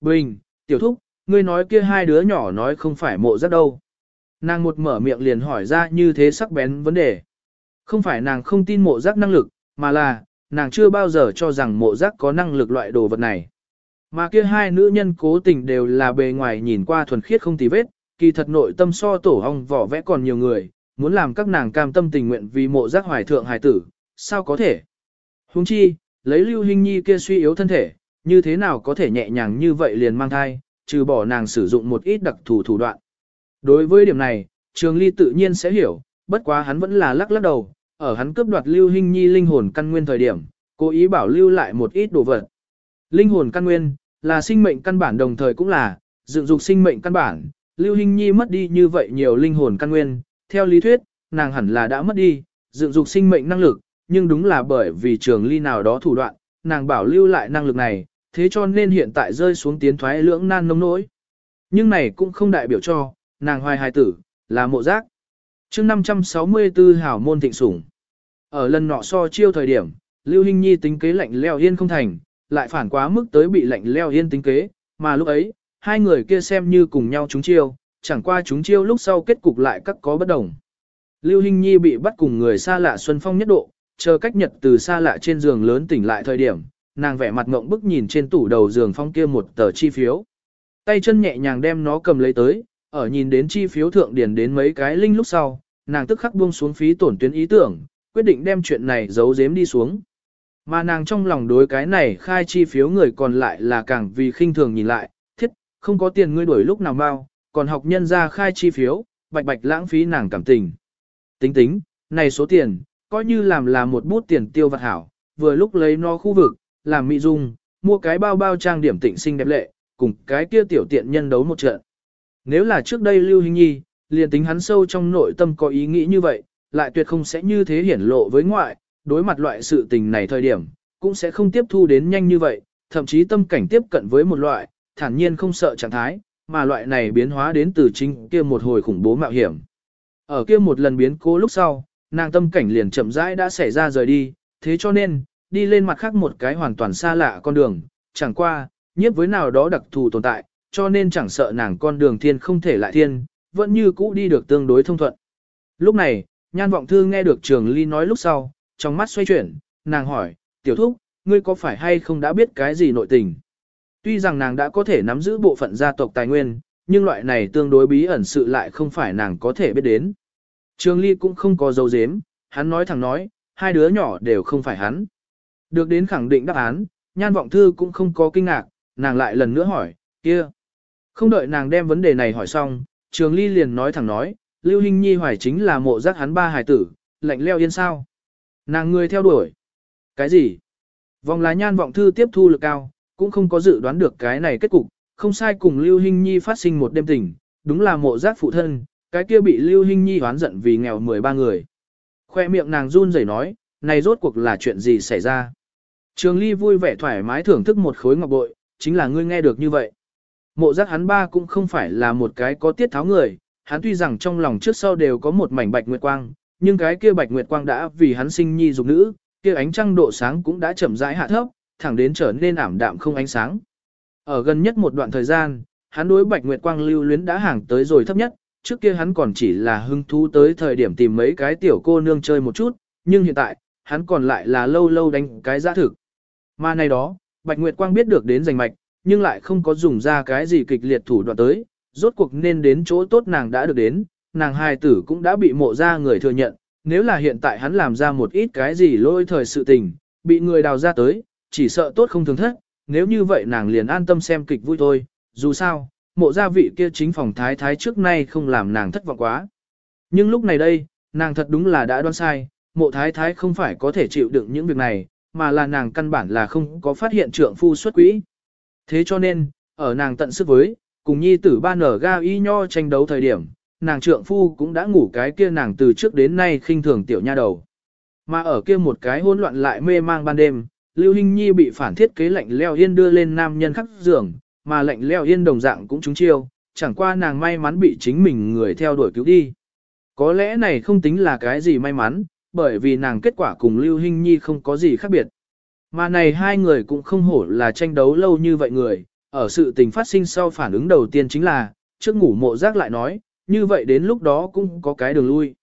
Bình, tiểu thúc, ngươi nói kia hai đứa nhỏ nói không phải mộ giác đâu. Nàng một mở miệng liền hỏi ra như thế sắc bén vấn đề. Không phải nàng không tin mộ giác năng lực, mà là, nàng chưa bao giờ cho rằng mộ giác có năng lực loại đồ vật này. Mà kia hai nữ nhân cố tình đều là bề ngoài nhìn qua thuần khiết không tì vết, kỳ thật nội tâm so tổ hong vỏ vẽ còn nhiều người, muốn làm các nàng cam tâm tình nguyện vì mộ giác hoài thượng hài tử, sao có thể? Huống chi, lấy lưu hình nhi kia suy yếu thân thể, như thế nào có thể nhẹ nhàng như vậy liền mang thai, trừ bỏ nàng sử dụng một ít đặc thù thủ đoạn. Đối với điểm này, Trường Ly tự nhiên sẽ hiểu, bất quá hắn vẫn là lắc lắc đầu, ở hắn cướp đoạt Lưu Hinh Nhi linh hồn căn nguyên thời điểm, cố ý bảo lưu lại một ít đồ vật. Linh hồn căn nguyên là sinh mệnh căn bản đồng thời cũng là dựng dục sinh mệnh căn bản, Lưu Hinh Nhi mất đi như vậy nhiều linh hồn căn nguyên, theo lý thuyết, nàng hẳn là đã mất đi dựng dục sinh mệnh năng lực, nhưng đúng là bởi vì Trường Ly nào đó thủ đoạn, nàng bảo lưu lại năng lực này, thế cho nên hiện tại rơi xuống tiến thoái lưỡng nan nông nỗi. Nhưng này cũng không đại biểu cho, nàng hoài hài tử, là mộ giác. chương 564 hảo môn thịnh sủng. Ở lần nọ so chiêu thời điểm, Lưu Hinh Nhi tính kế lạnh leo yên không thành, lại phản quá mức tới bị lạnh leo yên tính kế, mà lúc ấy, hai người kia xem như cùng nhau chúng chiêu, chẳng qua chúng chiêu lúc sau kết cục lại các có bất đồng. Lưu Hinh Nhi bị bắt cùng người xa lạ Xuân Phong nhất độ, chờ cách nhật từ xa lạ trên giường lớn tỉnh lại thời điểm, nàng vẻ mặt ngộng bức nhìn trên tủ đầu giường phong kia một tờ chi phiếu. Tay chân nhẹ nhàng đem nó cầm lấy tới, ở nhìn đến chi phiếu thượng điền đến mấy cái linh lúc sau, nàng tức khắc buông xuống phí tổn tuyến ý tưởng, quyết định đem chuyện này giấu giếm đi xuống. Mà nàng trong lòng đối cái này khai chi phiếu người còn lại là càng vì khinh thường nhìn lại, thiết, không có tiền ngươi đuổi lúc nào mau, còn học nhân ra khai chi phiếu, bạch bạch lãng phí nàng cảm tình. Tính tính, này số tiền, coi như làm là một bút tiền tiêu vặt hảo, vừa lúc lấy nó khu vực, làm mỹ dung, mua cái bao bao trang điểm tịnh xinh đẹp lệ, cùng cái kia tiểu tiện nhân đấu một trận. Nếu là trước đây Lưu Hinh Nhi, liền tính hắn sâu trong nội tâm có ý nghĩ như vậy, lại tuyệt không sẽ như thế hiển lộ với ngoại, đối mặt loại sự tình này thời điểm, cũng sẽ không tiếp thu đến nhanh như vậy, thậm chí tâm cảnh tiếp cận với một loại, thản nhiên không sợ trạng thái, mà loại này biến hóa đến từ chính kia một hồi khủng bố mạo hiểm. Ở kia một lần biến cố lúc sau, nàng tâm cảnh liền chậm rãi đã xảy ra rời đi, thế cho nên, đi lên mặt khác một cái hoàn toàn xa lạ con đường, chẳng qua, nhiếp với nào đó đặc thù tồn tại, cho nên chẳng sợ nàng con đường thiên không thể lại thiên, vẫn như cũ đi được tương đối thông thuận. Lúc này, nhan vọng thư nghe được trường ly nói lúc sau, trong mắt xoay chuyển, nàng hỏi, tiểu thúc, ngươi có phải hay không đã biết cái gì nội tình? Tuy rằng nàng đã có thể nắm giữ bộ phận gia tộc tài nguyên, nhưng loại này tương đối bí ẩn sự lại không phải nàng có thể biết đến. Trường ly cũng không có dấu dếm, hắn nói thẳng nói, hai đứa nhỏ đều không phải hắn. Được đến khẳng định đáp án, nhan vọng thư cũng không có kinh ngạc, nàng lại lần nữa hỏi, kia. Không đợi nàng đem vấn đề này hỏi xong, trường ly liền nói thẳng nói, Lưu Hinh Nhi hoài chính là mộ giác hắn ba hài tử, lạnh leo yên sao. Nàng người theo đuổi. Cái gì? Vòng lá nhan vọng thư tiếp thu lực cao, cũng không có dự đoán được cái này kết cục, không sai cùng Lưu Hinh Nhi phát sinh một đêm tình, đúng là mộ giác phụ thân, cái kia bị Lưu Hinh Nhi hoán giận vì nghèo 13 người. Khoe miệng nàng run rẩy nói, này rốt cuộc là chuyện gì xảy ra? Trường Ly vui vẻ thoải mái thưởng thức một khối ngọc bội, chính là ngươi nghe được như vậy. Mộ giác hắn ba cũng không phải là một cái có tiết tháo người, hắn tuy rằng trong lòng trước sau đều có một mảnh bạch nguyệt quang, nhưng cái kia bạch nguyệt quang đã vì hắn sinh nhi dục nữ, kia ánh trăng độ sáng cũng đã chậm rãi hạ thấp, thẳng đến trở nên ảm đạm không ánh sáng. Ở gần nhất một đoạn thời gian, hắn đối bạch nguyệt quang lưu luyến đã hàng tới rồi thấp nhất, trước kia hắn còn chỉ là hứng thú tới thời điểm tìm mấy cái tiểu cô nương chơi một chút, nhưng hiện tại, hắn còn lại là lâu lâu đánh cái giã thực. Mà này đó, Bạch Nguyệt Quang biết được đến giành mạch, nhưng lại không có dùng ra cái gì kịch liệt thủ đoạn tới, rốt cuộc nên đến chỗ tốt nàng đã được đến, nàng hài tử cũng đã bị mộ ra người thừa nhận, nếu là hiện tại hắn làm ra một ít cái gì lôi thời sự tình, bị người đào ra tới, chỉ sợ tốt không thường thất, nếu như vậy nàng liền an tâm xem kịch vui thôi, dù sao, mộ gia vị kia chính phòng thái thái trước nay không làm nàng thất vọng quá. Nhưng lúc này đây, nàng thật đúng là đã đoán sai, mộ thái thái không phải có thể chịu đựng những việc này, mà là nàng căn bản là không có phát hiện trượng phu xuất quỹ. Thế cho nên, ở nàng tận sức với, cùng nhi tử ba nở ga y nho tranh đấu thời điểm, nàng trượng phu cũng đã ngủ cái kia nàng từ trước đến nay khinh thường tiểu nha đầu. Mà ở kia một cái hỗn loạn lại mê mang ban đêm, Lưu Hinh Nhi bị phản thiết kế lạnh leo yên đưa lên nam nhân khắc giường, mà lạnh leo yên đồng dạng cũng trúng chiêu, chẳng qua nàng may mắn bị chính mình người theo đuổi cứu đi. Có lẽ này không tính là cái gì may mắn, bởi vì nàng kết quả cùng Lưu Hinh Nhi không có gì khác biệt. Mà này hai người cũng không hổ là tranh đấu lâu như vậy người, ở sự tình phát sinh sau phản ứng đầu tiên chính là, trước ngủ mộ giác lại nói, như vậy đến lúc đó cũng có cái đường lui.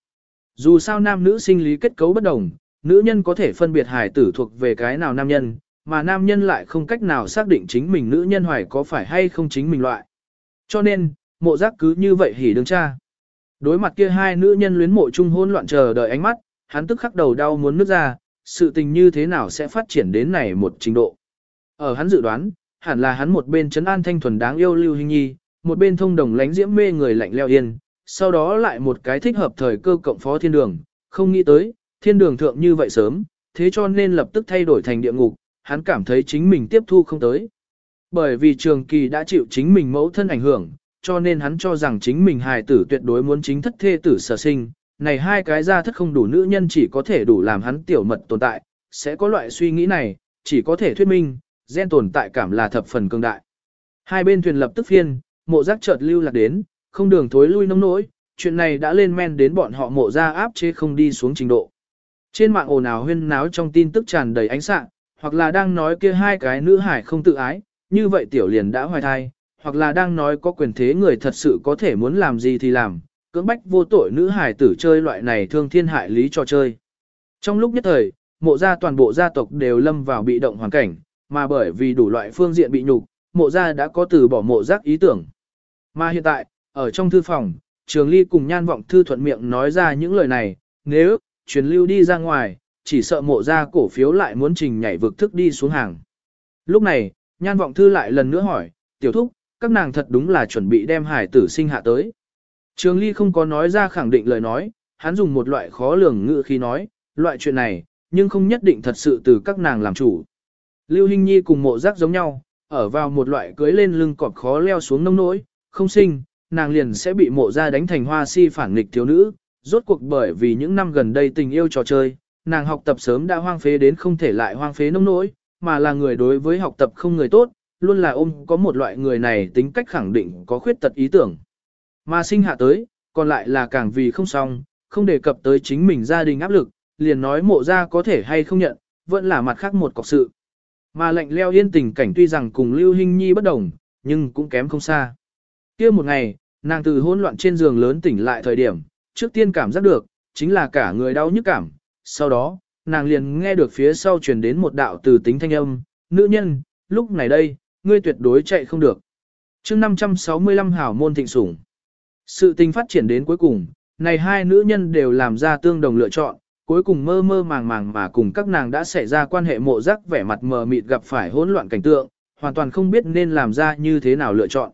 Dù sao nam nữ sinh lý kết cấu bất đồng, nữ nhân có thể phân biệt hài tử thuộc về cái nào nam nhân, mà nam nhân lại không cách nào xác định chính mình nữ nhân hoài có phải hay không chính mình loại. Cho nên, mộ giác cứ như vậy hỉ đương cha. Đối mặt kia hai nữ nhân luyến mộ chung hôn loạn chờ đợi ánh mắt, hắn tức khắc đầu đau muốn nứt ra, sự tình như thế nào sẽ phát triển đến này một trình độ. Ở hắn dự đoán, hẳn là hắn một bên trấn an thanh thuần đáng yêu lưu Hinh nhi, một bên thông đồng lánh diễm mê người lạnh leo yên, sau đó lại một cái thích hợp thời cơ cộng phó thiên đường, không nghĩ tới, thiên đường thượng như vậy sớm, thế cho nên lập tức thay đổi thành địa ngục, hắn cảm thấy chính mình tiếp thu không tới. Bởi vì trường kỳ đã chịu chính mình mẫu thân ảnh hưởng, cho nên hắn cho rằng chính mình hài tử tuyệt đối muốn chính thất thê tử sở sinh, này hai cái ra thất không đủ nữ nhân chỉ có thể đủ làm hắn tiểu mật tồn tại, sẽ có loại suy nghĩ này, chỉ có thể thuyết minh, gen tồn tại cảm là thập phần cường đại. Hai bên thuyền lập tức phiên, mộ giác chợt lưu lạc đến, không đường thối lui nông nỗi, chuyện này đã lên men đến bọn họ mộ ra áp chế không đi xuống trình độ. Trên mạng ồn ào huyên náo trong tin tức tràn đầy ánh sạng, hoặc là đang nói kia hai cái nữ hải không tự ái, như vậy tiểu liền đã hoài thai, hoặc là đang nói có quyền thế người thật sự có thể muốn làm gì thì làm, cưỡng bách vô tội nữ hải tử chơi loại này thương thiên hại lý trò chơi. Trong lúc nhất thời, mộ gia toàn bộ gia tộc đều lâm vào bị động hoàn cảnh, mà bởi vì đủ loại phương diện bị nhục, mộ gia đã có từ bỏ mộ giác ý tưởng. Mà hiện tại, ở trong thư phòng, Trường Ly cùng Nhan Vọng Thư thuận miệng nói ra những lời này, nếu, truyền lưu đi ra ngoài, chỉ sợ mộ gia cổ phiếu lại muốn trình nhảy vực thức đi xuống hàng. Lúc này, Nhan Vọng Thư lại lần nữa hỏi, tiểu thúc, các nàng thật đúng là chuẩn bị đem hải tử sinh hạ tới. Trường Ly không có nói ra khẳng định lời nói, hắn dùng một loại khó lường ngữ khi nói, loại chuyện này, nhưng không nhất định thật sự từ các nàng làm chủ. Lưu Hinh Nhi cùng mộ giác giống nhau, ở vào một loại cưới lên lưng cọp khó leo xuống nông nỗi, không sinh, nàng liền sẽ bị mộ ra đánh thành hoa si phản nghịch thiếu nữ, rốt cuộc bởi vì những năm gần đây tình yêu trò chơi, nàng học tập sớm đã hoang phế đến không thể lại hoang phế nông nỗi, mà là người đối với học tập không người tốt, luôn là ôm có một loại người này tính cách khẳng định có khuyết tật ý tưởng. Mà sinh hạ tới, còn lại là càng vì không xong, không đề cập tới chính mình gia đình áp lực, liền nói mộ ra có thể hay không nhận, vẫn là mặt khác một cọc sự. Mà lệnh leo yên tình cảnh tuy rằng cùng Lưu Hinh Nhi bất đồng, nhưng cũng kém không xa. kia một ngày, nàng từ hỗn loạn trên giường lớn tỉnh lại thời điểm, trước tiên cảm giác được, chính là cả người đau nhức cảm. Sau đó, nàng liền nghe được phía sau truyền đến một đạo từ tính thanh âm, nữ nhân, lúc này đây, ngươi tuyệt đối chạy không được. chương 565 hảo môn thịnh sủng. Sự tình phát triển đến cuối cùng, này hai nữ nhân đều làm ra tương đồng lựa chọn, cuối cùng mơ mơ màng màng mà cùng các nàng đã xảy ra quan hệ mộ giác vẻ mặt mờ mịt gặp phải hỗn loạn cảnh tượng, hoàn toàn không biết nên làm ra như thế nào lựa chọn.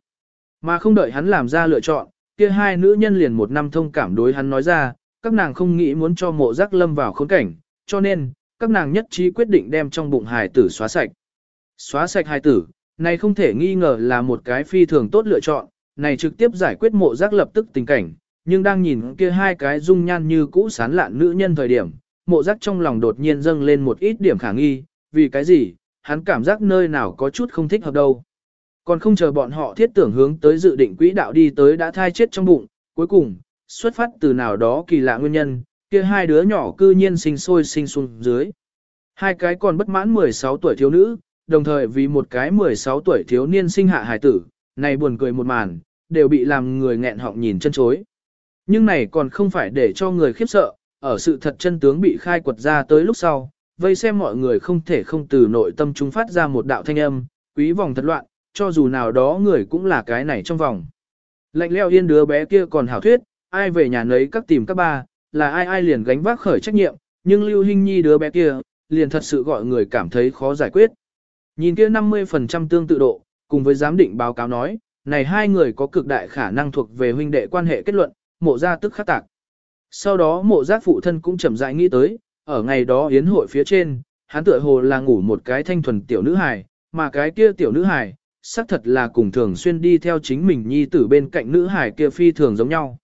Mà không đợi hắn làm ra lựa chọn, kia hai nữ nhân liền một năm thông cảm đối hắn nói ra, các nàng không nghĩ muốn cho mộ giác lâm vào khốn cảnh, cho nên, các nàng nhất trí quyết định đem trong bụng hài tử xóa sạch. Xóa sạch hài tử, này không thể nghi ngờ là một cái phi thường tốt lựa chọn, này trực tiếp giải quyết mộ giác lập tức tình cảnh, nhưng đang nhìn kia hai cái dung nhan như cũ sán lạn nữ nhân thời điểm, mộ giác trong lòng đột nhiên dâng lên một ít điểm khả nghi, vì cái gì, hắn cảm giác nơi nào có chút không thích hợp đâu. Còn không chờ bọn họ thiết tưởng hướng tới dự định quỹ đạo đi tới đã thai chết trong bụng, cuối cùng, xuất phát từ nào đó kỳ lạ nguyên nhân, kia hai đứa nhỏ cư nhiên sinh sôi sinh xuống dưới. Hai cái còn bất mãn 16 tuổi thiếu nữ, đồng thời vì một cái 16 tuổi thiếu niên sinh hạ hài tử, này buồn cười một màn, đều bị làm người nghẹn họng nhìn chân chối. Nhưng này còn không phải để cho người khiếp sợ, ở sự thật chân tướng bị khai quật ra tới lúc sau, vây xem mọi người không thể không từ nội tâm chúng phát ra một đạo thanh âm, quý vòng thật loạn, cho dù nào đó người cũng là cái này trong vòng. Lạnh leo yên đứa bé kia còn hảo thuyết, ai về nhà nấy các tìm các ba, là ai ai liền gánh vác khởi trách nhiệm, nhưng Lưu hình Nhi đứa bé kia, liền thật sự gọi người cảm thấy khó giải quyết. Nhìn kia 50% tương tự độ, cùng với giám định báo cáo nói, này hai người có cực đại khả năng thuộc về huynh đệ quan hệ kết luận, mộ gia tức khắc tạc. Sau đó mộ giác phụ thân cũng chậm rãi nghĩ tới, ở ngày đó yến hội phía trên, hắn tựa hồ là ngủ một cái thanh thuần tiểu nữ hài, mà cái kia tiểu nữ hài, xác thật là cùng thường xuyên đi theo chính mình nhi tử bên cạnh nữ hài kia phi thường giống nhau.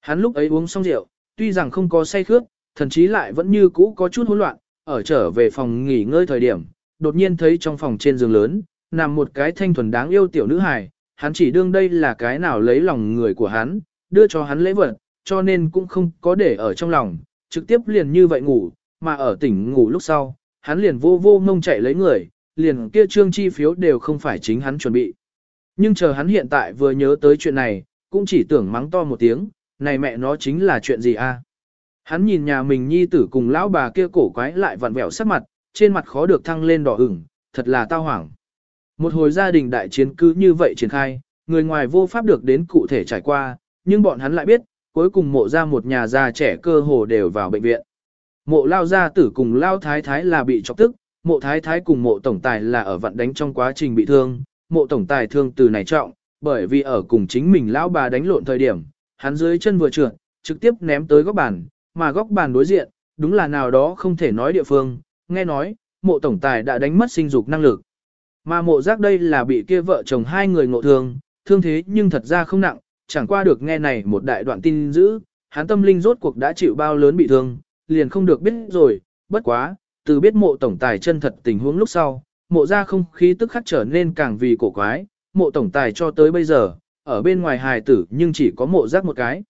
Hắn lúc ấy uống xong rượu, tuy rằng không có say khước, thậm chí lại vẫn như cũ có chút hỗn loạn, ở trở về phòng nghỉ ngơi thời điểm, đột nhiên thấy trong phòng trên giường lớn, nằm một cái thanh thuần đáng yêu tiểu nữ hài, hắn chỉ đương đây là cái nào lấy lòng người của hắn, đưa cho hắn lễ vật, cho nên cũng không có để ở trong lòng, trực tiếp liền như vậy ngủ, mà ở tỉnh ngủ lúc sau, hắn liền vô vô ngông chạy lấy người, liền kia trương chi phiếu đều không phải chính hắn chuẩn bị. Nhưng chờ hắn hiện tại vừa nhớ tới chuyện này, cũng chỉ tưởng mắng to một tiếng, này mẹ nó chính là chuyện gì a? Hắn nhìn nhà mình nhi tử cùng lão bà kia cổ quái lại vặn vẹo sắc mặt, trên mặt khó được thăng lên đỏ ửng, thật là tao hoảng. Một hồi gia đình đại chiến cứ như vậy triển khai, người ngoài vô pháp được đến cụ thể trải qua, nhưng bọn hắn lại biết, cuối cùng mộ ra một nhà già trẻ cơ hồ đều vào bệnh viện. Mộ lao gia tử cùng lao thái thái là bị chọc tức, mộ thái thái cùng mộ tổng tài là ở vận đánh trong quá trình bị thương, mộ tổng tài thương từ này trọng, bởi vì ở cùng chính mình lão bà đánh lộn thời điểm, hắn dưới chân vừa trượt, trực tiếp ném tới góc bàn, mà góc bàn đối diện, đúng là nào đó không thể nói địa phương, nghe nói, mộ tổng tài đã đánh mất sinh dục năng lực. Mà mộ giác đây là bị kia vợ chồng hai người ngộ thương, thương thế nhưng thật ra không nặng, chẳng qua được nghe này một đại đoạn tin dữ, hắn tâm linh rốt cuộc đã chịu bao lớn bị thương, liền không được biết rồi, bất quá, từ biết mộ tổng tài chân thật tình huống lúc sau, mộ ra không khí tức khắc trở nên càng vì cổ quái, mộ tổng tài cho tới bây giờ, ở bên ngoài hài tử nhưng chỉ có mộ giác một cái.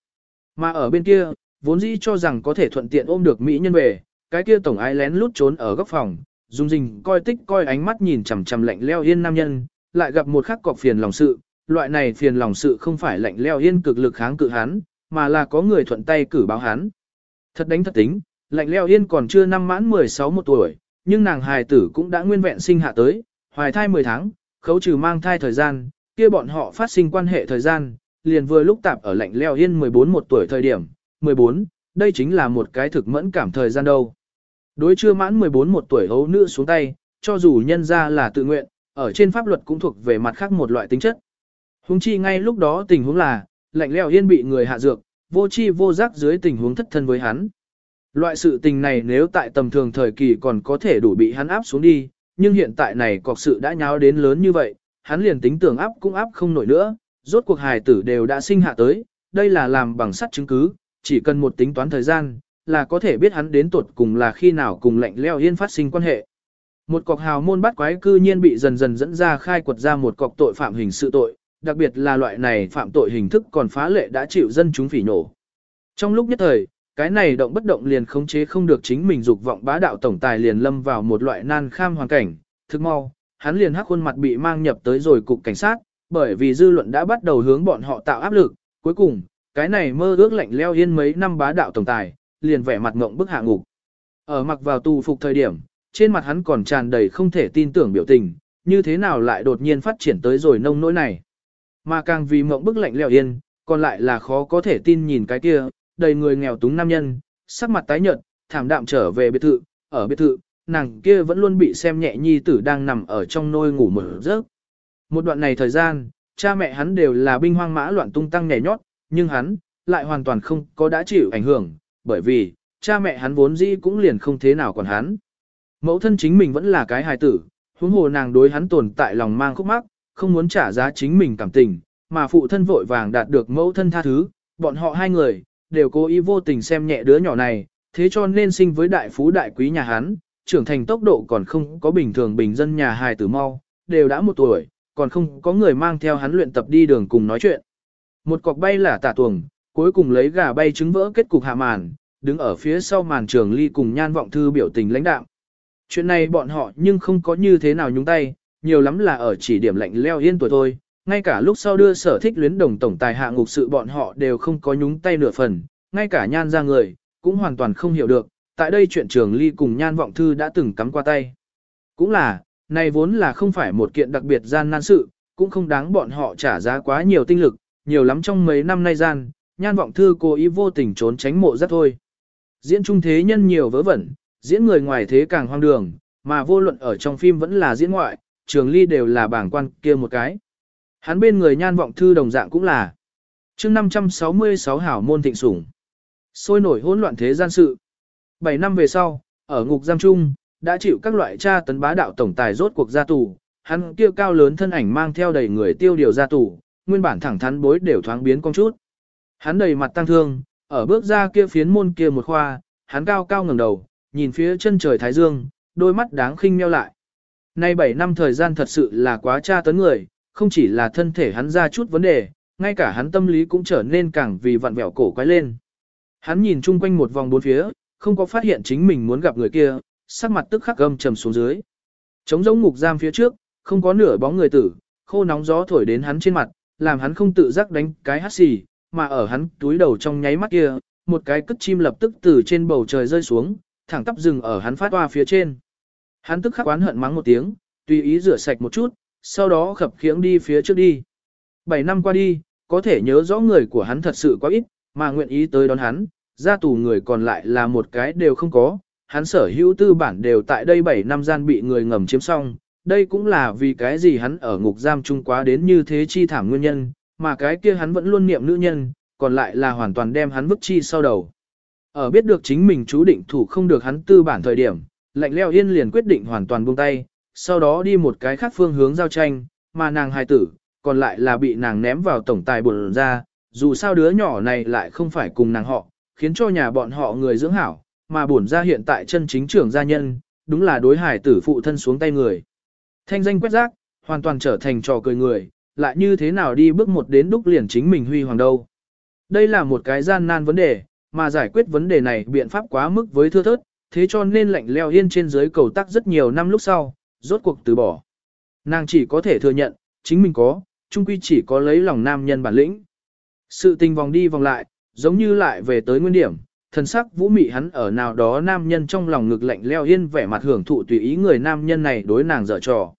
Mà ở bên kia, vốn dĩ cho rằng có thể thuận tiện ôm được Mỹ nhân về, cái kia tổng ái lén lút trốn ở góc phòng, dùng dình coi tích coi ánh mắt nhìn chằm chằm lạnh leo yên nam nhân, lại gặp một khắc cọc phiền lòng sự, loại này phiền lòng sự không phải lạnh leo yên cực lực kháng cự hắn, mà là có người thuận tay cử báo hắn. Thật đánh thật tính, lạnh leo yên còn chưa năm mãn 16 một tuổi, nhưng nàng hài tử cũng đã nguyên vẹn sinh hạ tới, hoài thai 10 tháng, khấu trừ mang thai thời gian, kia bọn họ phát sinh quan hệ thời gian, liền vừa lúc tạp ở lạnh leo yên 14 một tuổi thời điểm, 14, đây chính là một cái thực mẫn cảm thời gian đâu. Đối chưa mãn 14 một tuổi hấu nữ xuống tay, cho dù nhân ra là tự nguyện, ở trên pháp luật cũng thuộc về mặt khác một loại tính chất. Hùng chi ngay lúc đó tình huống là, lạnh lẽo yên bị người hạ dược, vô chi vô giác dưới tình huống thất thân với hắn. Loại sự tình này nếu tại tầm thường thời kỳ còn có thể đủ bị hắn áp xuống đi, nhưng hiện tại này cọc sự đã nháo đến lớn như vậy, hắn liền tính tưởng áp cũng áp không nổi nữa, rốt cuộc hài tử đều đã sinh hạ tới, đây là làm bằng sắt chứng cứ, chỉ cần một tính toán thời gian, là có thể biết hắn đến tuột cùng là khi nào cùng lạnh leo yên phát sinh quan hệ. Một cọc hào môn bắt quái cư nhiên bị dần dần dẫn ra khai quật ra một cọc tội phạm hình sự tội, đặc biệt là loại này phạm tội hình thức còn phá lệ đã chịu dân chúng phỉ nổ. Trong lúc nhất thời, cái này động bất động liền khống chế không được chính mình dục vọng bá đạo tổng tài liền lâm vào một loại nan kham hoàn cảnh, thức mau, hắn liền hắc khuôn mặt bị mang nhập tới rồi cục cảnh sát, bởi vì dư luận đã bắt đầu hướng bọn họ tạo áp lực, cuối cùng, cái này mơ ước lạnh leo yên mấy năm bá đạo tổng tài, liền vẻ mặt ngộng bức hạ ngục. Ở mặc vào tù phục thời điểm, trên mặt hắn còn tràn đầy không thể tin tưởng biểu tình, như thế nào lại đột nhiên phát triển tới rồi nông nỗi này. Mà càng vì mộng bức lạnh lẽo yên, còn lại là khó có thể tin nhìn cái kia, đầy người nghèo túng nam nhân, sắc mặt tái nhợt, thảm đạm trở về biệt thự, ở biệt thự, nàng kia vẫn luôn bị xem nhẹ nhi tử đang nằm ở trong nôi ngủ mở giấc. Một đoạn này thời gian, cha mẹ hắn đều là binh hoang mã loạn tung tăng nhảy nhót, nhưng hắn, lại hoàn toàn không có đã chịu ảnh hưởng, bởi vì, cha mẹ hắn vốn dĩ cũng liền không thế nào còn hắn. Mẫu thân chính mình vẫn là cái hài tử, huống hồ nàng đối hắn tồn tại lòng mang khúc mắc, không muốn trả giá chính mình cảm tình, mà phụ thân vội vàng đạt được mẫu thân tha thứ, bọn họ hai người, đều cố ý vô tình xem nhẹ đứa nhỏ này, thế cho nên sinh với đại phú đại quý nhà hắn, trưởng thành tốc độ còn không có bình thường bình dân nhà hài tử mau, đều đã một tuổi, còn không có người mang theo hắn luyện tập đi đường cùng nói chuyện. Một cọc bay là tả tuồng, cuối cùng lấy gà bay trứng vỡ kết cục hạ màn, đứng ở phía sau màn trường ly cùng nhan vọng thư biểu tình lãnh đạo. Chuyện này bọn họ nhưng không có như thế nào nhúng tay, nhiều lắm là ở chỉ điểm lạnh leo yên tuổi thôi, ngay cả lúc sau đưa sở thích luyến đồng tổng tài hạ ngục sự bọn họ đều không có nhúng tay nửa phần, ngay cả nhan ra người, cũng hoàn toàn không hiểu được, tại đây chuyện trường ly cùng nhan vọng thư đã từng cắm qua tay. Cũng là, này vốn là không phải một kiện đặc biệt gian nan sự, cũng không đáng bọn họ trả giá quá nhiều tinh lực, nhiều lắm trong mấy năm nay gian, nhan vọng thư cố ý vô tình trốn tránh mộ rất thôi. Diễn trung thế nhân nhiều vớ vẩn, diễn người ngoài thế càng hoang đường, mà vô luận ở trong phim vẫn là diễn ngoại, trường ly đều là bảng quan kia một cái. Hắn bên người nhan vọng thư đồng dạng cũng là chương 566 hảo môn thịnh sủng. Sôi nổi hỗn loạn thế gian sự. 7 năm về sau, ở ngục giam trung, đã chịu các loại tra tấn bá đạo tổng tài rốt cuộc ra tù, hắn kia cao lớn thân ảnh mang theo đầy người tiêu điều ra tù, nguyên bản thẳng thắn bối đều thoáng biến con chút. Hắn đầy mặt tăng thương, ở bước ra kia phiến môn kia một khoa, hắn cao cao ngẩng đầu, nhìn phía chân trời thái dương, đôi mắt đáng khinh meo lại. Nay 7 năm thời gian thật sự là quá tra tấn người, không chỉ là thân thể hắn ra chút vấn đề, ngay cả hắn tâm lý cũng trở nên càng vì vặn vẹo cổ quái lên. Hắn nhìn chung quanh một vòng bốn phía, không có phát hiện chính mình muốn gặp người kia, sắc mặt tức khắc gầm trầm xuống dưới. Trống giống ngục giam phía trước, không có nửa bóng người tử, khô nóng gió thổi đến hắn trên mặt, làm hắn không tự giác đánh cái hắt xì, mà ở hắn túi đầu trong nháy mắt kia, một cái cất chim lập tức từ trên bầu trời rơi xuống, thẳng tắp rừng ở hắn phát toa phía trên. Hắn tức khắc oán hận mắng một tiếng, tùy ý rửa sạch một chút, sau đó khập khiễng đi phía trước đi. Bảy năm qua đi, có thể nhớ rõ người của hắn thật sự quá ít, mà nguyện ý tới đón hắn, ra tù người còn lại là một cái đều không có, hắn sở hữu tư bản đều tại đây 7 năm gian bị người ngầm chiếm xong, đây cũng là vì cái gì hắn ở ngục giam trung quá đến như thế chi thảm nguyên nhân, mà cái kia hắn vẫn luôn niệm nữ nhân, còn lại là hoàn toàn đem hắn vứt chi sau đầu. Ở biết được chính mình chú định thủ không được hắn tư bản thời điểm, lạnh leo yên liền quyết định hoàn toàn buông tay, sau đó đi một cái khác phương hướng giao tranh, mà nàng hài tử, còn lại là bị nàng ném vào tổng tài buồn ra, dù sao đứa nhỏ này lại không phải cùng nàng họ, khiến cho nhà bọn họ người dưỡng hảo, mà bổn ra hiện tại chân chính trưởng gia nhân, đúng là đối hải tử phụ thân xuống tay người. Thanh danh quét rác, hoàn toàn trở thành trò cười người, lại như thế nào đi bước một đến đúc liền chính mình huy hoàng đâu. Đây là một cái gian nan vấn đề, mà giải quyết vấn đề này biện pháp quá mức với thưa thớt, thế cho nên lạnh leo yên trên dưới cầu tắc rất nhiều năm lúc sau, rốt cuộc từ bỏ. Nàng chỉ có thể thừa nhận, chính mình có, chung quy chỉ có lấy lòng nam nhân bản lĩnh. Sự tình vòng đi vòng lại, giống như lại về tới nguyên điểm, thần sắc vũ mị hắn ở nào đó nam nhân trong lòng ngực lạnh leo yên vẻ mặt hưởng thụ tùy ý người nam nhân này đối nàng dở trò.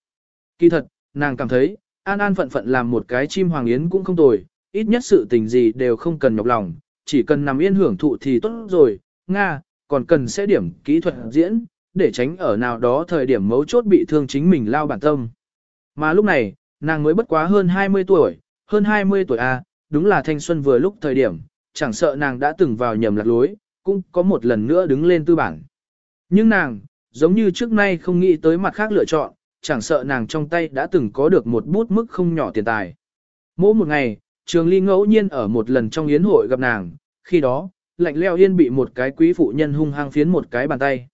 Kỳ thật, nàng cảm thấy, an an phận phận làm một cái chim hoàng yến cũng không tồi, ít nhất sự tình gì đều không cần nhọc lòng, chỉ cần nằm yên hưởng thụ thì tốt rồi, Nga, còn cần sẽ điểm kỹ thuật diễn, để tránh ở nào đó thời điểm mấu chốt bị thương chính mình lao bản tâm. Mà lúc này, nàng mới bất quá hơn 20 tuổi, hơn 20 tuổi A, à, đúng là thanh xuân vừa lúc thời điểm, chẳng sợ nàng đã từng vào nhầm lạc lối, cũng có một lần nữa đứng lên tư bản. Nhưng nàng, giống như trước nay không nghĩ tới mặt khác lựa chọn, chẳng sợ nàng trong tay đã từng có được một bút mức không nhỏ tiền tài. Mỗi một ngày, Trường Ly ngẫu nhiên ở một lần trong yến hội gặp nàng, khi đó, lạnh leo yên bị một cái quý phụ nhân hung hăng phiến một cái bàn tay.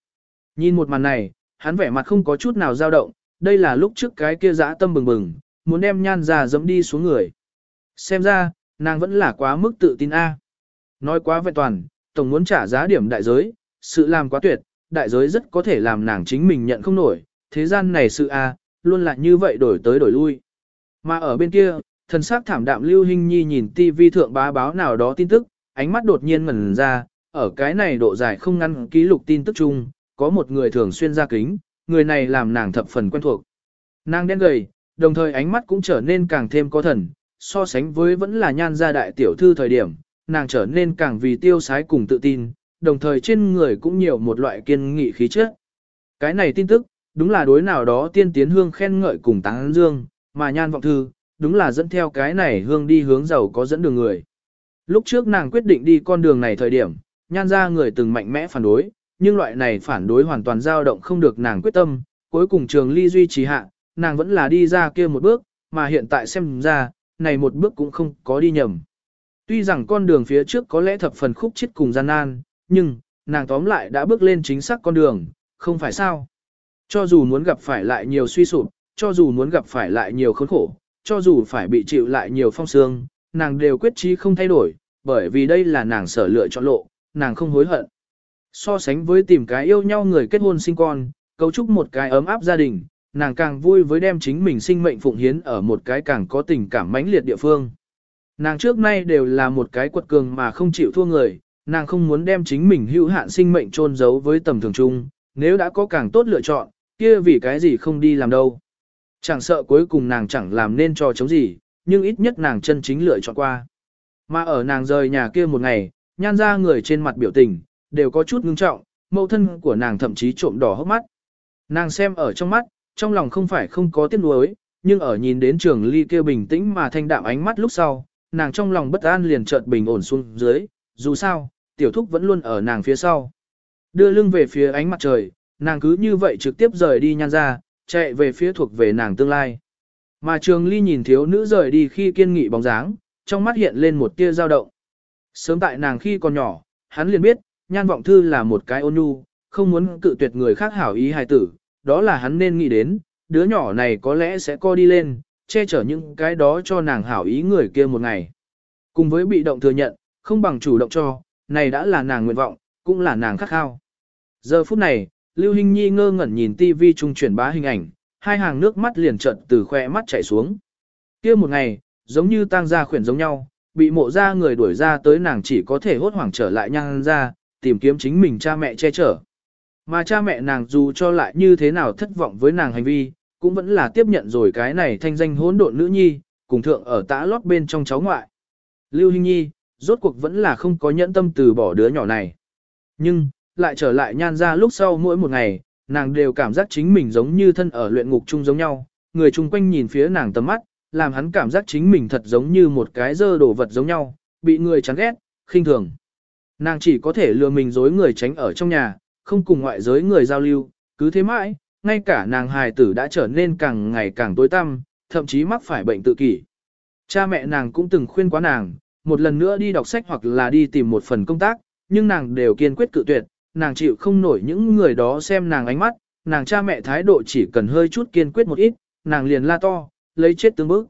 Nhìn một màn này, hắn vẻ mặt không có chút nào dao động, đây là lúc trước cái kia dã tâm bừng bừng, muốn đem nhan già dẫm đi xuống người. Xem ra, nàng vẫn là quá mức tự tin A. Nói quá vẹn toàn, tổng muốn trả giá điểm đại giới, sự làm quá tuyệt, đại giới rất có thể làm nàng chính mình nhận không nổi, thế gian này sự A, luôn là như vậy đổi tới đổi lui. Mà ở bên kia, thần sắc thảm đạm Lưu Hinh Nhi nhìn TV thượng bá báo nào đó tin tức, ánh mắt đột nhiên ngẩn ra, ở cái này độ dài không ngăn ký lục tin tức chung, có một người thường xuyên ra kính, người này làm nàng thập phần quen thuộc. Nàng đen gầy, đồng thời ánh mắt cũng trở nên càng thêm có thần, so sánh với vẫn là nhan gia đại tiểu thư thời điểm, nàng trở nên càng vì tiêu sái cùng tự tin, đồng thời trên người cũng nhiều một loại kiên nghị khí chất. Cái này tin tức, đúng là đối nào đó tiên tiến hương khen ngợi cùng tán dương, mà nhan vọng thư, đúng là dẫn theo cái này hương đi hướng giàu có dẫn đường người. Lúc trước nàng quyết định đi con đường này thời điểm, nhan ra người từng mạnh mẽ phản đối, nhưng loại này phản đối hoàn toàn dao động không được nàng quyết tâm, cuối cùng trường ly duy trì hạ, nàng vẫn là đi ra kia một bước, mà hiện tại xem ra, này một bước cũng không có đi nhầm. Tuy rằng con đường phía trước có lẽ thập phần khúc chết cùng gian nan, nhưng, nàng tóm lại đã bước lên chính xác con đường, không phải sao. Cho dù muốn gặp phải lại nhiều suy sụp, cho dù muốn gặp phải lại nhiều khốn khổ, cho dù phải bị chịu lại nhiều phong sương, nàng đều quyết chí không thay đổi, bởi vì đây là nàng sở lựa chọn lộ, nàng không hối hận. So sánh với tìm cái yêu nhau người kết hôn sinh con, cấu trúc một cái ấm áp gia đình, nàng càng vui với đem chính mình sinh mệnh phụng hiến ở một cái càng có tình cảm mãnh liệt địa phương. Nàng trước nay đều là một cái quật cường mà không chịu thua người, nàng không muốn đem chính mình hữu hạn sinh mệnh chôn giấu với tầm thường chung, nếu đã có càng tốt lựa chọn, kia vì cái gì không đi làm đâu. Chẳng sợ cuối cùng nàng chẳng làm nên trò chống gì, nhưng ít nhất nàng chân chính lựa chọn qua. Mà ở nàng rời nhà kia một ngày, nhan ra người trên mặt biểu tình, đều có chút ngưng trọng, mẫu thân của nàng thậm chí trộm đỏ hốc mắt. Nàng xem ở trong mắt, trong lòng không phải không có tiếc nuối, nhưng ở nhìn đến trường ly kia bình tĩnh mà thanh đạm ánh mắt lúc sau, nàng trong lòng bất an liền chợt bình ổn xuống dưới, dù sao, tiểu thúc vẫn luôn ở nàng phía sau. Đưa lưng về phía ánh mặt trời, nàng cứ như vậy trực tiếp rời đi nhan ra, chạy về phía thuộc về nàng tương lai. Mà trường ly nhìn thiếu nữ rời đi khi kiên nghị bóng dáng, trong mắt hiện lên một tia dao động. Sớm tại nàng khi còn nhỏ, hắn liền biết, nhan vọng thư là một cái ôn nhu, không muốn cự tuyệt người khác hảo ý hài tử, đó là hắn nên nghĩ đến, đứa nhỏ này có lẽ sẽ co đi lên, che chở những cái đó cho nàng hảo ý người kia một ngày. Cùng với bị động thừa nhận, không bằng chủ động cho, này đã là nàng nguyện vọng, cũng là nàng khắc khao. Giờ phút này, Lưu Hinh Nhi ngơ ngẩn nhìn TV trung chuyển bá hình ảnh, hai hàng nước mắt liền chợt từ khóe mắt chảy xuống. kia một ngày, giống như tang gia khuyển giống nhau, bị mộ gia người đuổi ra tới nàng chỉ có thể hốt hoảng trở lại nhang ra, tìm kiếm chính mình cha mẹ che chở. Mà cha mẹ nàng dù cho lại như thế nào thất vọng với nàng hành vi, cũng vẫn là tiếp nhận rồi cái này thanh danh hỗn độn nữ nhi, cùng thượng ở tã lót bên trong cháu ngoại. Lưu Hinh Nhi, rốt cuộc vẫn là không có nhẫn tâm từ bỏ đứa nhỏ này. Nhưng, lại trở lại nhan ra lúc sau mỗi một ngày, nàng đều cảm giác chính mình giống như thân ở luyện ngục chung giống nhau, người chung quanh nhìn phía nàng tầm mắt, làm hắn cảm giác chính mình thật giống như một cái dơ đồ vật giống nhau, bị người chán ghét, khinh thường. Nàng chỉ có thể lừa mình dối người tránh ở trong nhà, không cùng ngoại giới người giao lưu, cứ thế mãi, ngay cả nàng hài tử đã trở nên càng ngày càng tối tăm, thậm chí mắc phải bệnh tự kỷ. Cha mẹ nàng cũng từng khuyên quá nàng, một lần nữa đi đọc sách hoặc là đi tìm một phần công tác, nhưng nàng đều kiên quyết cự tuyệt, nàng chịu không nổi những người đó xem nàng ánh mắt, nàng cha mẹ thái độ chỉ cần hơi chút kiên quyết một ít, nàng liền la to, lấy chết tương bức.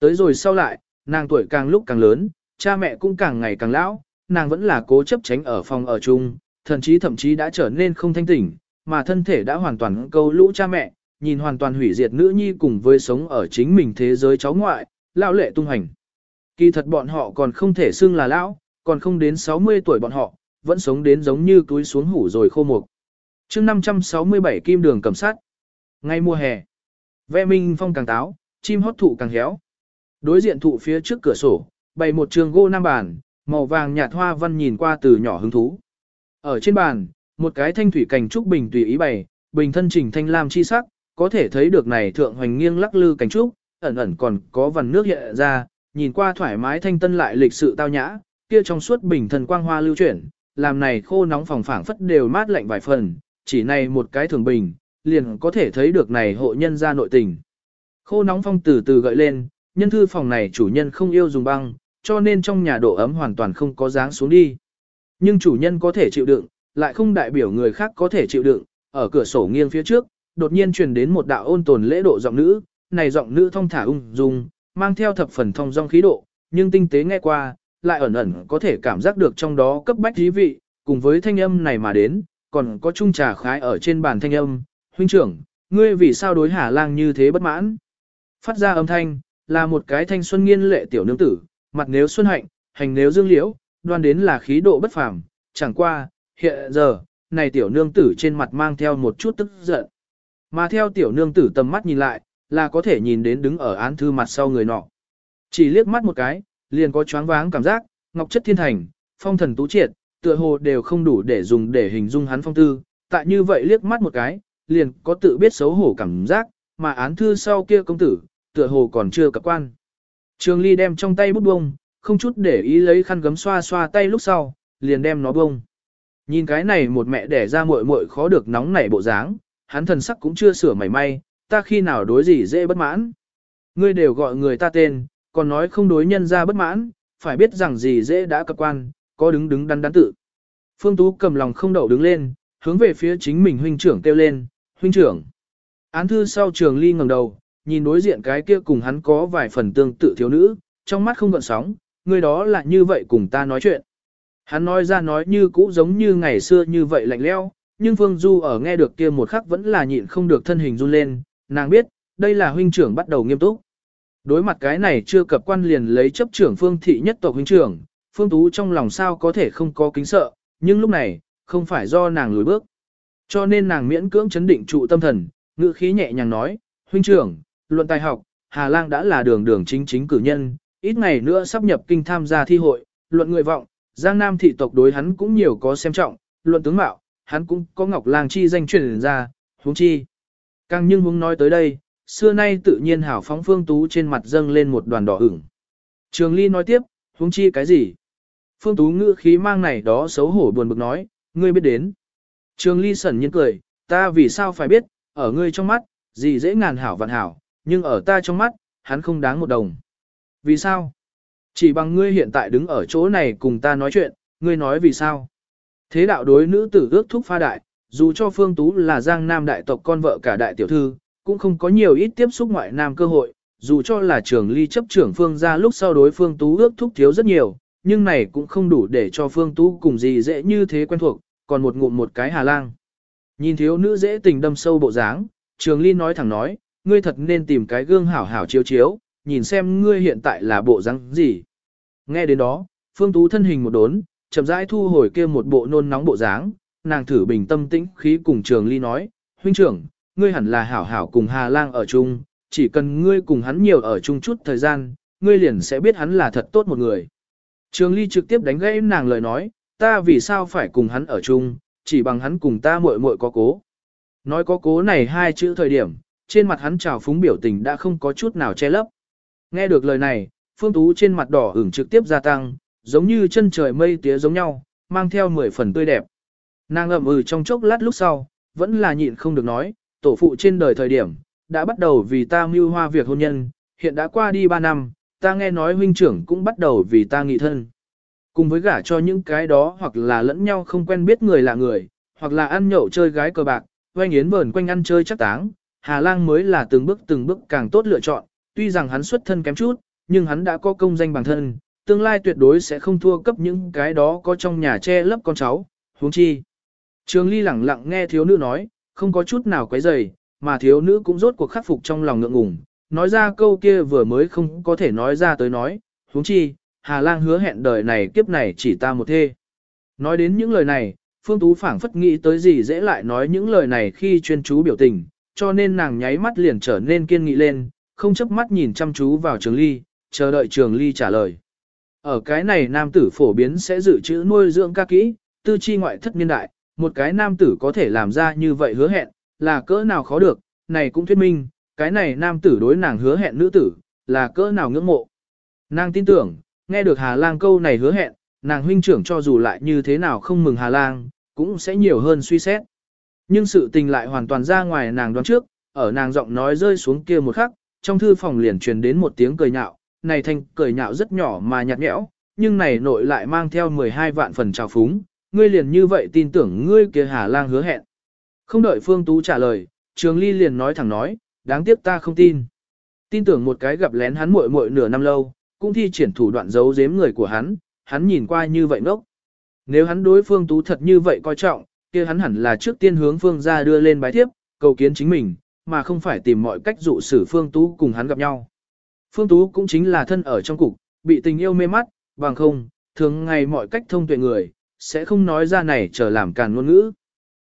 Tới rồi sau lại, nàng tuổi càng lúc càng lớn, cha mẹ cũng càng ngày càng lão, nàng vẫn là cố chấp tránh ở phòng ở chung, thậm chí thậm chí đã trở nên không thanh tỉnh, mà thân thể đã hoàn toàn câu lũ cha mẹ, nhìn hoàn toàn hủy diệt nữ nhi cùng với sống ở chính mình thế giới cháu ngoại, lão lệ tung hành. Kỳ thật bọn họ còn không thể xưng là lão, còn không đến 60 tuổi bọn họ, vẫn sống đến giống như túi xuống hủ rồi khô mục. chương 567 kim đường cầm sát. Ngay mùa hè, ve minh phong càng táo, chim hót thụ càng héo. Đối diện thụ phía trước cửa sổ, bày một trường gỗ nam bàn, màu vàng nhạt hoa văn nhìn qua từ nhỏ hứng thú. Ở trên bàn, một cái thanh thủy cảnh trúc bình tùy ý bày, bình thân chỉnh thanh lam chi sắc, có thể thấy được này thượng hoành nghiêng lắc lư cảnh trúc, ẩn ẩn còn có vần nước hiện ra, nhìn qua thoải mái thanh tân lại lịch sự tao nhã, kia trong suốt bình thân quang hoa lưu chuyển, làm này khô nóng phòng phảng phất đều mát lạnh vài phần, chỉ này một cái thường bình, liền có thể thấy được này hộ nhân ra nội tình. Khô nóng phong từ từ gợi lên, nhân thư phòng này chủ nhân không yêu dùng băng, cho nên trong nhà độ ấm hoàn toàn không có dáng xuống đi. Nhưng chủ nhân có thể chịu đựng, lại không đại biểu người khác có thể chịu đựng, ở cửa sổ nghiêng phía trước, đột nhiên truyền đến một đạo ôn tồn lễ độ giọng nữ, này giọng nữ thông thả ung dung, mang theo thập phần thông dong khí độ, nhưng tinh tế nghe qua, lại ẩn ẩn có thể cảm giác được trong đó cấp bách thí vị, cùng với thanh âm này mà đến, còn có chung trà khái ở trên bàn thanh âm, huynh trưởng, ngươi vì sao đối Hà Lang như thế bất mãn? Phát ra âm thanh, là một cái thanh xuân nghiên lệ tiểu nương tử, mặt nếu xuân hạnh, hành nếu dương liễu, đoan đến là khí độ bất phàm, chẳng qua, hiện giờ, này tiểu nương tử trên mặt mang theo một chút tức giận. Mà theo tiểu nương tử tầm mắt nhìn lại, là có thể nhìn đến đứng ở án thư mặt sau người nọ. Chỉ liếc mắt một cái, liền có choáng váng cảm giác, ngọc chất thiên thành, phong thần tú triệt, tựa hồ đều không đủ để dùng để hình dung hắn phong tư, tại như vậy liếc mắt một cái, liền có tự biết xấu hổ cảm giác, mà án thư sau kia công tử, tựa hồ còn chưa cập quan. Trường Ly đem trong tay bút bông, không chút để ý lấy khăn gấm xoa xoa tay lúc sau, liền đem nó bông. Nhìn cái này một mẹ đẻ ra muội muội khó được nóng nảy bộ dáng, hắn thần sắc cũng chưa sửa mảy may, ta khi nào đối gì dễ bất mãn. Ngươi đều gọi người ta tên, còn nói không đối nhân ra bất mãn, phải biết rằng gì dễ đã cập quan, có đứng đứng đắn đắn tự. Phương Tú cầm lòng không đậu đứng lên, hướng về phía chính mình huynh trưởng kêu lên, huynh trưởng. Án thư sau trường ly ngẩng đầu, nhìn đối diện cái kia cùng hắn có vài phần tương tự thiếu nữ, trong mắt không gợn sóng, người đó là như vậy cùng ta nói chuyện. Hắn nói ra nói như cũ giống như ngày xưa như vậy lạnh leo, nhưng Phương Du ở nghe được kia một khắc vẫn là nhịn không được thân hình run lên, nàng biết, đây là huynh trưởng bắt đầu nghiêm túc. Đối mặt cái này chưa cập quan liền lấy chấp trưởng Phương thị nhất tộc huynh trưởng, Phương Tú trong lòng sao có thể không có kính sợ, nhưng lúc này, không phải do nàng lùi bước. Cho nên nàng miễn cưỡng chấn định trụ tâm thần, ngữ khí nhẹ nhàng nói, huynh trưởng, luận tài học, Hà Lang đã là đường đường chính chính cử nhân, ít ngày nữa sắp nhập kinh tham gia thi hội, luận người vọng, Giang Nam thị tộc đối hắn cũng nhiều có xem trọng, luận tướng mạo, hắn cũng có Ngọc Lang chi danh truyền ra, huống chi. Càng nhưng huống nói tới đây, xưa nay tự nhiên hảo phóng Phương Tú trên mặt dâng lên một đoàn đỏ ửng. Trường Ly nói tiếp, huống chi cái gì? Phương Tú ngữ khí mang này đó xấu hổ buồn bực nói, ngươi biết đến. Trường Ly sẩn nhiên cười, ta vì sao phải biết, ở ngươi trong mắt, gì dễ ngàn hảo vạn hảo, nhưng ở ta trong mắt, hắn không đáng một đồng. Vì sao? Chỉ bằng ngươi hiện tại đứng ở chỗ này cùng ta nói chuyện, ngươi nói vì sao? Thế đạo đối nữ tử ước thúc pha đại, dù cho Phương Tú là giang nam đại tộc con vợ cả đại tiểu thư, cũng không có nhiều ít tiếp xúc ngoại nam cơ hội, dù cho là trường ly chấp trưởng Phương ra lúc sau đối Phương Tú ước thúc thiếu rất nhiều, nhưng này cũng không đủ để cho Phương Tú cùng gì dễ như thế quen thuộc, còn một ngụm một cái hà lang. Nhìn thiếu nữ dễ tình đâm sâu bộ dáng, trường ly nói thẳng nói, ngươi thật nên tìm cái gương hảo hảo chiếu chiếu, nhìn xem ngươi hiện tại là bộ dáng gì. Nghe đến đó, Phương Tú thân hình một đốn, chậm rãi thu hồi kia một bộ nôn nóng bộ dáng, nàng thử bình tâm tĩnh khí cùng Trường Ly nói, huynh trưởng, ngươi hẳn là hảo hảo cùng Hà Lang ở chung, chỉ cần ngươi cùng hắn nhiều ở chung chút thời gian, ngươi liền sẽ biết hắn là thật tốt một người. Trường Ly trực tiếp đánh gãy nàng lời nói, ta vì sao phải cùng hắn ở chung, chỉ bằng hắn cùng ta muội muội có cố. Nói có cố này hai chữ thời điểm, trên mặt hắn trào phúng biểu tình đã không có chút nào che lấp. Nghe được lời này, Phương Tú trên mặt đỏ ửng trực tiếp gia tăng, giống như chân trời mây tía giống nhau, mang theo mười phần tươi đẹp. Nàng ậm ừ trong chốc lát lúc sau, vẫn là nhịn không được nói, tổ phụ trên đời thời điểm, đã bắt đầu vì ta mưu hoa việc hôn nhân, hiện đã qua đi 3 năm, ta nghe nói huynh trưởng cũng bắt đầu vì ta nghị thân. Cùng với gả cho những cái đó hoặc là lẫn nhau không quen biết người là người, hoặc là ăn nhậu chơi gái cờ bạc, oanh yến vờn quanh ăn chơi chắc táng, Hà Lang mới là từng bước từng bước càng tốt lựa chọn, tuy rằng hắn xuất thân kém chút, nhưng hắn đã có công danh bằng thân, tương lai tuyệt đối sẽ không thua cấp những cái đó có trong nhà che lấp con cháu, huống chi. Trường Ly lẳng lặng nghe thiếu nữ nói, không có chút nào quấy rầy, mà thiếu nữ cũng rốt cuộc khắc phục trong lòng ngượng ngùng, nói ra câu kia vừa mới không có thể nói ra tới nói, huống chi, Hà Lang hứa hẹn đời này kiếp này chỉ ta một thê. Nói đến những lời này, Phương Tú phảng phất nghĩ tới gì dễ lại nói những lời này khi chuyên chú biểu tình, cho nên nàng nháy mắt liền trở nên kiên nghị lên, không chấp mắt nhìn chăm chú vào Trường Ly, chờ đợi Trường Ly trả lời. Ở cái này nam tử phổ biến sẽ dự trữ nuôi dưỡng ca kỹ, tư chi ngoại thất niên đại, một cái nam tử có thể làm ra như vậy hứa hẹn, là cỡ nào khó được, này cũng thuyết minh, cái này nam tử đối nàng hứa hẹn nữ tử, là cỡ nào ngưỡng mộ. Nàng tin tưởng, nghe được Hà Lang câu này hứa hẹn, nàng huynh trưởng cho dù lại như thế nào không mừng Hà Lang, cũng sẽ nhiều hơn suy xét. Nhưng sự tình lại hoàn toàn ra ngoài nàng đoán trước, ở nàng giọng nói rơi xuống kia một khắc, trong thư phòng liền truyền đến một tiếng cười nhạo, này thanh cười nhạo rất nhỏ mà nhạt nhẽo, nhưng này nội lại mang theo 12 vạn phần trào phúng, ngươi liền như vậy tin tưởng ngươi kia Hà Lang hứa hẹn. Không đợi Phương Tú trả lời, Trường Ly liền nói thẳng nói, đáng tiếc ta không tin. Tin tưởng một cái gặp lén hắn muội muội nửa năm lâu, cũng thi triển thủ đoạn giấu giếm người của hắn, hắn nhìn qua như vậy ngốc. Nếu hắn đối Phương Tú thật như vậy coi trọng, kia hắn hẳn là trước tiên hướng Phương gia đưa lên bái thiếp, cầu kiến chính mình, mà không phải tìm mọi cách dụ xử Phương Tú cùng hắn gặp nhau. Phương Tú cũng chính là thân ở trong cục, bị tình yêu mê mắt, bằng không, thường ngày mọi cách thông tuệ người, sẽ không nói ra này chờ làm càn ngôn ngữ.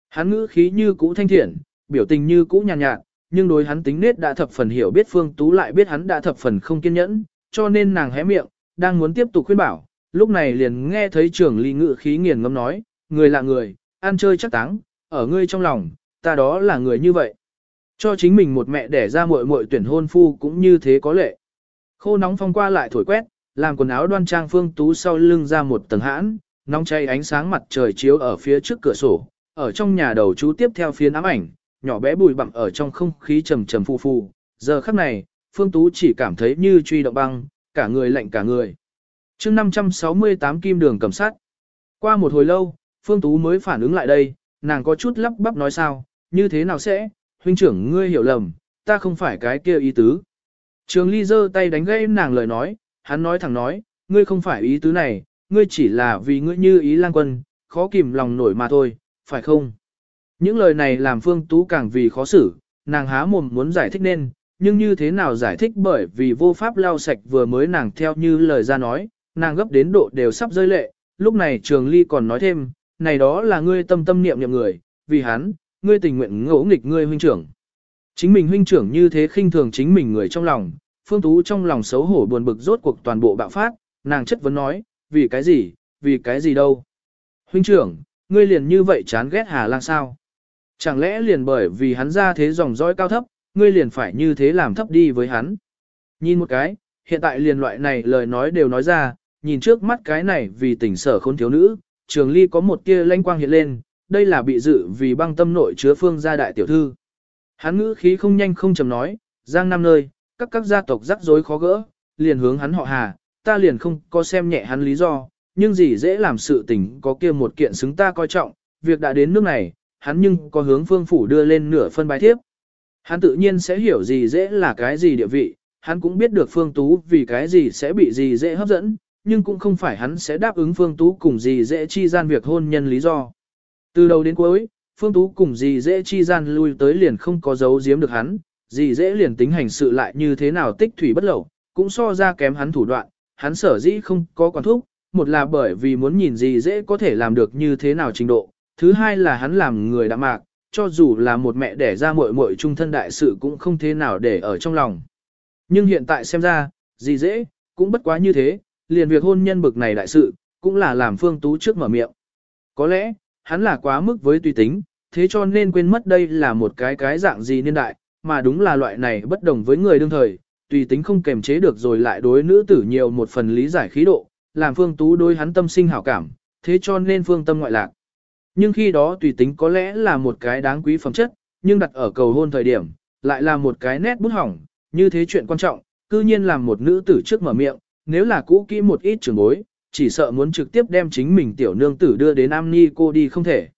Hắn ngữ khí như cũ thanh thiện, biểu tình như cũ nhàn nhạt, nhạt, nhưng đối hắn tính nết đã thập phần hiểu biết Phương Tú lại biết hắn đã thập phần không kiên nhẫn, cho nên nàng hé miệng, đang muốn tiếp tục khuyên bảo, lúc này liền nghe thấy trưởng ly ngữ khí nghiền ngâm nói, người là người, ăn chơi chắc táng, ở ngươi trong lòng, ta đó là người như vậy. Cho chính mình một mẹ đẻ ra muội muội tuyển hôn phu cũng như thế có lệ. Khô nóng phong qua lại thổi quét, làm quần áo đoan trang Phương Tú sau lưng ra một tầng hãn, nóng cháy ánh sáng mặt trời chiếu ở phía trước cửa sổ, ở trong nhà đầu chú tiếp theo phía ám ảnh, nhỏ bé bụi bặm ở trong không khí trầm trầm phù phù. Giờ khắc này, Phương Tú chỉ cảm thấy như truy động băng, cả người lạnh cả người. chương 568 kim đường cầm sát. Qua một hồi lâu, Phương Tú mới phản ứng lại đây, nàng có chút lắp bắp nói sao, như thế nào sẽ, huynh trưởng ngươi hiểu lầm, ta không phải cái kia ý tứ. Trường Ly giơ tay đánh gãy nàng lời nói, hắn nói thẳng nói, ngươi không phải ý tứ này, ngươi chỉ là vì ngươi như ý lang quân, khó kìm lòng nổi mà thôi, phải không? Những lời này làm Phương Tú càng vì khó xử, nàng há mồm muốn giải thích nên, nhưng như thế nào giải thích bởi vì vô pháp lau sạch vừa mới nàng theo như lời ra nói, nàng gấp đến độ đều sắp rơi lệ, lúc này Trường Ly còn nói thêm, này đó là ngươi tâm tâm niệm niệm người, vì hắn, ngươi tình nguyện ngỗ nghịch ngươi huynh trưởng. Chính mình huynh trưởng như thế khinh thường chính mình người trong lòng, Phương Tú trong lòng xấu hổ buồn bực rốt cuộc toàn bộ bạo phát, nàng chất vấn nói, vì cái gì, vì cái gì đâu. Huynh trưởng, ngươi liền như vậy chán ghét Hà Lang sao? Chẳng lẽ liền bởi vì hắn ra thế dòng dõi cao thấp, ngươi liền phải như thế làm thấp đi với hắn? Nhìn một cái, hiện tại liền loại này lời nói đều nói ra, nhìn trước mắt cái này vì tỉnh sở khôn thiếu nữ, trường ly có một tia lanh quang hiện lên, đây là bị dự vì băng tâm nội chứa phương gia đại tiểu thư. Hắn ngữ khí không nhanh không chầm nói, giang năm nơi, các các gia tộc rắc rối khó gỡ, liền hướng hắn họ hà, ta liền không có xem nhẹ hắn lý do, nhưng gì dễ làm sự tình có kia một kiện xứng ta coi trọng, việc đã đến nước này, hắn nhưng có hướng phương phủ đưa lên nửa phân bài thiếp. Hắn tự nhiên sẽ hiểu gì dễ là cái gì địa vị, hắn cũng biết được phương tú vì cái gì sẽ bị gì dễ hấp dẫn, nhưng cũng không phải hắn sẽ đáp ứng phương tú cùng gì dễ chi gian việc hôn nhân lý do. Từ đầu đến cuối, phương tú cùng gì dễ chi gian lui tới liền không có dấu giếm được hắn, gì dễ liền tính hành sự lại như thế nào tích thủy bất lậu, cũng so ra kém hắn thủ đoạn, hắn sở dĩ không có quản thúc, một là bởi vì muốn nhìn gì dễ có thể làm được như thế nào trình độ, thứ hai là hắn làm người đã mạc, cho dù là một mẹ đẻ ra muội muội trung thân đại sự cũng không thế nào để ở trong lòng. Nhưng hiện tại xem ra, gì dễ, cũng bất quá như thế, liền việc hôn nhân bực này đại sự, cũng là làm Phương Tú trước mở miệng. Có lẽ, hắn là quá mức với tùy tính, thế cho nên quên mất đây là một cái cái dạng gì niên đại, mà đúng là loại này bất đồng với người đương thời, tùy tính không kềm chế được rồi lại đối nữ tử nhiều một phần lý giải khí độ, làm Phương Tú đối hắn tâm sinh hảo cảm, thế cho nên Phương Tâm ngoại lạc. Nhưng khi đó tùy tính có lẽ là một cái đáng quý phẩm chất, nhưng đặt ở cầu hôn thời điểm, lại là một cái nét bút hỏng, như thế chuyện quan trọng, cư nhiên làm một nữ tử trước mở miệng, nếu là cũ kỹ một ít trường bối, chỉ sợ muốn trực tiếp đem chính mình tiểu nương tử đưa đến am ni cô đi không thể.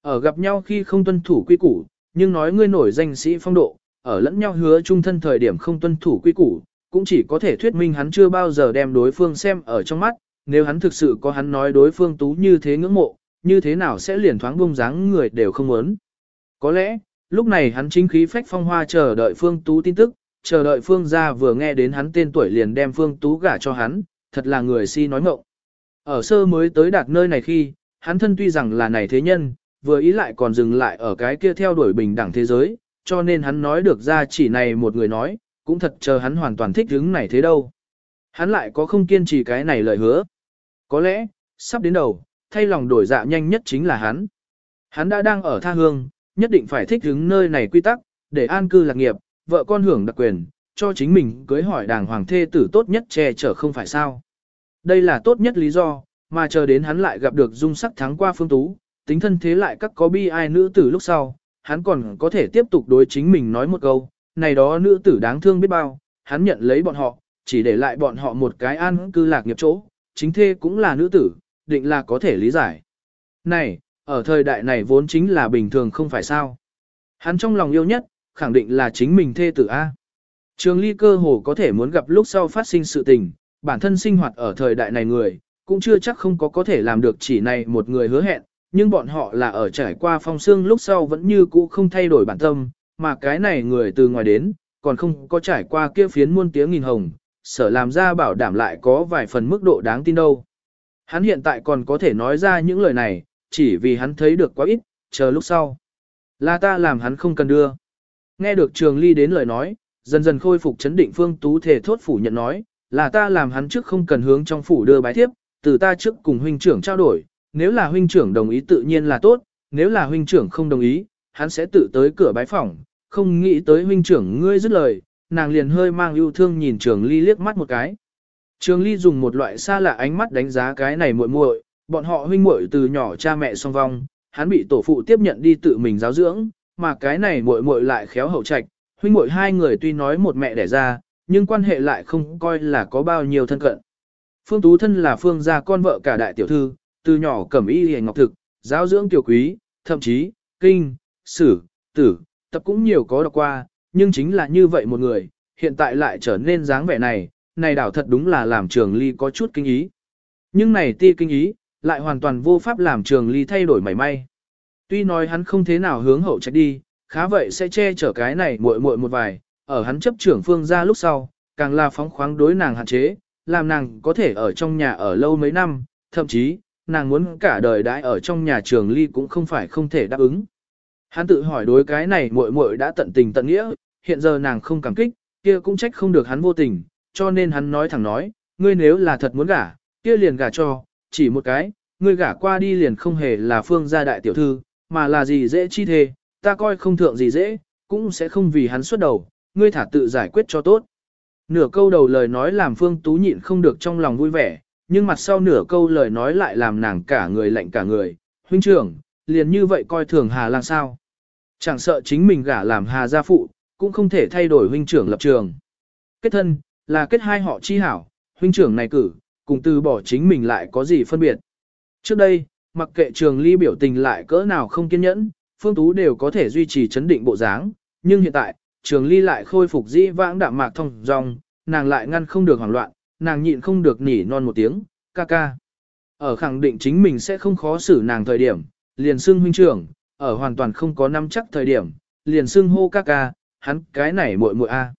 Ở gặp nhau khi không tuân thủ quy củ, nhưng nói ngươi nổi danh sĩ phong độ, ở lẫn nhau hứa chung thân thời điểm không tuân thủ quy củ, cũng chỉ có thể thuyết minh hắn chưa bao giờ đem đối phương xem ở trong mắt, nếu hắn thực sự có hắn nói đối phương tú như thế ngưỡng mộ, như thế nào sẽ liền thoáng bông dáng người đều không muốn. Có lẽ, lúc này hắn chính khí phách phong hoa chờ đợi phương tú tin tức, chờ đợi phương gia vừa nghe đến hắn tên tuổi liền đem phương tú gả cho hắn, thật là người si nói ngộng. Ở sơ mới tới đạt nơi này khi, hắn thân tuy rằng là này thế nhân, vừa ý lại còn dừng lại ở cái kia theo đuổi bình đẳng thế giới, cho nên hắn nói được ra chỉ này một người nói, cũng thật chờ hắn hoàn toàn thích hứng này thế đâu. Hắn lại có không kiên trì cái này lời hứa. Có lẽ, sắp đến đầu, thay lòng đổi dạ nhanh nhất chính là hắn. Hắn đã đang ở tha hương, nhất định phải thích hứng nơi này quy tắc, để an cư lạc nghiệp, vợ con hưởng đặc quyền, cho chính mình cưới hỏi đàng hoàng thê tử tốt nhất che chở không phải sao. Đây là tốt nhất lý do, mà chờ đến hắn lại gặp được dung sắc thắng qua phương tú, tính thân thế lại các có bi ai nữ tử lúc sau, hắn còn có thể tiếp tục đối chính mình nói một câu, này đó nữ tử đáng thương biết bao, hắn nhận lấy bọn họ, chỉ để lại bọn họ một cái an cư lạc nghiệp chỗ, chính thê cũng là nữ tử, định là có thể lý giải. Này, ở thời đại này vốn chính là bình thường không phải sao. Hắn trong lòng yêu nhất, khẳng định là chính mình thê tử A. Trường ly cơ hồ có thể muốn gặp lúc sau phát sinh sự tình, bản thân sinh hoạt ở thời đại này người, cũng chưa chắc không có có thể làm được chỉ này một người hứa hẹn, nhưng bọn họ là ở trải qua phong xương lúc sau vẫn như cũ không thay đổi bản tâm, mà cái này người từ ngoài đến, còn không có trải qua kia phiến muôn tiếng nghìn hồng, sở làm ra bảo đảm lại có vài phần mức độ đáng tin đâu. Hắn hiện tại còn có thể nói ra những lời này, chỉ vì hắn thấy được quá ít, chờ lúc sau. Là ta làm hắn không cần đưa. Nghe được trường ly đến lời nói, dần dần khôi phục chấn định phương tú thể thốt phủ nhận nói, là ta làm hắn trước không cần hướng trong phủ đưa bái thiếp, từ ta trước cùng huynh trưởng trao đổi, nếu là huynh trưởng đồng ý tự nhiên là tốt, nếu là huynh trưởng không đồng ý, hắn sẽ tự tới cửa bái phỏng, không nghĩ tới huynh trưởng ngươi dứt lời, nàng liền hơi mang yêu thương nhìn trường ly liếc mắt một cái. Trường ly dùng một loại xa lạ ánh mắt đánh giá cái này muội muội, bọn họ huynh muội từ nhỏ cha mẹ song vong, hắn bị tổ phụ tiếp nhận đi tự mình giáo dưỡng, mà cái này muội muội lại khéo hậu trạch, huynh muội hai người tuy nói một mẹ đẻ ra, nhưng quan hệ lại không coi là có bao nhiêu thân cận. Phương Tú thân là phương gia con vợ cả đại tiểu thư, từ nhỏ cẩm y hề ngọc thực, giáo dưỡng tiểu quý, thậm chí, kinh, sử, tử, tập cũng nhiều có đọc qua, nhưng chính là như vậy một người, hiện tại lại trở nên dáng vẻ này, này đảo thật đúng là làm trường ly có chút kinh ý. Nhưng này ti kinh ý, lại hoàn toàn vô pháp làm trường ly thay đổi mảy may. Tuy nói hắn không thế nào hướng hậu trách đi, khá vậy sẽ che chở cái này muội muội một vài, ở hắn chấp trưởng phương ra lúc sau, càng là phóng khoáng đối nàng hạn chế, làm nàng có thể ở trong nhà ở lâu mấy năm, thậm chí, nàng muốn cả đời đãi ở trong nhà trường ly cũng không phải không thể đáp ứng. Hắn tự hỏi đối cái này muội muội đã tận tình tận nghĩa, hiện giờ nàng không cảm kích, kia cũng trách không được hắn vô tình, cho nên hắn nói thẳng nói, ngươi nếu là thật muốn gả, kia liền gả cho, chỉ một cái, ngươi gả qua đi liền không hề là phương gia đại tiểu thư, mà là gì dễ chi thề, ta coi không thượng gì dễ, cũng sẽ không vì hắn xuất đầu, ngươi thả tự giải quyết cho tốt. Nửa câu đầu lời nói làm Phương Tú nhịn không được trong lòng vui vẻ, nhưng mặt sau nửa câu lời nói lại làm nàng cả người lạnh cả người, huynh trưởng, liền như vậy coi thường Hà Lang sao. Chẳng sợ chính mình gả làm Hà gia phụ, cũng không thể thay đổi huynh trưởng lập trường. Kết thân, là kết hai họ chi hảo, huynh trưởng này cử, cùng từ bỏ chính mình lại có gì phân biệt. Trước đây, mặc kệ trường ly biểu tình lại cỡ nào không kiên nhẫn, Phương Tú đều có thể duy trì chấn định bộ dáng, nhưng hiện tại, trường ly lại khôi phục dĩ vãng đạm mạc thông dong, nàng lại ngăn không được hoảng loạn, nàng nhịn không được nỉ non một tiếng, ca ca. Ở khẳng định chính mình sẽ không khó xử nàng thời điểm, liền xưng huynh trưởng, ở hoàn toàn không có nắm chắc thời điểm, liền xưng hô ca ca, hắn cái này muội muội a.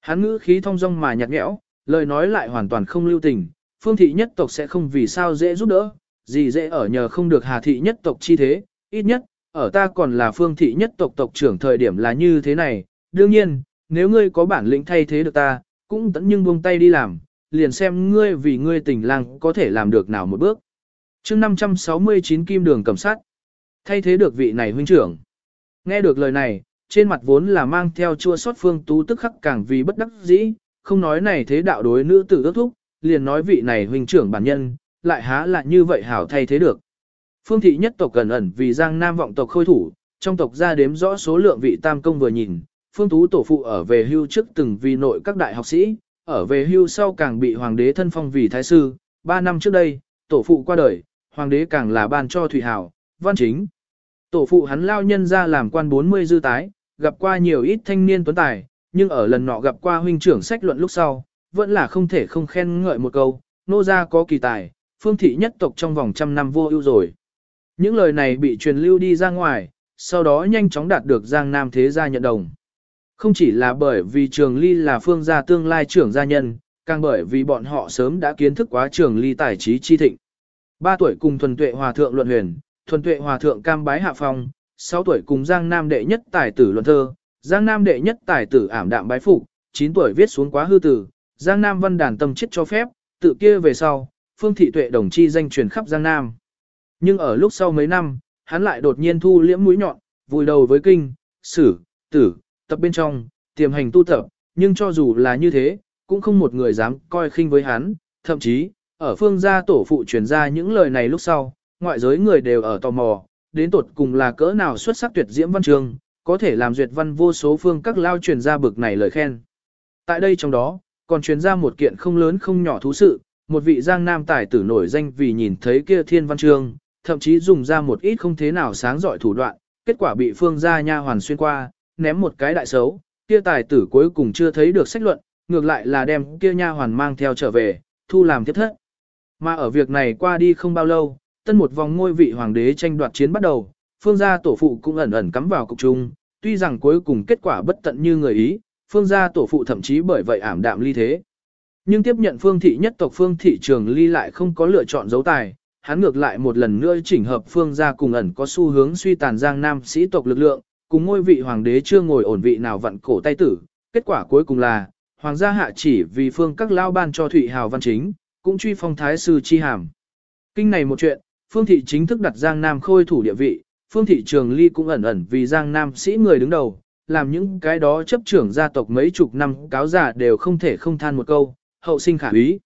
Hắn ngữ khí thông dong mà nhạt nhẽo, lời nói lại hoàn toàn không lưu tình, phương thị nhất tộc sẽ không vì sao dễ giúp đỡ, gì dễ ở nhờ không được hà thị nhất tộc chi thế, ít nhất, ở ta còn là phương thị nhất tộc tộc trưởng thời điểm là như thế này, đương nhiên, nếu ngươi có bản lĩnh thay thế được ta, cũng tẫn nhưng buông tay đi làm, liền xem ngươi vì ngươi tình lang có thể làm được nào một bước. chương 569 kim đường cầm sát, thay thế được vị này huynh trưởng. Nghe được lời này, trên mặt vốn là mang theo chua sót phương tú tức khắc càng vì bất đắc dĩ, không nói này thế đạo đối nữ tử ước thúc, liền nói vị này huynh trưởng bản nhân, lại há lại như vậy hảo thay thế được. Phương thị nhất tộc gần ẩn vì giang nam vọng tộc khôi thủ, trong tộc ra đếm rõ số lượng vị tam công vừa nhìn, phương tú tổ phụ ở về hưu trước từng vì nội các đại học sĩ, ở về hưu sau càng bị hoàng đế thân phong vì thái sư, ba năm trước đây, tổ phụ qua đời, hoàng đế càng là ban cho thủy hảo, văn chính. Tổ phụ hắn lao nhân ra làm quan 40 dư tái, gặp qua nhiều ít thanh niên tuấn tài, nhưng ở lần nọ gặp qua huynh trưởng sách luận lúc sau, vẫn là không thể không khen ngợi một câu, nô gia có kỳ tài, phương thị nhất tộc trong vòng trăm năm vô ưu rồi. Những lời này bị truyền lưu đi ra ngoài, sau đó nhanh chóng đạt được Giang Nam Thế gia nhận đồng. Không chỉ là bởi vì Trường Ly là phương gia tương lai trưởng gia nhân, càng bởi vì bọn họ sớm đã kiến thức quá Trường Ly tài trí chi thịnh. Ba tuổi cùng thuần tuệ hòa thượng luận huyền, thuần tuệ hòa thượng cam bái hạ phong, 6 tuổi cùng Giang Nam đệ nhất tài tử luận thơ, Giang Nam đệ nhất tài tử ảm đạm bái phục, 9 tuổi viết xuống quá hư tử, Giang Nam văn đàn tâm chết cho phép, tự kia về sau, Phương Thị Tuệ đồng chi danh truyền khắp Giang Nam. Nhưng ở lúc sau mấy năm, hắn lại đột nhiên thu liễm mũi nhọn, vùi đầu với kinh, sử, tử, tập bên trong, tiềm hành tu tập, nhưng cho dù là như thế, cũng không một người dám coi khinh với hắn, thậm chí, ở phương gia tổ phụ truyền ra những lời này lúc sau, ngoại giới người đều ở tò mò, đến tột cùng là cỡ nào xuất sắc tuyệt diễm văn trường, có thể làm duyệt văn vô số phương các lao truyền ra bực này lời khen. Tại đây trong đó, còn truyền ra một kiện không lớn không nhỏ thú sự, một vị giang nam tài tử nổi danh vì nhìn thấy kia thiên văn trường, thậm chí dùng ra một ít không thế nào sáng giỏi thủ đoạn, kết quả bị phương gia nha hoàn xuyên qua, ném một cái đại xấu, kia tài tử cuối cùng chưa thấy được sách luận, ngược lại là đem kia nha hoàn mang theo trở về, thu làm tiếp thất. Mà ở việc này qua đi không bao lâu, tân một vòng ngôi vị hoàng đế tranh đoạt chiến bắt đầu, phương gia tổ phụ cũng ẩn ẩn cắm vào cục trung, tuy rằng cuối cùng kết quả bất tận như người ý, phương gia tổ phụ thậm chí bởi vậy ảm đạm ly thế. Nhưng tiếp nhận phương thị nhất tộc phương thị trường ly lại không có lựa chọn dấu tài, hắn ngược lại một lần nữa chỉnh hợp phương gia cùng ẩn có xu hướng suy tàn giang nam sĩ tộc lực lượng, cùng ngôi vị hoàng đế chưa ngồi ổn vị nào vặn cổ tay tử, kết quả cuối cùng là, hoàng gia hạ chỉ vì phương các lao ban cho Thụy Hào văn chính, cũng truy phong thái sư chi hàm. Kinh này một chuyện, phương thị chính thức đặt giang nam khôi thủ địa vị, phương thị trường ly cũng ẩn ẩn vì giang nam sĩ người đứng đầu, làm những cái đó chấp trưởng gia tộc mấy chục năm cáo giả đều không thể không than một câu, hậu sinh khả úy.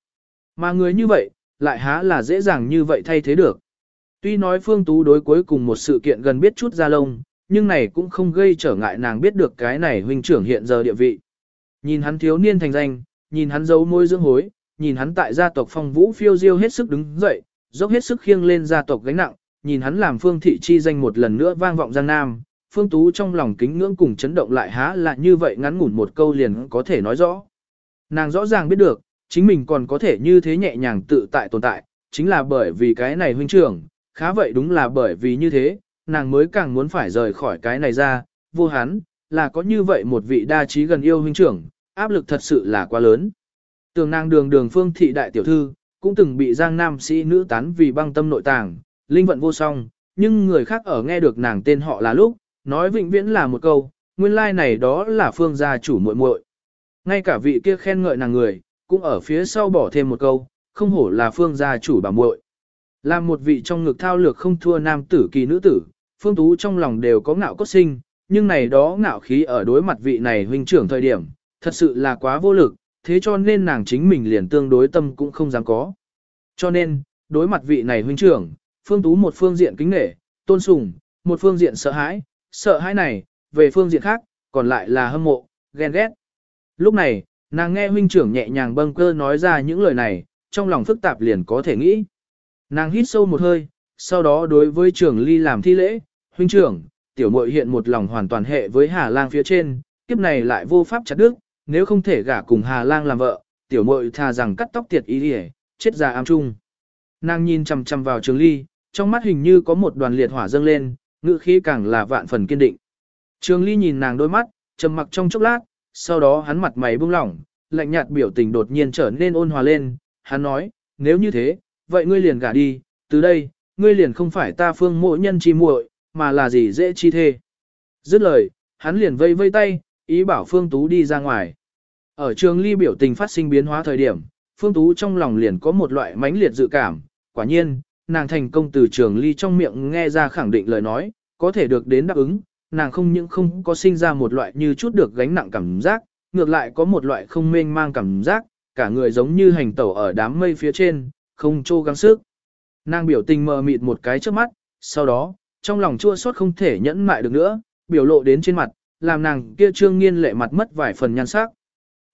Mà người như vậy, lại há là dễ dàng như vậy thay thế được. Tuy nói phương tú đối cuối cùng một sự kiện gần biết chút ra lông, nhưng này cũng không gây trở ngại nàng biết được cái này huynh trưởng hiện giờ địa vị. Nhìn hắn thiếu niên thành danh, nhìn hắn giấu môi dưỡng hối, nhìn hắn tại gia tộc phong vũ phiêu diêu hết sức đứng dậy, dốc hết sức khiêng lên gia tộc gánh nặng, nhìn hắn làm phương thị chi danh một lần nữa vang vọng Giang Nam, phương tú trong lòng kính ngưỡng cùng chấn động lại há là như vậy ngắn ngủn một câu liền có thể nói rõ. Nàng rõ ràng biết được, chính mình còn có thể như thế nhẹ nhàng tự tại tồn tại, chính là bởi vì cái này huynh trưởng, khá vậy đúng là bởi vì như thế, nàng mới càng muốn phải rời khỏi cái này ra, vô hắn, là có như vậy một vị đa trí gần yêu huynh trưởng, áp lực thật sự là quá lớn. Tường nàng đường đường phương thị đại tiểu thư, cũng từng bị giang nam sĩ nữ tán vì băng tâm nội tàng, linh vận vô song, nhưng người khác ở nghe được nàng tên họ là lúc, nói vĩnh viễn là một câu, nguyên lai like này đó là phương gia chủ muội muội. Ngay cả vị kia khen ngợi nàng người, cũng ở phía sau bỏ thêm một câu, không hổ là phương gia chủ bà muội. Là một vị trong ngực thao lược không thua nam tử kỳ nữ tử, phương tú trong lòng đều có ngạo cốt sinh, nhưng này đó ngạo khí ở đối mặt vị này huynh trưởng thời điểm, thật sự là quá vô lực, thế cho nên nàng chính mình liền tương đối tâm cũng không dám có. Cho nên, đối mặt vị này huynh trưởng, phương tú một phương diện kính nể, tôn sùng, một phương diện sợ hãi, sợ hãi này, về phương diện khác, còn lại là hâm mộ, ghen ghét. Lúc này, nàng nghe huynh trưởng nhẹ nhàng bâng cơ nói ra những lời này, trong lòng phức tạp liền có thể nghĩ. Nàng hít sâu một hơi, sau đó đối với trưởng ly làm thi lễ, huynh trưởng, tiểu muội hiện một lòng hoàn toàn hệ với Hà Lang phía trên, kiếp này lại vô pháp chặt đức, nếu không thể gả cùng Hà Lang làm vợ, tiểu muội thà rằng cắt tóc tiệt ý đi chết già am trung. Nàng nhìn chằm chằm vào trường ly, trong mắt hình như có một đoàn liệt hỏa dâng lên, ngữ khí càng là vạn phần kiên định. Trường ly nhìn nàng đôi mắt, trầm mặc trong chốc lát, sau đó hắn mặt mày buông lỏng, lạnh nhạt biểu tình đột nhiên trở nên ôn hòa lên, hắn nói, nếu như thế, vậy ngươi liền gả đi, từ đây, ngươi liền không phải ta phương mộ nhân chi muội, mà là gì dễ chi thê. Dứt lời, hắn liền vây vây tay, ý bảo Phương Tú đi ra ngoài. Ở trường ly biểu tình phát sinh biến hóa thời điểm, Phương Tú trong lòng liền có một loại mãnh liệt dự cảm, quả nhiên, nàng thành công từ trường ly trong miệng nghe ra khẳng định lời nói, có thể được đến đáp ứng, nàng không những không có sinh ra một loại như chút được gánh nặng cảm giác, ngược lại có một loại không mênh mang cảm giác, cả người giống như hành tẩu ở đám mây phía trên, không trô gắng sức. Nàng biểu tình mờ mịt một cái trước mắt, sau đó, trong lòng chua xót không thể nhẫn mại được nữa, biểu lộ đến trên mặt, làm nàng kia trương nghiên lệ mặt mất vài phần nhan sắc.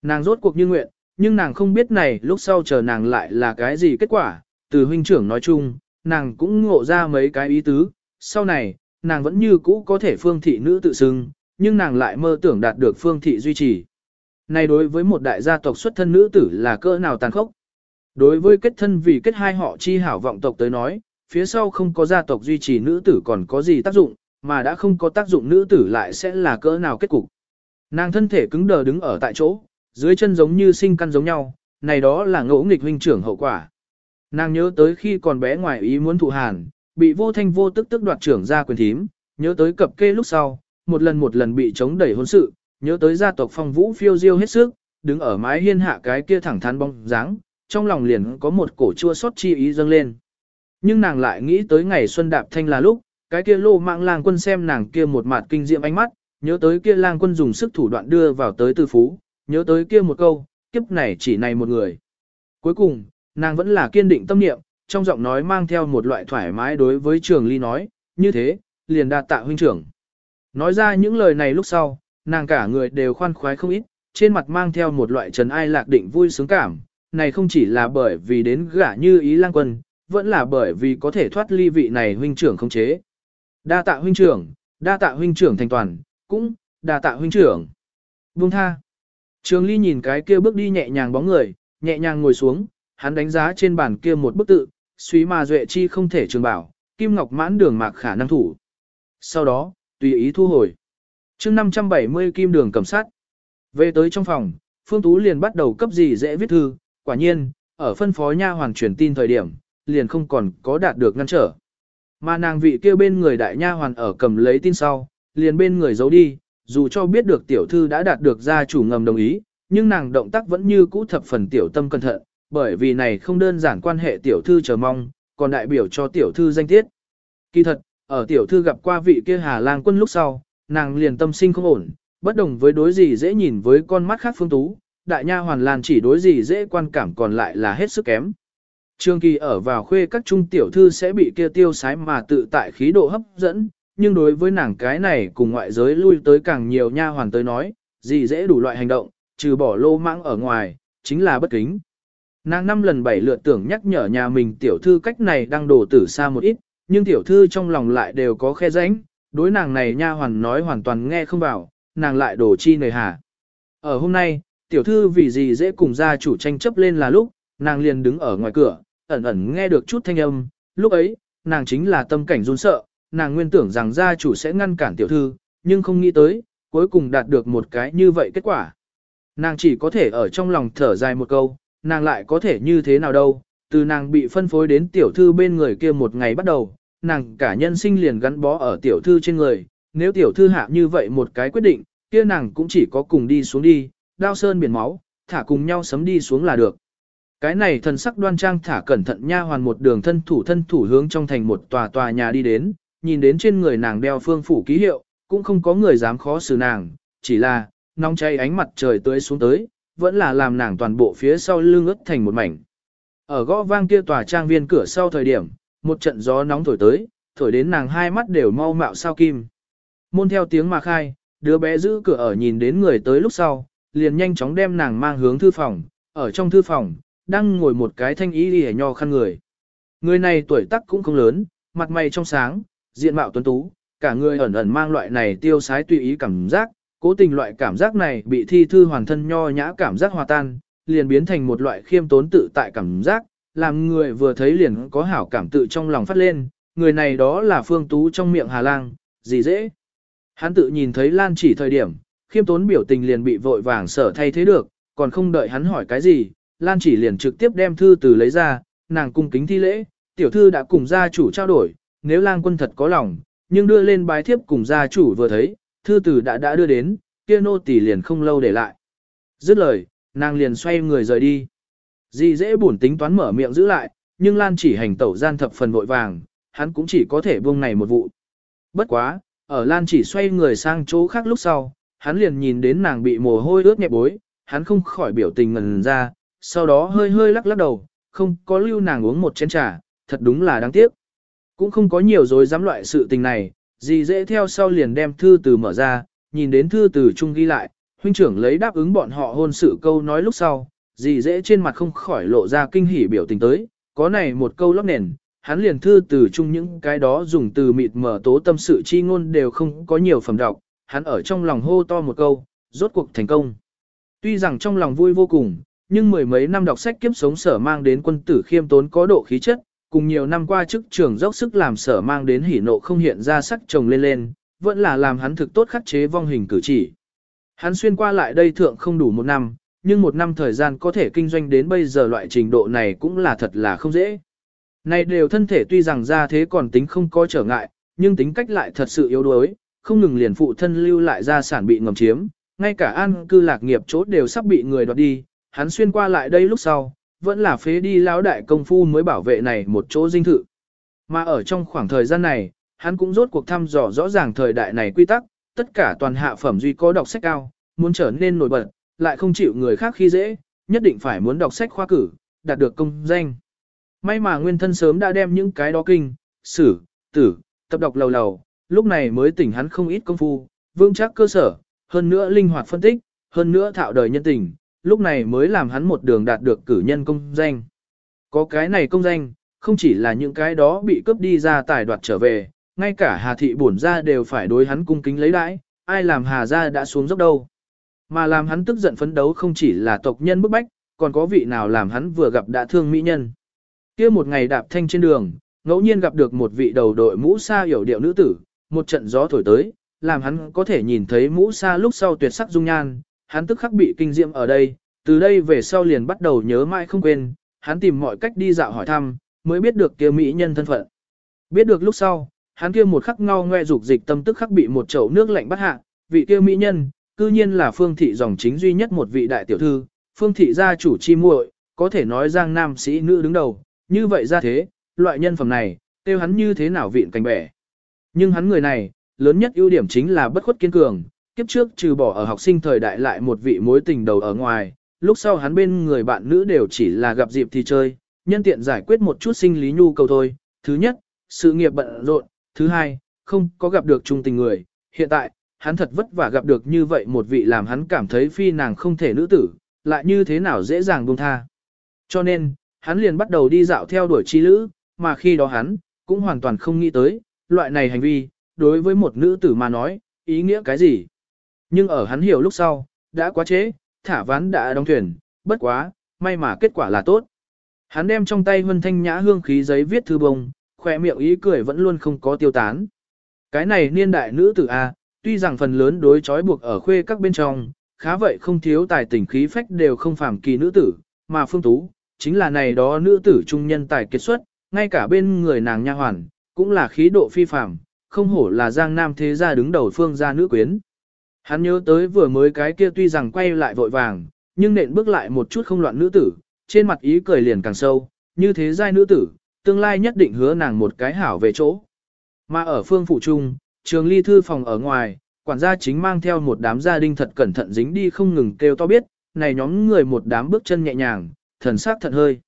Nàng rốt cuộc như nguyện, nhưng nàng không biết này lúc sau chờ nàng lại là cái gì kết quả, từ huynh trưởng nói chung, nàng cũng ngộ ra mấy cái ý tứ, sau này, nàng vẫn như cũ có thể phương thị nữ tự xưng, nhưng nàng lại mơ tưởng đạt được phương thị duy trì. Này đối với một đại gia tộc xuất thân nữ tử là cỡ nào tàn khốc. Đối với kết thân vì kết hai họ chi hảo vọng tộc tới nói, phía sau không có gia tộc duy trì nữ tử còn có gì tác dụng, mà đã không có tác dụng nữ tử lại sẽ là cỡ nào kết cục. Nàng thân thể cứng đờ đứng ở tại chỗ, dưới chân giống như sinh căn giống nhau, này đó là ngỗ nghịch huynh trưởng hậu quả. Nàng nhớ tới khi còn bé ngoài ý muốn thụ hàn, bị vô thanh vô tức tức đoạt trưởng ra quyền thím, nhớ tới cập kê lúc sau, một lần một lần bị chống đẩy hôn sự, nhớ tới gia tộc phong vũ phiêu diêu hết sức, đứng ở mái hiên hạ cái kia thẳng thắn bóng dáng, trong lòng liền có một cổ chua xót chi ý dâng lên. Nhưng nàng lại nghĩ tới ngày xuân đạp thanh là lúc, cái kia lô mạng lang quân xem nàng kia một mặt kinh diệm ánh mắt, nhớ tới kia lang quân dùng sức thủ đoạn đưa vào tới tư phú, nhớ tới kia một câu, kiếp này chỉ này một người. Cuối cùng, nàng vẫn là kiên định tâm niệm, trong giọng nói mang theo một loại thoải mái đối với trường ly nói, như thế, liền đạt tạ huynh trưởng. Nói ra những lời này lúc sau, nàng cả người đều khoan khoái không ít, trên mặt mang theo một loại trần ai lạc định vui sướng cảm, này không chỉ là bởi vì đến gả như ý lang quân, vẫn là bởi vì có thể thoát ly vị này huynh trưởng không chế. Đa tạ huynh trưởng, đa tạ huynh trưởng thành toàn, cũng, đa tạ huynh trưởng. Vương tha. Trường ly nhìn cái kia bước đi nhẹ nhàng bóng người, nhẹ nhàng ngồi xuống, hắn đánh giá trên bàn kia một bức tự, suy mà duệ chi không thể trường bảo, kim ngọc mãn đường mạc khả năng thủ. Sau đó, tùy ý thu hồi. chương 570 kim đường cầm sát. Về tới trong phòng, Phương Tú liền bắt đầu cấp gì dễ viết thư, quả nhiên, ở phân phó nha hoàng truyền tin thời điểm, liền không còn có đạt được ngăn trở. Mà nàng vị kia bên người đại nha hoàn ở cầm lấy tin sau, liền bên người giấu đi, dù cho biết được tiểu thư đã đạt được gia chủ ngầm đồng ý, nhưng nàng động tác vẫn như cũ thập phần tiểu tâm cẩn thận, bởi vì này không đơn giản quan hệ tiểu thư chờ mong, còn đại biểu cho tiểu thư danh tiết. Kỳ thật, ở tiểu thư gặp qua vị kia Hà Lang quân lúc sau, nàng liền tâm sinh không ổn, bất đồng với đối gì dễ nhìn với con mắt khác phương tú, đại nha hoàn lan chỉ đối gì dễ quan cảm còn lại là hết sức kém. Trường Kỳ ở vào khuê các trung tiểu thư sẽ bị kia tiêu sái mà tự tại khí độ hấp dẫn, nhưng đối với nàng cái này cùng ngoại giới lui tới càng nhiều nha hoàn tới nói, gì dễ đủ loại hành động, trừ bỏ lô mãng ở ngoài, chính là bất kính. Nàng năm lần bảy lượt tưởng nhắc nhở nhà mình tiểu thư cách này đang đổ tử xa một ít, nhưng tiểu thư trong lòng lại đều có khe rãnh, đối nàng này nha hoàn nói hoàn toàn nghe không vào, nàng lại đổ chi nề hà. Ở hôm nay, tiểu thư vì gì dễ cùng gia chủ tranh chấp lên là lúc, nàng liền đứng ở ngoài cửa, ẩn ẩn nghe được chút thanh âm, lúc ấy, nàng chính là tâm cảnh run sợ, nàng nguyên tưởng rằng gia chủ sẽ ngăn cản tiểu thư, nhưng không nghĩ tới, cuối cùng đạt được một cái như vậy kết quả. Nàng chỉ có thể ở trong lòng thở dài một câu, nàng lại có thể như thế nào đâu, từ nàng bị phân phối đến tiểu thư bên người kia một ngày bắt đầu, nàng cả nhân sinh liền gắn bó ở tiểu thư trên người, nếu tiểu thư hạ như vậy một cái quyết định, kia nàng cũng chỉ có cùng đi xuống đi, đao sơn biển máu, thả cùng nhau sấm đi xuống là được. Cái này thần sắc đoan trang thả cẩn thận nha hoàn một đường thân thủ thân thủ hướng trong thành một tòa tòa nhà đi đến, nhìn đến trên người nàng đeo phương phủ ký hiệu, cũng không có người dám khó xử nàng, chỉ là, nóng cháy ánh mặt trời tưới xuống tới, vẫn là làm nàng toàn bộ phía sau lưng ướt thành một mảnh. Ở gõ vang kia tòa trang viên cửa sau thời điểm, một trận gió nóng thổi tới, thổi đến nàng hai mắt đều mau mạo sao kim. Môn theo tiếng mà khai, đứa bé giữ cửa ở nhìn đến người tới lúc sau, liền nhanh chóng đem nàng mang hướng thư phòng, ở trong thư phòng, đang ngồi một cái thanh ý đi nho khăn người. Người này tuổi tác cũng không lớn, mặt mày trong sáng, diện mạo tuấn tú, cả người ẩn ẩn mang loại này tiêu sái tùy ý cảm giác, cố tình loại cảm giác này bị thi thư hoàn thân nho nhã cảm giác hòa tan, liền biến thành một loại khiêm tốn tự tại cảm giác, làm người vừa thấy liền có hảo cảm tự trong lòng phát lên, người này đó là phương tú trong miệng Hà Lang, gì dễ. Hắn tự nhìn thấy Lan chỉ thời điểm, khiêm tốn biểu tình liền bị vội vàng sở thay thế được, còn không đợi hắn hỏi cái gì, Lan chỉ liền trực tiếp đem thư từ lấy ra, nàng cung kính thi lễ, tiểu thư đã cùng gia chủ trao đổi, nếu lang quân thật có lòng, nhưng đưa lên bái thiếp cùng gia chủ vừa thấy, thư từ đã đã đưa đến, kia nô tỳ liền không lâu để lại. Dứt lời, nàng liền xoay người rời đi. Dì dễ buồn tính toán mở miệng giữ lại, nhưng Lan chỉ hành tẩu gian thập phần vội vàng, hắn cũng chỉ có thể buông này một vụ. Bất quá, ở Lan chỉ xoay người sang chỗ khác lúc sau, hắn liền nhìn đến nàng bị mồ hôi ướt nhẹ bối, hắn không khỏi biểu tình ngần ra, sau đó hơi hơi lắc lắc đầu, không có lưu nàng uống một chén trà, thật đúng là đáng tiếc. Cũng không có nhiều rồi dám loại sự tình này, gì dễ theo sau liền đem thư từ mở ra, nhìn đến thư từ chung ghi lại, huynh trưởng lấy đáp ứng bọn họ hôn sự câu nói lúc sau, gì dễ trên mặt không khỏi lộ ra kinh hỉ biểu tình tới, có này một câu lóc nền, hắn liền thư từ chung những cái đó dùng từ mịt mở tố tâm sự chi ngôn đều không có nhiều phẩm đọc, hắn ở trong lòng hô to một câu, rốt cuộc thành công. Tuy rằng trong lòng vui vô cùng, nhưng mười mấy năm đọc sách kiếp sống sở mang đến quân tử khiêm tốn có độ khí chất, cùng nhiều năm qua chức trường dốc sức làm sở mang đến hỉ nộ không hiện ra sắc chồng lên lên, vẫn là làm hắn thực tốt khắc chế vong hình cử chỉ. Hắn xuyên qua lại đây thượng không đủ một năm, nhưng một năm thời gian có thể kinh doanh đến bây giờ loại trình độ này cũng là thật là không dễ. Này đều thân thể tuy rằng ra thế còn tính không có trở ngại, nhưng tính cách lại thật sự yếu đuối, không ngừng liền phụ thân lưu lại gia sản bị ngầm chiếm, ngay cả an cư lạc nghiệp chốt đều sắp bị người đoạt đi, hắn xuyên qua lại đây lúc sau, vẫn là phế đi lão đại công phu mới bảo vệ này một chỗ dinh thự. Mà ở trong khoảng thời gian này, hắn cũng rốt cuộc thăm dò rõ ràng thời đại này quy tắc, tất cả toàn hạ phẩm duy có đọc sách cao, muốn trở nên nổi bật, lại không chịu người khác khi dễ, nhất định phải muốn đọc sách khoa cử, đạt được công danh. May mà nguyên thân sớm đã đem những cái đó kinh, sử, tử, tập đọc lầu lầu, lúc này mới tỉnh hắn không ít công phu, vững chắc cơ sở, hơn nữa linh hoạt phân tích, hơn nữa thạo đời nhân tình, lúc này mới làm hắn một đường đạt được cử nhân công danh. Có cái này công danh, không chỉ là những cái đó bị cướp đi ra tài đoạt trở về, ngay cả Hà thị bổn ra đều phải đối hắn cung kính lấy đãi, ai làm Hà ra đã xuống dốc đâu. Mà làm hắn tức giận phấn đấu không chỉ là tộc nhân bức bách, còn có vị nào làm hắn vừa gặp đã thương mỹ nhân. kia một ngày đạp thanh trên đường, ngẫu nhiên gặp được một vị đầu đội mũ xa hiểu điệu nữ tử, một trận gió thổi tới, làm hắn có thể nhìn thấy mũ sa lúc sau tuyệt sắc dung nhan, hắn tức khắc bị kinh diệm ở đây, từ đây về sau liền bắt đầu nhớ mãi không quên, hắn tìm mọi cách đi dạo hỏi thăm, mới biết được kia mỹ nhân thân phận. Biết được lúc sau, hắn kia một khắc ngao ngoe dục dịch tâm tức khắc bị một chậu nước lạnh bắt hạ, vị kia mỹ nhân, cư nhiên là phương thị dòng chính duy nhất một vị đại tiểu thư, phương thị gia chủ chi muội, có thể nói giang nam sĩ nữ đứng đầu, như vậy ra thế, loại nhân phẩm này, tiêu hắn như thế nào vịn cảnh bẻ. Nhưng hắn người này, lớn nhất ưu điểm chính là bất khuất kiên cường, kiếp trước trừ bỏ ở học sinh thời đại lại một vị mối tình đầu ở ngoài, lúc sau hắn bên người bạn nữ đều chỉ là gặp dịp thì chơi, nhân tiện giải quyết một chút sinh lý nhu cầu thôi. Thứ nhất, sự nghiệp bận rộn, thứ hai, không có gặp được trung tình người. Hiện tại, hắn thật vất vả gặp được như vậy một vị làm hắn cảm thấy phi nàng không thể nữ tử, lại như thế nào dễ dàng buông tha. Cho nên, hắn liền bắt đầu đi dạo theo đuổi chi lữ, mà khi đó hắn, cũng hoàn toàn không nghĩ tới, loại này hành vi, đối với một nữ tử mà nói, ý nghĩa cái gì. Nhưng ở hắn hiểu lúc sau, đã quá chế, thả ván đã đóng thuyền, bất quá, may mà kết quả là tốt. Hắn đem trong tay vân thanh nhã hương khí giấy viết thư bông, khỏe miệng ý cười vẫn luôn không có tiêu tán. Cái này niên đại nữ tử A, tuy rằng phần lớn đối chói buộc ở khuê các bên trong, khá vậy không thiếu tài tình khí phách đều không phàm kỳ nữ tử, mà phương tú, chính là này đó nữ tử trung nhân tài kết xuất, ngay cả bên người nàng nha hoàn, cũng là khí độ phi phàm, không hổ là giang nam thế gia đứng đầu phương gia nữ quyến. Hắn nhớ tới vừa mới cái kia tuy rằng quay lại vội vàng, nhưng nện bước lại một chút không loạn nữ tử, trên mặt ý cười liền càng sâu, như thế giai nữ tử, tương lai nhất định hứa nàng một cái hảo về chỗ. Mà ở phương phủ trung, trường ly thư phòng ở ngoài, quản gia chính mang theo một đám gia đình thật cẩn thận dính đi không ngừng kêu to biết, này nhóm người một đám bước chân nhẹ nhàng, thần sắc thật hơi.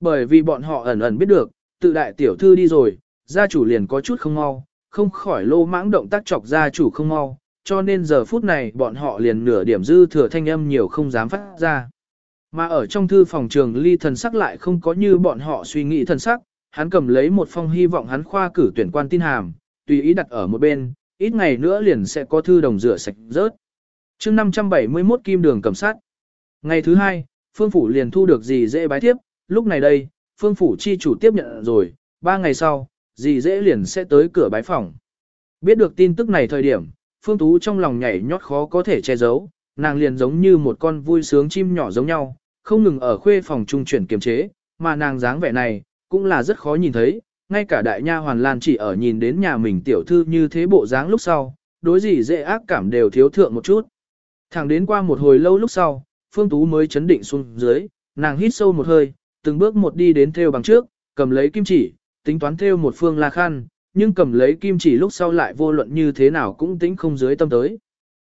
Bởi vì bọn họ ẩn ẩn biết được, tự đại tiểu thư đi rồi, gia chủ liền có chút không mau, không khỏi lô mãng động tác chọc gia chủ không mau, cho nên giờ phút này bọn họ liền nửa điểm dư thừa thanh âm nhiều không dám phát ra. Mà ở trong thư phòng trường ly thần sắc lại không có như bọn họ suy nghĩ thần sắc, hắn cầm lấy một phong hy vọng hắn khoa cử tuyển quan tin hàm, tùy ý đặt ở một bên, ít ngày nữa liền sẽ có thư đồng rửa sạch rớt. chương 571 kim đường cầm sát. Ngày thứ hai, phương phủ liền thu được gì dễ bái tiếp, lúc này đây, phương phủ chi chủ tiếp nhận rồi, ba ngày sau, gì dễ liền sẽ tới cửa bái phòng. Biết được tin tức này thời điểm, Phương Tú trong lòng nhảy nhót khó có thể che giấu, nàng liền giống như một con vui sướng chim nhỏ giống nhau, không ngừng ở khuê phòng trung chuyển kiềm chế, mà nàng dáng vẻ này, cũng là rất khó nhìn thấy, ngay cả đại nha hoàn Lan chỉ ở nhìn đến nhà mình tiểu thư như thế bộ dáng lúc sau, đối gì dễ ác cảm đều thiếu thượng một chút. Thẳng đến qua một hồi lâu lúc sau, Phương Tú mới chấn định xuống dưới, nàng hít sâu một hơi, từng bước một đi đến theo bằng trước, cầm lấy kim chỉ, tính toán theo một phương la khăn, nhưng cầm lấy kim chỉ lúc sau lại vô luận như thế nào cũng tính không dưới tâm tới.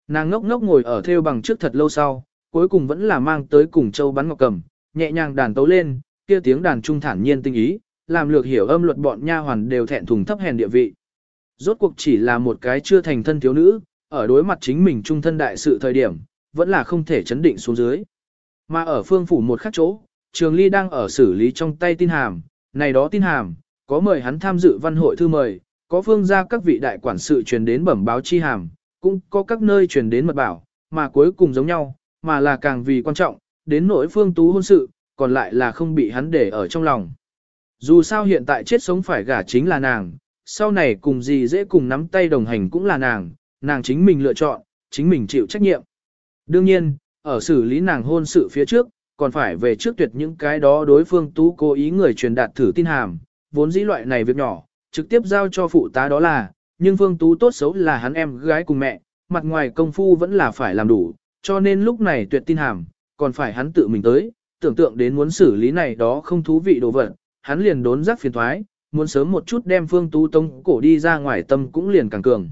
Nàng ngốc ngốc ngồi ở theo bằng trước thật lâu sau, cuối cùng vẫn là mang tới cùng châu bắn ngọc cầm, nhẹ nhàng đàn tấu lên, kia tiếng đàn trung thản nhiên tinh ý, làm lược hiểu âm luật bọn nha hoàn đều thẹn thùng thấp hèn địa vị. Rốt cuộc chỉ là một cái chưa thành thân thiếu nữ, ở đối mặt chính mình trung thân đại sự thời điểm, vẫn là không thể chấn định xuống dưới. Mà ở phương phủ một khắc chỗ, Trường Ly đang ở xử lý trong tay tin hàm, này đó tin hàm, có mời hắn tham dự văn hội thư mời, có phương ra các vị đại quản sự truyền đến bẩm báo chi hàm, cũng có các nơi truyền đến mật bảo, mà cuối cùng giống nhau, mà là càng vì quan trọng, đến nỗi phương tú hôn sự, còn lại là không bị hắn để ở trong lòng. Dù sao hiện tại chết sống phải gả chính là nàng, sau này cùng gì dễ cùng nắm tay đồng hành cũng là nàng, nàng chính mình lựa chọn, chính mình chịu trách nhiệm. Đương nhiên, ở xử lý nàng hôn sự phía trước, còn phải về trước tuyệt những cái đó đối phương tú cố ý người truyền đạt thử tin hàm, vốn dĩ loại này việc nhỏ, trực tiếp giao cho phụ tá đó là, nhưng phương tú tốt xấu là hắn em gái cùng mẹ, mặt ngoài công phu vẫn là phải làm đủ, cho nên lúc này tuyệt tin hàm, còn phải hắn tự mình tới, tưởng tượng đến muốn xử lý này đó không thú vị đồ vật, hắn liền đốn giác phiền thoái, muốn sớm một chút đem phương tú tông cổ đi ra ngoài tâm cũng liền càng cường.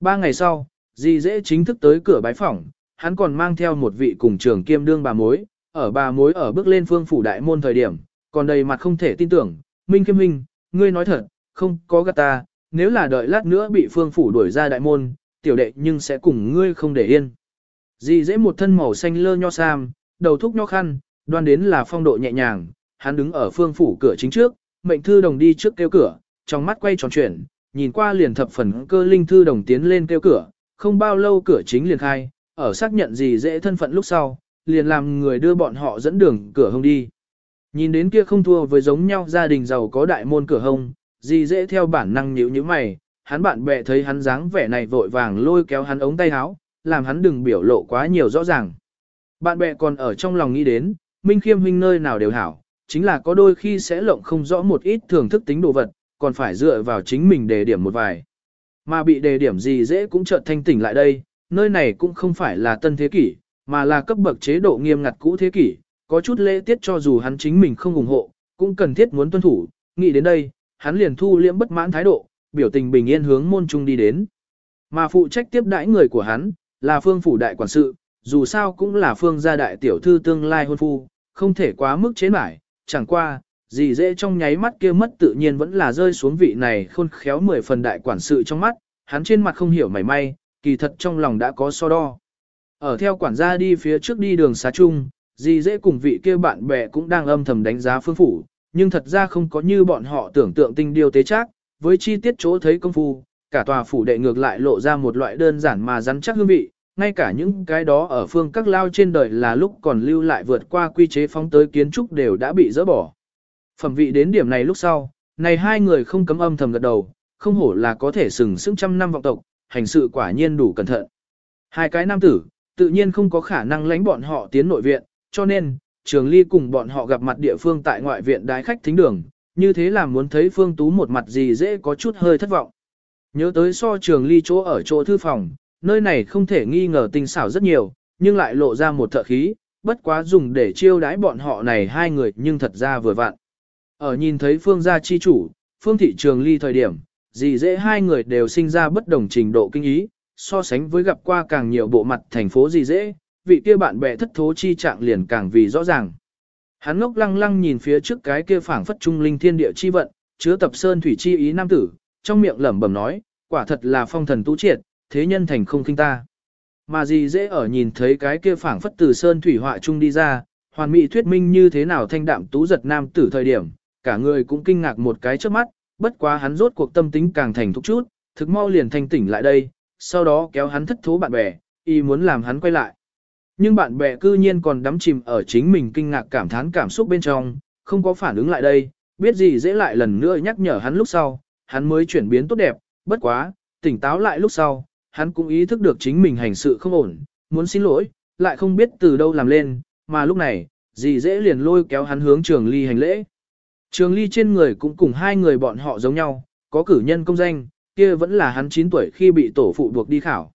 Ba ngày sau, dì dễ chính thức tới cửa bái phỏng, hắn còn mang theo một vị cùng trường kiêm đương bà mối, ở bà mối ở bước lên phương phủ đại môn thời điểm, còn đầy mặt không thể tin tưởng, Minh Kiêm Minh, ngươi nói thật, không có gạt ta, nếu là đợi lát nữa bị phương phủ đuổi ra đại môn, tiểu đệ nhưng sẽ cùng ngươi không để yên. Dì dễ một thân màu xanh lơ nho sam, đầu thúc nho khăn, đoan đến là phong độ nhẹ nhàng, hắn đứng ở phương phủ cửa chính trước, mệnh thư đồng đi trước kêu cửa, trong mắt quay tròn chuyển, nhìn qua liền thập phần cơ linh thư đồng tiến lên kêu cửa, không bao lâu cửa chính liền khai, ở xác nhận gì dễ thân phận lúc sau, liền làm người đưa bọn họ dẫn đường cửa hông đi. Nhìn đến kia không thua với giống nhau gia đình giàu có đại môn cửa hông, gì dễ theo bản năng nhíu như mày, hắn bạn bè thấy hắn dáng vẻ này vội vàng lôi kéo hắn ống tay áo, làm hắn đừng biểu lộ quá nhiều rõ ràng. Bạn bè còn ở trong lòng nghĩ đến, Minh Khiêm huynh nơi nào đều hảo, chính là có đôi khi sẽ lộng không rõ một ít thưởng thức tính đồ vật, còn phải dựa vào chính mình đề điểm một vài. Mà bị đề điểm gì dễ cũng chợt thanh tỉnh lại đây, nơi này cũng không phải là tân thế kỷ, mà là cấp bậc chế độ nghiêm ngặt cũ thế kỷ, có chút lễ tiết cho dù hắn chính mình không ủng hộ, cũng cần thiết muốn tuân thủ, nghĩ đến đây, hắn liền thu liễm bất mãn thái độ, biểu tình bình yên hướng môn trung đi đến. Mà phụ trách tiếp đãi người của hắn, là phương phủ đại quản sự, dù sao cũng là phương gia đại tiểu thư tương lai hôn phu, không thể quá mức chế mải, chẳng qua, gì dễ trong nháy mắt kia mất tự nhiên vẫn là rơi xuống vị này khôn khéo mười phần đại quản sự trong mắt, hắn trên mặt không hiểu mảy may, kỳ thật trong lòng đã có so đo. Ở theo quản gia đi phía trước đi đường xá chung, gì dễ cùng vị kia bạn bè cũng đang âm thầm đánh giá phương phủ, nhưng thật ra không có như bọn họ tưởng tượng tinh điều tế chắc, với chi tiết chỗ thấy công phu, cả tòa phủ đệ ngược lại lộ ra một loại đơn giản mà rắn chắc hương vị, ngay cả những cái đó ở phương các lao trên đời là lúc còn lưu lại vượt qua quy chế phóng tới kiến trúc đều đã bị dỡ bỏ. Phẩm vị đến điểm này lúc sau, này hai người không cấm âm thầm gật đầu, không hổ là có thể sừng sững trăm năm vọng tộc, hành sự quả nhiên đủ cẩn thận. Hai cái nam tử, tự nhiên không có khả năng lánh bọn họ tiến nội viện, cho nên, Trường Ly cùng bọn họ gặp mặt địa phương tại ngoại viện đái khách thính đường, như thế là muốn thấy Phương Tú một mặt gì dễ có chút hơi thất vọng. Nhớ tới so Trường Ly chỗ ở chỗ thư phòng, nơi này không thể nghi ngờ tinh xảo rất nhiều, nhưng lại lộ ra một thợ khí, bất quá dùng để chiêu đái bọn họ này hai người nhưng thật ra vừa vặn. Ở nhìn thấy Phương gia chi chủ, Phương thị Trường Ly thời điểm, gì dễ hai người đều sinh ra bất đồng trình độ kinh ý, so sánh với gặp qua càng nhiều bộ mặt thành phố gì dễ, vị kia bạn bè thất thố chi trạng liền càng vì rõ ràng. Hắn ngốc lăng lăng nhìn phía trước cái kia phảng phất trung linh thiên địa chi vận, chứa tập sơn thủy chi ý nam tử, trong miệng lẩm bẩm nói, quả thật là phong thần tú triệt, thế nhân thành không kinh ta. Mà gì dễ ở nhìn thấy cái kia phảng phất từ sơn thủy họa trung đi ra, hoàn mỹ thuyết minh như thế nào thanh đạm tú giật nam tử thời điểm, cả người cũng kinh ngạc một cái trước mắt, bất quá hắn rốt cuộc tâm tính càng thành thục chút, thực mau liền thanh tỉnh lại đây, sau đó kéo hắn thất thố bạn bè, y muốn làm hắn quay lại. Nhưng bạn bè cư nhiên còn đắm chìm ở chính mình kinh ngạc cảm thán cảm xúc bên trong, không có phản ứng lại đây, biết gì dễ lại lần nữa nhắc nhở hắn lúc sau, hắn mới chuyển biến tốt đẹp, bất quá, tỉnh táo lại lúc sau, hắn cũng ý thức được chính mình hành sự không ổn, muốn xin lỗi, lại không biết từ đâu làm lên, mà lúc này, dì dễ liền lôi kéo hắn hướng trường ly hành lễ. Trường ly trên người cũng cùng hai người bọn họ giống nhau, có cử nhân công danh, kia vẫn là hắn 9 tuổi khi bị tổ phụ buộc đi khảo.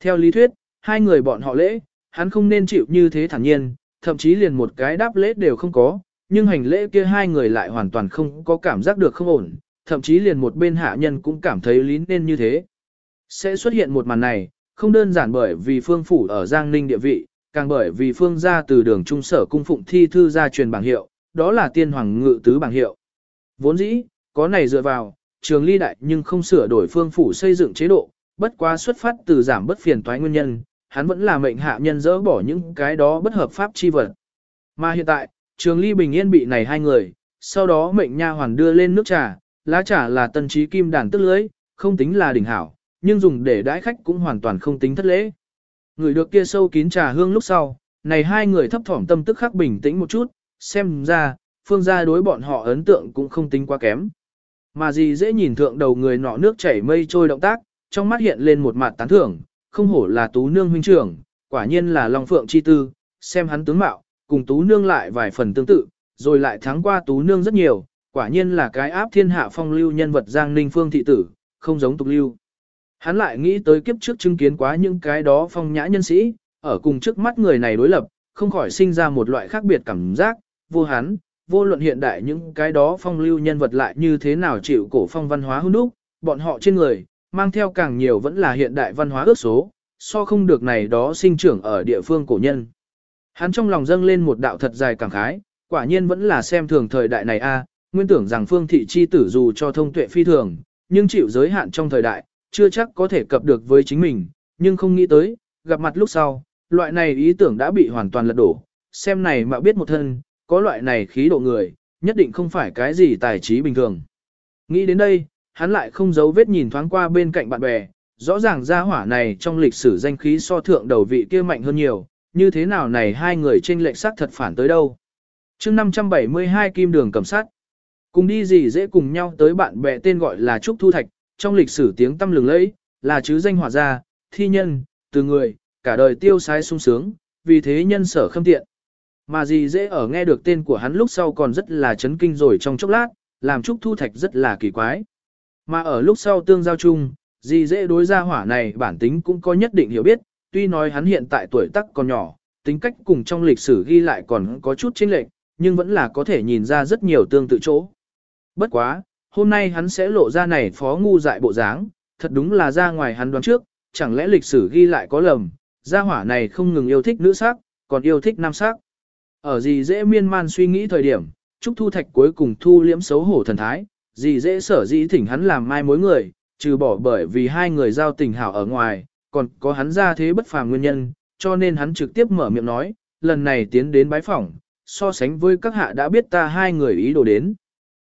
Theo lý thuyết, hai người bọn họ lễ, hắn không nên chịu như thế thản nhiên, thậm chí liền một cái đáp lễ đều không có, nhưng hành lễ kia hai người lại hoàn toàn không có cảm giác được không ổn, thậm chí liền một bên hạ nhân cũng cảm thấy lý nên như thế. Sẽ xuất hiện một màn này, không đơn giản bởi vì phương phủ ở Giang Ninh địa vị, càng bởi vì phương gia từ đường trung sở cung phụng thi thư ra truyền bảng hiệu, đó là tiên hoàng ngự tứ bảng hiệu. Vốn dĩ, có này dựa vào, trường ly đại nhưng không sửa đổi phương phủ xây dựng chế độ, bất quá xuất phát từ giảm bất phiền toái nguyên nhân, hắn vẫn là mệnh hạ nhân dỡ bỏ những cái đó bất hợp pháp chi vật. Mà hiện tại, trường ly bình yên bị này hai người, sau đó mệnh nha hoàn đưa lên nước trà, lá trà là tân trí kim đàn tức lưới, không tính là đỉnh hảo, nhưng dùng để đãi khách cũng hoàn toàn không tính thất lễ. Người được kia sâu kín trà hương lúc sau, này hai người thấp thỏm tâm tức khắc bình tĩnh một chút, xem ra, phương gia đối bọn họ ấn tượng cũng không tính quá kém. Mà gì dễ nhìn thượng đầu người nọ nước chảy mây trôi động tác, trong mắt hiện lên một mặt tán thưởng, không hổ là tú nương huynh trưởng, quả nhiên là Long Phượng chi tư, xem hắn tướng mạo, cùng tú nương lại vài phần tương tự, rồi lại thắng qua tú nương rất nhiều, quả nhiên là cái áp thiên hạ phong lưu nhân vật Giang Ninh Phương thị tử, không giống tục lưu. Hắn lại nghĩ tới kiếp trước chứng kiến quá những cái đó phong nhã nhân sĩ, ở cùng trước mắt người này đối lập, không khỏi sinh ra một loại khác biệt cảm giác, vô hắn, vô luận hiện đại những cái đó phong lưu nhân vật lại như thế nào chịu cổ phong văn hóa hôn đúc, bọn họ trên người, mang theo càng nhiều vẫn là hiện đại văn hóa ước số, so không được này đó sinh trưởng ở địa phương cổ nhân. Hắn trong lòng dâng lên một đạo thật dài cảm khái, quả nhiên vẫn là xem thường thời đại này a, nguyên tưởng rằng phương thị chi tử dù cho thông tuệ phi thường, nhưng chịu giới hạn trong thời đại, chưa chắc có thể cập được với chính mình, nhưng không nghĩ tới, gặp mặt lúc sau, loại này ý tưởng đã bị hoàn toàn lật đổ, xem này mà biết một thân, có loại này khí độ người, nhất định không phải cái gì tài trí bình thường. Nghĩ đến đây, hắn lại không giấu vết nhìn thoáng qua bên cạnh bạn bè, rõ ràng gia hỏa này trong lịch sử danh khí so thượng đầu vị kia mạnh hơn nhiều, như thế nào này hai người trên lệnh sắc thật phản tới đâu. chương 572 kim đường cầm sát, cùng đi gì dễ cùng nhau tới bạn bè tên gọi là Trúc Thu Thạch, trong lịch sử tiếng tâm lừng lẫy, là chứ danh hỏa gia, thi nhân, từ người, cả đời tiêu sái sung sướng, vì thế nhân sở khâm tiện. Mà gì dễ ở nghe được tên của hắn lúc sau còn rất là chấn kinh rồi trong chốc lát, làm Trúc Thu Thạch rất là kỳ quái. Mà ở lúc sau tương giao chung, dì dễ đối gia hỏa này bản tính cũng có nhất định hiểu biết, tuy nói hắn hiện tại tuổi tác còn nhỏ, tính cách cùng trong lịch sử ghi lại còn có chút chênh lệch, nhưng vẫn là có thể nhìn ra rất nhiều tương tự chỗ. Bất quá, hôm nay hắn sẽ lộ ra này phó ngu dại bộ dáng, thật đúng là ra ngoài hắn đoán trước, chẳng lẽ lịch sử ghi lại có lầm, gia hỏa này không ngừng yêu thích nữ sắc, còn yêu thích nam sắc. Ở gì dễ miên man suy nghĩ thời điểm, Trúc Thu Thạch cuối cùng thu liễm xấu hổ thần thái, gì dễ sở dĩ thỉnh hắn làm mai mối người, trừ bỏ bởi vì hai người giao tình hảo ở ngoài, còn có hắn ra thế bất phàm nguyên nhân, cho nên hắn trực tiếp mở miệng nói, lần này tiến đến bái phỏng, so sánh với các hạ đã biết ta hai người ý đồ đến.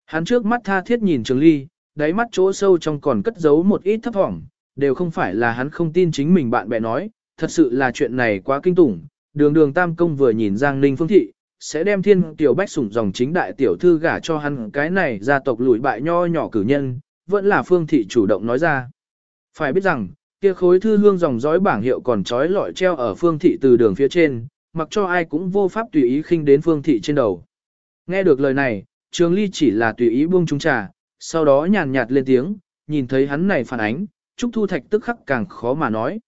Hắn trước mắt tha thiết nhìn Trường Ly, đáy mắt chỗ sâu trong còn cất giấu một ít thấp thỏm, đều không phải là hắn không tin chính mình bạn bè nói, thật sự là chuyện này quá kinh tủng. Đường đường Tam Công vừa nhìn Giang Ninh Phương Thị, sẽ đem thiên tiểu bách sủng dòng chính đại tiểu thư gả cho hắn cái này gia tộc lùi bại nho nhỏ cử nhân, vẫn là Phương Thị chủ động nói ra. Phải biết rằng, kia khối thư hương dòng dõi bảng hiệu còn trói lọi treo ở Phương Thị từ đường phía trên, mặc cho ai cũng vô pháp tùy ý khinh đến Phương Thị trên đầu. Nghe được lời này, Trường Ly chỉ là tùy ý buông chúng trà, sau đó nhàn nhạt lên tiếng, nhìn thấy hắn này phản ánh, Trúc Thu Thạch tức khắc càng khó mà nói.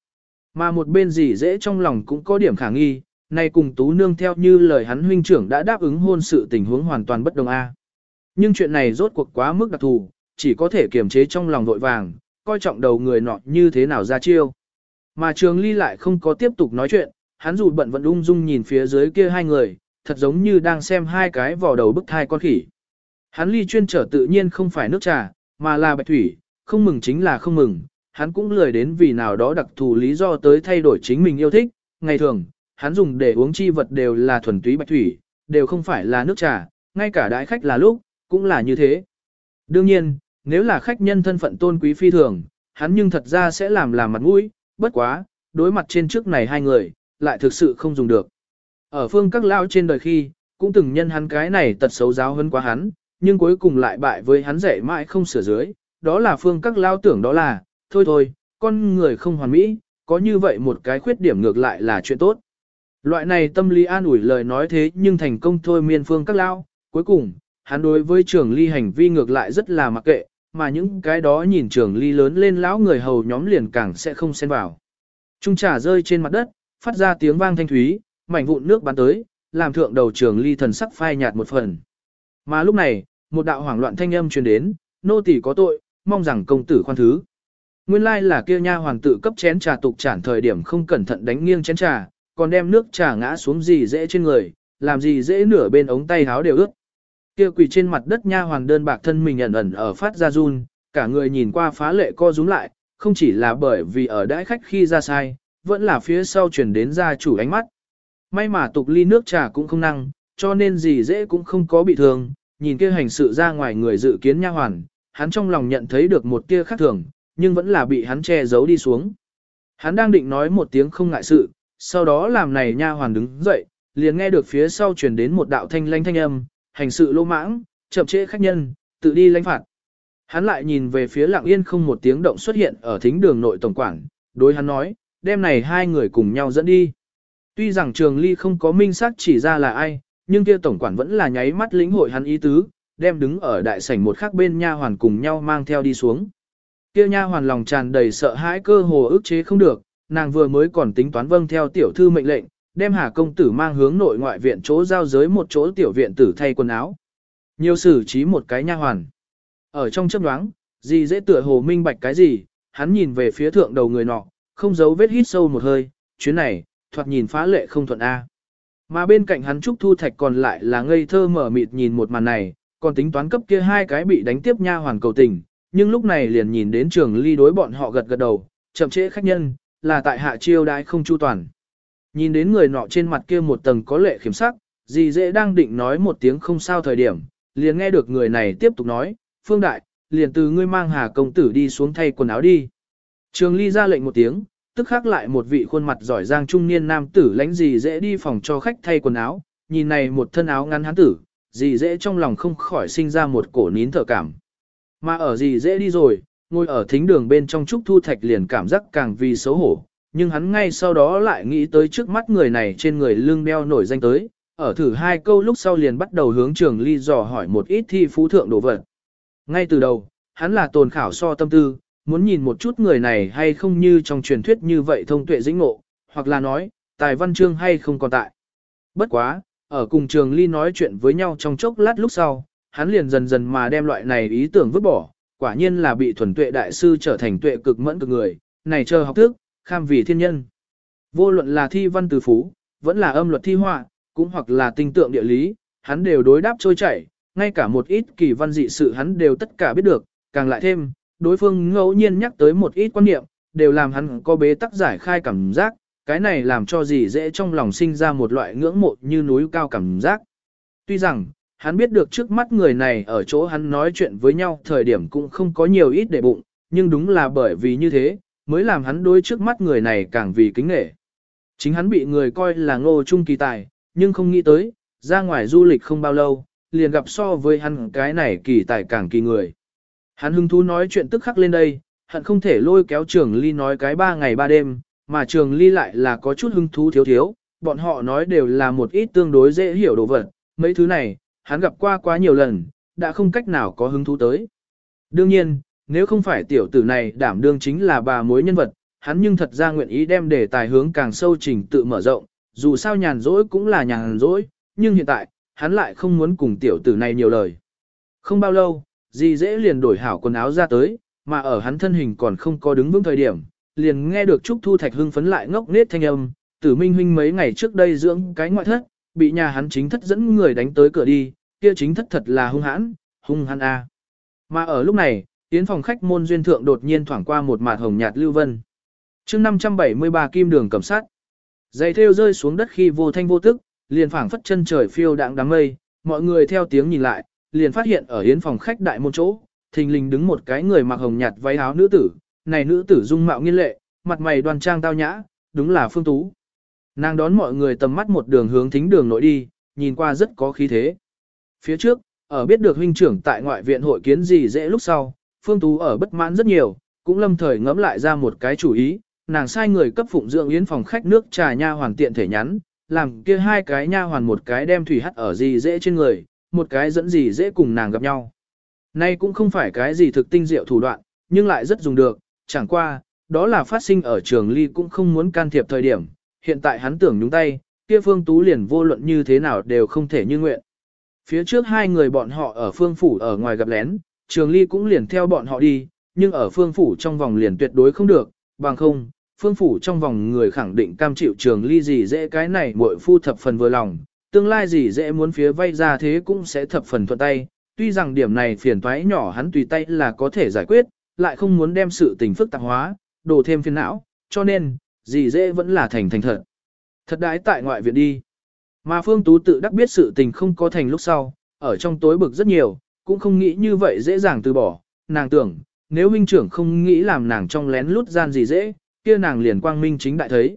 Mà một bên gì dễ trong lòng cũng có điểm khả nghi, nay cùng Tú Nương theo như lời hắn huynh trưởng đã đáp ứng hôn sự tình huống hoàn toàn bất đồng a. Nhưng chuyện này rốt cuộc quá mức đặc thù, chỉ có thể kiềm chế trong lòng vội vàng, coi trọng đầu người nọ như thế nào ra chiêu. Mà Trường Ly lại không có tiếp tục nói chuyện, hắn dù bận vẫn ung dung nhìn phía dưới kia hai người, thật giống như đang xem hai cái vỏ đầu bức thai con khỉ. Hắn ly chuyên trở tự nhiên không phải nước trà, mà là bạch thủy, không mừng chính là không mừng, hắn cũng lười đến vì nào đó đặc thù lý do tới thay đổi chính mình yêu thích, ngày thường, hắn dùng để uống chi vật đều là thuần túy bạch thủy, đều không phải là nước trà, ngay cả đại khách là lúc, cũng là như thế. Đương nhiên, nếu là khách nhân thân phận tôn quý phi thường, hắn nhưng thật ra sẽ làm làm mặt mũi, bất quá, đối mặt trên trước này hai người, lại thực sự không dùng được. Ở phương các lao trên đời khi, cũng từng nhân hắn cái này tật xấu giáo hơn quá hắn, nhưng cuối cùng lại bại với hắn dạy mãi không sửa dưới, đó là phương các lao tưởng đó là, thôi thôi, con người không hoàn mỹ, có như vậy một cái khuyết điểm ngược lại là chuyện tốt. Loại này tâm lý an ủi lời nói thế nhưng thành công thôi miên phương các lao, cuối cùng, hắn đối với trường ly hành vi ngược lại rất là mặc kệ, mà những cái đó nhìn trường ly lớn lên lão người hầu nhóm liền càng sẽ không xen vào. Trung trà rơi trên mặt đất, phát ra tiếng vang thanh thúy, mảnh vụn nước bắn tới, làm thượng đầu trường ly thần sắc phai nhạt một phần. Mà lúc này, một đạo hoảng loạn thanh âm truyền đến, nô tỳ có tội, mong rằng công tử khoan thứ. Nguyên lai là kia nha hoàng tự cấp chén trà tục chản thời điểm không cẩn thận đánh nghiêng chén trà, còn đem nước trà ngã xuống gì dễ trên người, làm gì dễ nửa bên ống tay háo đều ướt. Kia quỳ trên mặt đất nha hoàng đơn bạc thân mình ẩn ẩn ở phát ra run, cả người nhìn qua phá lệ co rúm lại, không chỉ là bởi vì ở đãi khách khi ra sai, vẫn là phía sau chuyển đến gia chủ ánh mắt. May mà tục ly nước trà cũng không năng, cho nên gì dễ cũng không có bị thương, nhìn kia hành sự ra ngoài người dự kiến nha hoàn, hắn trong lòng nhận thấy được một tia khác thường, nhưng vẫn là bị hắn che giấu đi xuống. Hắn đang định nói một tiếng không ngại sự, sau đó làm này nha hoàn đứng dậy, liền nghe được phía sau truyền đến một đạo thanh lanh thanh âm, hành sự lô mãng, chậm trễ khách nhân, tự đi lãnh phạt. Hắn lại nhìn về phía lặng yên không một tiếng động xuất hiện ở thính đường nội tổng quản, đối hắn nói, đêm này hai người cùng nhau dẫn đi. Tuy rằng trường ly không có minh xác chỉ ra là ai, nhưng kia tổng quản vẫn là nháy mắt lĩnh hội hắn ý tứ, đem đứng ở đại sảnh một khắc bên nha hoàn cùng nhau mang theo đi xuống. Kia nha hoàn lòng tràn đầy sợ hãi cơ hồ ức chế không được, nàng vừa mới còn tính toán vâng theo tiểu thư mệnh lệnh, đem Hà công tử mang hướng nội ngoại viện chỗ giao giới một chỗ tiểu viện tử thay quần áo. Nhiều xử trí một cái nha hoàn. Ở trong chấp nhoáng, gì dễ tựa hồ minh bạch cái gì, hắn nhìn về phía thượng đầu người nọ, không giấu vết hít sâu một hơi, chuyến này, thoạt nhìn phá lệ không thuận A. Mà bên cạnh hắn Trúc Thu Thạch còn lại là ngây thơ mở mịt nhìn một màn này, còn tính toán cấp kia hai cái bị đánh tiếp nha hoàn cầu tình, nhưng lúc này liền nhìn đến trường ly đối bọn họ gật gật đầu, chậm trễ khách nhân, là tại hạ chiêu đãi không chu toàn. Nhìn đến người nọ trên mặt kia một tầng có lệ khiếm sắc, dì dễ đang định nói một tiếng không sao thời điểm, liền nghe được người này tiếp tục nói, phương đại, liền từ ngươi mang hà công tử đi xuống thay quần áo đi. Trường ly ra lệnh một tiếng, tức khắc lại một vị khuôn mặt giỏi giang trung niên nam tử lãnh Dì dễ đi phòng cho khách thay quần áo, nhìn này một thân áo ngắn hắn tử, Dì dễ trong lòng không khỏi sinh ra một cổ nín thở cảm. Mà ở Dì dễ đi rồi, ngồi ở thính đường bên trong trúc thu thạch liền cảm giác càng vì xấu hổ, nhưng hắn ngay sau đó lại nghĩ tới trước mắt người này trên người lưng đeo nổi danh tới, ở thử hai câu lúc sau liền bắt đầu hướng trường ly dò hỏi một ít thi phú thượng đồ vật. Ngay từ đầu, hắn là tồn khảo so tâm tư, muốn nhìn một chút người này hay không như trong truyền thuyết như vậy thông tuệ dĩnh ngộ, hoặc là nói, tài văn chương hay không còn tại. Bất quá, ở cùng trường ly nói chuyện với nhau trong chốc lát lúc sau, hắn liền dần dần mà đem loại này ý tưởng vứt bỏ, quả nhiên là bị thuần tuệ đại sư trở thành tuệ cực mẫn cực người, này chờ học thức, kham vì thiên nhân. Vô luận là thi văn từ phú, vẫn là âm luật thi họa, cũng hoặc là tinh tượng địa lý, hắn đều đối đáp trôi chảy, ngay cả một ít kỳ văn dị sự hắn đều tất cả biết được, càng lại thêm, đối phương ngẫu nhiên nhắc tới một ít quan niệm, đều làm hắn có bế tắc giải khai cảm giác, cái này làm cho gì dễ trong lòng sinh ra một loại ngưỡng mộ như núi cao cảm giác. Tuy rằng, hắn biết được trước mắt người này ở chỗ hắn nói chuyện với nhau thời điểm cũng không có nhiều ít để bụng, nhưng đúng là bởi vì như thế, mới làm hắn đối trước mắt người này càng vì kính nghệ. Chính hắn bị người coi là ngô trung kỳ tài, nhưng không nghĩ tới, ra ngoài du lịch không bao lâu, liền gặp so với hắn cái này kỳ tài càng kỳ người. Hắn hứng thú nói chuyện tức khắc lên đây, hắn không thể lôi kéo trường ly nói cái ba ngày ba đêm, mà trường ly lại là có chút hứng thú thiếu thiếu, bọn họ nói đều là một ít tương đối dễ hiểu đồ vật, mấy thứ này, hắn gặp qua quá nhiều lần, đã không cách nào có hứng thú tới. Đương nhiên, nếu không phải tiểu tử này đảm đương chính là bà mối nhân vật, hắn nhưng thật ra nguyện ý đem đề tài hướng càng sâu trình tự mở rộng, dù sao nhàn rỗi cũng là nhàn rỗi, nhưng hiện tại, hắn lại không muốn cùng tiểu tử này nhiều lời. Không bao lâu, dì dễ liền đổi hảo quần áo ra tới, mà ở hắn thân hình còn không có đứng vững thời điểm, liền nghe được Trúc Thu Thạch hưng phấn lại ngốc nết thanh âm, tử minh huynh mấy ngày trước đây dưỡng cái ngoại thất, bị nhà hắn chính thất dẫn người đánh tới cửa đi, kia chính thất thật là hung hãn, hung hãn a. Mà ở lúc này, tiến phòng khách môn duyên thượng đột nhiên thoảng qua một mạt hồng nhạt lưu vân. chương 573 kim đường cầm sát. Giày thêu rơi xuống đất khi vô thanh vô tức, liền phảng phất chân trời phiêu đạng đám mây, mọi người theo tiếng nhìn lại, liền phát hiện ở yến phòng khách đại môn chỗ, thình lình đứng một cái người mặc hồng nhạt váy áo nữ tử, này nữ tử dung mạo nghiên lệ, mặt mày đoan trang tao nhã, đúng là Phương Tú. Nàng đón mọi người tầm mắt một đường hướng thính đường nội đi, nhìn qua rất có khí thế. Phía trước, ở biết được huynh trưởng tại ngoại viện hội kiến gì dễ lúc sau, Phương Tú ở bất mãn rất nhiều, cũng lâm thời ngẫm lại ra một cái chủ ý, nàng sai người cấp phụng dưỡng yến phòng khách nước trà nha hoàn tiện thể nhắn, làm kia hai cái nha hoàn một cái đem thủy hắt ở gì dễ trên người, một cái dẫn gì dễ cùng nàng gặp nhau. Nay cũng không phải cái gì thực tinh diệu thủ đoạn, nhưng lại rất dùng được, chẳng qua, đó là phát sinh ở trường ly cũng không muốn can thiệp thời điểm, hiện tại hắn tưởng nhúng tay, kia phương tú liền vô luận như thế nào đều không thể như nguyện. Phía trước hai người bọn họ ở phương phủ ở ngoài gặp lén, trường ly cũng liền theo bọn họ đi, nhưng ở phương phủ trong vòng liền tuyệt đối không được, bằng không, phương phủ trong vòng người khẳng định cam chịu trường ly gì dễ cái này muội phu thập phần vừa lòng, tương lai gì dễ muốn phía vay ra thế cũng sẽ thập phần thuận tay, tuy rằng điểm này phiền toái nhỏ hắn tùy tay là có thể giải quyết, lại không muốn đem sự tình phức tạp hóa, đổ thêm phiền não, cho nên, gì dễ vẫn là thành thành thật. Thật đái tại ngoại viện đi. Mà Phương Tú tự đắc biết sự tình không có thành lúc sau, ở trong tối bực rất nhiều, cũng không nghĩ như vậy dễ dàng từ bỏ, nàng tưởng, nếu huynh trưởng không nghĩ làm nàng trong lén lút gian gì dễ, kia nàng liền quang minh chính đại thấy.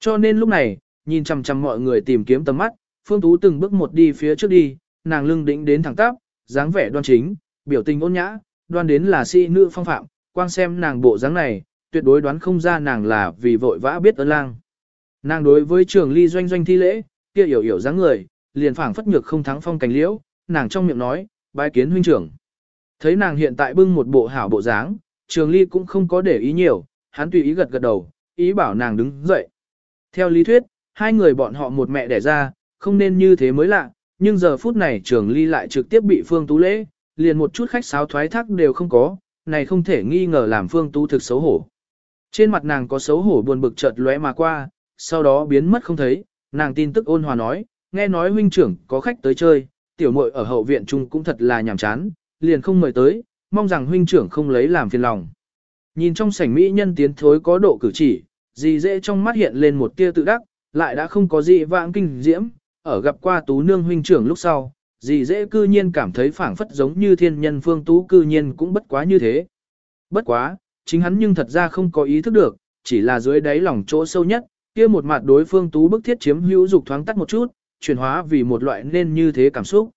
Cho nên lúc này, nhìn chằm chằm mọi người tìm kiếm tầm mắt, Phương Tú từng bước một đi phía trước đi, nàng lưng đĩnh đến thẳng tắp, dáng vẻ đoan chính, biểu tình ôn nhã, đoan đến là sĩ nữ phong phạm, quang xem nàng bộ dáng này, tuyệt đối đoán không ra nàng là vì vội vã biết ơn lang. Nàng đối với trường ly doanh doanh thi lễ, kia hiểu hiểu dáng người, liền phảng phất nhược không thắng phong cảnh liễu, nàng trong miệng nói, bái kiến huynh trưởng. Thấy nàng hiện tại bưng một bộ hảo bộ dáng, trường ly cũng không có để ý nhiều, hắn tùy ý gật gật đầu, ý bảo nàng đứng dậy. Theo lý thuyết, hai người bọn họ một mẹ đẻ ra, không nên như thế mới lạ, nhưng giờ phút này trường ly lại trực tiếp bị Phương Tú lễ, liền một chút khách sáo thoái thác đều không có, này không thể nghi ngờ làm Phương Tú thực xấu hổ. Trên mặt nàng có xấu hổ buồn bực chợt lóe mà qua, sau đó biến mất không thấy, nàng tin tức ôn hòa nói, nghe nói huynh trưởng có khách tới chơi, tiểu muội ở hậu viện chung cũng thật là nhàm chán, liền không mời tới, mong rằng huynh trưởng không lấy làm phiền lòng. Nhìn trong sảnh mỹ nhân tiến thối có độ cử chỉ, Dì dễ trong mắt hiện lên một tia tự đắc, lại đã không có gì vãng kinh diễm, ở gặp qua tú nương huynh trưởng lúc sau, Dì dễ cư nhiên cảm thấy phảng phất giống như thiên nhân phương tú cư nhiên cũng bất quá như thế. Bất quá, chính hắn nhưng thật ra không có ý thức được, chỉ là dưới đáy lòng chỗ sâu nhất, kia một mặt đối phương tú bức thiết chiếm hữu dục thoáng tắt một chút, chuyển hóa vì một loại nên như thế cảm xúc.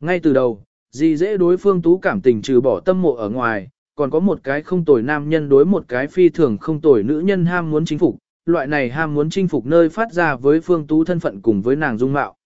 Ngay từ đầu, gì dễ đối phương tú cảm tình trừ bỏ tâm mộ ở ngoài, còn có một cái không tồi nam nhân đối một cái phi thường không tồi nữ nhân ham muốn chinh phục, loại này ham muốn chinh phục nơi phát ra với phương tú thân phận cùng với nàng dung mạo.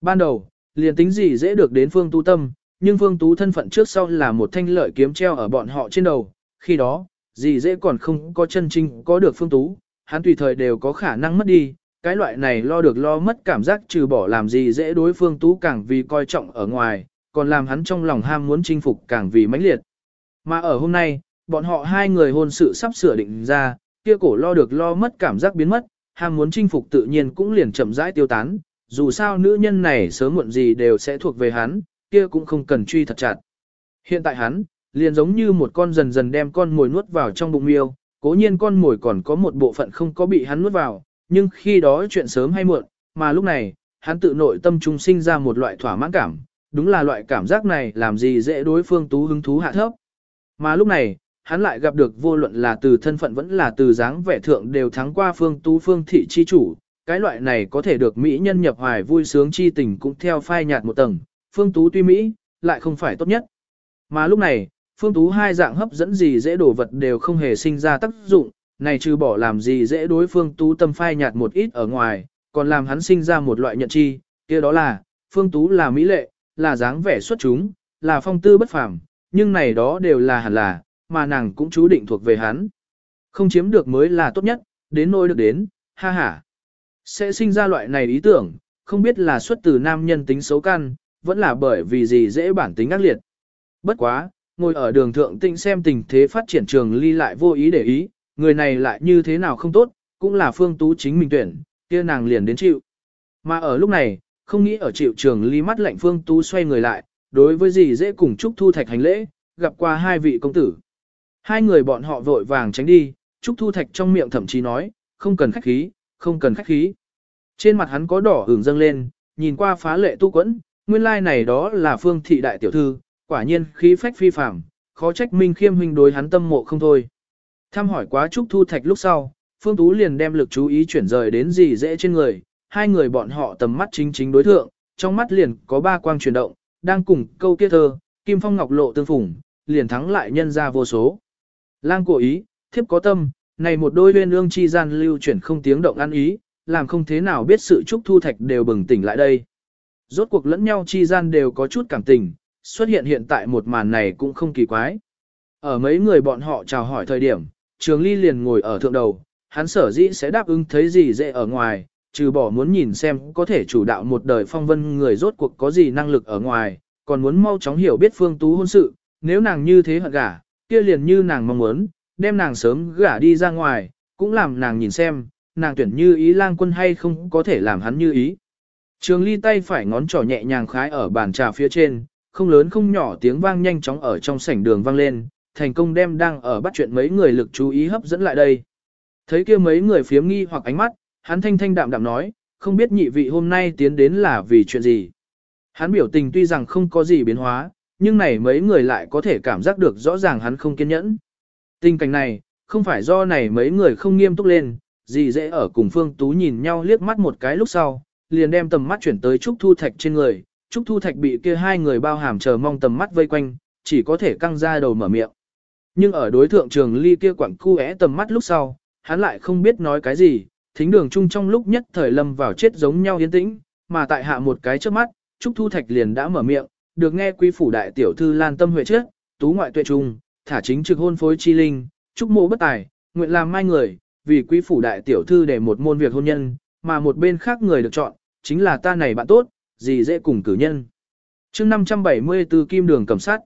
Ban đầu, liền tính gì dễ được đến phương tú tâm, nhưng phương tú thân phận trước sau là một thanh lợi kiếm treo ở bọn họ trên đầu, khi đó, gì dễ còn không có chân trinh có được phương tú, hắn tùy thời đều có khả năng mất đi, cái loại này lo được lo mất cảm giác trừ bỏ làm gì dễ đối phương tú càng vì coi trọng ở ngoài, còn làm hắn trong lòng ham muốn chinh phục càng vì mãnh liệt. Mà ở hôm nay, bọn họ hai người hôn sự sắp sửa định ra, kia cổ lo được lo mất cảm giác biến mất, ham muốn chinh phục tự nhiên cũng liền chậm rãi tiêu tán, dù sao nữ nhân này sớm muộn gì đều sẽ thuộc về hắn, kia cũng không cần truy thật chặt. Hiện tại hắn, liền giống như một con dần dần đem con mồi nuốt vào trong bụng miêu, cố nhiên con mồi còn có một bộ phận không có bị hắn nuốt vào, nhưng khi đó chuyện sớm hay muộn, mà lúc này, hắn tự nội tâm trung sinh ra một loại thỏa mãn cảm, đúng là loại cảm giác này làm gì dễ đối phương tú hứng thú hạ thấp. Mà lúc này, hắn lại gặp được vô luận là từ thân phận vẫn là từ dáng vẻ thượng đều thắng qua phương tú phương thị chi chủ, cái loại này có thể được Mỹ nhân nhập hoài vui sướng chi tình cũng theo phai nhạt một tầng, phương tú tuy Mỹ, lại không phải tốt nhất. Mà lúc này, phương tú hai dạng hấp dẫn gì dễ đổ vật đều không hề sinh ra tác dụng, này trừ bỏ làm gì dễ đối phương tú tâm phai nhạt một ít ở ngoài, còn làm hắn sinh ra một loại nhận chi, kia đó là, phương tú là mỹ lệ, là dáng vẻ xuất chúng, là phong tư bất phàm, nhưng này đó đều là hẳn là, mà nàng cũng chú định thuộc về hắn. Không chiếm được mới là tốt nhất, đến nỗi được đến, ha ha. Sẽ sinh ra loại này ý tưởng, không biết là xuất từ nam nhân tính xấu căn, vẫn là bởi vì gì dễ bản tính ác liệt. Bất quá, ngồi ở đường thượng tinh xem tình thế phát triển trường ly lại vô ý để ý, người này lại như thế nào không tốt, cũng là phương tú chính mình tuyển, kia nàng liền đến chịu. Mà ở lúc này, không nghĩ ở chịu trường ly mắt lạnh phương tú xoay người lại, đối với gì dễ cùng Trúc Thu Thạch hành lễ, gặp qua hai vị công tử. Hai người bọn họ vội vàng tránh đi, Trúc Thu Thạch trong miệng thậm chí nói, không cần khách khí, không cần khách khí. Trên mặt hắn có đỏ hưởng dâng lên, nhìn qua phá lệ tu quẫn, nguyên lai like này đó là phương thị đại tiểu thư, quả nhiên khí phách phi phàm, khó trách Minh Khiêm huynh đối hắn tâm mộ không thôi. Thăm hỏi quá Trúc Thu Thạch lúc sau, Phương Tú liền đem lực chú ý chuyển rời đến gì dễ trên người, hai người bọn họ tầm mắt chính chính đối thượng, trong mắt liền có ba quang chuyển động, đang cùng câu kia thơ, Kim Phong Ngọc Lộ tương phủng, liền thắng lại nhân ra vô số. Lang cổ ý, thiếp có tâm, Này một đôi uyên ương chi gian lưu chuyển không tiếng động ăn ý, làm không thế nào biết sự trúc thu thạch đều bừng tỉnh lại đây. Rốt cuộc lẫn nhau chi gian đều có chút cảm tình, xuất hiện hiện tại một màn này cũng không kỳ quái. Ở mấy người bọn họ chào hỏi thời điểm, Trường Ly liền ngồi ở thượng đầu, hắn sở dĩ sẽ đáp ứng thấy gì dễ ở ngoài, trừ bỏ muốn nhìn xem có thể chủ đạo một đời phong vân người rốt cuộc có gì năng lực ở ngoài, còn muốn mau chóng hiểu biết Phương Tú hôn sự, nếu nàng như thế hận gả, kia liền như nàng mong muốn, đem nàng sớm gả đi ra ngoài, cũng làm nàng nhìn xem, nàng tuyển như ý lang quân hay không có thể làm hắn như ý. Trường ly tay phải ngón trỏ nhẹ nhàng khái ở bàn trà phía trên, không lớn không nhỏ tiếng vang nhanh chóng ở trong sảnh đường vang lên, thành công đem đang ở bắt chuyện mấy người lực chú ý hấp dẫn lại đây. Thấy kia mấy người phiếm nghi hoặc ánh mắt, hắn thanh thanh đạm đạm nói, không biết nhị vị hôm nay tiến đến là vì chuyện gì. Hắn biểu tình tuy rằng không có gì biến hóa, nhưng này mấy người lại có thể cảm giác được rõ ràng hắn không kiên nhẫn. Tình cảnh này, không phải do này mấy người không nghiêm túc lên, gì dễ ở cùng Phương Tú nhìn nhau liếc mắt một cái lúc sau, liền đem tầm mắt chuyển tới Trúc Thu Thạch trên người. Trúc Thu Thạch bị kia hai người bao hàm chờ mong tầm mắt vây quanh, chỉ có thể căng ra đầu mở miệng. Nhưng ở đối thượng trường ly kia quặng cu é tầm mắt lúc sau, hắn lại không biết nói cái gì, thính đường chung trong lúc nhất thời lâm vào chết giống nhau yên tĩnh, mà tại hạ một cái trước mắt, Trúc Thu Thạch liền đã mở miệng, được nghe quý phủ đại tiểu thư Lan Tâm Huệ trước, tú ngoại tuệ trung, thả chính trực hôn phối chi linh, Trúc mộ bất tài, nguyện làm mai người, vì quý phủ đại tiểu thư để một môn việc hôn nhân, mà một bên khác người được chọn, chính là ta này bạn tốt, gì dễ cùng cử nhân. chương 574 kim đường cầm sát.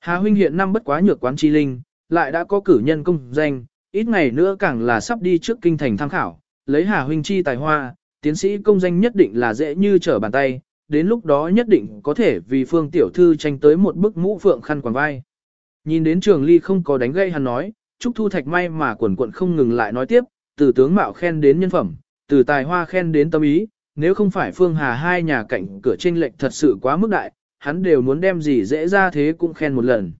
Hà huynh hiện năm bất quá nhược quán chi linh, lại đã có cử nhân công danh, ít ngày nữa càng là sắp đi trước kinh thành tham khảo, lấy Hà huynh chi tài hoa, tiến sĩ công danh nhất định là dễ như trở bàn tay, đến lúc đó nhất định có thể vì phương tiểu thư tranh tới một bức mũ phượng khăn quàng vai. Nhìn đến trường ly không có đánh gây hắn nói, Trúc Thu Thạch may mà quần quận không ngừng lại nói tiếp, từ tướng mạo khen đến nhân phẩm, từ tài hoa khen đến tâm ý, nếu không phải Phương Hà hai nhà cạnh cửa trên lệch thật sự quá mức đại, hắn đều muốn đem gì dễ ra thế cũng khen một lần.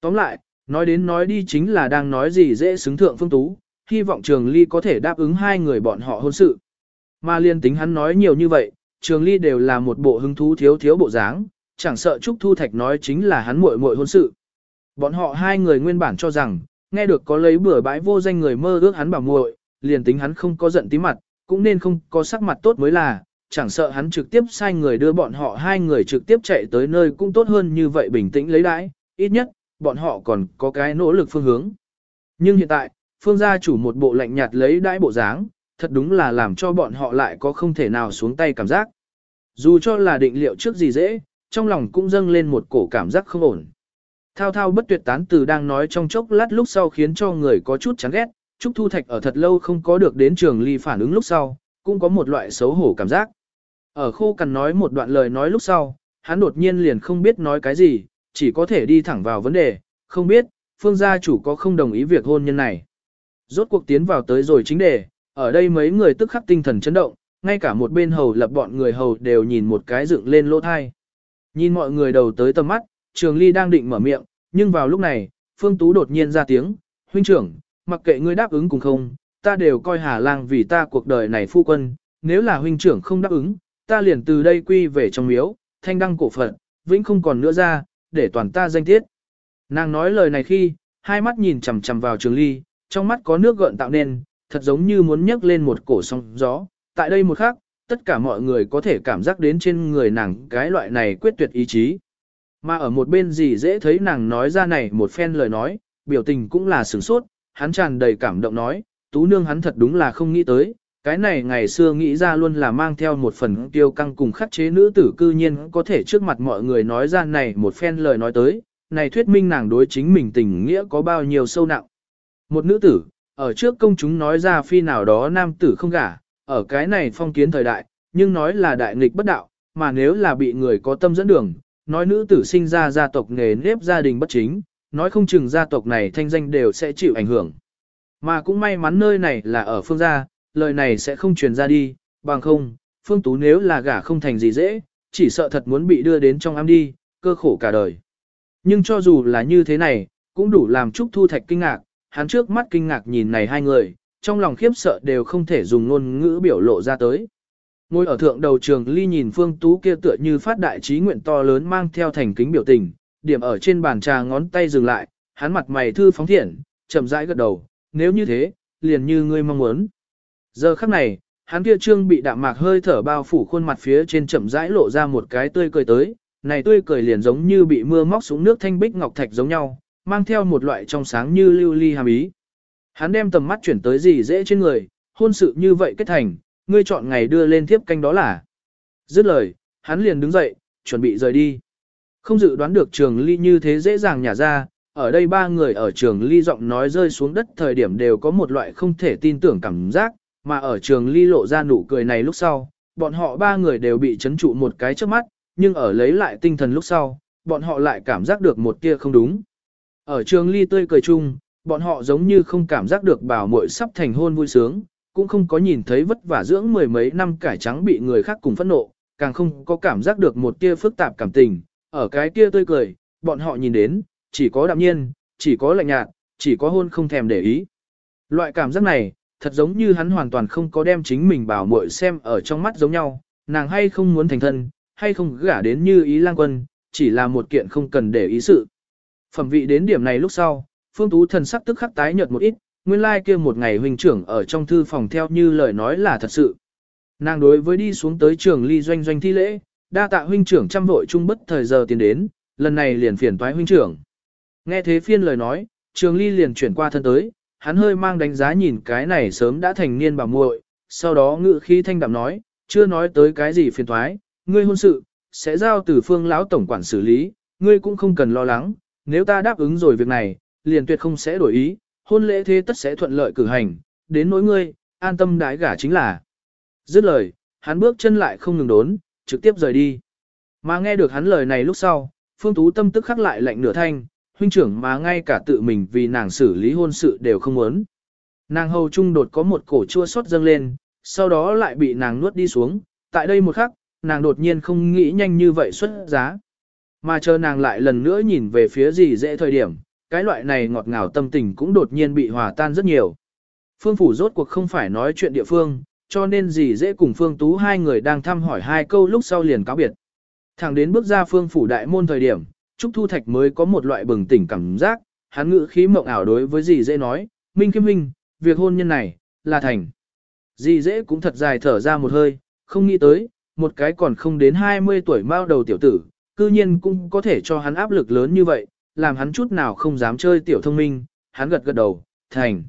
Tóm lại, nói đến nói đi chính là đang nói gì dễ xứng thượng Phương Tú, hy vọng Trường Ly có thể đáp ứng hai người bọn họ hôn sự. Mà liên tính hắn nói nhiều như vậy, Trường Ly đều là một bộ hứng thú thiếu thiếu bộ dáng, chẳng sợ Trúc Thu Thạch nói chính là hắn muội muội hôn sự. Bọn họ hai người nguyên bản cho rằng, nghe được có lấy bữa bãi vô danh người mơ ước hắn bảo muội, liền tính hắn không có giận tí mặt, cũng nên không có sắc mặt tốt mới là, chẳng sợ hắn trực tiếp sai người đưa bọn họ hai người trực tiếp chạy tới nơi cũng tốt hơn như vậy bình tĩnh lấy đãi, ít nhất, bọn họ còn có cái nỗ lực phương hướng. Nhưng hiện tại, phương gia chủ một bộ lạnh nhạt lấy đãi bộ dáng, thật đúng là làm cho bọn họ lại có không thể nào xuống tay cảm giác. Dù cho là định liệu trước gì dễ, trong lòng cũng dâng lên một cổ cảm giác không ổn. Thao thao bất tuyệt tán từ đang nói trong chốc lát lúc sau khiến cho người có chút chán ghét, Trúc Thu Thạch ở thật lâu không có được đến trường ly phản ứng lúc sau, cũng có một loại xấu hổ cảm giác. Ở khô cằn nói một đoạn lời nói lúc sau, hắn đột nhiên liền không biết nói cái gì, chỉ có thể đi thẳng vào vấn đề, không biết, phương gia chủ có không đồng ý việc hôn nhân này. Rốt cuộc tiến vào tới rồi chính đề, ở đây mấy người tức khắc tinh thần chấn động, ngay cả một bên hầu lập bọn người hầu đều nhìn một cái dựng lên lỗ thai. Nhìn mọi người đầu tới tầm mắt, trường ly đang định mở miệng, nhưng vào lúc này, phương tú đột nhiên ra tiếng, huynh trưởng, mặc kệ ngươi đáp ứng cùng không, ta đều coi Hà Lang vì ta cuộc đời này phu quân, nếu là huynh trưởng không đáp ứng, ta liền từ đây quy về trong miếu, thanh đăng cổ phận, vĩnh không còn nữa ra, để toàn ta danh tiết. Nàng nói lời này khi, hai mắt nhìn chằm chằm vào trường ly, trong mắt có nước gợn tạo nên, thật giống như muốn nhấc lên một cổ sóng gió. Tại đây một khắc, tất cả mọi người có thể cảm giác đến trên người nàng cái loại này quyết tuyệt ý chí. Mà ở một bên gì dễ thấy nàng nói ra này một phen lời nói, biểu tình cũng là sửng sốt, hắn tràn đầy cảm động nói, tú nương hắn thật đúng là không nghĩ tới, cái này ngày xưa nghĩ ra luôn là mang theo một phần tiêu căng cùng khắc chế nữ tử cư nhiên có thể trước mặt mọi người nói ra này một phen lời nói tới, này thuyết minh nàng đối chính mình tình nghĩa có bao nhiêu sâu nặng. Một nữ tử, ở trước công chúng nói ra phi nào đó nam tử không gả, ở cái này phong kiến thời đại, nhưng nói là đại nghịch bất đạo, mà nếu là bị người có tâm dẫn đường, nói nữ tử sinh ra gia tộc nghề nếp gia đình bất chính, nói không chừng gia tộc này thanh danh đều sẽ chịu ảnh hưởng. Mà cũng may mắn nơi này là ở phương gia, lời này sẽ không truyền ra đi, bằng không, phương tú nếu là gả không thành gì dễ, chỉ sợ thật muốn bị đưa đến trong am đi, cơ khổ cả đời. Nhưng cho dù là như thế này, cũng đủ làm Trúc Thu Thạch kinh ngạc, hắn trước mắt kinh ngạc nhìn này hai người, trong lòng khiếp sợ đều không thể dùng ngôn ngữ biểu lộ ra tới. Ngồi ở thượng đầu trường ly nhìn phương tú kia tựa như phát đại trí nguyện to lớn mang theo thành kính biểu tình, điểm ở trên bàn trà ngón tay dừng lại, hắn mặt mày thư phóng thiện, chậm rãi gật đầu, nếu như thế, liền như ngươi mong muốn. Giờ khắc này, hắn kia trương bị đạm mạc hơi thở bao phủ khuôn mặt phía trên chậm rãi lộ ra một cái tươi cười tới, này tươi cười liền giống như bị mưa móc xuống nước thanh bích ngọc thạch giống nhau, mang theo một loại trong sáng như lưu ly hàm ý. Hắn đem tầm mắt chuyển tới gì dễ trên người, hôn sự như vậy kết thành, ngươi chọn ngày đưa lên tiếp canh đó là. Dứt lời, hắn liền đứng dậy, chuẩn bị rời đi. Không dự đoán được trường ly như thế dễ dàng nhả ra, ở đây ba người ở trường ly giọng nói rơi xuống đất thời điểm đều có một loại không thể tin tưởng cảm giác, mà ở trường ly lộ ra nụ cười này lúc sau, bọn họ ba người đều bị chấn trụ một cái trước mắt, nhưng ở lấy lại tinh thần lúc sau, bọn họ lại cảm giác được một tia không đúng. Ở trường ly tươi cười chung, bọn họ giống như không cảm giác được bảo muội sắp thành hôn vui sướng, cũng không có nhìn thấy vất vả dưỡng mười mấy năm cải trắng bị người khác cùng phẫn nộ, càng không có cảm giác được một tia phức tạp cảm tình, ở cái kia tươi cười, bọn họ nhìn đến, chỉ có đạm nhiên, chỉ có lạnh nhạt, chỉ có hôn không thèm để ý. Loại cảm giác này, thật giống như hắn hoàn toàn không có đem chính mình bảo muội xem ở trong mắt giống nhau, nàng hay không muốn thành thân, hay không gả đến như ý lang quân, chỉ là một kiện không cần để ý sự. Phẩm vị đến điểm này lúc sau, Phương Tú thần sắc tức khắc tái nhợt một ít, nguyên lai like kia một ngày huynh trưởng ở trong thư phòng theo như lời nói là thật sự. Nàng đối với đi xuống tới trường ly doanh doanh thi lễ, đa tạ huynh trưởng chăm vội chung bất thời giờ tiến đến, lần này liền phiền toái huynh trưởng. Nghe thế phiên lời nói, trường ly liền chuyển qua thân tới, hắn hơi mang đánh giá nhìn cái này sớm đã thành niên bà muội, sau đó ngự khí thanh đạm nói, chưa nói tới cái gì phiền toái, ngươi hôn sự, sẽ giao từ phương lão tổng quản xử lý, ngươi cũng không cần lo lắng, nếu ta đáp ứng rồi việc này, liền tuyệt không sẽ đổi ý, hôn lễ thế tất sẽ thuận lợi cử hành, đến nỗi ngươi, an tâm đái gả chính là. Dứt lời, hắn bước chân lại không ngừng đốn, trực tiếp rời đi. Mà nghe được hắn lời này lúc sau, Phương Tú tâm tức khắc lại lạnh nửa thanh, huynh trưởng mà ngay cả tự mình vì nàng xử lý hôn sự đều không muốn. Nàng hầu trung đột có một cổ chua xót dâng lên, sau đó lại bị nàng nuốt đi xuống, tại đây một khắc, nàng đột nhiên không nghĩ nhanh như vậy xuất giá. Mà chờ nàng lại lần nữa nhìn về phía gì dễ thời điểm, cái loại này ngọt ngào tâm tình cũng đột nhiên bị hòa tan rất nhiều. Phương Phủ rốt cuộc không phải nói chuyện địa phương, cho nên dì dễ cùng Phương Tú hai người đang thăm hỏi hai câu lúc sau liền cáo biệt. Thẳng đến bước ra Phương Phủ đại môn thời điểm, Trúc Thu Thạch mới có một loại bừng tỉnh cảm giác, hắn ngữ khí mộng ảo đối với dì dễ nói, Minh Kim Minh, việc hôn nhân này, là thành. Dì dễ cũng thật dài thở ra một hơi, không nghĩ tới, một cái còn không đến 20 tuổi mao đầu tiểu tử, cư nhiên cũng có thể cho hắn áp lực lớn như vậy, làm hắn chút nào không dám chơi tiểu thông minh, hắn gật gật đầu, thành.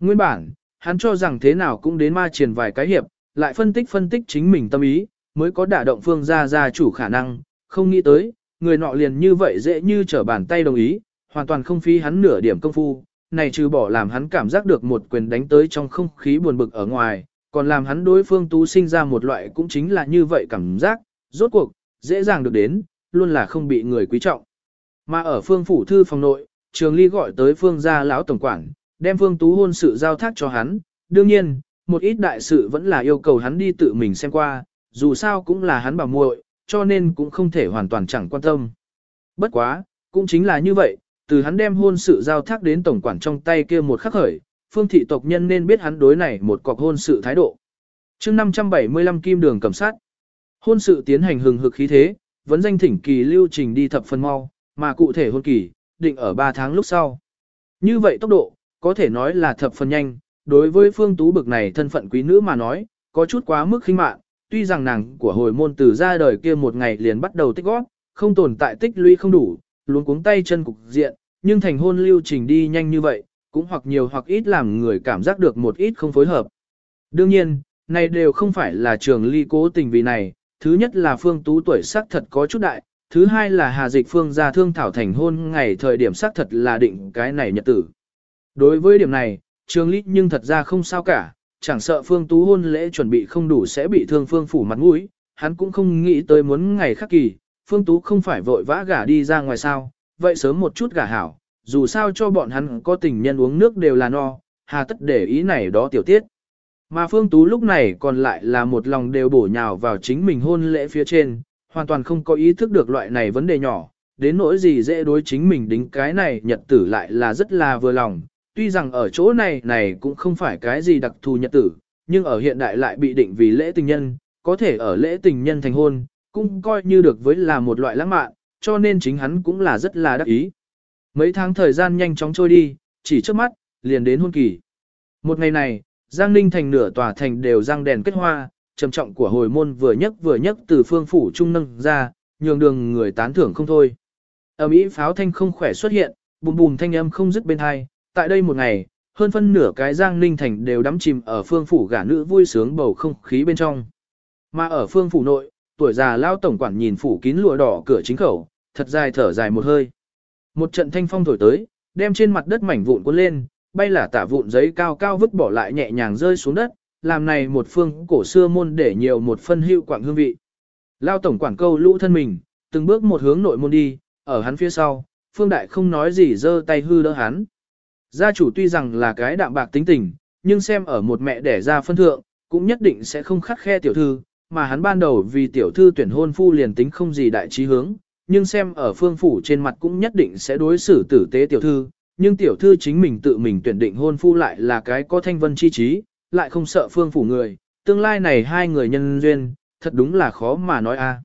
Nguyên bản, hắn cho rằng thế nào cũng đến ma triển vài cái hiệp, lại phân tích phân tích chính mình tâm ý, mới có đả động phương gia gia chủ khả năng, không nghĩ tới, người nọ liền như vậy dễ như trở bàn tay đồng ý, hoàn toàn không phí hắn nửa điểm công phu, này trừ bỏ làm hắn cảm giác được một quyền đánh tới trong không khí buồn bực ở ngoài, còn làm hắn đối phương tú sinh ra một loại cũng chính là như vậy cảm giác, rốt cuộc, dễ dàng được đến, luôn là không bị người quý trọng. Mà ở phương phủ thư phòng nội, trường ly gọi tới phương gia lão tổng quản, đem phương tú hôn sự giao thác cho hắn, đương nhiên, một ít đại sự vẫn là yêu cầu hắn đi tự mình xem qua, dù sao cũng là hắn bảo muội, cho nên cũng không thể hoàn toàn chẳng quan tâm. Bất quá, cũng chính là như vậy, từ hắn đem hôn sự giao thác đến tổng quản trong tay kia một khắc khởi, phương thị tộc nhân nên biết hắn đối này một cọc hôn sự thái độ. chương 575 kim đường cầm sát, hôn sự tiến hành hừng hực khí thế, vẫn danh thỉnh kỳ lưu trình đi thập phần mau, mà cụ thể hôn kỳ, định ở 3 tháng lúc sau. Như vậy tốc độ, có thể nói là thập phần nhanh, đối với phương tú bực này thân phận quý nữ mà nói, có chút quá mức khinh mạn, tuy rằng nàng của hồi môn từ ra đời kia một ngày liền bắt đầu tích góp, không tồn tại tích lũy không đủ, luôn cuống tay chân cục diện, nhưng thành hôn lưu trình đi nhanh như vậy, cũng hoặc nhiều hoặc ít làm người cảm giác được một ít không phối hợp. Đương nhiên, này đều không phải là trường ly cố tình vì này, thứ nhất là phương tú tuổi sắc thật có chút đại, thứ hai là hà dịch phương ra thương thảo thành hôn ngày thời điểm sắc thật là định cái này nhật tử. Đối với điểm này, Trương Lý nhưng thật ra không sao cả, chẳng sợ phương tú hôn lễ chuẩn bị không đủ sẽ bị thương phương phủ mặt mũi, hắn cũng không nghĩ tới muốn ngày khắc kỳ, phương tú không phải vội vã gả đi ra ngoài sao, vậy sớm một chút gả hảo, dù sao cho bọn hắn có tình nhân uống nước đều là no, hà tất để ý này đó tiểu tiết. Mà Phương Tú lúc này còn lại là một lòng đều bổ nhào vào chính mình hôn lễ phía trên, hoàn toàn không có ý thức được loại này vấn đề nhỏ, đến nỗi gì dễ đối chính mình đính cái này nhật tử lại là rất là vừa lòng, tuy rằng ở chỗ này này cũng không phải cái gì đặc thù nhật tử, nhưng ở hiện đại lại bị định vì lễ tình nhân, có thể ở lễ tình nhân thành hôn, cũng coi như được với là một loại lãng mạn, cho nên chính hắn cũng là rất là đắc ý. Mấy tháng thời gian nhanh chóng trôi đi, chỉ trước mắt, liền đến hôn kỳ. Một ngày này, Giang Ninh thành nửa tòa thành đều giang đèn kết hoa, trầm trọng của hồi môn vừa nhấc vừa nhấc từ phương phủ trung nâng ra, nhường đường người tán thưởng không thôi. Ở Mỹ pháo thanh không khỏe xuất hiện, bùm bùm thanh âm không dứt bên hai, tại đây một ngày, hơn phân nửa cái Giang Ninh thành đều đắm chìm ở phương phủ gả nữ vui sướng bầu không khí bên trong. Mà ở phương phủ nội, tuổi già lao tổng quản nhìn phủ kín lụa đỏ cửa chính khẩu, thật dài thở dài một hơi. Một trận thanh phong thổi tới, đem trên mặt đất mảnh vụn cuốn lên, bay là tả vụn giấy cao cao vứt bỏ lại nhẹ nhàng rơi xuống đất, làm này một phương cổ xưa môn để nhiều một phân hữu quảng hương vị. Lao tổng quản câu lũ thân mình, từng bước một hướng nội môn đi, ở hắn phía sau, phương đại không nói gì giơ tay hư đỡ hắn. Gia chủ tuy rằng là cái đạm bạc tính tình, nhưng xem ở một mẹ đẻ ra phân thượng, cũng nhất định sẽ không khắc khe tiểu thư, mà hắn ban đầu vì tiểu thư tuyển hôn phu liền tính không gì đại trí hướng, nhưng xem ở phương phủ trên mặt cũng nhất định sẽ đối xử tử tế tiểu thư, nhưng tiểu thư chính mình tự mình tuyển định hôn phu lại là cái có thanh vân chi trí, lại không sợ phương phủ người, tương lai này hai người nhân duyên, thật đúng là khó mà nói a.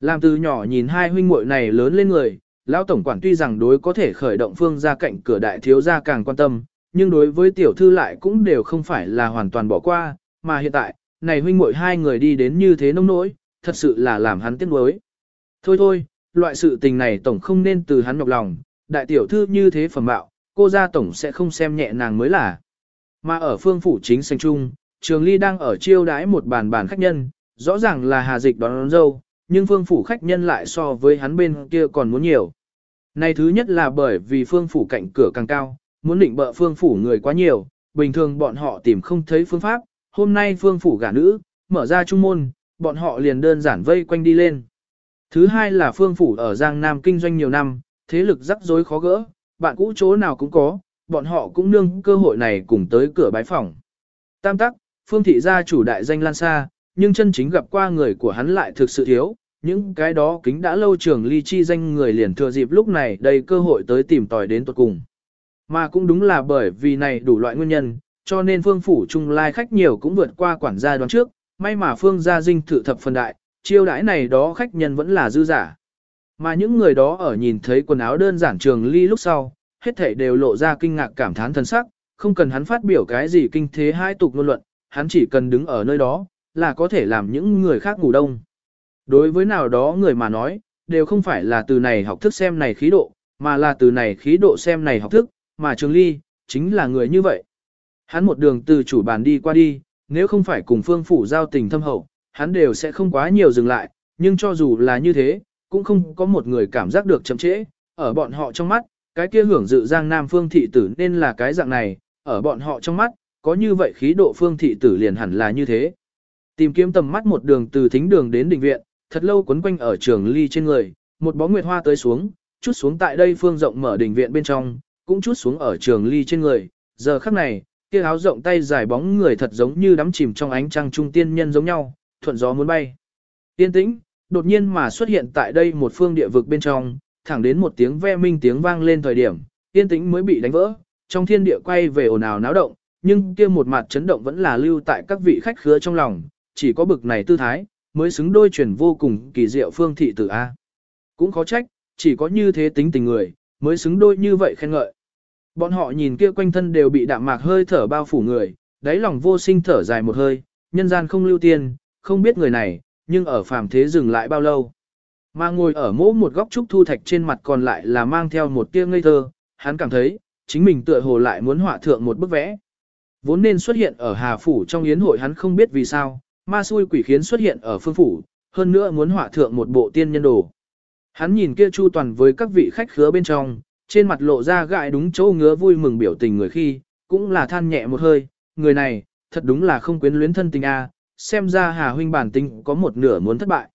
Làm từ nhỏ nhìn hai huynh muội này lớn lên người, lão tổng quản tuy rằng đối có thể khởi động phương ra cạnh cửa đại thiếu gia càng quan tâm, nhưng đối với tiểu thư lại cũng đều không phải là hoàn toàn bỏ qua, mà hiện tại, này huynh muội hai người đi đến như thế nông nỗi, thật sự là làm hắn tiếc nuối. Thôi thôi, loại sự tình này tổng không nên từ hắn nhọc lòng, đại tiểu thư như thế phẩm bạo, cô gia tổng sẽ không xem nhẹ nàng mới là. Mà ở phương phủ chính sanh trung, Trường Ly đang ở chiêu đãi một bàn bàn khách nhân, rõ ràng là Hà Dịch đón, đón dâu, nhưng phương phủ khách nhân lại so với hắn bên kia còn muốn nhiều. Này thứ nhất là bởi vì phương phủ cạnh cửa càng cao, muốn định bợ phương phủ người quá nhiều, bình thường bọn họ tìm không thấy phương pháp, hôm nay phương phủ gả nữ, mở ra trung môn, bọn họ liền đơn giản vây quanh đi lên. Thứ hai là phương phủ ở Giang Nam kinh doanh nhiều năm, thế lực rắc rối khó gỡ, bạn cũ chỗ nào cũng có, bọn họ cũng nương cơ hội này cùng tới cửa bái phòng. Tam tắc, phương thị gia chủ đại danh lan xa, nhưng chân chính gặp qua người của hắn lại thực sự thiếu, những cái đó kính đã lâu trường ly chi danh người liền thừa dịp lúc này đầy cơ hội tới tìm tòi đến tuật cùng. Mà cũng đúng là bởi vì này đủ loại nguyên nhân, cho nên phương phủ trung lai khách nhiều cũng vượt qua quản gia đoán trước, may mà phương gia dinh thự thập phần đại, chiêu đãi này đó khách nhân vẫn là dư giả. Mà những người đó ở nhìn thấy quần áo đơn giản trường ly lúc sau, hết thảy đều lộ ra kinh ngạc cảm thán thân sắc, không cần hắn phát biểu cái gì kinh thế hai tục ngôn luận, hắn chỉ cần đứng ở nơi đó, là có thể làm những người khác ngủ đông. Đối với nào đó người mà nói, đều không phải là từ này học thức xem này khí độ, mà là từ này khí độ xem này học thức, mà Trường Ly, chính là người như vậy. Hắn một đường từ chủ bàn đi qua đi, nếu không phải cùng phương phủ giao tình thâm hậu, hắn đều sẽ không quá nhiều dừng lại, nhưng cho dù là như thế, cũng không có một người cảm giác được chậm trễ, ở bọn họ trong mắt, cái kia hưởng dự giang nam phương thị tử nên là cái dạng này, ở bọn họ trong mắt, có như vậy khí độ phương thị tử liền hẳn là như thế. Tìm kiếm tầm mắt một đường từ thính đường đến đình viện, thật lâu quấn quanh ở trường ly trên người, một bó nguyệt hoa tới xuống, chút xuống tại đây phương rộng mở đình viện bên trong, cũng chút xuống ở trường ly trên người, giờ khắc này, kia áo rộng tay dài bóng người thật giống như đắm chìm trong ánh trăng trung tiên nhân giống nhau, thuận gió muốn bay. Tiên tĩnh, đột nhiên mà xuất hiện tại đây một phương địa vực bên trong, thẳng đến một tiếng ve minh tiếng vang lên thời điểm, tiên tĩnh mới bị đánh vỡ, trong thiên địa quay về ồn ào náo động, nhưng kia một mặt chấn động vẫn là lưu tại các vị khách khứa trong lòng, chỉ có bực này tư thái, mới xứng đôi chuyển vô cùng kỳ diệu phương thị tử A. Cũng khó trách, chỉ có như thế tính tình người, mới xứng đôi như vậy khen ngợi. Bọn họ nhìn kia quanh thân đều bị đạm mạc hơi thở bao phủ người, đáy lòng vô sinh thở dài một hơi, nhân gian không lưu tiên, không biết người này, nhưng ở phàm thế dừng lại bao lâu. Mà ngồi ở mỗ một góc trúc thu thạch trên mặt còn lại là mang theo một tia ngây thơ, hắn cảm thấy, chính mình tựa hồ lại muốn họa thượng một bức vẽ. Vốn nên xuất hiện ở Hà Phủ trong yến hội hắn không biết vì sao, ma xui quỷ khiến xuất hiện ở phương phủ, hơn nữa muốn hỏa thượng một bộ tiên nhân đồ. Hắn nhìn kia chu toàn với các vị khách khứa bên trong, trên mặt lộ ra gại đúng chỗ ngứa vui mừng biểu tình người khi, cũng là than nhẹ một hơi, người này, thật đúng là không quyến luyến thân tình a, xem ra Hà huynh bản tính có một nửa muốn thất bại.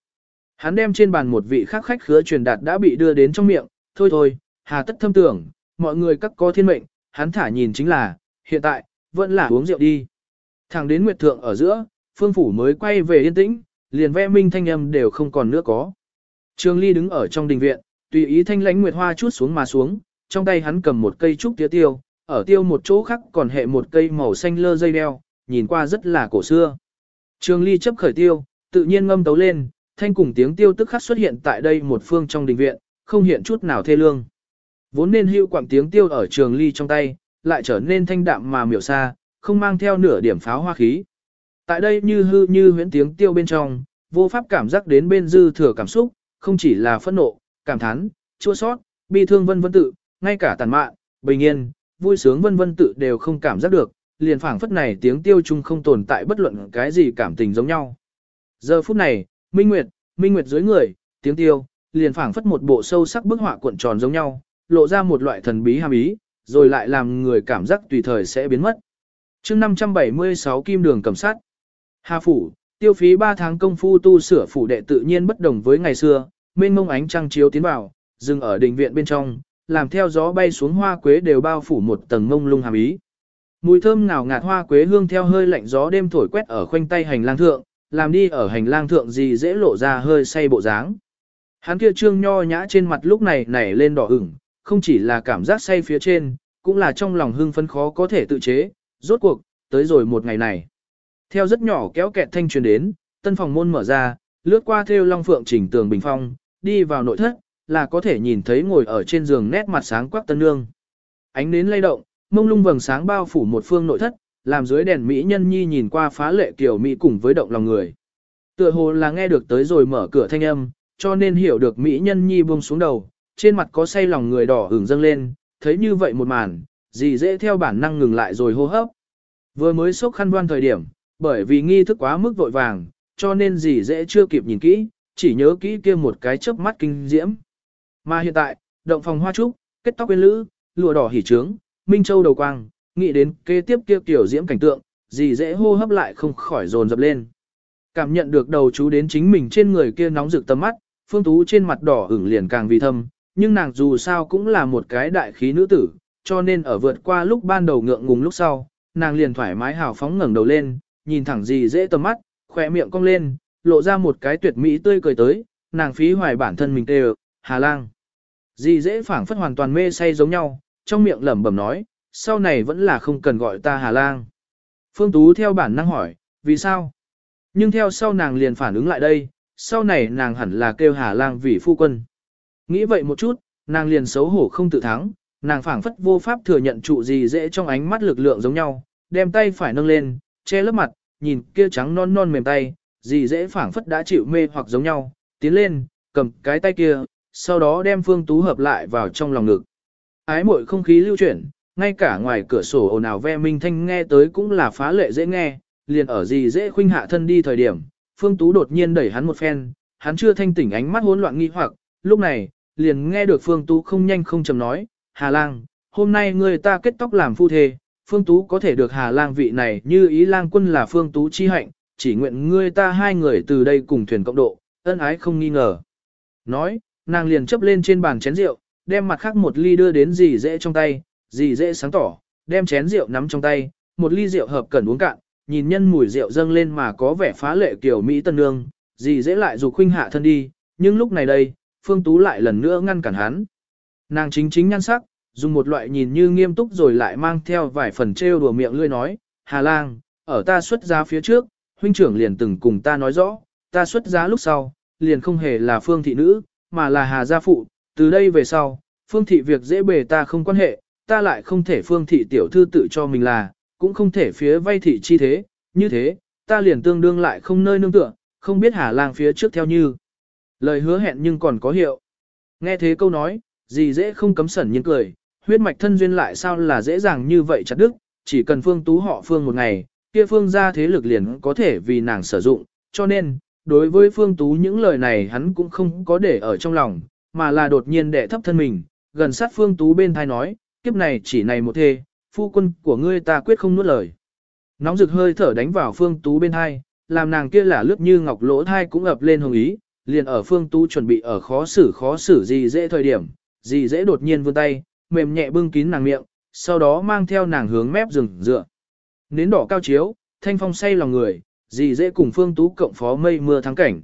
Hắn đem trên bàn một vị khác khách khứa truyền đạt đã bị đưa đến trong miệng, thôi thôi, Hà tất thâm tưởng, mọi người các có thiên mệnh, hắn thả nhìn chính là, hiện tại, vẫn là uống rượu đi. Thẳng đến Nguyệt Thượng ở giữa, Phương Phủ mới quay về yên tĩnh, liền vẽ minh thanh âm đều không còn nữa có. Trường Ly đứng ở trong đình viện, tùy ý thanh lãnh Nguyệt Hoa chút xuống mà xuống, trong tay hắn cầm một cây trúc tía tiêu, ở tiêu một chỗ khác còn hệ một cây màu xanh lơ dây đeo, nhìn qua rất là cổ xưa. Trường Ly chấp khởi tiêu, tự nhiên ngâm tấu lên, thanh cùng tiếng tiêu tức khắc xuất hiện tại đây một phương trong đình viện, không hiện chút nào thê lương. Vốn nên hưu quảng tiếng tiêu ở Trường Ly trong tay, lại trở nên thanh đạm mà miểu xa, không mang theo nửa điểm pháo hoa khí. Tại đây như hư như huyễn tiếng tiêu bên trong, vô pháp cảm giác đến bên dư thừa cảm xúc, không chỉ là phẫn nộ, cảm thán, chua sót, bi thương vân vân tự, ngay cả tàn mạn, bình yên, vui sướng vân vân tự đều không cảm giác được, liền phảng phất này tiếng tiêu chung không tồn tại bất luận cái gì cảm tình giống nhau. Giờ phút này, Minh Nguyệt, Minh Nguyệt dưới người, tiếng tiêu, liền phảng phất một bộ sâu sắc bức họa cuộn tròn giống nhau, lộ ra một loại thần bí hàm ý, rồi lại làm người cảm giác tùy thời sẽ biến mất. chương 576 kim đường cầm sát. Hà Phủ, tiêu phí 3 tháng công phu tu sửa phủ đệ tự nhiên bất đồng với ngày xưa, mênh mông ánh trăng chiếu tiến vào, dừng ở đình viện bên trong, làm theo gió bay xuống hoa quế đều bao phủ một tầng mông lung hàm ý. Mùi thơm ngào ngạt hoa quế hương theo hơi lạnh gió đêm thổi quét ở khoanh tay hành lang thượng, làm đi ở hành lang thượng gì dễ lộ ra hơi say bộ dáng. Hắn kia trương nho nhã trên mặt lúc này nảy lên đỏ ửng, không chỉ là cảm giác say phía trên, cũng là trong lòng hưng phấn khó có thể tự chế, rốt cuộc, tới rồi một ngày này. Theo rất nhỏ kéo kẹt thanh truyền đến, tân phòng môn mở ra, lướt qua theo long phượng chỉnh tường bình phong, đi vào nội thất, là có thể nhìn thấy ngồi ở trên giường nét mặt sáng quắc tân nương. Ánh nến lay động, mông lung vầng sáng bao phủ một phương nội thất, làm dưới đèn mỹ nhân nhi nhìn qua phá lệ kiểu mỹ cùng với động lòng người. Tựa hồ là nghe được tới rồi mở cửa thanh âm, cho nên hiểu được mỹ nhân nhi buông xuống đầu, trên mặt có say lòng người đỏ hưởng dâng lên, thấy như vậy một màn, gì dễ theo bản năng ngừng lại rồi hô hấp. Vừa mới sốc khăn đoan thời điểm, bởi vì nghi thức quá mức vội vàng, cho nên gì dễ chưa kịp nhìn kỹ, chỉ nhớ kỹ kia một cái chớp mắt kinh diễm. Mà hiện tại, động phòng hoa trúc, kết tóc bên lữ, lụa đỏ hỉ trướng, minh châu đầu quang, nghĩ đến kế tiếp kia tiểu diễm cảnh tượng, gì dễ hô hấp lại không khỏi dồn dập lên. Cảm nhận được đầu chú đến chính mình trên người kia nóng rực tầm mắt, phương tú trên mặt đỏ ửng liền càng vì thâm, nhưng nàng dù sao cũng là một cái đại khí nữ tử, cho nên ở vượt qua lúc ban đầu ngượng ngùng lúc sau, nàng liền thoải mái hào phóng ngẩng đầu lên, nhìn thẳng gì dễ tầm mắt, khỏe miệng cong lên, lộ ra một cái tuyệt mỹ tươi cười tới, nàng phí hoài bản thân mình tê Hà Lang. Dì dễ phảng phất hoàn toàn mê say giống nhau, trong miệng lẩm bẩm nói, sau này vẫn là không cần gọi ta Hà Lang. Phương Tú theo bản năng hỏi, vì sao? Nhưng theo sau nàng liền phản ứng lại đây, sau này nàng hẳn là kêu Hà Lang vì phu quân. Nghĩ vậy một chút, nàng liền xấu hổ không tự thắng, nàng phảng phất vô pháp thừa nhận trụ gì dễ trong ánh mắt lực lượng giống nhau, đem tay phải nâng lên, che lớp mặt, nhìn kia trắng non non mềm tay, gì dễ phảng phất đã chịu mê hoặc giống nhau, tiến lên, cầm cái tay kia, sau đó đem Phương Tú hợp lại vào trong lòng ngực. Ái muội không khí lưu chuyển, ngay cả ngoài cửa sổ ồn ào ve minh thanh nghe tới cũng là phá lệ dễ nghe, liền ở gì dễ khuynh hạ thân đi thời điểm, Phương Tú đột nhiên đẩy hắn một phen, hắn chưa thanh tỉnh ánh mắt hỗn loạn nghi hoặc, lúc này, liền nghe được Phương Tú không nhanh không chậm nói, Hà Lang, hôm nay người ta kết tóc làm phu thê, Phương Tú có thể được Hà Lang vị này như ý lang quân là Phương Tú chi hạnh, chỉ nguyện ngươi ta hai người từ đây cùng thuyền cộng độ, ân ái không nghi ngờ. Nói, nàng liền chấp lên trên bàn chén rượu, đem mặt khác một ly đưa đến dì dễ trong tay, dì dễ sáng tỏ, đem chén rượu nắm trong tay, một ly rượu hợp cần uống cạn, nhìn nhân mùi rượu dâng lên mà có vẻ phá lệ kiểu Mỹ tân nương, dì dễ lại dù khuynh hạ thân đi, nhưng lúc này đây, Phương Tú lại lần nữa ngăn cản hắn. Nàng chính chính nhan sắc, dùng một loại nhìn như nghiêm túc rồi lại mang theo vài phần trêu đùa miệng lươi nói, Hà Lang, ở ta xuất giá phía trước, huynh trưởng liền từng cùng ta nói rõ, ta xuất giá lúc sau, liền không hề là phương thị nữ, mà là Hà gia phụ, từ đây về sau, phương thị việc dễ bề ta không quan hệ, ta lại không thể phương thị tiểu thư tự cho mình là, cũng không thể phía vay thị chi thế, như thế, ta liền tương đương lại không nơi nương tựa, không biết Hà Lang phía trước theo như. Lời hứa hẹn nhưng còn có hiệu. Nghe thế câu nói, gì dễ không cấm sẩn nhiên cười, huyết mạch thân duyên lại sao là dễ dàng như vậy chặt đức, chỉ cần phương tú họ phương một ngày, kia phương ra thế lực liền có thể vì nàng sử dụng, cho nên, đối với phương tú những lời này hắn cũng không có để ở trong lòng, mà là đột nhiên đệ thấp thân mình, gần sát phương tú bên thai nói, kiếp này chỉ này một thê, phu quân của ngươi ta quyết không nuốt lời. Nóng rực hơi thở đánh vào phương tú bên thai, làm nàng kia là lướt như ngọc lỗ thai cũng ập lên hồng ý, liền ở phương tú chuẩn bị ở khó xử khó xử gì dễ thời điểm, gì dễ đột nhiên vươn tay, mềm nhẹ bưng kín nàng miệng, sau đó mang theo nàng hướng mép rừng dựa. Nến đỏ cao chiếu, thanh phong say lòng người, dì dễ cùng phương tú cộng phó mây mưa thắng cảnh.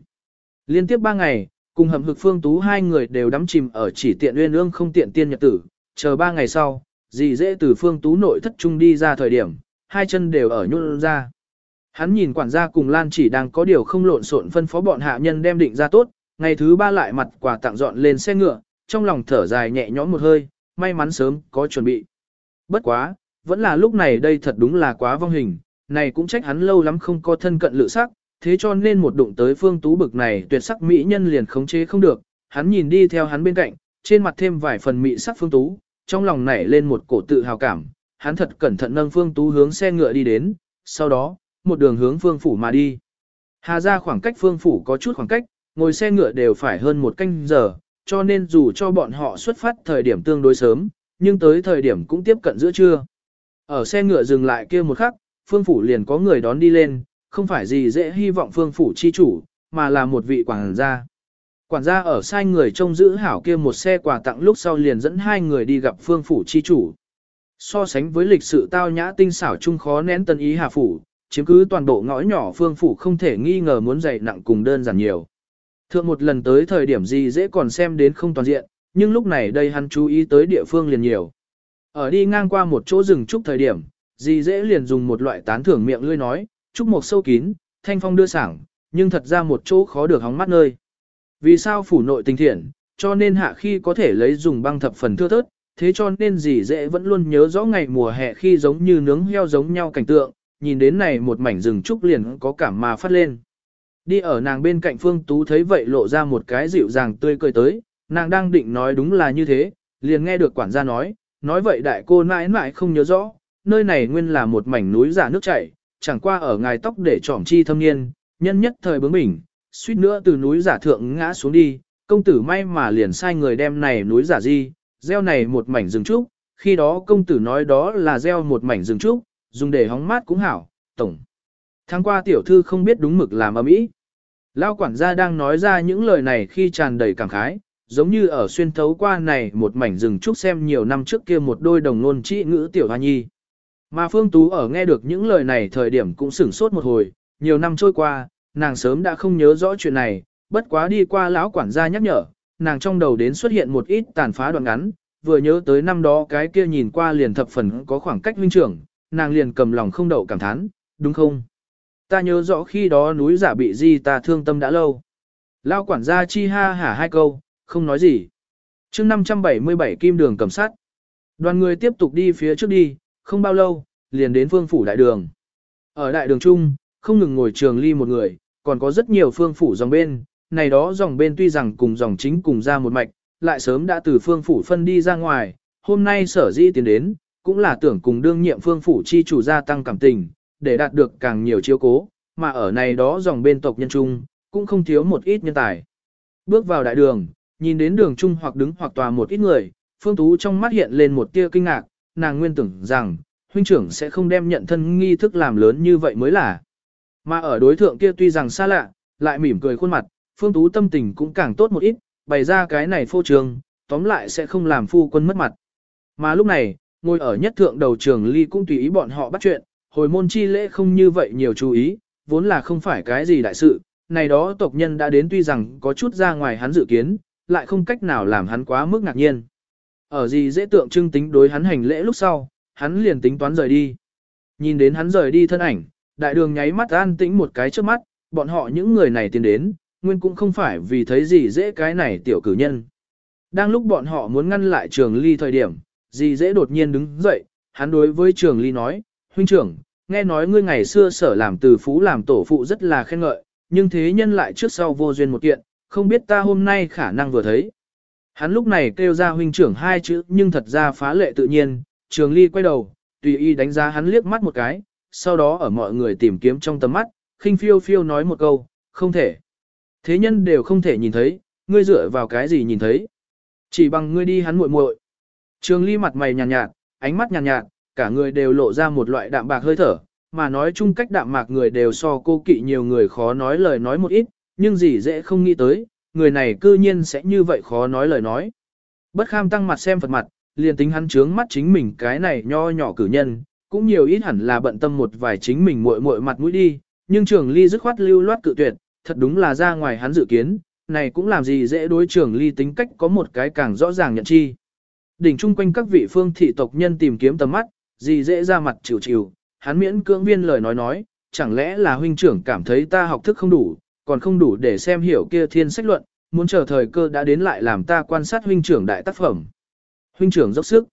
Liên tiếp ba ngày, cùng hầm hực phương tú hai người đều đắm chìm ở chỉ tiện uyên ương không tiện tiên nhật tử, chờ ba ngày sau, dì dễ từ phương tú nội thất trung đi ra thời điểm, hai chân đều ở nhún ra. Hắn nhìn quản gia cùng Lan chỉ đang có điều không lộn xộn phân phó bọn hạ nhân đem định ra tốt, ngày thứ ba lại mặt quà tặng dọn lên xe ngựa, trong lòng thở dài nhẹ nhõm một hơi, may mắn sớm có chuẩn bị. Bất quá, vẫn là lúc này đây thật đúng là quá vong hình, này cũng trách hắn lâu lắm không có thân cận lự sắc, thế cho nên một đụng tới phương tú bực này tuyệt sắc mỹ nhân liền khống chế không được, hắn nhìn đi theo hắn bên cạnh, trên mặt thêm vài phần mỹ sắc phương tú, trong lòng nảy lên một cổ tự hào cảm, hắn thật cẩn thận nâng phương tú hướng xe ngựa đi đến, sau đó, một đường hướng phương phủ mà đi. Hà ra khoảng cách phương phủ có chút khoảng cách, ngồi xe ngựa đều phải hơn một canh giờ, cho nên dù cho bọn họ xuất phát thời điểm tương đối sớm, nhưng tới thời điểm cũng tiếp cận giữa trưa. Ở xe ngựa dừng lại kia một khắc, phương phủ liền có người đón đi lên, không phải gì dễ hy vọng phương phủ chi chủ, mà là một vị quản gia. Quản gia ở sai người trông giữ hảo kia một xe quà tặng lúc sau liền dẫn hai người đi gặp phương phủ chi chủ. So sánh với lịch sự tao nhã tinh xảo chung khó nén tân ý hà phủ, chiếm cứ toàn bộ ngõ nhỏ phương phủ không thể nghi ngờ muốn dày nặng cùng đơn giản nhiều. Thượng một lần tới thời điểm gì dễ còn xem đến không toàn diện, nhưng lúc này đây hắn chú ý tới địa phương liền nhiều. Ở đi ngang qua một chỗ rừng trúc thời điểm, gì dễ liền dùng một loại tán thưởng miệng lươi nói, trúc một sâu kín, thanh phong đưa sảng, nhưng thật ra một chỗ khó được hóng mắt nơi. Vì sao phủ nội tình thiện, cho nên hạ khi có thể lấy dùng băng thập phần thưa thớt, thế cho nên gì dễ vẫn luôn nhớ rõ ngày mùa hè khi giống như nướng heo giống nhau cảnh tượng, nhìn đến này một mảnh rừng trúc liền có cảm mà phát lên. Đi ở nàng bên cạnh Phương Tú thấy vậy lộ ra một cái dịu dàng tươi cười tới, nàng đang định nói đúng là như thế, liền nghe được quản gia nói, nói vậy đại cô mãi mãi không nhớ rõ, nơi này nguyên là một mảnh núi giả nước chảy, chẳng qua ở ngài tóc để trỏm chi thâm niên, nhân nhất thời bướng bỉnh, suýt nữa từ núi giả thượng ngã xuống đi, công tử may mà liền sai người đem này núi giả di, gieo này một mảnh rừng trúc, khi đó công tử nói đó là gieo một mảnh rừng trúc, dùng để hóng mát cũng hảo, tổng. Tháng qua tiểu thư không biết đúng mực làm ầm ĩ. Lao quản gia đang nói ra những lời này khi tràn đầy cảm khái, giống như ở xuyên thấu qua này một mảnh rừng trúc xem nhiều năm trước kia một đôi đồng nôn trị ngữ tiểu hoa nhi. Mà Phương Tú ở nghe được những lời này thời điểm cũng sửng sốt một hồi, nhiều năm trôi qua, nàng sớm đã không nhớ rõ chuyện này, bất quá đi qua lão quản gia nhắc nhở, nàng trong đầu đến xuất hiện một ít tàn phá đoạn ngắn, vừa nhớ tới năm đó cái kia nhìn qua liền thập phần có khoảng cách huynh trưởng, nàng liền cầm lòng không đậu cảm thán, đúng không? Ta nhớ rõ khi đó núi giả bị gì ta thương tâm đã lâu. Lao quản gia chi ha hả hai câu, không nói gì. chương 577 kim đường cầm sát. Đoàn người tiếp tục đi phía trước đi, không bao lâu, liền đến phương phủ đại đường. Ở đại đường trung, không ngừng ngồi trường ly một người, còn có rất nhiều phương phủ dòng bên, này đó dòng bên tuy rằng cùng dòng chính cùng ra một mạch, lại sớm đã từ phương phủ phân đi ra ngoài, hôm nay sở di tiến đến, cũng là tưởng cùng đương nhiệm phương phủ chi chủ gia tăng cảm tình, để đạt được càng nhiều chiếu cố, mà ở này đó dòng bên tộc nhân trung, cũng không thiếu một ít nhân tài. Bước vào đại đường, nhìn đến đường trung hoặc đứng hoặc tòa một ít người, phương tú trong mắt hiện lên một tia kinh ngạc, nàng nguyên tưởng rằng, huynh trưởng sẽ không đem nhận thân nghi thức làm lớn như vậy mới là. Mà ở đối thượng kia tuy rằng xa lạ, lại mỉm cười khuôn mặt, phương tú tâm tình cũng càng tốt một ít, bày ra cái này phô trường, tóm lại sẽ không làm phu quân mất mặt. Mà lúc này, ngồi ở nhất thượng đầu trường ly cũng tùy ý bọn họ bắt chuyện, hồi môn chi lễ không như vậy nhiều chú ý, vốn là không phải cái gì đại sự, này đó tộc nhân đã đến tuy rằng có chút ra ngoài hắn dự kiến, lại không cách nào làm hắn quá mức ngạc nhiên. Ở gì dễ tượng trưng tính đối hắn hành lễ lúc sau, hắn liền tính toán rời đi. Nhìn đến hắn rời đi thân ảnh, đại đường nháy mắt an tĩnh một cái trước mắt, bọn họ những người này tiến đến, nguyên cũng không phải vì thấy gì dễ cái này tiểu cử nhân. Đang lúc bọn họ muốn ngăn lại trường ly thời điểm, gì dễ đột nhiên đứng dậy, hắn đối với trường ly nói, huynh trưởng, nghe nói ngươi ngày xưa sở làm từ phú làm tổ phụ rất là khen ngợi, nhưng thế nhân lại trước sau vô duyên một kiện, không biết ta hôm nay khả năng vừa thấy. Hắn lúc này kêu ra huynh trưởng hai chữ nhưng thật ra phá lệ tự nhiên, trường ly quay đầu, tùy y đánh giá hắn liếc mắt một cái, sau đó ở mọi người tìm kiếm trong tầm mắt, khinh phiêu phiêu nói một câu, không thể. Thế nhân đều không thể nhìn thấy, ngươi dựa vào cái gì nhìn thấy. Chỉ bằng ngươi đi hắn muội muội. Trường ly mặt mày nhàn nhạt, nhạt, ánh mắt nhàn nhạt, nhạt, cả người đều lộ ra một loại đạm bạc hơi thở, mà nói chung cách đạm mạc người đều so cô kỵ nhiều người khó nói lời nói một ít, nhưng gì dễ không nghĩ tới, người này cư nhiên sẽ như vậy khó nói lời nói. Bất kham tăng mặt xem Phật mặt, liền tính hắn trướng mắt chính mình cái này nho nhỏ cử nhân, cũng nhiều ít hẳn là bận tâm một vài chính mình muội muội mặt mũi đi, nhưng trường ly dứt khoát lưu loát cự tuyệt, thật đúng là ra ngoài hắn dự kiến, này cũng làm gì dễ đối trường ly tính cách có một cái càng rõ ràng nhận chi. Đỉnh chung quanh các vị phương thị tộc nhân tìm kiếm tầm mắt, gì dễ ra mặt chịu chịu, hắn miễn cưỡng viên lời nói nói, chẳng lẽ là huynh trưởng cảm thấy ta học thức không đủ, còn không đủ để xem hiểu kia thiên sách luận, muốn chờ thời cơ đã đến lại làm ta quan sát huynh trưởng đại tác phẩm. Huynh trưởng dốc sức.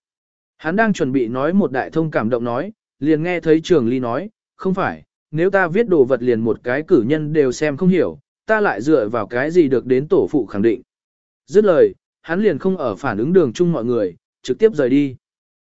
Hắn đang chuẩn bị nói một đại thông cảm động nói, liền nghe thấy trường ly nói, không phải, nếu ta viết đồ vật liền một cái cử nhân đều xem không hiểu, ta lại dựa vào cái gì được đến tổ phụ khẳng định. Dứt lời, hắn liền không ở phản ứng đường chung mọi người, trực tiếp rời đi.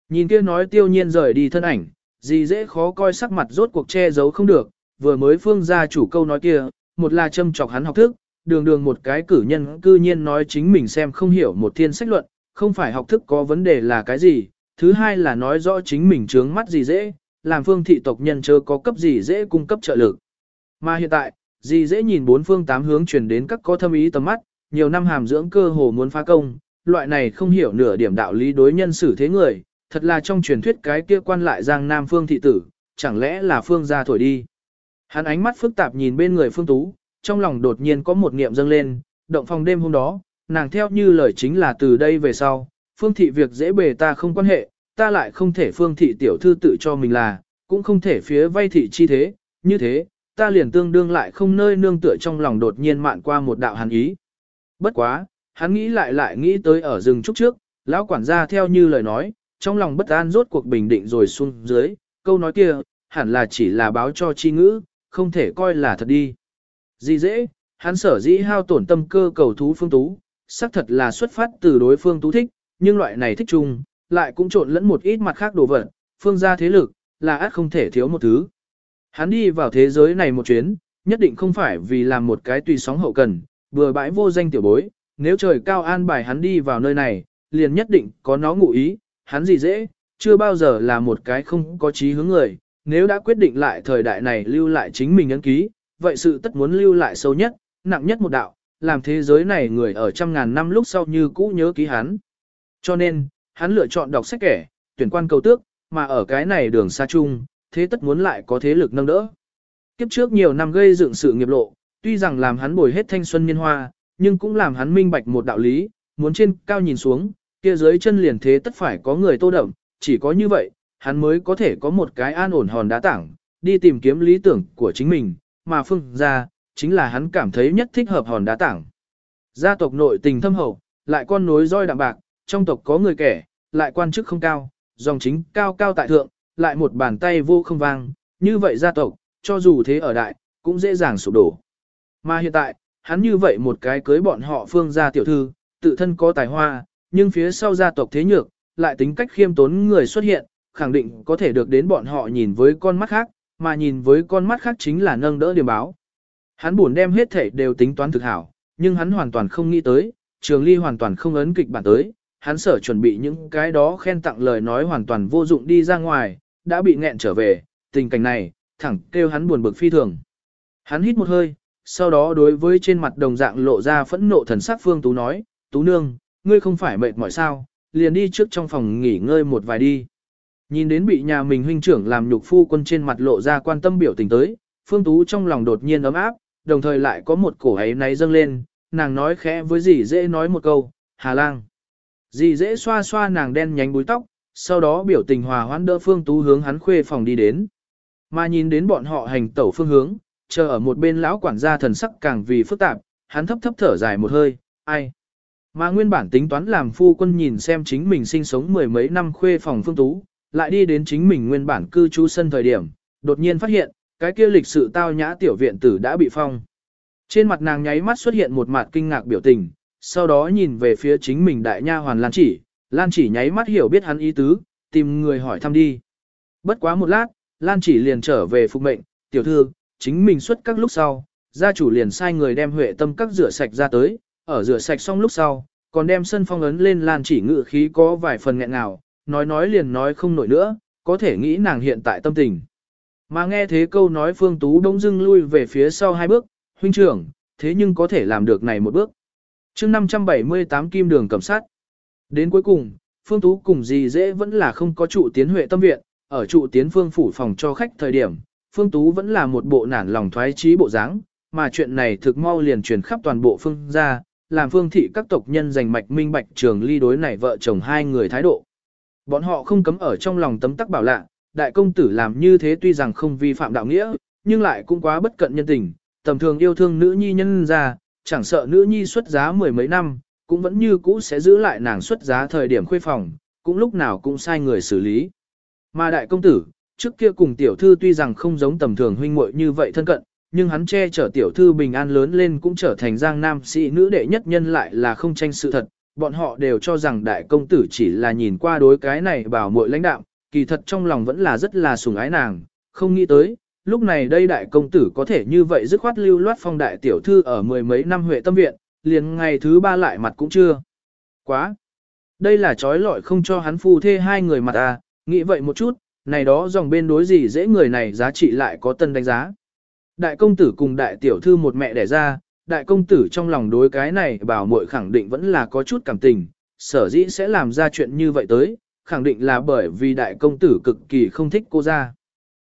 Nhìn kia nói tiêu nhiên rời đi thân ảnh, gì dễ khó coi sắc mặt rốt cuộc che giấu không được, vừa mới phương gia chủ câu nói kia, một là châm chọc hắn học thức, đường đường một cái cử nhân cư nhiên nói chính mình xem không hiểu một thiên sách luận, không phải học thức có vấn đề là cái gì, thứ hai là nói rõ chính mình trướng mắt gì dễ, làm phương thị tộc nhân chớ có cấp gì dễ cung cấp trợ lực. Mà hiện tại, gì dễ nhìn bốn phương tám hướng truyền đến các có thâm ý tầm mắt, nhiều năm hàm dưỡng cơ hồ muốn phá công, loại này không hiểu nửa điểm đạo lý đối nhân xử thế người, thật là trong truyền thuyết cái kia quan lại giang nam phương thị tử, chẳng lẽ là phương gia thổi đi. Hắn ánh mắt phức tạp nhìn bên người phương tú, trong lòng đột nhiên có một niệm dâng lên, động phòng đêm hôm đó, nàng theo như lời chính là từ đây về sau, phương thị việc dễ bề ta không quan hệ, ta lại không thể phương thị tiểu thư tự cho mình là, cũng không thể phía vay thị chi thế, như thế, ta liền tương đương lại không nơi nương tựa trong lòng đột nhiên mạn qua một đạo hàn ý. Bất quá, hắn nghĩ lại lại nghĩ tới ở rừng trúc trước, lão quản gia theo như lời nói, trong lòng bất an rốt cuộc bình định rồi xuống dưới, câu nói kia, hẳn là chỉ là báo cho chi ngữ, không thể coi là thật đi. Gì dễ, hắn sở dĩ hao tổn tâm cơ cầu thú phương tú, xác thật là xuất phát từ đối phương tú thích, nhưng loại này thích chung, lại cũng trộn lẫn một ít mặt khác đồ vật, phương gia thế lực, là át không thể thiếu một thứ. Hắn đi vào thế giới này một chuyến, nhất định không phải vì làm một cái tùy sóng hậu cần, vừa bãi vô danh tiểu bối, nếu trời cao an bài hắn đi vào nơi này, liền nhất định có nó ngụ ý, hắn gì dễ, chưa bao giờ là một cái không có trí hướng người, nếu đã quyết định lại thời đại này lưu lại chính mình ấn ký, vậy sự tất muốn lưu lại sâu nhất, nặng nhất một đạo, làm thế giới này người ở trăm ngàn năm lúc sau như cũ nhớ ký hắn. Cho nên, hắn lựa chọn đọc sách kẻ, tuyển quan cầu tước, mà ở cái này đường xa chung, thế tất muốn lại có thế lực nâng đỡ. Kiếp trước nhiều năm gây dựng sự nghiệp lộ, tuy rằng làm hắn bồi hết thanh xuân niên hoa, nhưng cũng làm hắn minh bạch một đạo lý, muốn trên cao nhìn xuống, kia dưới chân liền thế tất phải có người tô đậm, chỉ có như vậy, hắn mới có thể có một cái an ổn hòn đá tảng, đi tìm kiếm lý tưởng của chính mình, mà phương ra, chính là hắn cảm thấy nhất thích hợp hòn đá tảng. Gia tộc nội tình thâm hậu, lại con nối roi đạm bạc, trong tộc có người kẻ, lại quan chức không cao, dòng chính cao cao tại thượng, lại một bàn tay vô không vang, như vậy gia tộc, cho dù thế ở đại, cũng dễ dàng sụp đổ. Mà hiện tại, hắn như vậy một cái cưới bọn họ phương gia tiểu thư, tự thân có tài hoa, nhưng phía sau gia tộc thế nhược, lại tính cách khiêm tốn người xuất hiện, khẳng định có thể được đến bọn họ nhìn với con mắt khác, mà nhìn với con mắt khác chính là nâng đỡ điểm báo. Hắn buồn đem hết thể đều tính toán thực hảo, nhưng hắn hoàn toàn không nghĩ tới, trường ly hoàn toàn không ấn kịch bản tới, hắn sở chuẩn bị những cái đó khen tặng lời nói hoàn toàn vô dụng đi ra ngoài, đã bị nghẹn trở về, tình cảnh này, thẳng kêu hắn buồn bực phi thường. Hắn hít một hơi, sau đó đối với trên mặt đồng dạng lộ ra phẫn nộ thần sắc Phương Tú nói, Tú Nương, ngươi không phải mệt mỏi sao, liền đi trước trong phòng nghỉ ngơi một vài đi. Nhìn đến bị nhà mình huynh trưởng làm nhục phu quân trên mặt lộ ra quan tâm biểu tình tới, Phương Tú trong lòng đột nhiên ấm áp, đồng thời lại có một cổ ấy náy dâng lên, nàng nói khẽ với dì dễ nói một câu, Hà Lang. Dì dễ xoa xoa nàng đen nhánh búi tóc, sau đó biểu tình hòa hoãn đỡ Phương Tú hướng hắn khuê phòng đi đến. Mà nhìn đến bọn họ hành tẩu phương hướng, chờ ở một bên lão quản gia thần sắc càng vì phức tạp, hắn thấp thấp thở dài một hơi, ai. Mà nguyên bản tính toán làm phu quân nhìn xem chính mình sinh sống mười mấy năm khuê phòng Phương Tú, lại đi đến chính mình nguyên bản cư trú sân thời điểm, đột nhiên phát hiện, cái kia lịch sự tao nhã tiểu viện tử đã bị phong. Trên mặt nàng nháy mắt xuất hiện một mặt kinh ngạc biểu tình, sau đó nhìn về phía chính mình đại nha hoàn Lan chỉ, Lan chỉ nháy mắt hiểu biết hắn ý tứ, tìm người hỏi thăm đi. Bất quá một lát, Lan chỉ liền trở về phục mệnh, tiểu thư, chính mình xuất các lúc sau, gia chủ liền sai người đem huệ tâm các rửa sạch ra tới, ở rửa sạch xong lúc sau, còn đem sân phong ấn lên Lan chỉ ngự khí có vài phần nghẹn ngào, nói nói liền nói không nổi nữa, có thể nghĩ nàng hiện tại tâm tình. Mà nghe thế câu nói Phương Tú đông dưng lui về phía sau hai bước, huynh trưởng, thế nhưng có thể làm được này một bước. chương 578 kim đường cầm sát. Đến cuối cùng, Phương Tú cùng gì dễ vẫn là không có trụ tiến huệ tâm viện, ở trụ tiến phương phủ phòng cho khách thời điểm, Phương Tú vẫn là một bộ nản lòng thoái trí bộ dáng, mà chuyện này thực mau liền truyền khắp toàn bộ phương gia làm phương thị các tộc nhân giành mạch minh bạch trường ly đối này vợ chồng hai người thái độ. Bọn họ không cấm ở trong lòng tấm tắc bảo lạ, đại công tử làm như thế tuy rằng không vi phạm đạo nghĩa, nhưng lại cũng quá bất cận nhân tình, tầm thường yêu thương nữ nhi nhân ra, chẳng sợ nữ nhi xuất giá mười mấy năm, cũng vẫn như cũ sẽ giữ lại nàng xuất giá thời điểm khuê phòng, cũng lúc nào cũng sai người xử lý. Mà đại công tử, trước kia cùng tiểu thư tuy rằng không giống tầm thường huynh muội như vậy thân cận, nhưng hắn che chở tiểu thư bình an lớn lên cũng trở thành giang nam sĩ nữ đệ nhất nhân lại là không tranh sự thật. Bọn họ đều cho rằng đại công tử chỉ là nhìn qua đối cái này bảo muội lãnh đạo, kỳ thật trong lòng vẫn là rất là sủng ái nàng, không nghĩ tới, lúc này đây đại công tử có thể như vậy dứt khoát lưu loát phong đại tiểu thư ở mười mấy năm huệ tâm viện, liền ngày thứ ba lại mặt cũng chưa. Quá! Đây là trói lọi không cho hắn phu thê hai người mặt à, nghĩ vậy một chút, này đó dòng bên đối gì dễ người này giá trị lại có tân đánh giá. Đại công tử cùng đại tiểu thư một mẹ đẻ ra, đại công tử trong lòng đối cái này bảo muội khẳng định vẫn là có chút cảm tình, sở dĩ sẽ làm ra chuyện như vậy tới, khẳng định là bởi vì đại công tử cực kỳ không thích cô ra.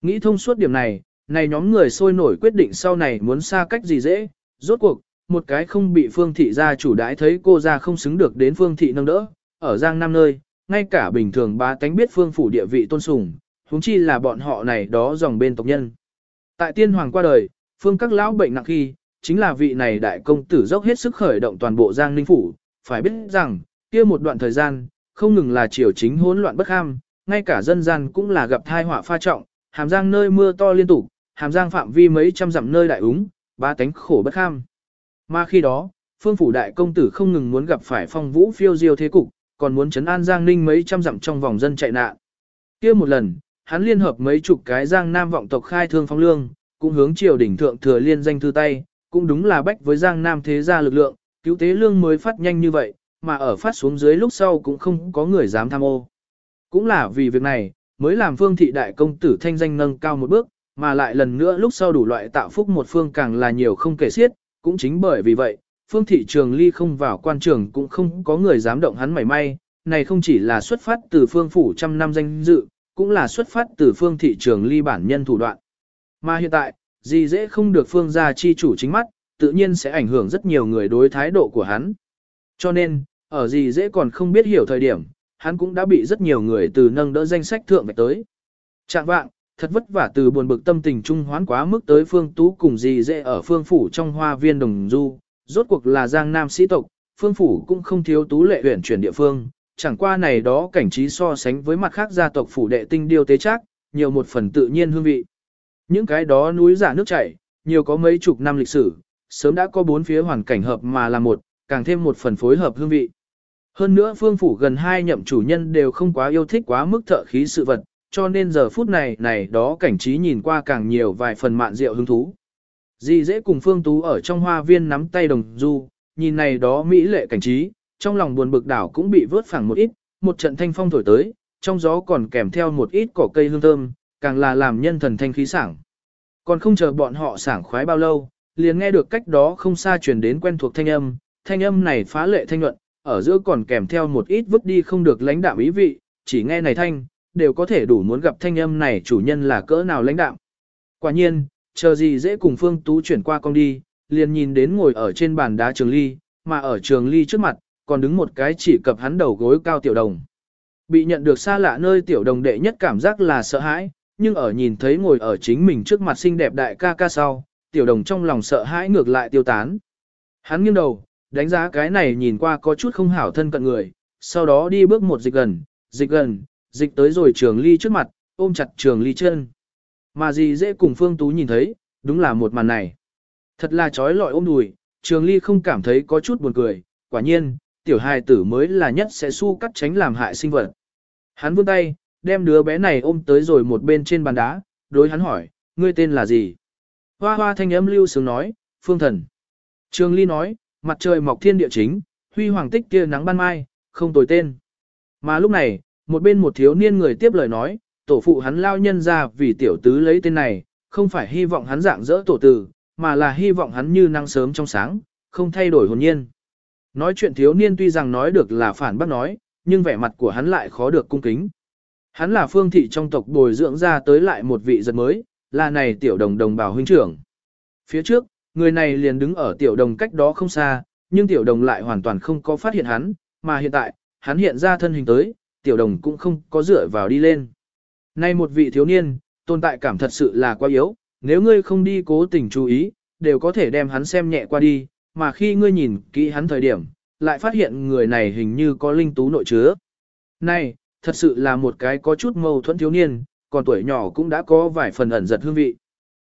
Nghĩ thông suốt điểm này, này nhóm người sôi nổi quyết định sau này muốn xa cách gì dễ, rốt cuộc, một cái không bị phương thị gia chủ đãi thấy cô ra không xứng được đến phương thị nâng đỡ, ở Giang Nam nơi, ngay cả bình thường ba tánh biết phương phủ địa vị tôn sùng, huống chi là bọn họ này đó dòng bên tộc nhân. Tại tiên hoàng qua đời, phương các lão bệnh nặng khi, chính là vị này đại công tử dốc hết sức khởi động toàn bộ Giang Ninh phủ, phải biết rằng, kia một đoạn thời gian, không ngừng là triều chính hỗn loạn bất ham, ngay cả dân gian cũng là gặp thai họa pha trọng, hàm giang nơi mưa to liên tục, hàm giang phạm vi mấy trăm dặm nơi đại úng, ba tánh khổ bất ham. Mà khi đó, phương phủ đại công tử không ngừng muốn gặp phải phong vũ phiêu diêu thế cục, còn muốn chấn an giang ninh mấy trăm dặm trong vòng dân chạy nạn. kia một lần, hắn liên hợp mấy chục cái giang nam vọng tộc khai thương phong lương, cũng hướng triều đỉnh thượng thừa liên danh thư tay, cũng đúng là bách với giang nam thế gia lực lượng, cứu tế lương mới phát nhanh như vậy, mà ở phát xuống dưới lúc sau cũng không có người dám tham ô. Cũng là vì việc này, mới làm phương thị đại công tử thanh danh nâng cao một bước, mà lại lần nữa lúc sau đủ loại tạo phúc một phương càng là nhiều không kể xiết, cũng chính bởi vì vậy, phương thị trường ly không vào quan trường cũng không có người dám động hắn mảy may, này không chỉ là xuất phát từ phương phủ trăm năm danh dự, cũng là xuất phát từ phương thị trường ly bản nhân thủ đoạn. Mà hiện tại, gì dễ không được phương gia chi chủ chính mắt, tự nhiên sẽ ảnh hưởng rất nhiều người đối thái độ của hắn. Cho nên, ở gì dễ còn không biết hiểu thời điểm, hắn cũng đã bị rất nhiều người từ nâng đỡ danh sách thượng vạch tới. Trạng vạng, thật vất vả từ buồn bực tâm tình trung hoán quá mức tới phương tú cùng gì dễ ở phương phủ trong hoa viên đồng du, rốt cuộc là giang nam sĩ tộc, phương phủ cũng không thiếu tú lệ huyện chuyển địa phương, chẳng qua này đó cảnh trí so sánh với mặt khác gia tộc phủ đệ tinh điêu tế chắc, nhiều một phần tự nhiên hương vị. Những cái đó núi giả nước chảy, nhiều có mấy chục năm lịch sử, sớm đã có bốn phía hoàn cảnh hợp mà là một, càng thêm một phần phối hợp hương vị. Hơn nữa phương phủ gần hai nhậm chủ nhân đều không quá yêu thích quá mức thợ khí sự vật, cho nên giờ phút này này đó cảnh trí nhìn qua càng nhiều vài phần mạn rượu hứng thú. Dì dễ cùng phương tú ở trong hoa viên nắm tay đồng du, nhìn này đó mỹ lệ cảnh trí, trong lòng buồn bực đảo cũng bị vớt phẳng một ít, một trận thanh phong thổi tới, trong gió còn kèm theo một ít cỏ cây hương thơm, càng là làm nhân thần thanh khí sảng. Còn không chờ bọn họ sảng khoái bao lâu, liền nghe được cách đó không xa truyền đến quen thuộc thanh âm, thanh âm này phá lệ thanh nhuận, ở giữa còn kèm theo một ít vứt đi không được lãnh đạm ý vị, chỉ nghe này thanh, đều có thể đủ muốn gặp thanh âm này chủ nhân là cỡ nào lãnh đạm. Quả nhiên, chờ gì dễ cùng Phương Tú chuyển qua con đi, liền nhìn đến ngồi ở trên bàn đá trường ly, mà ở trường ly trước mặt, còn đứng một cái chỉ cập hắn đầu gối cao tiểu đồng. Bị nhận được xa lạ nơi tiểu đồng đệ nhất cảm giác là sợ hãi, nhưng ở nhìn thấy ngồi ở chính mình trước mặt xinh đẹp đại ca ca sau, tiểu đồng trong lòng sợ hãi ngược lại tiêu tán. Hắn nghiêng đầu, đánh giá cái này nhìn qua có chút không hảo thân cận người, sau đó đi bước một dịch gần, dịch gần, dịch tới rồi trường ly trước mặt, ôm chặt trường ly chân. Mà gì dễ cùng Phương Tú nhìn thấy, đúng là một màn này. Thật là trói lọi ôm đùi, trường ly không cảm thấy có chút buồn cười, quả nhiên, tiểu hài tử mới là nhất sẽ su cắt tránh làm hại sinh vật. Hắn vươn tay, đem đứa bé này ôm tới rồi một bên trên bàn đá, đối hắn hỏi, ngươi tên là gì? Hoa hoa thanh âm lưu sướng nói, phương thần. Trường ly nói, mặt trời mọc thiên địa chính, huy hoàng tích kia nắng ban mai, không tồi tên. Mà lúc này, một bên một thiếu niên người tiếp lời nói, tổ phụ hắn lao nhân ra vì tiểu tứ lấy tên này, không phải hy vọng hắn dạng dỡ tổ tử, mà là hy vọng hắn như năng sớm trong sáng, không thay đổi hồn nhiên. Nói chuyện thiếu niên tuy rằng nói được là phản bác nói, nhưng vẻ mặt của hắn lại khó được cung kính. Hắn là phương thị trong tộc bồi dưỡng ra tới lại một vị giật mới, là này tiểu đồng đồng bảo huynh trưởng. Phía trước, người này liền đứng ở tiểu đồng cách đó không xa, nhưng tiểu đồng lại hoàn toàn không có phát hiện hắn, mà hiện tại, hắn hiện ra thân hình tới, tiểu đồng cũng không có dựa vào đi lên. Nay một vị thiếu niên, tồn tại cảm thật sự là quá yếu, nếu ngươi không đi cố tình chú ý, đều có thể đem hắn xem nhẹ qua đi, mà khi ngươi nhìn kỹ hắn thời điểm, lại phát hiện người này hình như có linh tú nội chứa. Này, thật sự là một cái có chút mâu thuẫn thiếu niên, còn tuổi nhỏ cũng đã có vài phần ẩn giật hương vị.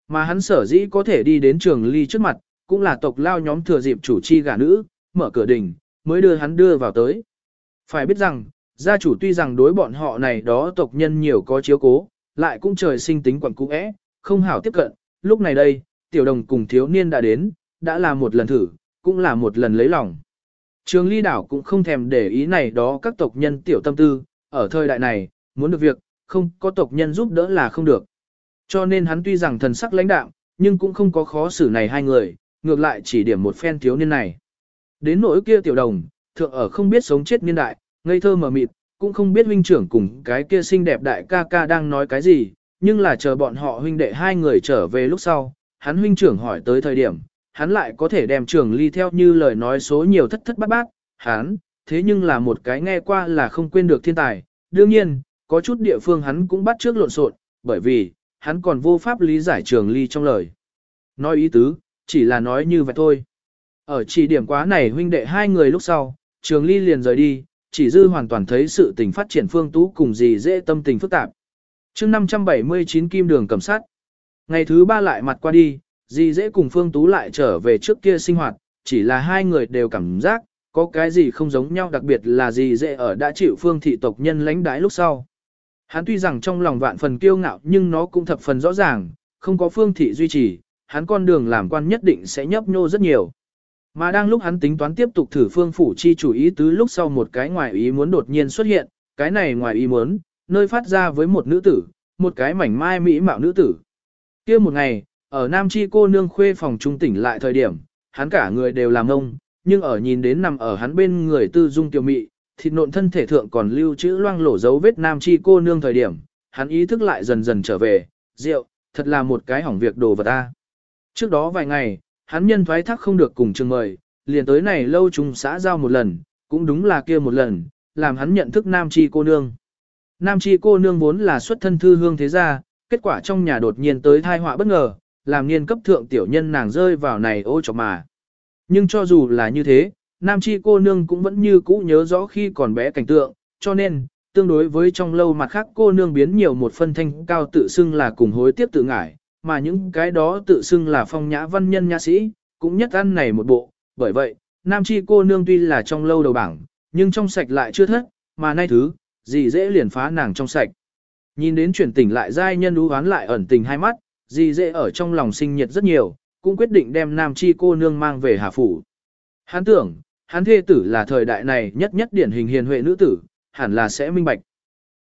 Mà hắn sở dĩ có thể đi đến trường ly trước mặt, cũng là tộc lao nhóm thừa dịp chủ chi gả nữ, mở cửa đình, mới đưa hắn đưa vào tới. Phải biết rằng, gia chủ tuy rằng đối bọn họ này đó tộc nhân nhiều có chiếu cố, lại cũng trời sinh tính quẩn cũ é, không hảo tiếp cận, lúc này đây, tiểu đồng cùng thiếu niên đã đến, đã là một lần thử, cũng là một lần lấy lòng. Trường ly đảo cũng không thèm để ý này đó các tộc nhân tiểu tâm tư, ở thời đại này, muốn được việc, không có tộc nhân giúp đỡ là không được. Cho nên hắn tuy rằng thần sắc lãnh đạm, nhưng cũng không có khó xử này hai người, ngược lại chỉ điểm một phen thiếu niên này. Đến nỗi kia tiểu đồng, thượng ở không biết sống chết niên đại, ngây thơ mờ mịt, cũng không biết huynh trưởng cùng cái kia xinh đẹp đại ca ca đang nói cái gì, nhưng là chờ bọn họ huynh đệ hai người trở về lúc sau, hắn huynh trưởng hỏi tới thời điểm, hắn lại có thể đem trường ly theo như lời nói số nhiều thất thất bát bát, hắn, thế nhưng là một cái nghe qua là không quên được thiên tài, đương nhiên, có chút địa phương hắn cũng bắt trước lộn xộn, bởi vì, hắn còn vô pháp lý giải trường ly trong lời. Nói ý tứ, chỉ là nói như vậy thôi. Ở chỉ điểm quá này huynh đệ hai người lúc sau, trường ly liền rời đi, chỉ dư hoàn toàn thấy sự tình phát triển phương tú cùng gì dễ tâm tình phức tạp. chương 579 kim đường cầm sát. Ngày thứ ba lại mặt qua đi, gì dễ cùng phương tú lại trở về trước kia sinh hoạt, chỉ là hai người đều cảm giác, có cái gì không giống nhau đặc biệt là gì dễ ở đã chịu phương thị tộc nhân lãnh đái lúc sau. Hắn tuy rằng trong lòng vạn phần kiêu ngạo nhưng nó cũng thập phần rõ ràng, không có phương thị duy trì, hắn con đường làm quan nhất định sẽ nhấp nhô rất nhiều. Mà đang lúc hắn tính toán tiếp tục thử phương phủ chi chủ ý tứ lúc sau một cái ngoài ý muốn đột nhiên xuất hiện, cái này ngoài ý muốn, nơi phát ra với một nữ tử, một cái mảnh mai mỹ mạo nữ tử. kia một ngày, ở Nam Chi cô nương khuê phòng trung tỉnh lại thời điểm, hắn cả người đều làm ngông, nhưng ở nhìn đến nằm ở hắn bên người tư dung tiểu mị, thịt nộn thân thể thượng còn lưu trữ loang lổ dấu vết Nam Chi cô nương thời điểm, hắn ý thức lại dần dần trở về, rượu, thật là một cái hỏng việc đồ vật ta. Trước đó vài ngày, hắn nhân thoái thác không được cùng trường mời, liền tới này lâu trùng xã giao một lần, cũng đúng là kia một lần, làm hắn nhận thức Nam Chi cô nương. Nam Chi cô nương vốn là xuất thân thư hương thế gia, kết quả trong nhà đột nhiên tới thai họa bất ngờ, làm niên cấp thượng tiểu nhân nàng rơi vào này ô chọc mà. Nhưng cho dù là như thế, Nam Chi cô nương cũng vẫn như cũ nhớ rõ khi còn bé cảnh tượng, cho nên, tương đối với trong lâu mặt khác cô nương biến nhiều một phân thanh cao tự xưng là cùng hối tiếp tự ngải, mà những cái đó tự xưng là phong nhã văn nhân nhã sĩ, cũng nhất ăn này một bộ, bởi vậy, nam chi cô nương tuy là trong lâu đầu bảng, nhưng trong sạch lại chưa thất, mà nay thứ, gì dễ liền phá nàng trong sạch. Nhìn đến chuyển tỉnh lại giai nhân đú hoán lại ẩn tình hai mắt, dì dễ ở trong lòng sinh nhiệt rất nhiều, cũng quyết định đem nam chi cô nương mang về hà phủ. Hắn tưởng, hắn thê tử là thời đại này nhất nhất điển hình hiền huệ nữ tử, hẳn là sẽ minh bạch.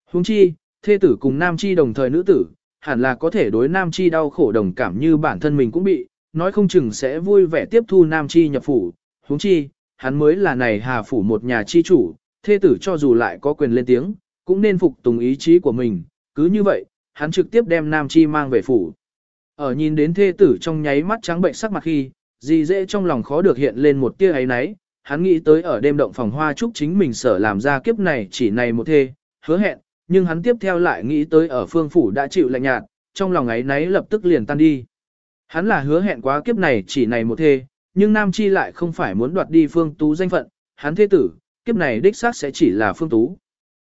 Huống chi, thê tử cùng nam chi đồng thời nữ tử, hẳn là có thể đối nam chi đau khổ đồng cảm như bản thân mình cũng bị, nói không chừng sẽ vui vẻ tiếp thu nam chi nhập phủ, huống chi, hắn mới là này hà phủ một nhà chi chủ, thê tử cho dù lại có quyền lên tiếng, cũng nên phục tùng ý chí của mình, cứ như vậy, hắn trực tiếp đem nam chi mang về phủ. Ở nhìn đến thê tử trong nháy mắt trắng bệnh sắc mặt khi, gì dễ trong lòng khó được hiện lên một tia ấy náy, hắn nghĩ tới ở đêm động phòng hoa chúc chính mình sở làm ra kiếp này chỉ này một thê, hứa hẹn, nhưng hắn tiếp theo lại nghĩ tới ở phương phủ đã chịu lạnh nhạt, trong lòng ấy náy lập tức liền tan đi. Hắn là hứa hẹn quá kiếp này chỉ này một thê, nhưng Nam Chi lại không phải muốn đoạt đi phương tú danh phận, hắn thế tử, kiếp này đích xác sẽ chỉ là phương tú.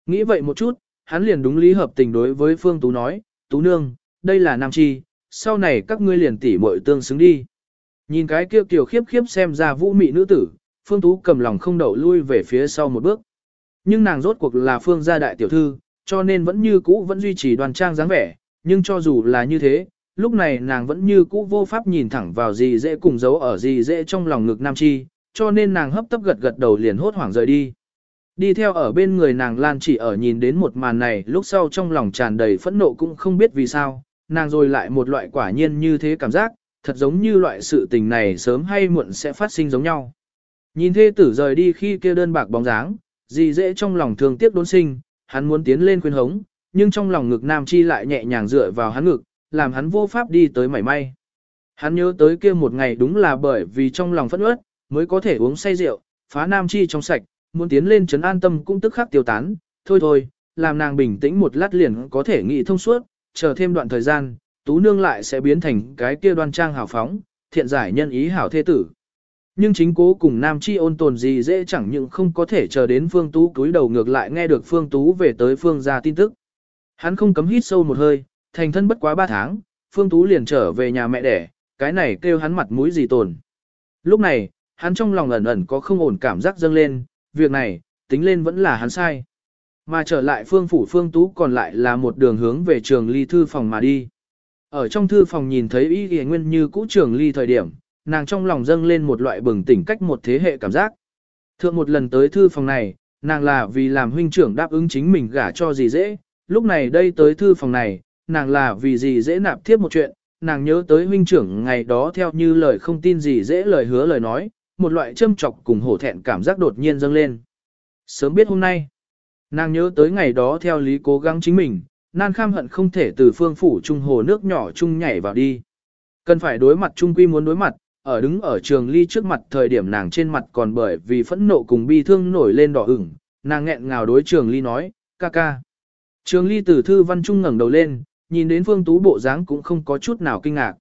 Nghĩ vậy một chút, hắn liền đúng lý hợp tình đối với phương tú nói, tú nương, đây là Nam Chi, sau này các ngươi liền tỉ muội tương xứng đi. Nhìn cái kia kiều khiếp khiếp xem ra vũ mị nữ tử, phương tú cầm lòng không đậu lui về phía sau một bước. Nhưng nàng rốt cuộc là phương gia đại tiểu thư, cho nên vẫn như cũ vẫn duy trì đoàn trang dáng vẻ, nhưng cho dù là như thế, lúc này nàng vẫn như cũ vô pháp nhìn thẳng vào gì dễ cùng giấu ở gì dễ trong lòng ngực Nam Chi, cho nên nàng hấp tấp gật gật đầu liền hốt hoảng rời đi. Đi theo ở bên người nàng Lan chỉ ở nhìn đến một màn này lúc sau trong lòng tràn đầy phẫn nộ cũng không biết vì sao, nàng rồi lại một loại quả nhiên như thế cảm giác, thật giống như loại sự tình này sớm hay muộn sẽ phát sinh giống nhau. Nhìn thê tử rời đi khi kia đơn bạc bóng dáng, dì dễ trong lòng thường tiếc đốn sinh, hắn muốn tiến lên khuyên hống, nhưng trong lòng ngực Nam Chi lại nhẹ nhàng dựa vào hắn ngực, làm hắn vô pháp đi tới mảy may. Hắn nhớ tới kia một ngày đúng là bởi vì trong lòng phẫn uất, mới có thể uống say rượu, phá Nam Chi trong sạch, muốn tiến lên trấn an tâm cũng tức khắc tiêu tán, thôi thôi, làm nàng bình tĩnh một lát liền có thể nghĩ thông suốt, chờ thêm đoạn thời gian, tú nương lại sẽ biến thành cái kia đoan trang hào phóng, thiện giải nhân ý hảo thế tử. nhưng chính cố cùng nam chi ôn tồn gì dễ chẳng những không có thể chờ đến phương tú cúi đầu ngược lại nghe được phương tú về tới phương gia tin tức. Hắn không cấm hít sâu một hơi, thành thân bất quá ba tháng, phương tú liền trở về nhà mẹ đẻ, cái này kêu hắn mặt mũi gì tồn. Lúc này, hắn trong lòng ẩn ẩn có không ổn cảm giác dâng lên, việc này, tính lên vẫn là hắn sai. Mà trở lại phương phủ phương tú còn lại là một đường hướng về trường ly thư phòng mà đi. Ở trong thư phòng nhìn thấy ý nghĩa nguyên như cũ trường ly thời điểm, nàng trong lòng dâng lên một loại bừng tỉnh cách một thế hệ cảm giác. Thượng một lần tới thư phòng này, nàng là vì làm huynh trưởng đáp ứng chính mình gả cho gì dễ, lúc này đây tới thư phòng này, nàng là vì gì dễ nạp tiếp một chuyện, nàng nhớ tới huynh trưởng ngày đó theo như lời không tin gì dễ lời hứa lời nói, một loại châm chọc cùng hổ thẹn cảm giác đột nhiên dâng lên. Sớm biết hôm nay, nàng nhớ tới ngày đó theo lý cố gắng chính mình, nan kham hận không thể từ phương phủ trung hồ nước nhỏ chung nhảy vào đi. Cần phải đối mặt trung quy muốn đối mặt, ở đứng ở trường ly trước mặt thời điểm nàng trên mặt còn bởi vì phẫn nộ cùng bi thương nổi lên đỏ ửng, nàng nghẹn ngào đối trường ly nói, ca ca. Trường ly từ thư văn trung ngẩng đầu lên, nhìn đến phương tú bộ dáng cũng không có chút nào kinh ngạc.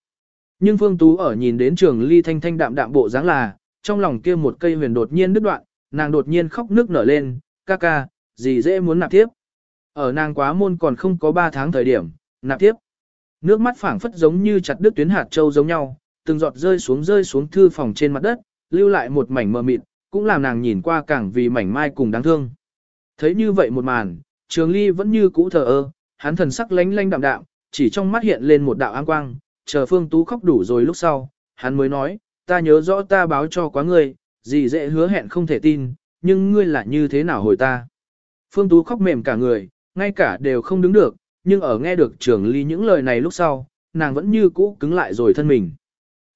Nhưng phương tú ở nhìn đến trường ly thanh thanh đạm đạm bộ dáng là, trong lòng kia một cây huyền đột nhiên đứt đoạn, nàng đột nhiên khóc nước nở lên, ca ca, gì dễ muốn nạp tiếp. Ở nàng quá môn còn không có 3 tháng thời điểm, nạp tiếp. Nước mắt phảng phất giống như chặt đứt tuyến hạt châu giống nhau, từng giọt rơi xuống rơi xuống thư phòng trên mặt đất, lưu lại một mảnh mờ mịt, cũng làm nàng nhìn qua càng vì mảnh mai cùng đáng thương. Thấy như vậy một màn, Trường Ly vẫn như cũ thờ ơ, hắn thần sắc lánh lánh đạm đạm, chỉ trong mắt hiện lên một đạo áng quang, chờ Phương Tú khóc đủ rồi lúc sau, hắn mới nói, ta nhớ rõ ta báo cho quá ngươi, gì dễ hứa hẹn không thể tin, nhưng ngươi là như thế nào hồi ta. Phương Tú khóc mềm cả người, ngay cả đều không đứng được, nhưng ở nghe được Trường Ly những lời này lúc sau, nàng vẫn như cũ cứng lại rồi thân mình.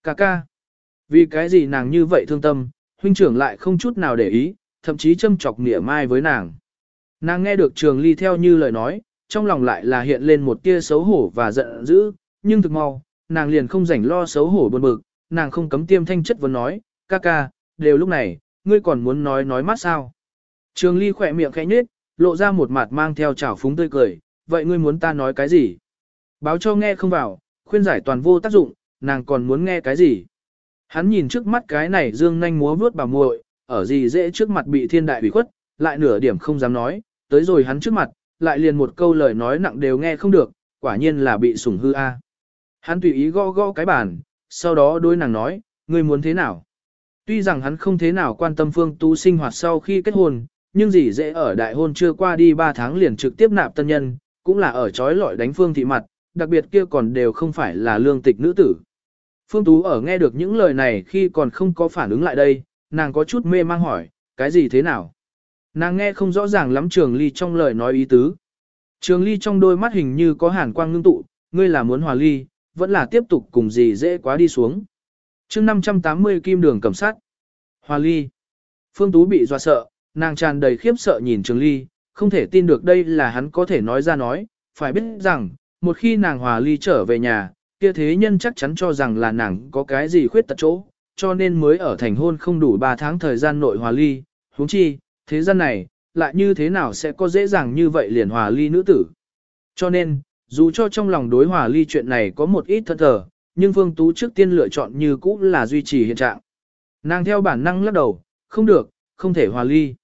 Cà ca. Vì cái gì nàng như vậy thương tâm, huynh trưởng lại không chút nào để ý, thậm chí châm chọc nỉa mai với nàng. Nàng nghe được trường ly theo như lời nói, trong lòng lại là hiện lên một tia xấu hổ và giận dữ, nhưng thực mau, nàng liền không rảnh lo xấu hổ buồn bực, nàng không cấm tiêm thanh chất vấn nói, ca ca, đều lúc này, ngươi còn muốn nói nói mát sao. Trường ly khỏe miệng khẽ nhếch, lộ ra một mặt mang theo trào phúng tươi cười, vậy ngươi muốn ta nói cái gì? Báo cho nghe không vào, khuyên giải toàn vô tác dụng, nàng còn muốn nghe cái gì? Hắn nhìn trước mắt cái này dương nhanh múa vướt bà muội, ở gì dễ trước mặt bị thiên đại ủy khuất, lại nửa điểm không dám nói, tới rồi hắn trước mặt, lại liền một câu lời nói nặng đều nghe không được, quả nhiên là bị sủng hư a. Hắn tùy ý gõ gõ cái bàn, sau đó đôi nàng nói, ngươi muốn thế nào? Tuy rằng hắn không thế nào quan tâm Phương Tu sinh hoạt sau khi kết hôn, nhưng gì dễ ở đại hôn chưa qua đi 3 tháng liền trực tiếp nạp tân nhân, cũng là ở chói lọi đánh Phương thị mặt, đặc biệt kia còn đều không phải là lương tịch nữ tử. Phương Tú ở nghe được những lời này khi còn không có phản ứng lại đây, nàng có chút mê mang hỏi, cái gì thế nào? Nàng nghe không rõ ràng lắm Trường Ly trong lời nói ý tứ. Trường Ly trong đôi mắt hình như có hàn quang ngưng tụ, ngươi là muốn hòa ly, vẫn là tiếp tục cùng gì dễ quá đi xuống. Chương 580 kim đường cầm sát. Hòa ly. Phương Tú bị dọa sợ, nàng tràn đầy khiếp sợ nhìn Trường Ly, không thể tin được đây là hắn có thể nói ra nói, phải biết rằng, một khi nàng hòa ly trở về nhà, kia thế nhân chắc chắn cho rằng là nàng có cái gì khuyết tật chỗ, cho nên mới ở thành hôn không đủ 3 tháng thời gian nội hòa ly, huống chi, thế gian này, lại như thế nào sẽ có dễ dàng như vậy liền hòa ly nữ tử. Cho nên, dù cho trong lòng đối hòa ly chuyện này có một ít thân thờ, nhưng Phương Tú trước tiên lựa chọn như cũ là duy trì hiện trạng. Nàng theo bản năng lắc đầu, không được, không thể hòa ly.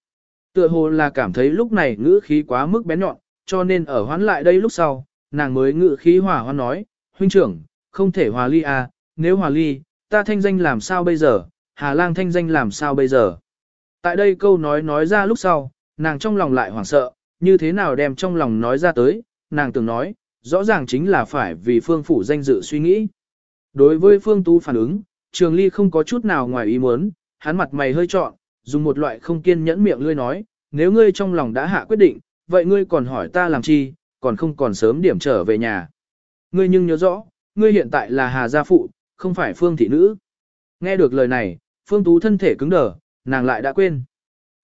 Tựa hồ là cảm thấy lúc này ngữ khí quá mức bén nhọn, cho nên ở hoán lại đây lúc sau, nàng mới ngữ khí hòa hoan nói, huynh trưởng, không thể hòa ly à, nếu hòa ly, ta thanh danh làm sao bây giờ, Hà Lang thanh danh làm sao bây giờ. Tại đây câu nói nói ra lúc sau, nàng trong lòng lại hoảng sợ, như thế nào đem trong lòng nói ra tới, nàng từng nói, rõ ràng chính là phải vì phương phủ danh dự suy nghĩ. Đối với phương tú phản ứng, trường ly không có chút nào ngoài ý muốn, hắn mặt mày hơi trọn, dùng một loại không kiên nhẫn miệng lươi nói, nếu ngươi trong lòng đã hạ quyết định, vậy ngươi còn hỏi ta làm chi, còn không còn sớm điểm trở về nhà. Ngươi nhưng nhớ rõ, ngươi hiện tại là Hà Gia Phụ, không phải Phương Thị Nữ. Nghe được lời này, Phương Tú thân thể cứng đờ, nàng lại đã quên.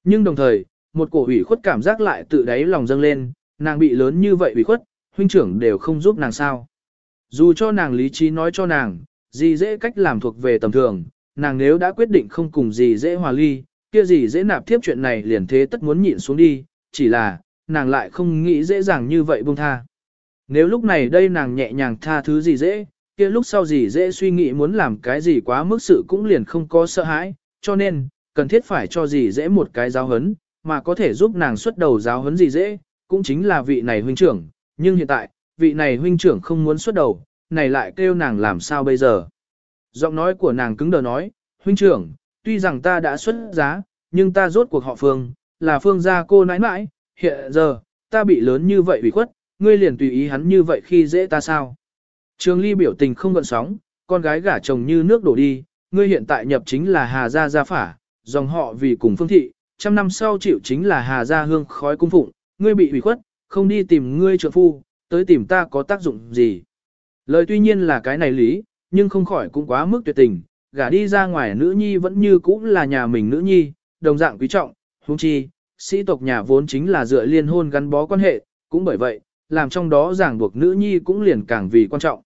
Nhưng đồng thời, một cổ ủy khuất cảm giác lại tự đáy lòng dâng lên, nàng bị lớn như vậy ủy khuất, huynh trưởng đều không giúp nàng sao. Dù cho nàng lý trí nói cho nàng, gì dễ cách làm thuộc về tầm thường, nàng nếu đã quyết định không cùng gì dễ hòa ly, kia gì dễ nạp tiếp chuyện này liền thế tất muốn nhịn xuống đi, chỉ là, nàng lại không nghĩ dễ dàng như vậy buông tha. Nếu lúc này đây nàng nhẹ nhàng tha thứ gì dễ, kia lúc sau gì dễ suy nghĩ muốn làm cái gì quá mức sự cũng liền không có sợ hãi, cho nên, cần thiết phải cho gì dễ một cái giáo hấn, mà có thể giúp nàng xuất đầu giáo hấn gì dễ, cũng chính là vị này huynh trưởng, nhưng hiện tại, vị này huynh trưởng không muốn xuất đầu, này lại kêu nàng làm sao bây giờ. Giọng nói của nàng cứng đờ nói, huynh trưởng, tuy rằng ta đã xuất giá, nhưng ta rốt cuộc họ phương, là phương gia cô nãi nãi, hiện giờ, ta bị lớn như vậy bị khuất, ngươi liền tùy ý hắn như vậy khi dễ ta sao. Trường ly biểu tình không gợn sóng, con gái gả chồng như nước đổ đi, ngươi hiện tại nhập chính là Hà Gia Gia Phả, dòng họ vì cùng phương thị, trăm năm sau chịu chính là Hà Gia Hương khói cung phụng, ngươi bị ủy khuất, không đi tìm ngươi trợ phu, tới tìm ta có tác dụng gì. Lời tuy nhiên là cái này lý, nhưng không khỏi cũng quá mức tuyệt tình, gả đi ra ngoài nữ nhi vẫn như cũ là nhà mình nữ nhi, đồng dạng quý trọng, huống chi, sĩ tộc nhà vốn chính là dựa liên hôn gắn bó quan hệ, cũng bởi vậy, làm trong đó ràng buộc nữ nhi cũng liền càng vì quan trọng.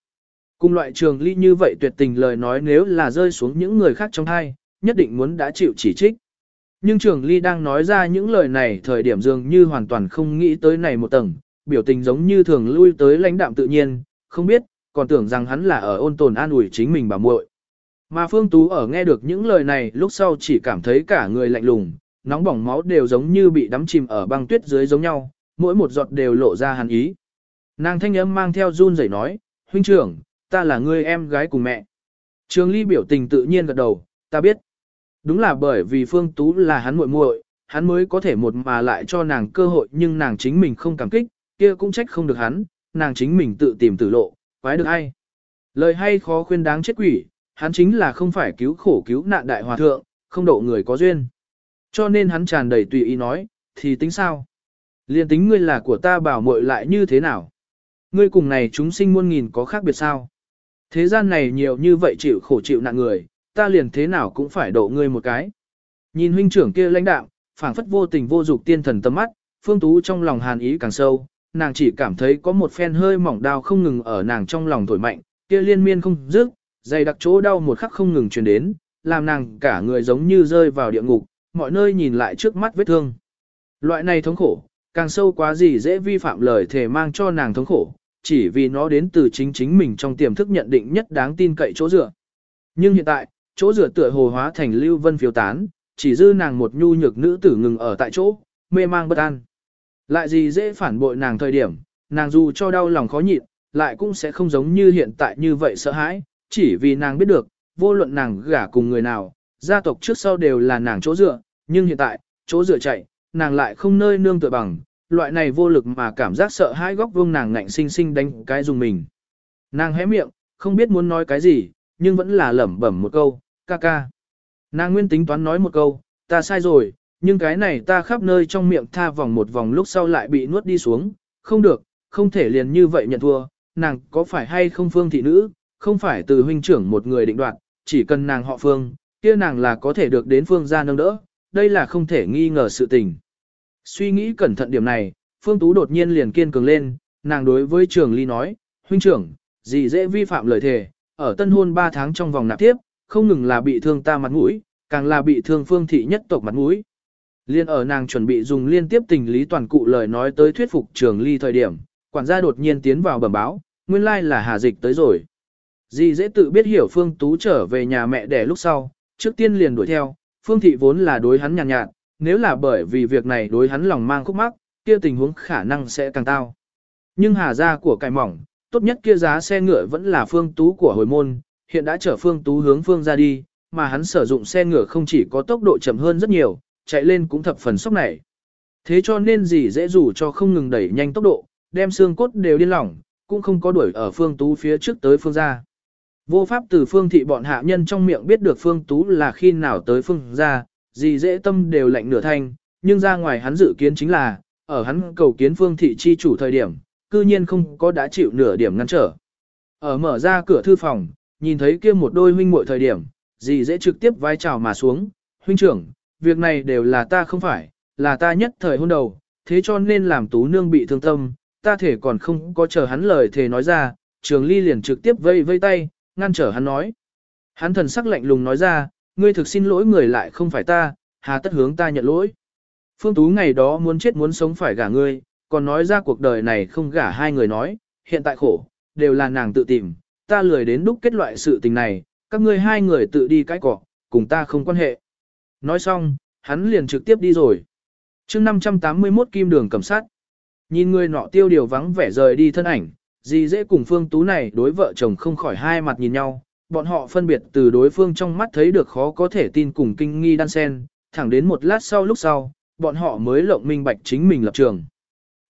Cùng loại trường ly như vậy tuyệt tình lời nói nếu là rơi xuống những người khác trong hai, nhất định muốn đã chịu chỉ trích. Nhưng trường ly đang nói ra những lời này thời điểm dường như hoàn toàn không nghĩ tới này một tầng, biểu tình giống như thường lui tới lãnh đạm tự nhiên, không biết, còn tưởng rằng hắn là ở ôn tồn an ủi chính mình bà muội. Mà Phương Tú ở nghe được những lời này lúc sau chỉ cảm thấy cả người lạnh lùng, nóng bỏng máu đều giống như bị đắm chìm ở băng tuyết dưới giống nhau, mỗi một giọt đều lộ ra hàn ý. Nàng thanh âm mang theo run rẩy nói, huynh trưởng, ta là người em gái cùng mẹ. Trường ly biểu tình tự nhiên gật đầu, ta biết. Đúng là bởi vì Phương Tú là hắn muội muội, hắn mới có thể một mà lại cho nàng cơ hội nhưng nàng chính mình không cảm kích, kia cũng trách không được hắn, nàng chính mình tự tìm tử lộ, quái được ai. Lời hay khó khuyên đáng chết quỷ, hắn chính là không phải cứu khổ cứu nạn đại hòa thượng, không độ người có duyên. Cho nên hắn tràn đầy tùy ý nói, thì tính sao? Liên tính ngươi là của ta bảo muội lại như thế nào? Ngươi cùng này chúng sinh muôn nghìn có khác biệt sao? Thế gian này nhiều như vậy chịu khổ chịu nạn người, ta liền thế nào cũng phải độ ngươi một cái. Nhìn huynh trưởng kia lãnh đạo, phảng phất vô tình vô dục tiên thần tâm mắt, phương tú trong lòng hàn ý càng sâu, nàng chỉ cảm thấy có một phen hơi mỏng đau không ngừng ở nàng trong lòng thổi mạnh, kia liên miên không dứt, dày đặc chỗ đau một khắc không ngừng truyền đến, làm nàng cả người giống như rơi vào địa ngục, mọi nơi nhìn lại trước mắt vết thương. Loại này thống khổ, càng sâu quá gì dễ vi phạm lời thề mang cho nàng thống khổ, chỉ vì nó đến từ chính chính mình trong tiềm thức nhận định nhất đáng tin cậy chỗ dựa. Nhưng hiện tại, chỗ dựa tựa hồ hóa thành lưu vân phiêu tán, chỉ dư nàng một nhu nhược nữ tử ngừng ở tại chỗ, mê mang bất an. Lại gì dễ phản bội nàng thời điểm, nàng dù cho đau lòng khó nhịn, lại cũng sẽ không giống như hiện tại như vậy sợ hãi, chỉ vì nàng biết được, vô luận nàng gả cùng người nào, gia tộc trước sau đều là nàng chỗ dựa, nhưng hiện tại, chỗ dựa chạy, nàng lại không nơi nương tựa bằng, loại này vô lực mà cảm giác sợ hãi góc vương nàng ngạnh sinh sinh đánh cái dùng mình. Nàng hé miệng, không biết muốn nói cái gì, nhưng vẫn là lẩm bẩm một câu, ca ca. Nàng nguyên tính toán nói một câu, ta sai rồi, nhưng cái này ta khắp nơi trong miệng tha vòng một vòng lúc sau lại bị nuốt đi xuống, không được, không thể liền như vậy nhận thua, nàng có phải hay không phương thị nữ, không phải từ huynh trưởng một người định đoạt, chỉ cần nàng họ phương, kia nàng là có thể được đến phương gia nâng đỡ, đây là không thể nghi ngờ sự tình. Suy nghĩ cẩn thận điểm này, phương tú đột nhiên liền kiên cường lên, nàng đối với trường ly nói, huynh trưởng, gì dễ vi phạm lời thề, ở tân hôn 3 tháng trong vòng nạp tiếp, không ngừng là bị thương ta mặt mũi, càng là bị thương phương thị nhất tộc mặt mũi. Liên ở nàng chuẩn bị dùng liên tiếp tình lý toàn cụ lời nói tới thuyết phục trường ly thời điểm, quản gia đột nhiên tiến vào bẩm báo, nguyên lai là hà dịch tới rồi. Dì dễ tự biết hiểu Phương Tú trở về nhà mẹ đẻ lúc sau, trước tiên liền đuổi theo, Phương Thị vốn là đối hắn nhàn nhạt, nhạt, nếu là bởi vì việc này đối hắn lòng mang khúc mắc, kia tình huống khả năng sẽ càng tao. Nhưng hà gia của cải mỏng, tốt nhất kia giá xe ngựa vẫn là Phương Tú của hồi môn, hiện đã chở Phương Tú hướng Phương ra đi, mà hắn sử dụng xe ngựa không chỉ có tốc độ chậm hơn rất nhiều, chạy lên cũng thập phần sốc này. Thế cho nên gì dễ dù cho không ngừng đẩy nhanh tốc độ, đem xương cốt đều điên lỏng, cũng không có đuổi ở Phương Tú phía trước tới Phương ra. Vô pháp từ phương thị bọn hạ nhân trong miệng biết được phương tú là khi nào tới phương ra, gì dễ tâm đều lạnh nửa thanh, nhưng ra ngoài hắn dự kiến chính là, ở hắn cầu kiến phương thị chi chủ thời điểm, cư nhiên không có đã chịu nửa điểm ngăn trở. Ở mở ra cửa thư phòng, nhìn thấy kia một đôi huynh muội thời điểm, gì dễ trực tiếp vai chào mà xuống, huynh trưởng, việc này đều là ta không phải, là ta nhất thời hôn đầu, thế cho nên làm tú nương bị thương tâm, ta thể còn không có chờ hắn lời thề nói ra, trường ly liền trực tiếp vây vây tay, ngăn trở hắn nói. Hắn thần sắc lạnh lùng nói ra, ngươi thực xin lỗi người lại không phải ta, hà tất hướng ta nhận lỗi. Phương Tú ngày đó muốn chết muốn sống phải gả ngươi, còn nói ra cuộc đời này không gả hai người nói, hiện tại khổ, đều là nàng tự tìm, ta lười đến đúc kết loại sự tình này, các ngươi hai người tự đi cái cỏ, cùng ta không quan hệ. Nói xong, hắn liền trực tiếp đi rồi. chương 581 kim đường cầm sát. Nhìn người nọ tiêu điều vắng vẻ rời đi thân ảnh, Dì dễ cùng phương tú này đối vợ chồng không khỏi hai mặt nhìn nhau, bọn họ phân biệt từ đối phương trong mắt thấy được khó có thể tin cùng kinh nghi đan sen, thẳng đến một lát sau lúc sau, bọn họ mới lộng minh bạch chính mình lập trường.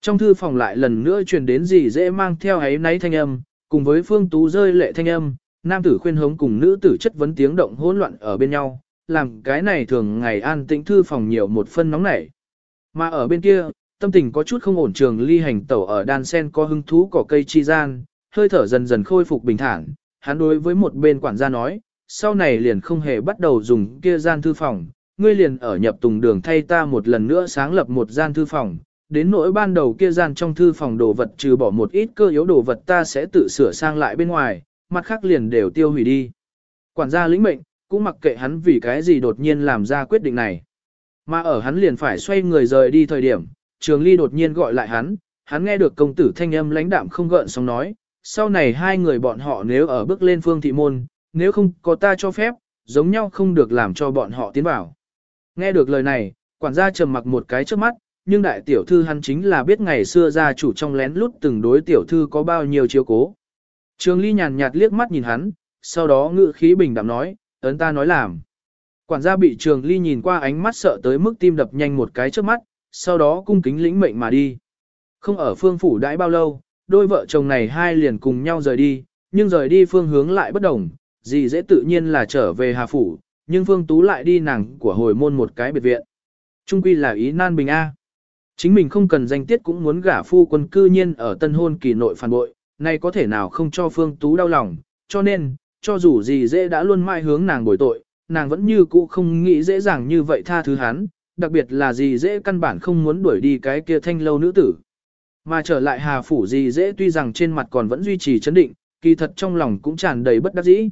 Trong thư phòng lại lần nữa truyền đến Dì dễ mang theo ấy náy thanh âm, cùng với phương tú rơi lệ thanh âm, nam tử khuyên hống cùng nữ tử chất vấn tiếng động hỗn loạn ở bên nhau, làm cái này thường ngày an tĩnh thư phòng nhiều một phân nóng nảy. Mà ở bên kia, tâm tình có chút không ổn trường ly hành tẩu ở đan sen có hứng thú cỏ cây chi gian, hơi thở dần dần khôi phục bình thản, hắn đối với một bên quản gia nói, sau này liền không hề bắt đầu dùng kia gian thư phòng, ngươi liền ở nhập tùng đường thay ta một lần nữa sáng lập một gian thư phòng, đến nỗi ban đầu kia gian trong thư phòng đồ vật trừ bỏ một ít cơ yếu đồ vật ta sẽ tự sửa sang lại bên ngoài, mặt khác liền đều tiêu hủy đi. Quản gia lĩnh mệnh, cũng mặc kệ hắn vì cái gì đột nhiên làm ra quyết định này. Mà ở hắn liền phải xoay người rời đi thời điểm, Trường Ly đột nhiên gọi lại hắn, hắn nghe được công tử thanh âm lãnh đạm không gợn sóng nói, sau này hai người bọn họ nếu ở bước lên phương thị môn, nếu không có ta cho phép, giống nhau không được làm cho bọn họ tiến vào. Nghe được lời này, quản gia trầm mặc một cái trước mắt, nhưng đại tiểu thư hắn chính là biết ngày xưa gia chủ trong lén lút từng đối tiểu thư có bao nhiêu chiếu cố. Trường Ly nhàn nhạt liếc mắt nhìn hắn, sau đó ngự khí bình đạm nói, ấn ta nói làm. Quản gia bị Trường Ly nhìn qua ánh mắt sợ tới mức tim đập nhanh một cái trước mắt, sau đó cung kính lĩnh mệnh mà đi. Không ở phương phủ đãi bao lâu, đôi vợ chồng này hai liền cùng nhau rời đi, nhưng rời đi phương hướng lại bất đồng, gì dễ tự nhiên là trở về Hà Phủ, nhưng Phương Tú lại đi nàng của hồi môn một cái biệt viện. Trung quy là ý nan bình A. Chính mình không cần danh tiết cũng muốn gả phu quân cư nhiên ở tân hôn kỳ nội phản bội, nay có thể nào không cho Phương Tú đau lòng, cho nên, cho dù gì dễ đã luôn mãi hướng nàng bồi tội, nàng vẫn như cũ không nghĩ dễ dàng như vậy tha thứ hắn, đặc biệt là gì dễ căn bản không muốn đuổi đi cái kia thanh lâu nữ tử. Mà trở lại Hà Phủ gì dễ tuy rằng trên mặt còn vẫn duy trì chấn định, kỳ thật trong lòng cũng tràn đầy bất đắc dĩ.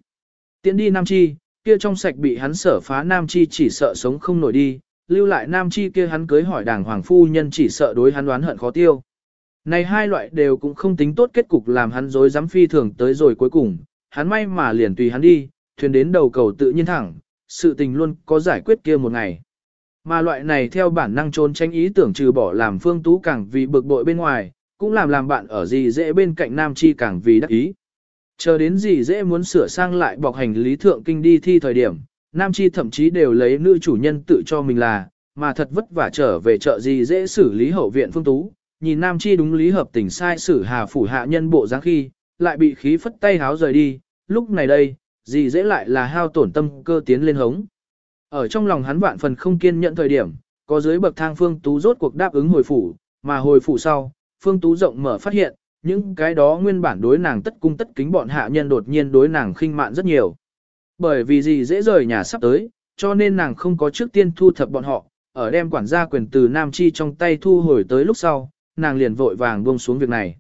Tiến đi Nam Chi, kia trong sạch bị hắn sở phá Nam Chi chỉ sợ sống không nổi đi, lưu lại Nam Chi kia hắn cưới hỏi đảng hoàng phu nhân chỉ sợ đối hắn đoán hận khó tiêu. Này hai loại đều cũng không tính tốt kết cục làm hắn dối dám phi thường tới rồi cuối cùng, hắn may mà liền tùy hắn đi, thuyền đến đầu cầu tự nhiên thẳng, sự tình luôn có giải quyết kia một ngày. Mà loại này theo bản năng trốn tránh ý tưởng trừ bỏ làm phương tú càng vì bực bội bên ngoài, cũng làm làm bạn ở gì dễ bên cạnh Nam Chi càng vì đắc ý. Chờ đến gì dễ muốn sửa sang lại bọc hành lý thượng kinh đi thi thời điểm, Nam Chi thậm chí đều lấy nữ chủ nhân tự cho mình là, mà thật vất vả trở về chợ gì dễ xử lý hậu viện phương tú, nhìn Nam Chi đúng lý hợp tình sai xử hà phủ hạ nhân bộ dáng khi, lại bị khí phất tay háo rời đi, lúc này đây, gì dễ lại là hao tổn tâm cơ tiến lên hống. Ở trong lòng hắn vạn phần không kiên nhẫn thời điểm, có dưới bậc thang phương tú rốt cuộc đáp ứng hồi phủ, mà hồi phủ sau, phương tú rộng mở phát hiện, những cái đó nguyên bản đối nàng tất cung tất kính bọn hạ nhân đột nhiên đối nàng khinh mạn rất nhiều. Bởi vì gì dễ rời nhà sắp tới, cho nên nàng không có trước tiên thu thập bọn họ, ở đem quản gia quyền từ Nam Chi trong tay thu hồi tới lúc sau, nàng liền vội vàng buông xuống việc này.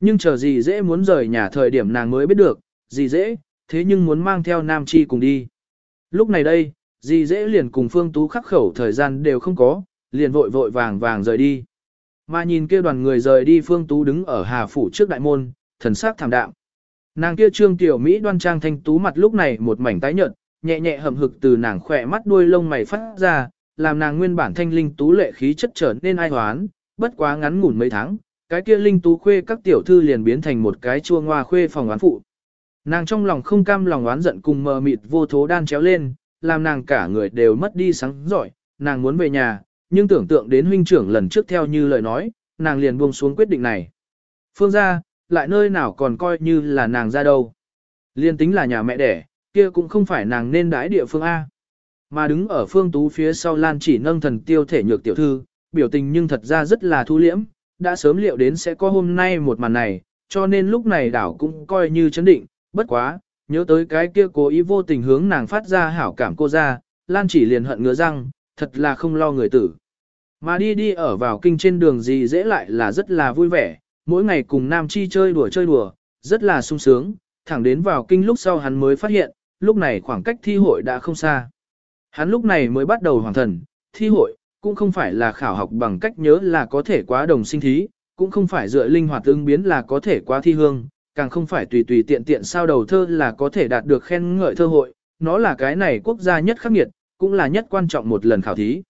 Nhưng chờ gì dễ muốn rời nhà thời điểm nàng mới biết được, gì dễ, thế nhưng muốn mang theo Nam Chi cùng đi. Lúc này đây, gì dễ liền cùng Phương Tú khắc khẩu thời gian đều không có, liền vội vội vàng vàng rời đi. Mà nhìn kia đoàn người rời đi Phương Tú đứng ở Hà Phủ trước đại môn, thần sắc thảm đạm. Nàng kia trương tiểu Mỹ đoan trang thanh tú mặt lúc này một mảnh tái nhợt, nhẹ nhẹ hầm hực từ nàng khỏe mắt đuôi lông mày phát ra, làm nàng nguyên bản thanh linh tú lệ khí chất trở nên ai hoán, bất quá ngắn ngủn mấy tháng, cái kia linh tú khuê các tiểu thư liền biến thành một cái chua ngoa khuê phòng oán phụ. Nàng trong lòng không cam lòng oán giận cùng mờ mịt vô thố đan chéo lên, làm nàng cả người đều mất đi sáng giỏi, nàng muốn về nhà, nhưng tưởng tượng đến huynh trưởng lần trước theo như lời nói, nàng liền buông xuống quyết định này. Phương gia, lại nơi nào còn coi như là nàng ra đâu. Liên tính là nhà mẹ đẻ, kia cũng không phải nàng nên đái địa phương A. Mà đứng ở phương tú phía sau Lan chỉ nâng thần tiêu thể nhược tiểu thư, biểu tình nhưng thật ra rất là thu liễm, đã sớm liệu đến sẽ có hôm nay một màn này, cho nên lúc này đảo cũng coi như chấn định, bất quá, nhớ tới cái kia cố ý vô tình hướng nàng phát ra hảo cảm cô ra, Lan chỉ liền hận ngứa răng, thật là không lo người tử. Mà đi đi ở vào kinh trên đường gì dễ lại là rất là vui vẻ, mỗi ngày cùng Nam Chi chơi đùa chơi đùa, rất là sung sướng, thẳng đến vào kinh lúc sau hắn mới phát hiện, lúc này khoảng cách thi hội đã không xa. Hắn lúc này mới bắt đầu hoàn thần, thi hội, cũng không phải là khảo học bằng cách nhớ là có thể quá đồng sinh thí, cũng không phải dựa linh hoạt ứng biến là có thể quá thi hương, càng không phải tùy tùy tiện tiện sao đầu thơ là có thể đạt được khen ngợi thơ hội, nó là cái này quốc gia nhất khắc nghiệt, cũng là nhất quan trọng một lần khảo thí.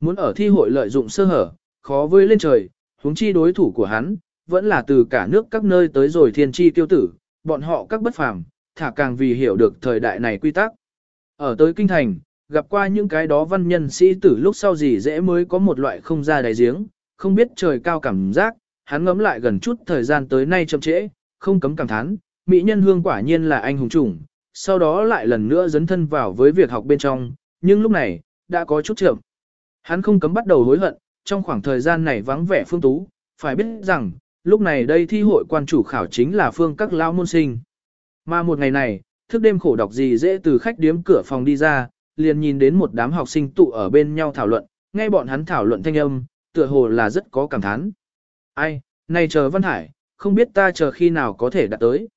Muốn ở thi hội lợi dụng sơ hở, khó với lên trời, huống chi đối thủ của hắn, vẫn là từ cả nước các nơi tới rồi thiên chi tiêu tử, bọn họ các bất phàm, thả càng vì hiểu được thời đại này quy tắc. Ở tới kinh thành, gặp qua những cái đó văn nhân sĩ tử lúc sau gì dễ mới có một loại không ra đáy giếng, không biết trời cao cảm giác, hắn ngấm lại gần chút thời gian tới nay chậm trễ, không cấm cảm thán, mỹ nhân hương quả nhiên là anh hùng chủng, sau đó lại lần nữa dấn thân vào với việc học bên trong, nhưng lúc này, đã có chút chậm. Hắn không cấm bắt đầu hối hận, trong khoảng thời gian này vắng vẻ phương tú, phải biết rằng, lúc này đây thi hội quan chủ khảo chính là phương các lao môn sinh. Mà một ngày này, thức đêm khổ đọc gì dễ từ khách điếm cửa phòng đi ra, liền nhìn đến một đám học sinh tụ ở bên nhau thảo luận, nghe bọn hắn thảo luận thanh âm, tựa hồ là rất có cảm thán. Ai, này chờ Văn Hải, không biết ta chờ khi nào có thể đạt tới.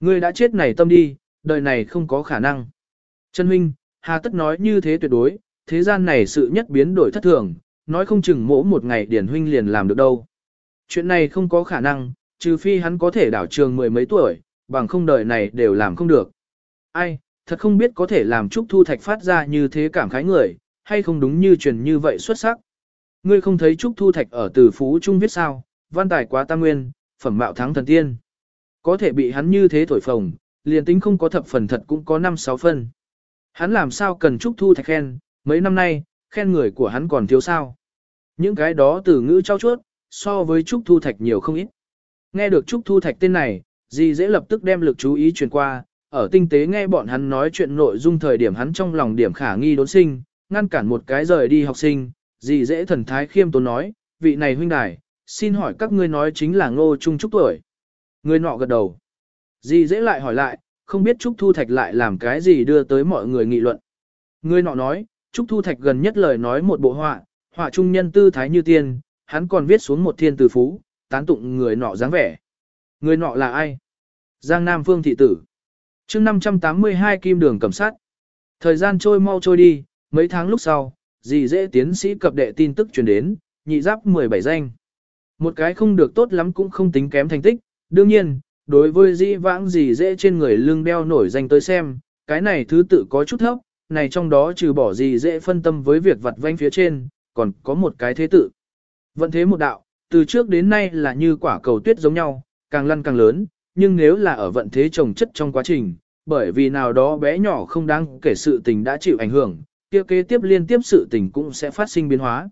Ngươi đã chết này tâm đi, đời này không có khả năng. Trần Huynh, hà tất nói như thế tuyệt đối, thế gian này sự nhất biến đổi thất thường, nói không chừng mỗ một ngày Điển Huynh liền làm được đâu. Chuyện này không có khả năng, trừ phi hắn có thể đảo trường mười mấy tuổi, bằng không đời này đều làm không được. Ai, thật không biết có thể làm Trúc Thu Thạch phát ra như thế cảm khái người, hay không đúng như truyền như vậy xuất sắc. Ngươi không thấy Trúc Thu Thạch ở từ Phú Trung viết sao, văn tài quá tam nguyên, phẩm mạo thắng thần tiên. Có thể bị hắn như thế thổi phồng, liền tính không có thập phần thật cũng có năm sáu phân. Hắn làm sao cần Trúc Thu Thạch khen, mấy năm nay, khen người của hắn còn thiếu sao. Những cái đó từ ngữ trao chuốt, so với Trúc Thu Thạch nhiều không ít. Nghe được Trúc Thu Thạch tên này, Di dễ lập tức đem lực chú ý truyền qua, ở tinh tế nghe bọn hắn nói chuyện nội dung thời điểm hắn trong lòng điểm khả nghi đốn sinh, ngăn cản một cái rời đi học sinh, Di dễ thần thái khiêm tốn nói, vị này huynh đài, xin hỏi các ngươi nói chính là ngô trung trúc tuổi. Người nọ gật đầu. Dì dễ lại hỏi lại, không biết Trúc Thu Thạch lại làm cái gì đưa tới mọi người nghị luận. Người nọ nói, Trúc Thu Thạch gần nhất lời nói một bộ họa, họa trung nhân tư thái như tiên, hắn còn viết xuống một thiên từ phú, tán tụng người nọ dáng vẻ. Người nọ là ai? Giang Nam Phương thị tử. chương 582 kim đường cầm sát. Thời gian trôi mau trôi đi, mấy tháng lúc sau, dì dễ tiến sĩ cập đệ tin tức truyền đến, nhị giáp 17 danh. Một cái không được tốt lắm cũng không tính kém thành tích, đương nhiên, đối với dĩ vãng gì dễ trên người lưng đeo nổi danh tới xem, cái này thứ tự có chút thấp, này trong đó trừ bỏ gì dễ phân tâm với việc vặt vanh phía trên, còn có một cái thế tự. Vận thế một đạo, từ trước đến nay là như quả cầu tuyết giống nhau, càng lăn càng lớn, nhưng nếu là ở vận thế trồng chất trong quá trình, bởi vì nào đó bé nhỏ không đáng kể sự tình đã chịu ảnh hưởng, kia kế tiếp liên tiếp sự tình cũng sẽ phát sinh biến hóa.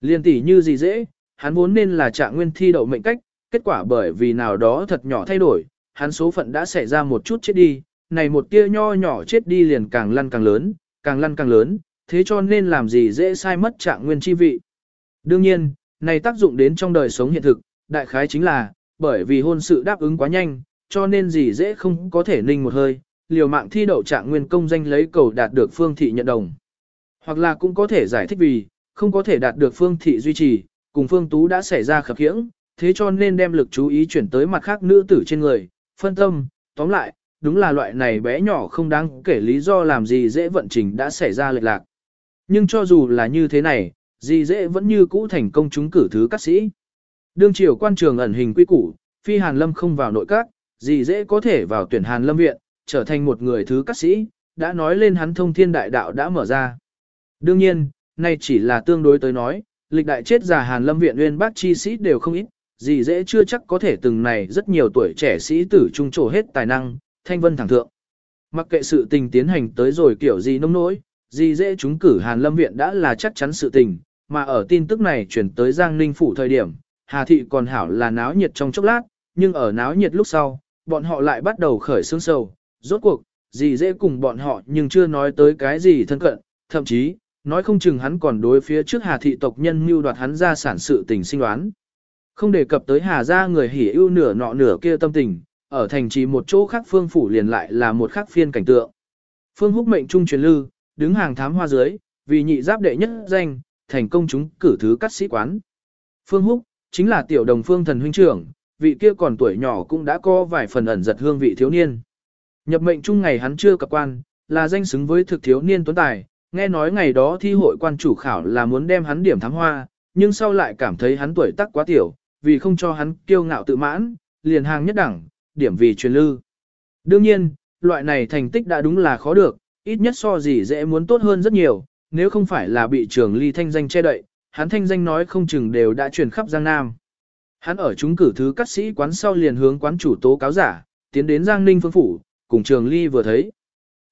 Liên tỷ như gì dễ, hắn vốn nên là trạng nguyên thi đậu mệnh cách, kết quả bởi vì nào đó thật nhỏ thay đổi, hắn số phận đã xảy ra một chút chết đi, này một tia nho nhỏ chết đi liền càng lăn càng lớn, càng lăn càng lớn, thế cho nên làm gì dễ sai mất trạng nguyên chi vị. Đương nhiên, này tác dụng đến trong đời sống hiện thực, đại khái chính là, bởi vì hôn sự đáp ứng quá nhanh, cho nên gì dễ không có thể ninh một hơi, liều mạng thi đậu trạng nguyên công danh lấy cầu đạt được phương thị nhận đồng. Hoặc là cũng có thể giải thích vì, không có thể đạt được phương thị duy trì, cùng phương tú đã xảy ra khập khiễng, thế cho nên đem lực chú ý chuyển tới mặt khác nữ tử trên người, phân tâm, tóm lại, đúng là loại này bé nhỏ không đáng kể lý do làm gì dễ vận trình đã xảy ra lệch lạc. Nhưng cho dù là như thế này, gì dễ vẫn như cũ thành công chúng cử thứ các sĩ. Đương triều quan trường ẩn hình quy củ, phi Hàn Lâm không vào nội các, gì dễ có thể vào tuyển Hàn Lâm viện, trở thành một người thứ các sĩ, đã nói lên hắn thông thiên đại đạo đã mở ra. Đương nhiên, nay chỉ là tương đối tới nói, lịch đại chết già Hàn Lâm viện nguyên bác chi sĩ đều không ít, gì dễ chưa chắc có thể từng này rất nhiều tuổi trẻ sĩ tử trung trổ hết tài năng, thanh vân thẳng thượng. Mặc kệ sự tình tiến hành tới rồi kiểu gì nông nỗi, gì dễ chúng cử Hàn Lâm viện đã là chắc chắn sự tình, mà ở tin tức này chuyển tới Giang Ninh phủ thời điểm, Hà Thị còn hảo là náo nhiệt trong chốc lát, nhưng ở náo nhiệt lúc sau, bọn họ lại bắt đầu khởi xương sầu, rốt cuộc, gì dễ cùng bọn họ nhưng chưa nói tới cái gì thân cận, thậm chí, nói không chừng hắn còn đối phía trước Hà Thị tộc nhân mưu đoạt hắn ra sản sự tình sinh đoán. Không đề cập tới Hà gia người hỉ ưu nửa nọ nửa kia tâm tình, ở thành trì một chỗ khác phương phủ liền lại là một khác phiên cảnh tượng. Phương húc mệnh trung truyền lư, đứng hàng thám hoa dưới, vì nhị giáp đệ nhất danh, thành công chúng cử thứ cắt sĩ quán. Phương húc, chính là tiểu đồng phương thần huynh trưởng, vị kia còn tuổi nhỏ cũng đã có vài phần ẩn giật hương vị thiếu niên. Nhập mệnh chung ngày hắn chưa cập quan, là danh xứng với thực thiếu niên tuấn tài, nghe nói ngày đó thi hội quan chủ khảo là muốn đem hắn điểm thắng hoa, nhưng sau lại cảm thấy hắn tuổi tác quá tiểu, vì không cho hắn kiêu ngạo tự mãn, liền hàng nhất đẳng, điểm vì truyền lưu. Đương nhiên, loại này thành tích đã đúng là khó được, ít nhất so gì dễ muốn tốt hơn rất nhiều, nếu không phải là bị trường ly thanh danh che đậy, hắn thanh danh nói không chừng đều đã truyền khắp Giang Nam. Hắn ở chúng cử thứ cắt sĩ quán sau liền hướng quán chủ tố cáo giả, tiến đến Giang Ninh phương phủ, cùng trường ly vừa thấy.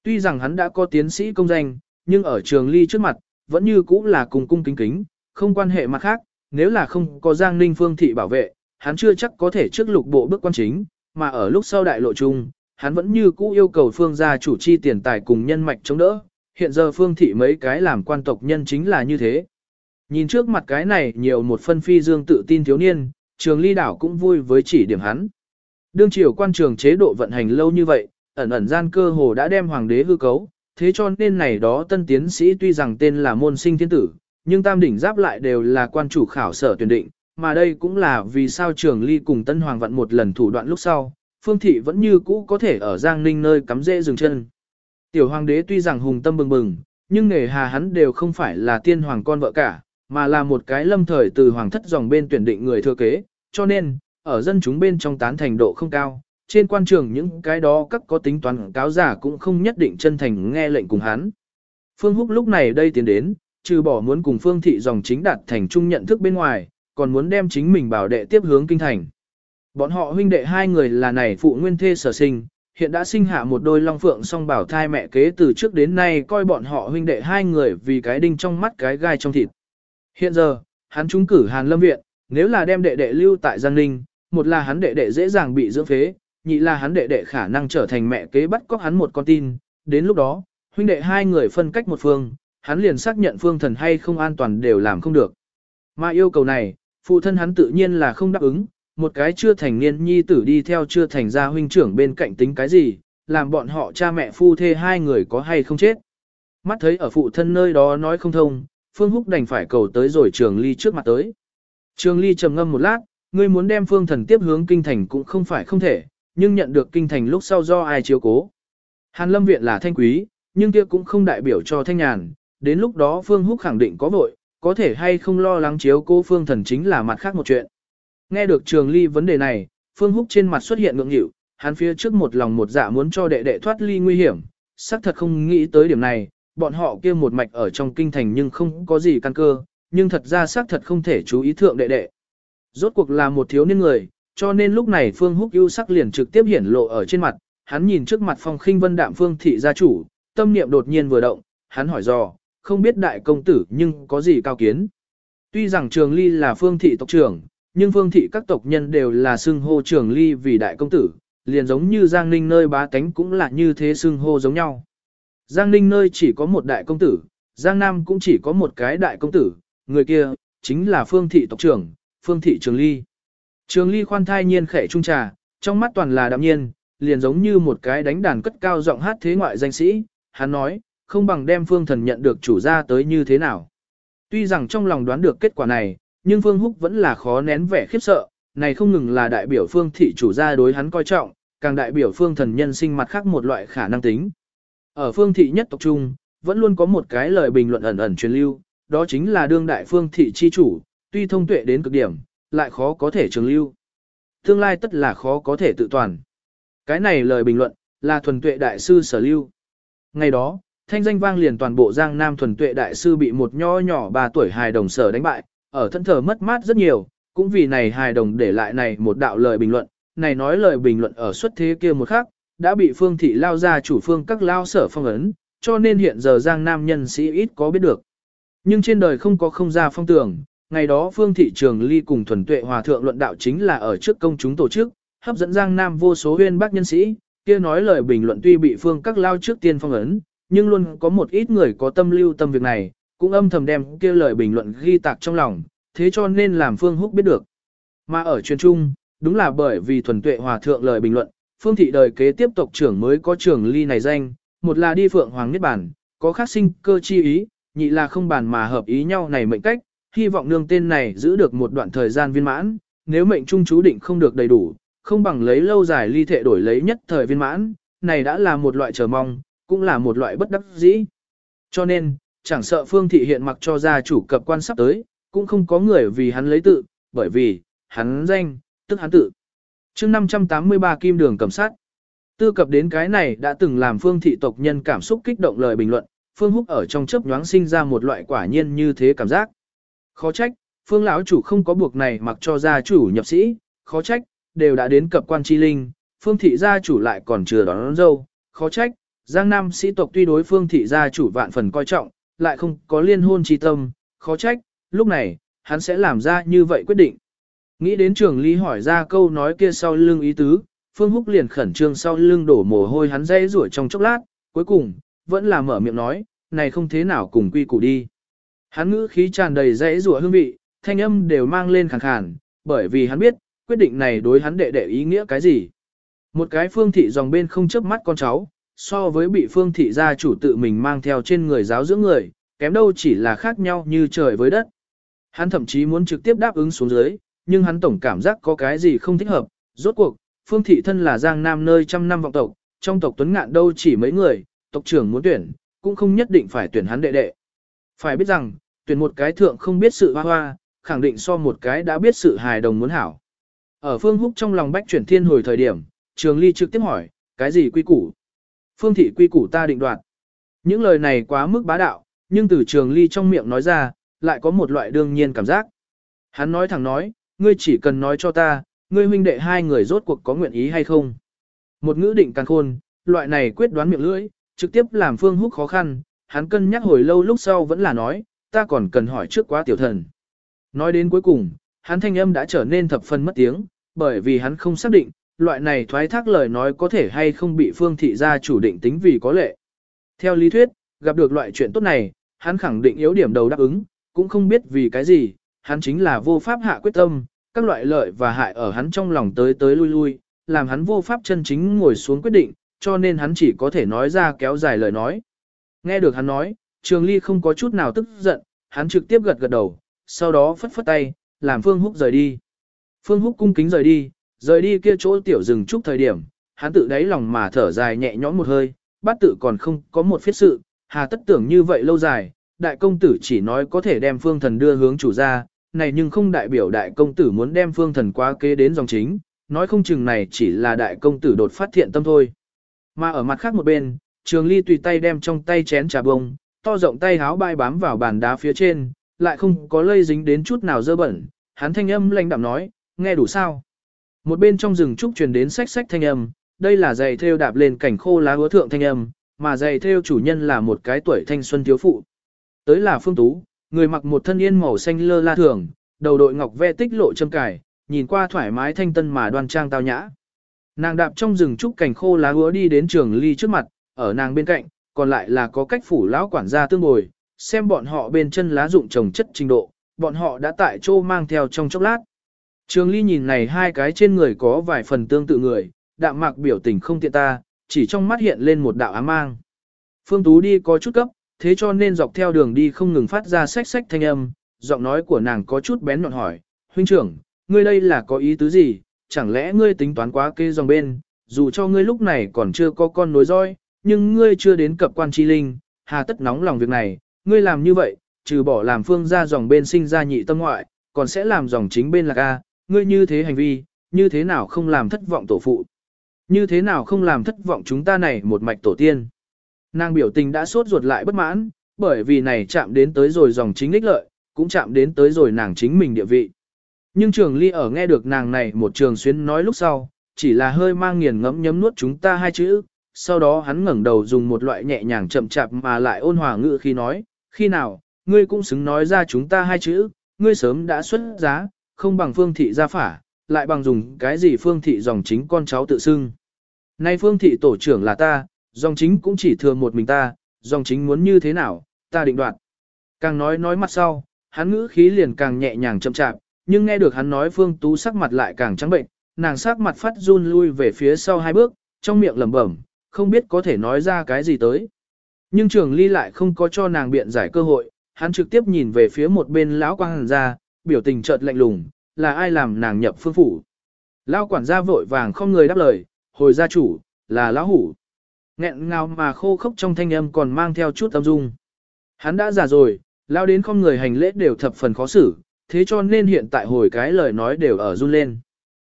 Tuy rằng hắn đã có tiến sĩ công danh, nhưng ở trường ly trước mặt, vẫn như cũ là cùng cung kính kính, không quan hệ mặt khác, nếu là không có Giang Ninh phương thị bảo vệ, hắn chưa chắc có thể trước lục bộ bước quan chính, mà ở lúc sau đại lộ chung, hắn vẫn như cũ yêu cầu phương gia chủ chi tiền tài cùng nhân mạch chống đỡ, hiện giờ phương thị mấy cái làm quan tộc nhân chính là như thế. Nhìn trước mặt cái này nhiều một phân phi dương tự tin thiếu niên, trường ly đảo cũng vui với chỉ điểm hắn. Đương triều quan trường chế độ vận hành lâu như vậy, ẩn ẩn gian cơ hồ đã đem hoàng đế hư cấu, thế cho nên này đó tân tiến sĩ tuy rằng tên là môn sinh thiên tử, nhưng tam đỉnh giáp lại đều là quan chủ khảo sở tuyển định, mà đây cũng là vì sao trường ly cùng tân hoàng vận một lần thủ đoạn lúc sau, phương thị vẫn như cũ có thể ở Giang Ninh nơi cắm rễ dừng chân. Tiểu hoàng đế tuy rằng hùng tâm bừng bừng, nhưng nghề hà hắn đều không phải là tiên hoàng con vợ cả, mà là một cái lâm thời từ hoàng thất dòng bên tuyển định người thừa kế, cho nên, ở dân chúng bên trong tán thành độ không cao, trên quan trường những cái đó các có tính toán cáo giả cũng không nhất định chân thành nghe lệnh cùng hắn. Phương Húc lúc này đây tiến đến, trừ bỏ muốn cùng Phương Thị dòng chính đạt thành chung nhận thức bên ngoài, còn muốn đem chính mình bảo đệ tiếp hướng kinh thành. Bọn họ huynh đệ hai người là này phụ nguyên thê sở sinh, hiện đã sinh hạ một đôi long phượng song bảo thai mẹ kế từ trước đến nay coi bọn họ huynh đệ hai người vì cái đinh trong mắt cái gai trong thịt. Hiện giờ, hắn trúng cử Hàn Lâm Viện, nếu là đem đệ đệ lưu tại Giang Ninh, một là hắn đệ đệ dễ dàng bị dưỡng phế, nhị là hắn đệ đệ khả năng trở thành mẹ kế bắt cóc hắn một con tin, đến lúc đó, huynh đệ hai người phân cách một phương, hắn liền xác nhận phương thần hay không an toàn đều làm không được. Mà yêu cầu này, phụ thân hắn tự nhiên là không đáp ứng, một cái chưa thành niên nhi tử đi theo chưa thành gia huynh trưởng bên cạnh tính cái gì, làm bọn họ cha mẹ phu thê hai người có hay không chết. Mắt thấy ở phụ thân nơi đó nói không thông, Phương Húc đành phải cầu tới rồi Trường Ly trước mặt tới. Trường Ly trầm ngâm một lát, ngươi muốn đem Phương Thần tiếp hướng kinh thành cũng không phải không thể, nhưng nhận được kinh thành lúc sau do ai chiếu cố. Hàn Lâm viện là thanh quý, nhưng kia cũng không đại biểu cho thanh nhàn, đến lúc đó Phương Húc khẳng định có vội, có thể hay không lo lắng chiếu cố Phương Thần chính là mặt khác một chuyện. Nghe được Trường Ly vấn đề này, Phương Húc trên mặt xuất hiện ngượng nghịu, hắn phía trước một lòng một dạ muốn cho đệ đệ thoát ly nguy hiểm, xác thật không nghĩ tới điểm này, bọn họ kia một mạch ở trong kinh thành nhưng không có gì căn cơ, nhưng thật ra xác thật không thể chú ý thượng đệ đệ. Rốt cuộc là một thiếu niên người, cho nên lúc này Phương Húc ưu sắc liền trực tiếp hiển lộ ở trên mặt, hắn nhìn trước mặt phong khinh vân đạm Phương thị gia chủ, tâm niệm đột nhiên vừa động, hắn hỏi dò, không biết đại công tử nhưng có gì cao kiến. Tuy rằng Trường Ly là Phương thị tộc trưởng, nhưng Phương thị các tộc nhân đều là xưng hô Trường Ly vì đại công tử, liền giống như Giang Ninh nơi bá tánh cũng là như thế xưng hô giống nhau. Giang Ninh nơi chỉ có một đại công tử, Giang Nam cũng chỉ có một cái đại công tử, người kia, chính là Phương Thị tộc trưởng, Phương Thị Trường Ly. Trường Ly khoan thai nhiên khẽ trung trà, trong mắt toàn là đạm nhiên, liền giống như một cái đánh đàn cất cao giọng hát thế ngoại danh sĩ, hắn nói, không bằng đem Phương Thần nhận được chủ gia tới như thế nào. Tuy rằng trong lòng đoán được kết quả này, nhưng Phương Húc vẫn là khó nén vẻ khiếp sợ, này không ngừng là đại biểu Phương Thị chủ gia đối hắn coi trọng, càng đại biểu Phương Thần nhân sinh mặt khác một loại khả năng tính. Ở phương thị nhất tộc trung, vẫn luôn có một cái lời bình luận ẩn ẩn truyền lưu, đó chính là đương đại phương thị chi chủ, tuy thông tuệ đến cực điểm, lại khó có thể trường lưu. Tương lai tất là khó có thể tự toàn. Cái này lời bình luận, là thuần tuệ đại sư sở lưu. Ngày đó, thanh danh vang liền toàn bộ giang nam thuần tuệ đại sư bị một nho nhỏ 3 tuổi hài đồng sở đánh bại, ở thân thờ mất mát rất nhiều, cũng vì này hài đồng để lại này một đạo lời bình luận, này nói lời bình luận ở xuất thế kia một khắc, đã bị phương thị lao ra chủ phương các lao sở phong ấn, cho nên hiện giờ giang nam nhân sĩ ít có biết được. Nhưng trên đời không có không ra phong tưởng, ngày đó phương thị trường ly cùng thuần tuệ hòa thượng luận đạo chính là ở trước công chúng tổ chức, hấp dẫn giang nam vô số huyên bác nhân sĩ, kia nói lời bình luận tuy bị phương các lao trước tiên phong ấn, nhưng luôn có một ít người có tâm lưu tâm việc này, cũng âm thầm đem kia lời bình luận ghi tạc trong lòng, thế cho nên làm phương húc biết được. Mà ở truyền trung, đúng là bởi vì thuần tuệ hòa thượng lời bình luận, phương thị đời kế tiếp tộc trưởng mới có trưởng ly này danh, một là đi phượng hoàng niết bản, có khắc sinh cơ chi ý, nhị là không bàn mà hợp ý nhau này mệnh cách, hy vọng nương tên này giữ được một đoạn thời gian viên mãn, nếu mệnh trung chú định không được đầy đủ, không bằng lấy lâu dài ly thể đổi lấy nhất thời viên mãn, này đã là một loại chờ mong, cũng là một loại bất đắc dĩ. Cho nên, chẳng sợ phương thị hiện mặc cho gia chủ cập quan sắp tới, cũng không có người vì hắn lấy tự, bởi vì, hắn danh, tức hắn tự chương 583 kim đường cầm sát. Tư cập đến cái này đã từng làm phương thị tộc nhân cảm xúc kích động lời bình luận, phương húc ở trong chớp nhoáng sinh ra một loại quả nhiên như thế cảm giác. Khó trách, phương lão chủ không có buộc này mặc cho gia chủ nhập sĩ, khó trách, đều đã đến cập quan chi linh, phương thị gia chủ lại còn chưa đón, đón dâu, khó trách, giang nam sĩ tộc tuy đối phương thị gia chủ vạn phần coi trọng, lại không có liên hôn chi tâm, khó trách, lúc này, hắn sẽ làm ra như vậy quyết định. Nghĩ đến trường lý hỏi ra câu nói kia sau lưng ý tứ, Phương Húc liền khẩn trương sau lưng đổ mồ hôi hắn dây rủi trong chốc lát, cuối cùng, vẫn là mở miệng nói, này không thế nào cùng quy củ đi. Hắn ngữ khí tràn đầy dãy rủa hương vị, thanh âm đều mang lên khàn khàn, bởi vì hắn biết, quyết định này đối hắn đệ đệ ý nghĩa cái gì. Một cái phương thị dòng bên không chớp mắt con cháu, so với bị phương thị gia chủ tự mình mang theo trên người giáo dưỡng người, kém đâu chỉ là khác nhau như trời với đất. Hắn thậm chí muốn trực tiếp đáp ứng xuống dưới, nhưng hắn tổng cảm giác có cái gì không thích hợp, rốt cuộc, phương thị thân là giang nam nơi trăm năm vọng tộc, trong tộc tuấn ngạn đâu chỉ mấy người, tộc trưởng muốn tuyển, cũng không nhất định phải tuyển hắn đệ đệ. Phải biết rằng, tuyển một cái thượng không biết sự hoa hoa, khẳng định so một cái đã biết sự hài đồng muốn hảo. Ở phương húc trong lòng bách chuyển thiên hồi thời điểm, trường ly trực tiếp hỏi, cái gì quy củ? Phương thị quy củ ta định đoạt. Những lời này quá mức bá đạo, nhưng từ trường ly trong miệng nói ra, lại có một loại đương nhiên cảm giác. Hắn nói thẳng nói, ngươi chỉ cần nói cho ta, ngươi huynh đệ hai người rốt cuộc có nguyện ý hay không. Một ngữ định càng khôn, loại này quyết đoán miệng lưỡi, trực tiếp làm phương húc khó khăn, hắn cân nhắc hồi lâu lúc sau vẫn là nói, ta còn cần hỏi trước quá tiểu thần. Nói đến cuối cùng, hắn thanh âm đã trở nên thập phần mất tiếng, bởi vì hắn không xác định, loại này thoái thác lời nói có thể hay không bị phương thị gia chủ định tính vì có lệ. Theo lý thuyết, gặp được loại chuyện tốt này, hắn khẳng định yếu điểm đầu đáp ứng, cũng không biết vì cái gì, hắn chính là vô pháp hạ quyết tâm, các loại lợi và hại ở hắn trong lòng tới tới lui lui, làm hắn vô pháp chân chính ngồi xuống quyết định, cho nên hắn chỉ có thể nói ra kéo dài lời nói. Nghe được hắn nói, Trường Ly không có chút nào tức giận, hắn trực tiếp gật gật đầu, sau đó phất phất tay, làm Phương Húc rời đi. Phương Húc cung kính rời đi, rời đi kia chỗ tiểu rừng trúc thời điểm, hắn tự đáy lòng mà thở dài nhẹ nhõm một hơi, bát tự còn không có một phiết sự, hà tất tưởng như vậy lâu dài, đại công tử chỉ nói có thể đem phương thần đưa hướng chủ ra, này nhưng không đại biểu đại công tử muốn đem phương thần quá kế đến dòng chính, nói không chừng này chỉ là đại công tử đột phát thiện tâm thôi. Mà ở mặt khác một bên, trường ly tùy tay đem trong tay chén trà bông, to rộng tay háo bay bám vào bàn đá phía trên, lại không có lây dính đến chút nào dơ bẩn, hắn thanh âm lanh đạm nói, nghe đủ sao. Một bên trong rừng trúc truyền đến sách sách thanh âm, đây là giày theo đạp lên cảnh khô lá hứa thượng thanh âm, mà giày theo chủ nhân là một cái tuổi thanh xuân thiếu phụ. Tới là Phương Tú, người mặc một thân yên màu xanh lơ la thường, đầu đội ngọc ve tích lộ châm cài, nhìn qua thoải mái thanh tân mà đoan trang tao nhã. Nàng đạp trong rừng trúc cảnh khô lá hứa đi đến trường ly trước mặt, ở nàng bên cạnh, còn lại là có cách phủ lão quản gia tương bồi, xem bọn họ bên chân lá dụng trồng chất trình độ, bọn họ đã tại chỗ mang theo trong chốc lát. Trường ly nhìn này hai cái trên người có vài phần tương tự người, đạm mạc biểu tình không tiện ta, chỉ trong mắt hiện lên một đạo ám mang. Phương Tú đi có chút cấp, thế cho nên dọc theo đường đi không ngừng phát ra xách xách thanh âm, giọng nói của nàng có chút bén nhọn hỏi, huynh trưởng, ngươi đây là có ý tứ gì, chẳng lẽ ngươi tính toán quá kê dòng bên, dù cho ngươi lúc này còn chưa có con nối roi, nhưng ngươi chưa đến cập quan chi linh, hà tất nóng lòng việc này, ngươi làm như vậy, trừ bỏ làm phương ra dòng bên sinh ra nhị tâm ngoại, còn sẽ làm dòng chính bên là ca, ngươi như thế hành vi, như thế nào không làm thất vọng tổ phụ, như thế nào không làm thất vọng chúng ta này một mạch tổ tiên. Nàng biểu tình đã sốt ruột lại bất mãn, bởi vì này chạm đến tới rồi dòng chính ích lợi, cũng chạm đến tới rồi nàng chính mình địa vị. Nhưng trường ly ở nghe được nàng này một trường xuyến nói lúc sau, chỉ là hơi mang nghiền ngẫm nhấm nuốt chúng ta hai chữ, sau đó hắn ngẩng đầu dùng một loại nhẹ nhàng chậm chạp mà lại ôn hòa ngữ khi nói, khi nào, ngươi cũng xứng nói ra chúng ta hai chữ, ngươi sớm đã xuất giá, không bằng phương thị gia phả, lại bằng dùng cái gì phương thị dòng chính con cháu tự xưng. Nay phương thị tổ trưởng là ta, dòng chính cũng chỉ thừa một mình ta, dòng chính muốn như thế nào, ta định đoạt. Càng nói nói mặt sau, hắn ngữ khí liền càng nhẹ nhàng chậm chạp, nhưng nghe được hắn nói phương tú sắc mặt lại càng trắng bệnh, nàng sắc mặt phát run lui về phía sau hai bước, trong miệng lẩm bẩm, không biết có thể nói ra cái gì tới. Nhưng trường ly lại không có cho nàng biện giải cơ hội, hắn trực tiếp nhìn về phía một bên lão quang hàn ra, biểu tình chợt lạnh lùng, là ai làm nàng nhập phương phủ. Lão quản gia vội vàng không người đáp lời, hồi gia chủ, là lão hủ. Nghẹn ngào mà khô khốc trong thanh âm còn mang theo chút âm dung. Hắn đã già rồi, lao đến không người hành lễ đều thập phần khó xử, thế cho nên hiện tại hồi cái lời nói đều ở run lên.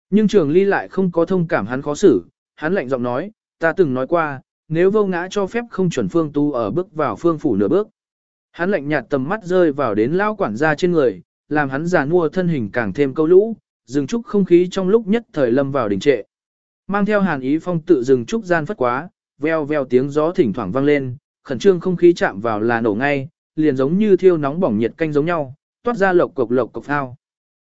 Nhưng trường ly lại không có thông cảm hắn khó xử, hắn lạnh giọng nói, ta từng nói qua, nếu vô ngã cho phép không chuẩn phương tu ở bước vào phương phủ nửa bước. Hắn lạnh nhạt tầm mắt rơi vào đến lao quản gia trên người, làm hắn già nua thân hình càng thêm câu lũ, dừng trúc không khí trong lúc nhất thời lâm vào đình trệ. Mang theo hàn ý phong tự dừng trúc gian phất quá, veo veo tiếng gió thỉnh thoảng vang lên, khẩn trương không khí chạm vào là nổ ngay, liền giống như thiêu nóng bỏng nhiệt canh giống nhau, toát ra lộc cục lộc cục phao.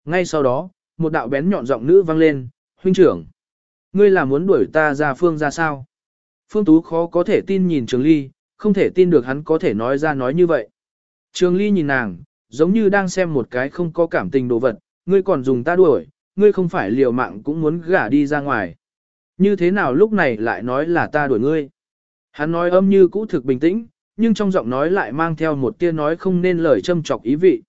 Ngay sau đó, một đạo bén nhọn giọng nữ vang lên, huynh trưởng. Ngươi là muốn đuổi ta ra phương ra sao? Phương Tú khó có thể tin nhìn Trường Ly, không thể tin được hắn có thể nói ra nói như vậy. Trường Ly nhìn nàng, giống như đang xem một cái không có cảm tình đồ vật, ngươi còn dùng ta đuổi, ngươi không phải liều mạng cũng muốn gả đi ra ngoài. Như thế nào lúc này lại nói là ta đuổi ngươi? Hắn nói âm như cũ thực bình tĩnh, nhưng trong giọng nói lại mang theo một tia nói không nên lời châm chọc ý vị.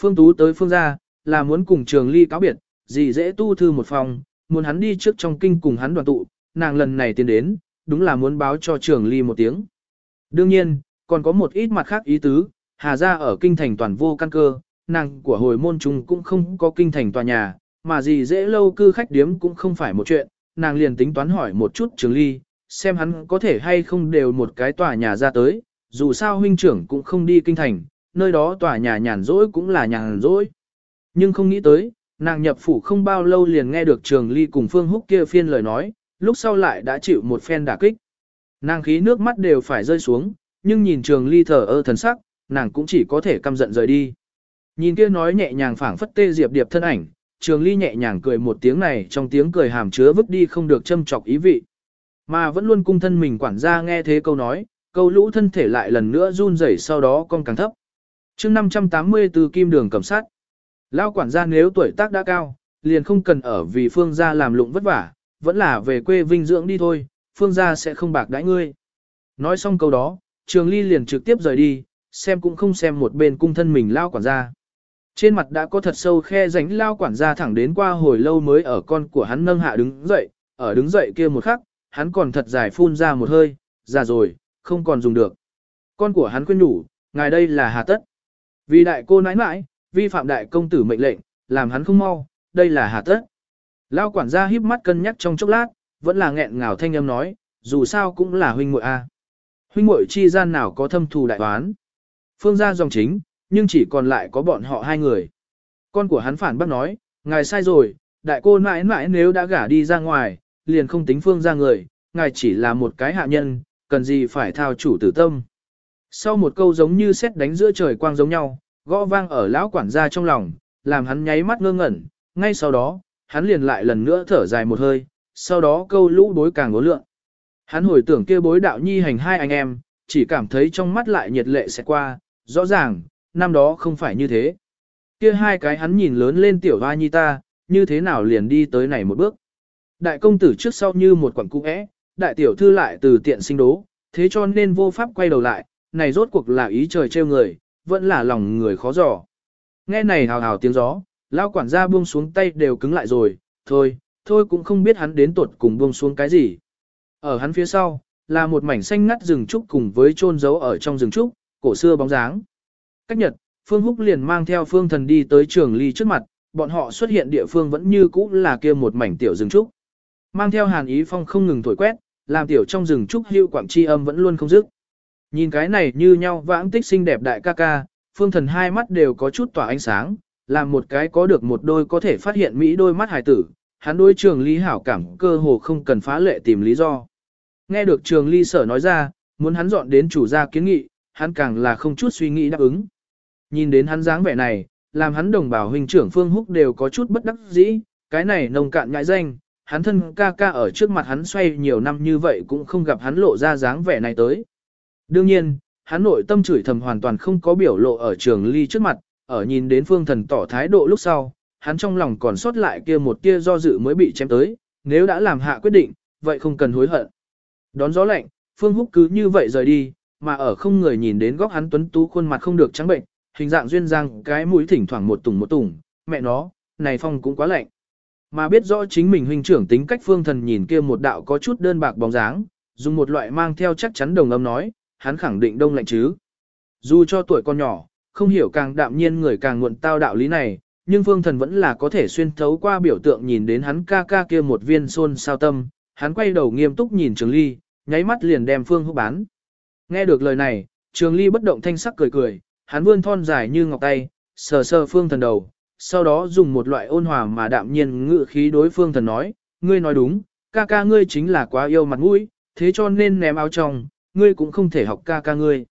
Phương Tú tới phương gia, là muốn cùng Trường Ly cáo biệt, gì dễ tu thư một phòng, muốn hắn đi trước trong kinh cùng hắn đoàn tụ, nàng lần này tiến đến, đúng là muốn báo cho Trường Ly một tiếng. Đương nhiên, còn có một ít mặt khác ý tứ, Hà ra ở kinh thành toàn vô căn cơ, nàng của hồi môn chúng cũng không có kinh thành tòa nhà, mà gì dễ lâu cư khách điếm cũng không phải một chuyện, nàng liền tính toán hỏi một chút Trường Ly, xem hắn có thể hay không đều một cái tòa nhà ra tới, dù sao huynh trưởng cũng không đi kinh thành, nơi đó tòa nhà nhàn rỗi cũng là nhàn rỗi. Nhưng không nghĩ tới, nàng nhập phủ không bao lâu liền nghe được Trường Ly cùng Phương Húc kia phiên lời nói, lúc sau lại đã chịu một phen đả kích. Nàng khí nước mắt đều phải rơi xuống, nhưng nhìn Trường Ly thở ơ thần sắc, nàng cũng chỉ có thể căm giận rời đi. Nhìn kia nói nhẹ nhàng phảng phất tê diệp điệp thân ảnh, Trường Ly nhẹ nhàng cười một tiếng này trong tiếng cười hàm chứa vứt đi không được châm chọc ý vị. Mà vẫn luôn cung thân mình quản gia nghe thế câu nói, câu lũ thân thể lại lần nữa run rẩy sau đó con càng thấp. chương 584 kim đường cầm sát. Lao quản gia nếu tuổi tác đã cao, liền không cần ở vì phương gia làm lụng vất vả, vẫn là về quê vinh dưỡng đi thôi, phương gia sẽ không bạc đãi ngươi. Nói xong câu đó, trường ly liền trực tiếp rời đi, xem cũng không xem một bên cung thân mình lao quản gia. Trên mặt đã có thật sâu khe ránh lao quản gia thẳng đến qua hồi lâu mới ở con của hắn nâng hạ đứng dậy, ở đứng dậy kia một khắc, hắn còn thật dài phun ra một hơi, già rồi, không còn dùng được. Con của hắn khuyên nhủ, ngài đây là hà tất. Vì đại cô nãi nãi, vi phạm đại công tử mệnh lệnh, làm hắn không mau, đây là hạ tất. Lao quản gia híp mắt cân nhắc trong chốc lát, vẫn là nghẹn ngào thanh âm nói, dù sao cũng là huynh muội a. Huynh muội chi gian nào có thâm thù đại toán. Phương gia dòng chính, nhưng chỉ còn lại có bọn họ hai người. Con của hắn phản bác nói, ngài sai rồi, đại cô mãi mãi nếu đã gả đi ra ngoài, liền không tính phương gia người, ngài chỉ là một cái hạ nhân, cần gì phải thao chủ tử tâm. Sau một câu giống như xét đánh giữa trời quang giống nhau, gõ vang ở lão quản gia trong lòng, làm hắn nháy mắt ngơ ngẩn, ngay sau đó, hắn liền lại lần nữa thở dài một hơi, sau đó câu lũ bối càng ngố lượng. Hắn hồi tưởng kia bối đạo nhi hành hai anh em, chỉ cảm thấy trong mắt lại nhiệt lệ sẽ qua, rõ ràng, năm đó không phải như thế. Kia hai cái hắn nhìn lớn lên tiểu hoa nhi ta, như thế nào liền đi tới này một bước. Đại công tử trước sau như một quẳng cũ ẽ, đại tiểu thư lại từ tiện sinh đố, thế cho nên vô pháp quay đầu lại, này rốt cuộc là ý trời trêu người, vẫn là lòng người khó dò. Nghe này hào hào tiếng gió, lao quản gia buông xuống tay đều cứng lại rồi, thôi, thôi cũng không biết hắn đến tuột cùng buông xuống cái gì. Ở hắn phía sau, là một mảnh xanh ngắt rừng trúc cùng với chôn giấu ở trong rừng trúc, cổ xưa bóng dáng. Cách nhật, Phương Húc liền mang theo Phương Thần đi tới trường ly trước mặt, bọn họ xuất hiện địa phương vẫn như cũ là kia một mảnh tiểu rừng trúc. Mang theo hàn ý phong không ngừng thổi quét, làm tiểu trong rừng trúc hưu quảng chi âm vẫn luôn không dứt. Nhìn cái này như nhau vãng tích xinh đẹp đại ca ca, phương thần hai mắt đều có chút tỏa ánh sáng, làm một cái có được một đôi có thể phát hiện mỹ đôi mắt hài tử, hắn đối trường ly hảo cảm cơ hồ không cần phá lệ tìm lý do. Nghe được trường ly sở nói ra, muốn hắn dọn đến chủ gia kiến nghị, hắn càng là không chút suy nghĩ đáp ứng. Nhìn đến hắn dáng vẻ này, làm hắn đồng bào huynh trưởng Phương Húc đều có chút bất đắc dĩ, cái này nông cạn nhãi danh, hắn thân ca ca ở trước mặt hắn xoay nhiều năm như vậy cũng không gặp hắn lộ ra dáng vẻ này tới. Đương nhiên, hắn nội tâm chửi thầm hoàn toàn không có biểu lộ ở trường ly trước mặt, ở nhìn đến phương thần tỏ thái độ lúc sau, hắn trong lòng còn sót lại kia một tia do dự mới bị chém tới, nếu đã làm hạ quyết định, vậy không cần hối hận. Đón gió lạnh, phương húc cứ như vậy rời đi, mà ở không người nhìn đến góc hắn tuấn tú khuôn mặt không được trắng bệnh, hình dạng duyên dáng cái mũi thỉnh thoảng một tùng một tùng, mẹ nó, này phong cũng quá lạnh. Mà biết rõ chính mình huynh trưởng tính cách phương thần nhìn kia một đạo có chút đơn bạc bóng dáng, dùng một loại mang theo chắc chắn đồng âm nói, hắn khẳng định đông lạnh chứ. Dù cho tuổi con nhỏ, không hiểu càng đạm nhiên người càng nguồn tao đạo lý này, nhưng phương thần vẫn là có thể xuyên thấu qua biểu tượng nhìn đến hắn ca ca kia một viên xôn sao tâm, hắn quay đầu nghiêm túc nhìn Trường Ly, nháy mắt liền đem Phương Húc bán. Nghe được lời này, Trường Ly bất động thanh sắc cười cười, hắn vươn thon dài như ngọc tay, sờ sờ Phương Thần đầu, sau đó dùng một loại ôn hòa mà đạm nhiên ngự khí đối Phương Thần nói, ngươi nói đúng, ca ca ngươi chính là quá yêu mặt mũi, thế cho nên ném áo trong, ngươi cũng không thể học ca ca ngươi.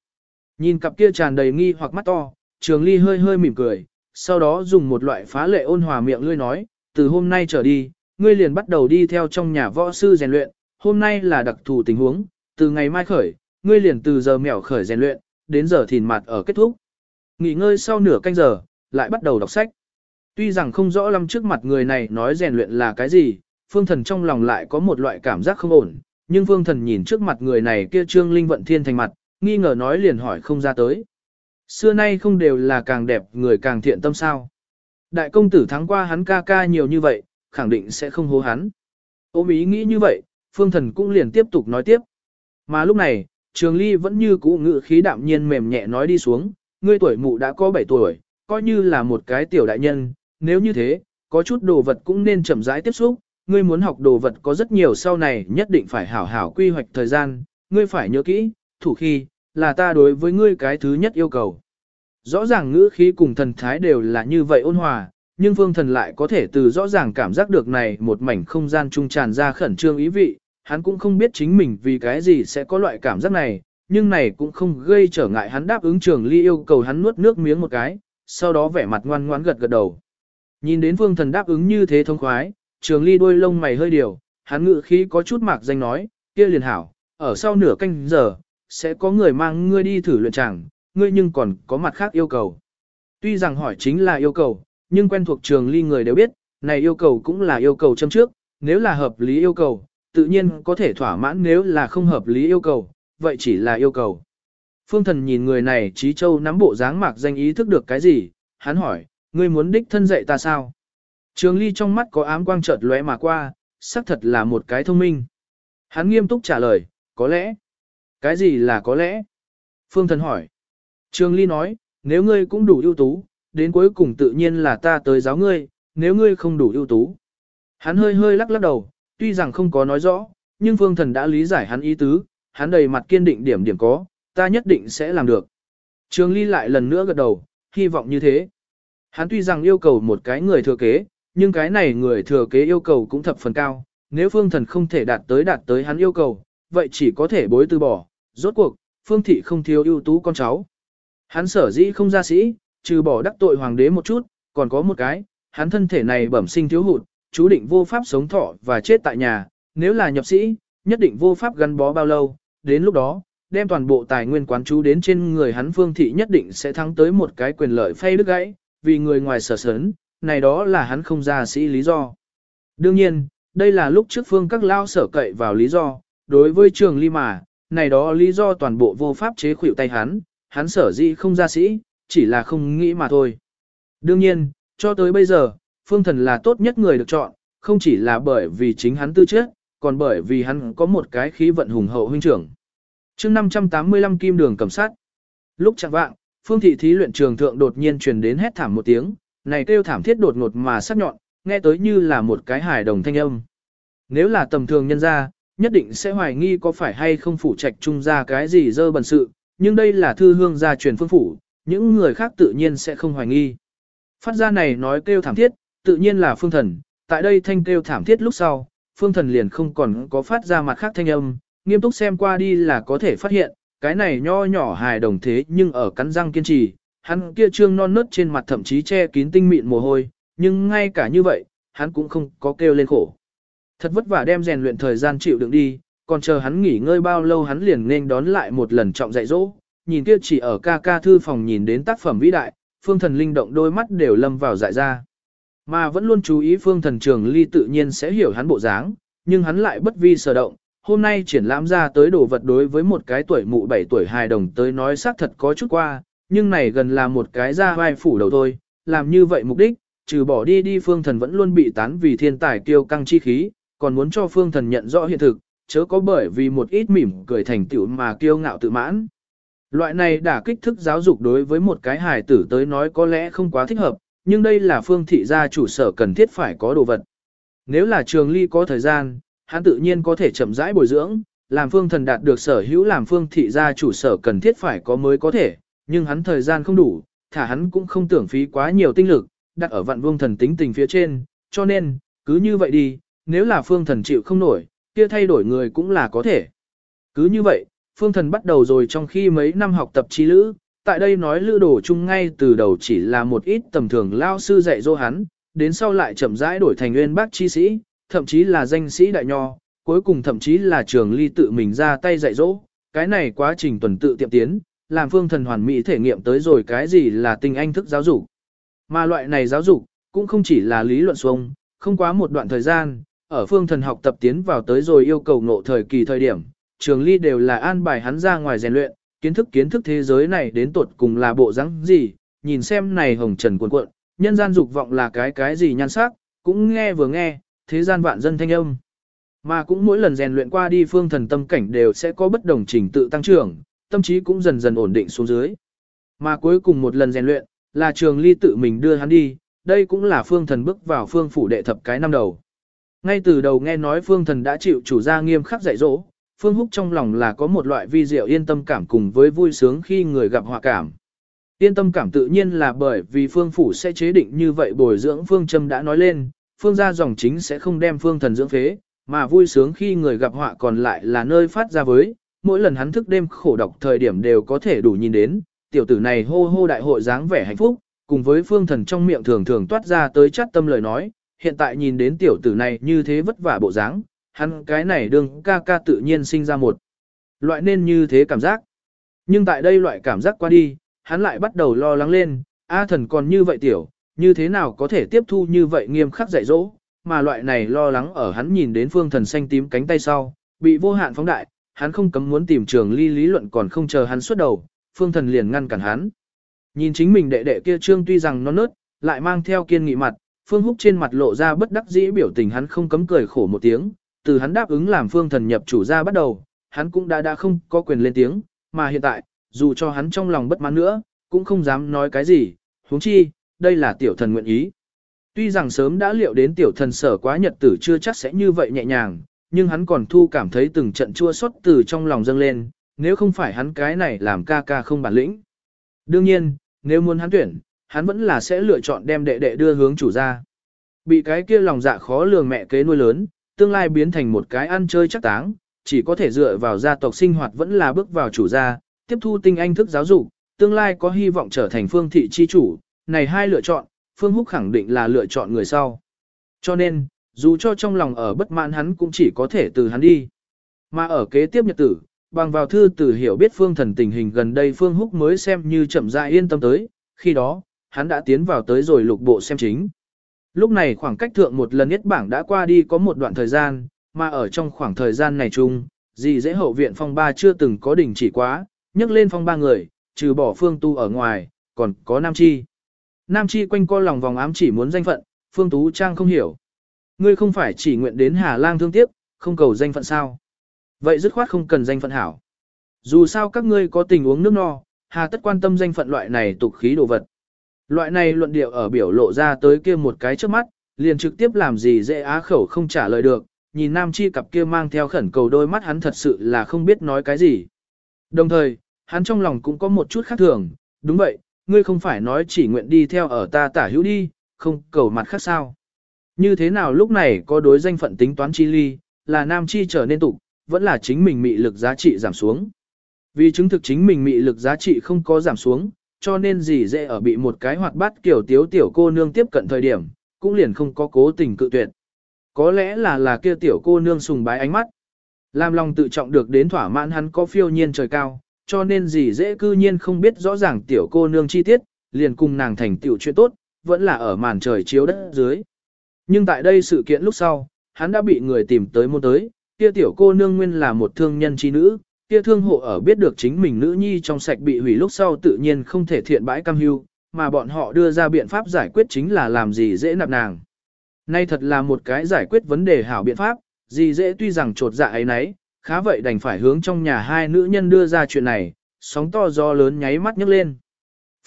Nhìn cặp kia tràn đầy nghi hoặc mắt to, Trường Ly hơi hơi mỉm cười, sau đó dùng một loại phá lệ ôn hòa miệng lươi nói, từ hôm nay trở đi, ngươi liền bắt đầu đi theo trong nhà võ sư rèn luyện, hôm nay là đặc thù tình huống, từ ngày mai khởi, ngươi liền từ giờ mèo khởi rèn luyện, đến giờ thìn mặt ở kết thúc. Nghỉ ngơi sau nửa canh giờ, lại bắt đầu đọc sách. Tuy rằng không rõ lắm trước mặt người này nói rèn luyện là cái gì, phương thần trong lòng lại có một loại cảm giác không ổn, nhưng vương thần nhìn trước mặt người này kia trương linh vận thiên thành mặt, nghi ngờ nói liền hỏi không ra tới. Xưa nay không đều là càng đẹp người càng thiện tâm sao. Đại công tử thắng qua hắn ca ca nhiều như vậy, khẳng định sẽ không hố hắn. Ôm ý nghĩ như vậy, phương thần cũng liền tiếp tục nói tiếp. Mà lúc này, trường ly vẫn như cũ ngự khí đạm nhiên mềm nhẹ nói đi xuống, ngươi tuổi mụ đã có 7 tuổi, coi như là một cái tiểu đại nhân, nếu như thế, có chút đồ vật cũng nên chậm rãi tiếp xúc, ngươi muốn học đồ vật có rất nhiều sau này nhất định phải hảo hảo quy hoạch thời gian, ngươi phải nhớ kỹ, thủ khi, là ta đối với ngươi cái thứ nhất yêu cầu. Rõ ràng ngữ khí cùng thần thái đều là như vậy ôn hòa, nhưng phương thần lại có thể từ rõ ràng cảm giác được này một mảnh không gian trung tràn ra khẩn trương ý vị, hắn cũng không biết chính mình vì cái gì sẽ có loại cảm giác này, nhưng này cũng không gây trở ngại hắn đáp ứng trường ly yêu cầu hắn nuốt nước miếng một cái, sau đó vẻ mặt ngoan ngoãn gật gật đầu. Nhìn đến phương thần đáp ứng như thế thông khoái, trường ly đôi lông mày hơi điều, hắn ngự khí có chút mạc danh nói, kia liền hảo, ở sau nửa canh giờ, sẽ có người mang ngươi đi thử luyện chẳng, ngươi nhưng còn có mặt khác yêu cầu. Tuy rằng hỏi chính là yêu cầu, nhưng quen thuộc trường ly người đều biết, này yêu cầu cũng là yêu cầu châm trước, nếu là hợp lý yêu cầu, tự nhiên có thể thỏa mãn nếu là không hợp lý yêu cầu, vậy chỉ là yêu cầu. Phương thần nhìn người này trí châu nắm bộ dáng mạc danh ý thức được cái gì, hắn hỏi, ngươi muốn đích thân dạy ta sao? Trường ly trong mắt có ám quang chợt lóe mà qua, xác thật là một cái thông minh. Hắn nghiêm túc trả lời, có lẽ. Cái gì là có lẽ? Phương thần hỏi. Trường ly nói, nếu ngươi cũng đủ ưu tú, đến cuối cùng tự nhiên là ta tới giáo ngươi, nếu ngươi không đủ ưu tú. Hắn hơi hơi lắc lắc đầu, tuy rằng không có nói rõ, nhưng phương thần đã lý giải hắn ý tứ, hắn đầy mặt kiên định điểm điểm có, ta nhất định sẽ làm được. Trường ly lại lần nữa gật đầu, hy vọng như thế. Hắn tuy rằng yêu cầu một cái người thừa kế, nhưng cái này người thừa kế yêu cầu cũng thập phần cao, nếu phương thần không thể đạt tới đạt tới hắn yêu cầu, vậy chỉ có thể bối từ bỏ, rốt cuộc, phương thị không thiếu ưu tú con cháu. Hắn sở dĩ không ra sĩ, trừ bỏ đắc tội hoàng đế một chút, còn có một cái, hắn thân thể này bẩm sinh thiếu hụt, chú định vô pháp sống thọ và chết tại nhà, nếu là nhập sĩ, nhất định vô pháp gắn bó bao lâu, đến lúc đó, đem toàn bộ tài nguyên quán chú đến trên người hắn phương thị nhất định sẽ thắng tới một cái quyền lợi phay đứt gãy, vì người ngoài sở sớn, này đó là hắn không ra sĩ lý do. Đương nhiên, đây là lúc trước phương các lao sở cậy vào lý do, đối với trường ly mà, này đó lý do toàn bộ vô pháp chế khuỷu tay hắn, hắn sở dĩ không ra sĩ, chỉ là không nghĩ mà thôi. Đương nhiên, cho tới bây giờ, phương thần là tốt nhất người được chọn, không chỉ là bởi vì chính hắn tư chất, còn bởi vì hắn có một cái khí vận hùng hậu huynh trưởng. chương 585 kim đường cầm sát. Lúc chẳng vạng, phương thị thí luyện trường thượng đột nhiên truyền đến hét thảm một tiếng, này kêu thảm thiết đột ngột mà sắc nhọn, nghe tới như là một cái hài đồng thanh âm. Nếu là tầm thường nhân ra, nhất định sẽ hoài nghi có phải hay không phủ trạch trung ra cái gì dơ bẩn sự, nhưng đây là thư hương gia truyền phương phủ, những người khác tự nhiên sẽ không hoài nghi. Phát ra này nói kêu thảm thiết, tự nhiên là phương thần, tại đây thanh kêu thảm thiết lúc sau, phương thần liền không còn có phát ra mặt khác thanh âm, nghiêm túc xem qua đi là có thể phát hiện, cái này nho nhỏ hài đồng thế nhưng ở cắn răng kiên trì, hắn kia trương non nớt trên mặt thậm chí che kín tinh mịn mồ hôi, nhưng ngay cả như vậy, hắn cũng không có kêu lên khổ. Thật vất vả đem rèn luyện thời gian chịu đựng đi, còn chờ hắn nghỉ ngơi bao lâu hắn liền nên đón lại một lần trọng dạy dỗ, nhìn kia chỉ ở ca ca thư phòng nhìn đến tác phẩm vĩ đại, phương thần linh động đôi mắt đều lâm vào dại ra. Mà vẫn luôn chú ý phương thần trường ly tự nhiên sẽ hiểu hắn bộ dáng, nhưng hắn lại bất vi sở động. Hôm nay triển lãm ra tới đồ vật đối với một cái tuổi mụ 7 tuổi hài đồng tới nói xác thật có chút qua, nhưng này gần là một cái ra vai phủ đầu thôi, làm như vậy mục đích, trừ bỏ đi đi phương thần vẫn luôn bị tán vì thiên tài kiêu căng chi khí, còn muốn cho phương thần nhận rõ hiện thực, chớ có bởi vì một ít mỉm cười thành tựu mà kiêu ngạo tự mãn. Loại này đã kích thức giáo dục đối với một cái hài tử tới nói có lẽ không quá thích hợp, nhưng đây là phương thị gia chủ sở cần thiết phải có đồ vật. Nếu là trường ly có thời gian, hắn tự nhiên có thể chậm rãi bồi dưỡng, làm phương thần đạt được sở hữu làm phương thị gia chủ sở cần thiết phải có mới có thể, nhưng hắn thời gian không đủ, thả hắn cũng không tưởng phí quá nhiều tinh lực, đặt ở vạn vương thần tính tình phía trên, cho nên, cứ như vậy đi, nếu là phương thần chịu không nổi, kia thay đổi người cũng là có thể. Cứ như vậy, phương thần bắt đầu rồi trong khi mấy năm học tập trí lữ, tại đây nói lữ đồ chung ngay từ đầu chỉ là một ít tầm thường lao sư dạy dỗ hắn, đến sau lại chậm rãi đổi thành nguyên bác chi sĩ, thậm chí là danh sĩ đại nho, cuối cùng thậm chí là trường ly tự mình ra tay dạy dỗ, cái này quá trình tuần tự tiệm tiến, làm phương thần hoàn mỹ thể nghiệm tới rồi cái gì là tình anh thức giáo dục. Mà loại này giáo dục, cũng không chỉ là lý luận xuống, không quá một đoạn thời gian, ở phương thần học tập tiến vào tới rồi yêu cầu ngộ thời kỳ thời điểm, trường ly đều là an bài hắn ra ngoài rèn luyện, kiến thức kiến thức thế giới này đến tột cùng là bộ dáng gì, nhìn xem này hồng trần cuộn cuộn, nhân gian dục vọng là cái cái gì nhan sắc, cũng nghe vừa nghe, thế gian vạn dân thanh âm. Mà cũng mỗi lần rèn luyện qua đi phương thần tâm cảnh đều sẽ có bất đồng trình tự tăng trưởng, tâm trí cũng dần dần ổn định xuống dưới. Mà cuối cùng một lần rèn luyện, là trường ly tự mình đưa hắn đi, đây cũng là phương thần bước vào phương phủ đệ thập cái năm đầu. Ngay từ đầu nghe nói phương thần đã chịu chủ gia nghiêm khắc dạy dỗ, phương húc trong lòng là có một loại vi diệu yên tâm cảm cùng với vui sướng khi người gặp họa cảm. Yên tâm cảm tự nhiên là bởi vì phương phủ sẽ chế định như vậy bồi dưỡng phương châm đã nói lên, phương gia dòng chính sẽ không đem phương thần dưỡng phế, mà vui sướng khi người gặp họa còn lại là nơi phát ra với, mỗi lần hắn thức đêm khổ độc thời điểm đều có thể đủ nhìn đến, tiểu tử này hô hô đại hội dáng vẻ hạnh phúc, cùng với phương thần trong miệng thường thường toát ra tới chát tâm lời nói, hiện tại nhìn đến tiểu tử này như thế vất vả bộ dáng, hắn cái này đương ca ca tự nhiên sinh ra một loại nên như thế cảm giác. Nhưng tại đây loại cảm giác qua đi, hắn lại bắt đầu lo lắng lên, A thần còn như vậy tiểu, như thế nào có thể tiếp thu như vậy nghiêm khắc dạy dỗ, mà loại này lo lắng ở hắn nhìn đến phương thần xanh tím cánh tay sau, bị vô hạn phóng đại, hắn không cấm muốn tìm trường ly lý luận còn không chờ hắn xuất đầu, phương thần liền ngăn cản hắn. Nhìn chính mình đệ đệ kia trương tuy rằng nó nớt, lại mang theo kiên nghị mặt, phương húc trên mặt lộ ra bất đắc dĩ biểu tình hắn không cấm cười khổ một tiếng, từ hắn đáp ứng làm phương thần nhập chủ ra bắt đầu, hắn cũng đã đã không có quyền lên tiếng, mà hiện tại, dù cho hắn trong lòng bất mãn nữa, cũng không dám nói cái gì, huống chi, đây là tiểu thần nguyện ý. Tuy rằng sớm đã liệu đến tiểu thần sở quá nhật tử chưa chắc sẽ như vậy nhẹ nhàng, nhưng hắn còn thu cảm thấy từng trận chua xót từ trong lòng dâng lên, nếu không phải hắn cái này làm ca ca không bản lĩnh. Đương nhiên, nếu muốn hắn tuyển, hắn vẫn là sẽ lựa chọn đem đệ đệ đưa hướng chủ ra. Bị cái kia lòng dạ khó lường mẹ kế nuôi lớn, tương lai biến thành một cái ăn chơi chắc táng, chỉ có thể dựa vào gia tộc sinh hoạt vẫn là bước vào chủ gia, tiếp thu tinh anh thức giáo dục, tương lai có hy vọng trở thành phương thị chi chủ, này hai lựa chọn, Phương Húc khẳng định là lựa chọn người sau. Cho nên, dù cho trong lòng ở bất mãn hắn cũng chỉ có thể từ hắn đi. Mà ở kế tiếp nhật tử, bằng vào thư từ hiểu biết phương thần tình hình gần đây Phương Húc mới xem như chậm rãi yên tâm tới, khi đó, hắn đã tiến vào tới rồi lục bộ xem chính. Lúc này khoảng cách thượng một lần nhất bảng đã qua đi có một đoạn thời gian, mà ở trong khoảng thời gian này chung, gì dễ hậu viện phong ba chưa từng có đỉnh chỉ quá, nhấc lên phong ba người, trừ bỏ phương tu ở ngoài, còn có Nam Chi. Nam Chi quanh co lòng vòng ám chỉ muốn danh phận, phương tú trang không hiểu. Ngươi không phải chỉ nguyện đến Hà Lang thương tiếc, không cầu danh phận sao. Vậy dứt khoát không cần danh phận hảo. Dù sao các ngươi có tình uống nước no, hà tất quan tâm danh phận loại này tục khí đồ vật. Loại này luận điệu ở biểu lộ ra tới kia một cái trước mắt, liền trực tiếp làm gì dễ á khẩu không trả lời được, nhìn nam chi cặp kia mang theo khẩn cầu đôi mắt hắn thật sự là không biết nói cái gì. Đồng thời, hắn trong lòng cũng có một chút khác thường, đúng vậy, ngươi không phải nói chỉ nguyện đi theo ở ta tả hữu đi, không cầu mặt khác sao. Như thế nào lúc này có đối danh phận tính toán chi ly, là nam chi trở nên tục, vẫn là chính mình mị lực giá trị giảm xuống. Vì chứng thực chính mình mị lực giá trị không có giảm xuống, cho nên gì dễ ở bị một cái hoạt bát kiểu tiếu tiểu cô nương tiếp cận thời điểm, cũng liền không có cố tình cự tuyệt. Có lẽ là là kia tiểu cô nương sùng bái ánh mắt. Làm lòng tự trọng được đến thỏa mãn hắn có phiêu nhiên trời cao, cho nên gì dễ cư nhiên không biết rõ ràng tiểu cô nương chi tiết, liền cùng nàng thành tiểu chuyện tốt, vẫn là ở màn trời chiếu đất dưới. Nhưng tại đây sự kiện lúc sau, hắn đã bị người tìm tới môn tới, kia tiểu cô nương nguyên là một thương nhân chi nữ, kia thương hộ ở biết được chính mình nữ nhi trong sạch bị hủy lúc sau tự nhiên không thể thiện bãi cam hưu, mà bọn họ đưa ra biện pháp giải quyết chính là làm gì dễ nạp nàng. Nay thật là một cái giải quyết vấn đề hảo biện pháp, gì dễ tuy rằng trột dạ ấy nấy, khá vậy đành phải hướng trong nhà hai nữ nhân đưa ra chuyện này, sóng to gió lớn nháy mắt nhấc lên.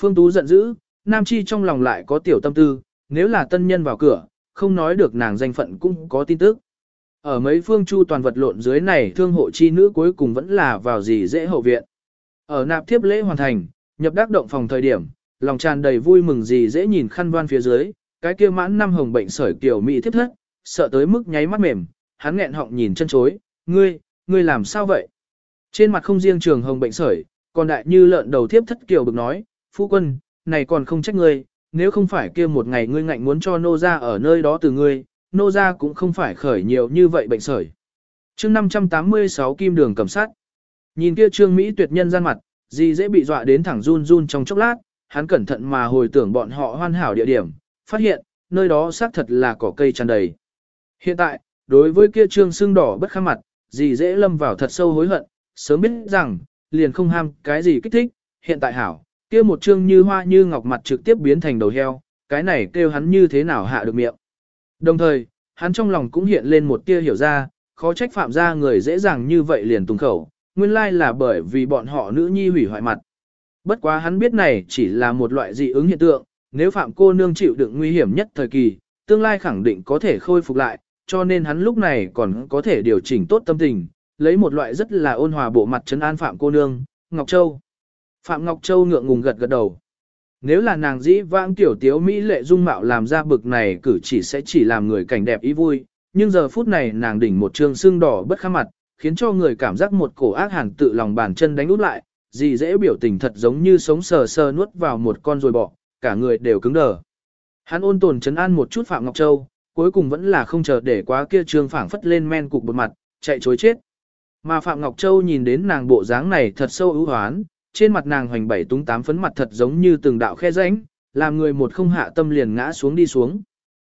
Phương Tú giận dữ, Nam Chi trong lòng lại có tiểu tâm tư, nếu là tân nhân vào cửa, không nói được nàng danh phận cũng có tin tức. Ở mấy phương chu toàn vật lộn dưới này thương hộ chi nữ cuối cùng vẫn là vào gì dễ hậu viện. Ở nạp thiếp lễ hoàn thành, nhập đắc động phòng thời điểm, lòng tràn đầy vui mừng gì dễ nhìn khăn đoan phía dưới, cái kia mãn năm hồng bệnh sởi kiểu mỹ thiếp thất, sợ tới mức nháy mắt mềm, hắn nghẹn họng nhìn chân chối, ngươi, ngươi làm sao vậy? Trên mặt không riêng trường hồng bệnh sởi, còn đại như lợn đầu thiếp thất kiểu bực nói, phu quân, này còn không trách ngươi, nếu không phải kia một ngày ngươi ngạnh muốn cho nô ra ở nơi đó từ ngươi, nô ra cũng không phải khởi nhiều như vậy bệnh sởi. chương 586 kim đường cầm sát. Nhìn kia trương Mỹ tuyệt nhân gian mặt, gì dễ bị dọa đến thẳng run run trong chốc lát, hắn cẩn thận mà hồi tưởng bọn họ hoàn hảo địa điểm, phát hiện, nơi đó xác thật là cỏ cây tràn đầy. Hiện tại, đối với kia trương xương đỏ bất kham mặt, gì dễ lâm vào thật sâu hối hận, sớm biết rằng, liền không ham cái gì kích thích, hiện tại hảo, kia một trương như hoa như ngọc mặt trực tiếp biến thành đầu heo, cái này kêu hắn như thế nào hạ được miệng. Đồng thời, hắn trong lòng cũng hiện lên một tia hiểu ra, khó trách phạm ra người dễ dàng như vậy liền tung khẩu, nguyên lai là bởi vì bọn họ nữ nhi hủy hoại mặt. Bất quá hắn biết này chỉ là một loại dị ứng hiện tượng, nếu phạm cô nương chịu đựng nguy hiểm nhất thời kỳ, tương lai khẳng định có thể khôi phục lại, cho nên hắn lúc này còn có thể điều chỉnh tốt tâm tình, lấy một loại rất là ôn hòa bộ mặt trấn an phạm cô nương, Ngọc Châu. Phạm Ngọc Châu ngượng ngùng gật gật đầu. Nếu là nàng dĩ vãng tiểu tiếu Mỹ lệ dung mạo làm ra bực này cử chỉ sẽ chỉ làm người cảnh đẹp ý vui, nhưng giờ phút này nàng đỉnh một trương xương đỏ bất khá mặt, khiến cho người cảm giác một cổ ác hàn tự lòng bàn chân đánh út lại, gì dễ biểu tình thật giống như sống sờ sờ nuốt vào một con rồi bỏ, cả người đều cứng đờ. Hắn ôn tồn chấn an một chút Phạm Ngọc Châu, cuối cùng vẫn là không chờ để quá kia trương phảng phất lên men cục bột mặt, chạy chối chết. Mà Phạm Ngọc Châu nhìn đến nàng bộ dáng này thật sâu ưu hoán, trên mặt nàng hoành bảy túng tám phấn mặt thật giống như từng đạo khe rãnh, làm người một không hạ tâm liền ngã xuống đi xuống.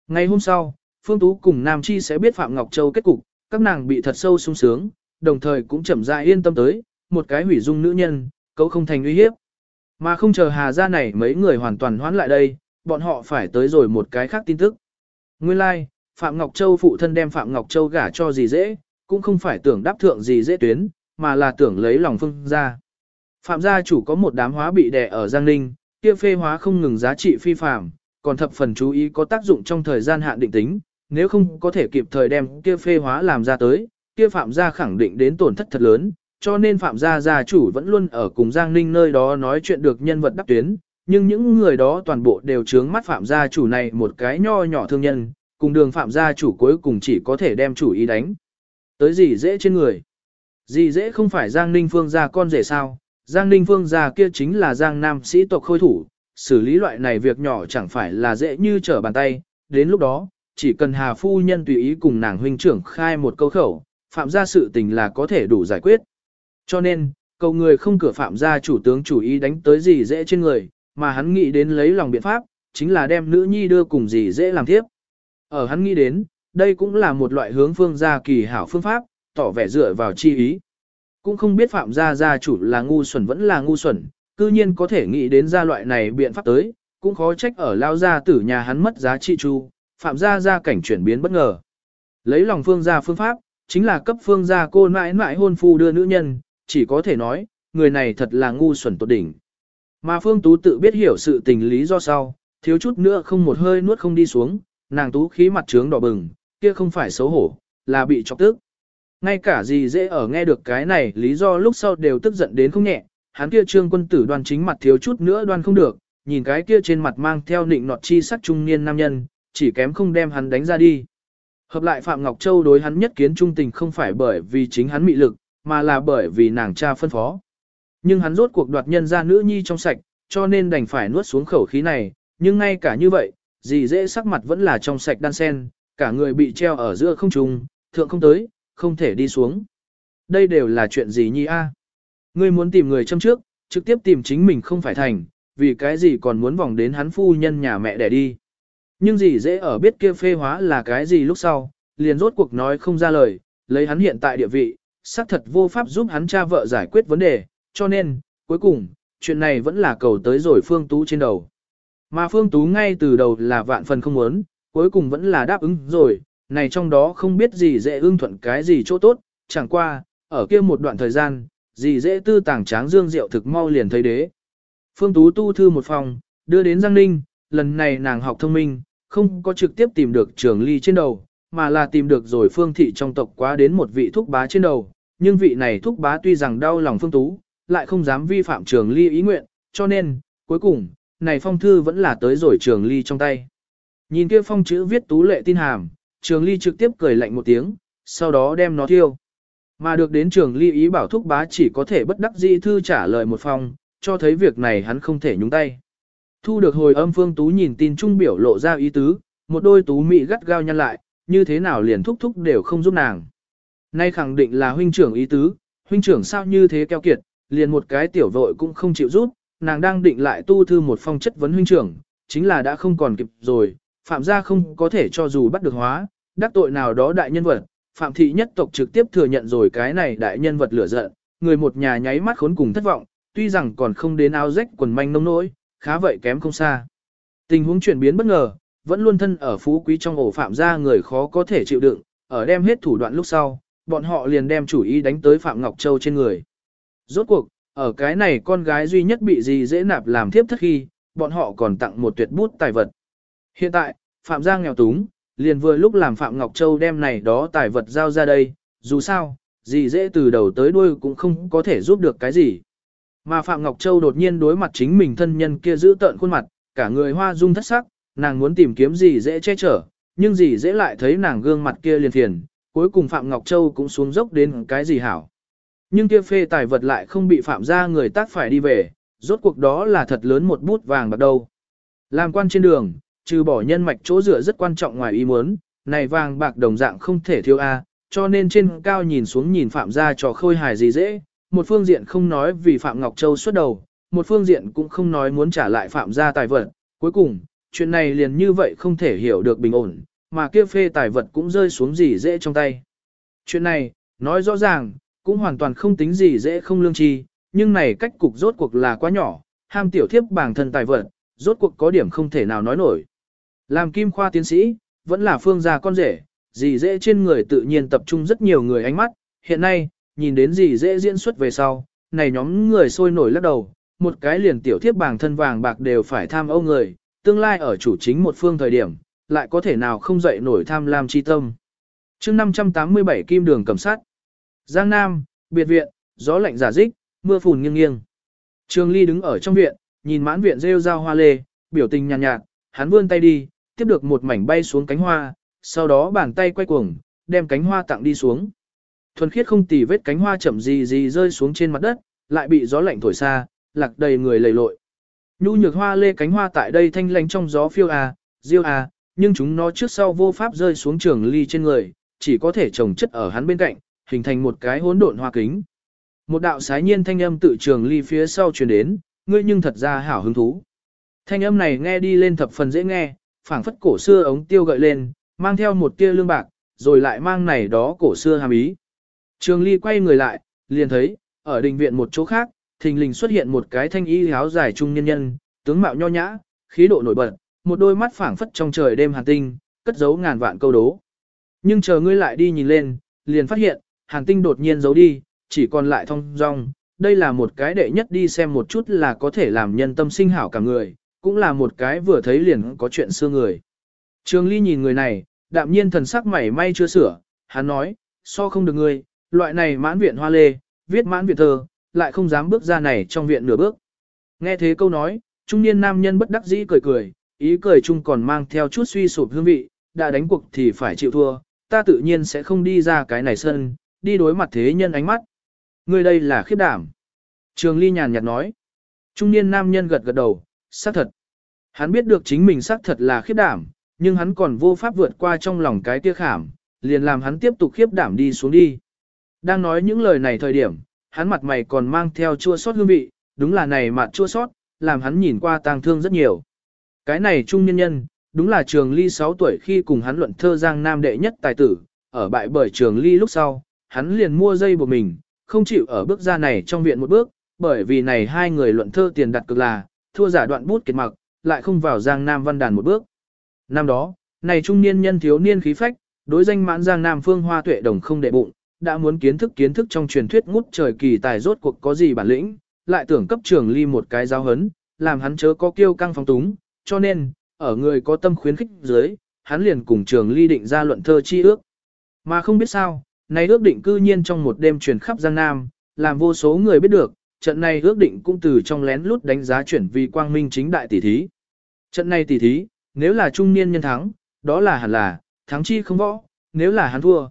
Ngày hôm sau, Phương Tú cùng Nam Chi sẽ biết Phạm Ngọc Châu kết cục, các nàng bị thật sâu sung sướng, đồng thời cũng chậm rãi yên tâm tới, một cái hủy dung nữ nhân, cấu không thành uy hiếp. Mà không chờ Hà ra này mấy người hoàn toàn hoán lại đây, bọn họ phải tới rồi một cái khác tin tức. Nguyên lai, like, Phạm Ngọc Châu phụ thân đem Phạm Ngọc Châu gả cho gì dễ, cũng không phải tưởng đáp thượng gì dễ tuyến, mà là tưởng lấy lòng phương ra. Phạm gia chủ có một đám hóa bị đè ở Giang Ninh, kia phê hóa không ngừng giá trị phi phạm, còn thập phần chú ý có tác dụng trong thời gian hạn định tính, nếu không có thể kịp thời đem kia phê hóa làm ra tới, kia phạm gia khẳng định đến tổn thất thật lớn, cho nên phạm gia gia chủ vẫn luôn ở cùng Giang Ninh nơi đó nói chuyện được nhân vật đắc tuyến, nhưng những người đó toàn bộ đều trướng mắt phạm gia chủ này một cái nho nhỏ thương nhân, cùng đường phạm gia chủ cuối cùng chỉ có thể đem chủ ý đánh. Tới gì dễ trên người? Gì dễ không phải Giang Ninh Phương gia con rể sao? Giang Ninh Phương gia kia chính là Giang Nam sĩ tộc khôi thủ, xử lý loại này việc nhỏ chẳng phải là dễ như trở bàn tay, đến lúc đó, chỉ cần Hà Phu Nhân tùy ý cùng nàng huynh trưởng khai một câu khẩu, phạm gia sự tình là có thể đủ giải quyết. Cho nên, cầu người không cửa phạm gia chủ tướng chủ ý đánh tới gì dễ trên người, mà hắn nghĩ đến lấy lòng biện pháp, chính là đem nữ nhi đưa cùng gì dễ làm tiếp. Ở hắn nghĩ đến, đây cũng là một loại hướng phương gia kỳ hảo phương pháp, tỏ vẻ dựa vào chi ý. Cũng không biết phạm gia gia chủ là ngu xuẩn vẫn là ngu xuẩn, cư nhiên có thể nghĩ đến gia loại này biện pháp tới, cũng khó trách ở lao gia tử nhà hắn mất giá trị chu, phạm gia gia cảnh chuyển biến bất ngờ. Lấy lòng phương gia phương pháp, chính là cấp phương gia cô mãi mãi hôn phu đưa nữ nhân, chỉ có thể nói, người này thật là ngu xuẩn tột đỉnh. Mà phương tú tự biết hiểu sự tình lý do sau, thiếu chút nữa không một hơi nuốt không đi xuống, nàng tú khí mặt trướng đỏ bừng, kia không phải xấu hổ, là bị chọc tức. Ngay cả gì dễ ở nghe được cái này lý do lúc sau đều tức giận đến không nhẹ, hắn kia trương quân tử đoan chính mặt thiếu chút nữa đoan không được, nhìn cái kia trên mặt mang theo nịnh nọt chi sắc trung niên nam nhân, chỉ kém không đem hắn đánh ra đi. Hợp lại Phạm Ngọc Châu đối hắn nhất kiến trung tình không phải bởi vì chính hắn mị lực, mà là bởi vì nàng cha phân phó. Nhưng hắn rốt cuộc đoạt nhân ra nữ nhi trong sạch, cho nên đành phải nuốt xuống khẩu khí này, nhưng ngay cả như vậy, gì dễ sắc mặt vẫn là trong sạch đan sen, cả người bị treo ở giữa không trung, thượng không tới, không thể đi xuống. Đây đều là chuyện gì nhi a? Ngươi muốn tìm người châm trước, trực tiếp tìm chính mình không phải thành, vì cái gì còn muốn vòng đến hắn phu nhân nhà mẹ để đi. Nhưng gì dễ ở biết kia phê hóa là cái gì lúc sau, liền rốt cuộc nói không ra lời, lấy hắn hiện tại địa vị, xác thật vô pháp giúp hắn cha vợ giải quyết vấn đề, cho nên, cuối cùng, chuyện này vẫn là cầu tới rồi Phương Tú trên đầu. Mà Phương Tú ngay từ đầu là vạn phần không muốn, cuối cùng vẫn là đáp ứng rồi, này trong đó không biết gì dễ ưng thuận cái gì chỗ tốt, chẳng qua, ở kia một đoạn thời gian, gì dễ tư tàng tráng dương rượu thực mau liền thấy đế. Phương Tú tu thư một phòng, đưa đến Giang Ninh, lần này nàng học thông minh, không có trực tiếp tìm được trường ly trên đầu, mà là tìm được rồi phương thị trong tộc quá đến một vị thúc bá trên đầu, nhưng vị này thúc bá tuy rằng đau lòng phương tú, lại không dám vi phạm trường ly ý nguyện, cho nên, cuối cùng, này phong thư vẫn là tới rồi trường ly trong tay. Nhìn kia phong chữ viết tú lệ tin hàm, trường ly trực tiếp cười lạnh một tiếng, sau đó đem nó thiêu. Mà được đến trường ly ý bảo thúc bá chỉ có thể bất đắc dĩ thư trả lời một phong, cho thấy việc này hắn không thể nhúng tay. Thu được hồi âm phương tú nhìn tin trung biểu lộ ra ý tứ, một đôi tú mị gắt gao nhăn lại, như thế nào liền thúc thúc đều không giúp nàng. Nay khẳng định là huynh trưởng ý tứ, huynh trưởng sao như thế keo kiệt, liền một cái tiểu vội cũng không chịu giúp, nàng đang định lại tu thư một phong chất vấn huynh trưởng, chính là đã không còn kịp rồi, phạm gia không có thể cho dù bắt được hóa, đắc tội nào đó đại nhân vật, phạm thị nhất tộc trực tiếp thừa nhận rồi cái này đại nhân vật lửa giận, người một nhà nháy mắt khốn cùng thất vọng, tuy rằng còn không đến áo rách quần manh nông nỗi, khá vậy kém không xa. Tình huống chuyển biến bất ngờ, vẫn luôn thân ở phú quý trong ổ phạm gia người khó có thể chịu đựng, ở đem hết thủ đoạn lúc sau, bọn họ liền đem chủ ý đánh tới Phạm Ngọc Châu trên người. Rốt cuộc, ở cái này con gái duy nhất bị gì dễ nạp làm thiếp thất khi, bọn họ còn tặng một tuyệt bút tài vật. Hiện tại, Phạm Giang nghèo túng, liền vừa lúc làm Phạm Ngọc Châu đem này đó tài vật giao ra đây, dù sao, gì dễ từ đầu tới đuôi cũng không có thể giúp được cái gì. Mà Phạm Ngọc Châu đột nhiên đối mặt chính mình thân nhân kia giữ tợn khuôn mặt, cả người hoa dung thất sắc, nàng muốn tìm kiếm gì dễ che chở, nhưng gì dễ lại thấy nàng gương mặt kia liền thiền cuối cùng Phạm Ngọc Châu cũng xuống dốc đến cái gì hảo. Nhưng kia phê tài vật lại không bị phạm ra người tác phải đi về, rốt cuộc đó là thật lớn một bút vàng bắt đầu Làm quan trên đường, trừ bỏ nhân mạch chỗ dựa rất quan trọng ngoài ý muốn, này vàng bạc đồng dạng không thể thiếu a, cho nên trên cao nhìn xuống nhìn phạm gia cho khôi hài gì dễ, một phương diện không nói vì Phạm Ngọc Châu xuất đầu, một phương diện cũng không nói muốn trả lại phạm gia tài vật, cuối cùng, chuyện này liền như vậy không thể hiểu được bình ổn, mà kia phê tài vật cũng rơi xuống gì dễ trong tay. Chuyện này, nói rõ ràng, cũng hoàn toàn không tính gì dễ không lương chi, nhưng này cách cục rốt cuộc là quá nhỏ, ham tiểu thiếp bảng thân tài vật, rốt cuộc có điểm không thể nào nói nổi. Làm kim khoa tiến sĩ, vẫn là phương gia con rể, gì dễ trên người tự nhiên tập trung rất nhiều người ánh mắt, hiện nay, nhìn đến gì dễ diễn xuất về sau, này nhóm người sôi nổi lắc đầu, một cái liền tiểu thiếp bảng thân vàng bạc đều phải tham âu người, tương lai ở chủ chính một phương thời điểm, lại có thể nào không dậy nổi tham lam chi tâm. chương 587 kim đường cầm sát. Giang Nam, biệt viện, gió lạnh giả dích, mưa phùn nghiêng nghiêng. Trường Ly đứng ở trong viện, nhìn mãn viện rêu rao hoa lê, biểu tình nhàn nhạt, nhạt, hắn vươn tay đi, tiếp được một mảnh bay xuống cánh hoa, sau đó bàn tay quay cuồng, đem cánh hoa tặng đi xuống. Thuần khiết không tì vết cánh hoa chậm gì gì rơi xuống trên mặt đất, lại bị gió lạnh thổi xa, lạc đầy người lầy lội. Nhu nhược hoa lê cánh hoa tại đây thanh lánh trong gió phiêu à, diêu à, nhưng chúng nó trước sau vô pháp rơi xuống trường ly trên người, chỉ có thể trồng chất ở hắn bên cạnh, hình thành một cái hỗn độn hoa kính. Một đạo sái nhiên thanh âm tự trường ly phía sau truyền đến, ngươi nhưng thật ra hảo hứng thú. Thanh âm này nghe đi lên thập phần dễ nghe, phảng phất cổ xưa ống tiêu gợi lên, mang theo một tia lương bạc, rồi lại mang này đó cổ xưa hàm ý. Trường ly quay người lại, liền thấy, ở đình viện một chỗ khác, thình lình xuất hiện một cái thanh y áo dài trung nhân nhân, tướng mạo nho nhã, khí độ nổi bật, một đôi mắt phảng phất trong trời đêm hàn tinh, cất giấu ngàn vạn câu đố. Nhưng chờ ngươi lại đi nhìn lên, liền phát hiện, hàn tinh đột nhiên giấu đi, chỉ còn lại thông dong. Đây là một cái đệ nhất đi xem một chút là có thể làm nhân tâm sinh hảo cả người, cũng là một cái vừa thấy liền có chuyện xưa người. Trường Ly nhìn người này, đạm nhiên thần sắc mảy may chưa sửa, hắn nói, so không được ngươi, loại này mãn viện hoa lê, viết mãn viện thơ, lại không dám bước ra này trong viện nửa bước. Nghe thế câu nói, trung niên nam nhân bất đắc dĩ cười cười, ý cười chung còn mang theo chút suy sụp hương vị, đã đánh cuộc thì phải chịu thua, ta tự nhiên sẽ không đi ra cái này sân, đi đối mặt thế nhân ánh mắt. Người đây là khiếp đảm. Trường Ly nhàn nhạt nói. Trung niên nam nhân gật gật đầu, xác thật. Hắn biết được chính mình xác thật là khiếp đảm, nhưng hắn còn vô pháp vượt qua trong lòng cái kia khảm, liền làm hắn tiếp tục khiếp đảm đi xuống đi. Đang nói những lời này thời điểm, hắn mặt mày còn mang theo chua sót hương vị, đúng là này mặt chua sót, làm hắn nhìn qua tang thương rất nhiều. Cái này trung nhân nhân, đúng là trường ly 6 tuổi khi cùng hắn luận thơ giang nam đệ nhất tài tử, ở bại bởi trường ly lúc sau, hắn liền mua dây buộc mình, không chịu ở bước ra này trong viện một bước, bởi vì này hai người luận thơ tiền đặt cực là, thua giả đoạn bút kiệt mặc, lại không vào giang nam văn đàn một bước. Năm đó, này trung niên nhân thiếu niên khí phách, đối danh mãn giang nam phương hoa tuệ đồng không đệ bụng, đã muốn kiến thức kiến thức trong truyền thuyết ngút trời kỳ tài rốt cuộc có gì bản lĩnh, lại tưởng cấp trường ly một cái giáo hấn, làm hắn chớ có kiêu căng phóng túng, cho nên, ở người có tâm khuyến khích dưới, hắn liền cùng trường ly định ra luận thơ chi ước. Mà không biết sao, này ước định cư nhiên trong một đêm truyền khắp Giang Nam, làm vô số người biết được, trận này ước định cũng từ trong lén lút đánh giá chuyển vì quang minh chính đại tỷ thí. Trận này tỷ thí, nếu là trung niên nhân thắng, đó là hẳn là, thắng chi không võ, nếu là hắn thua.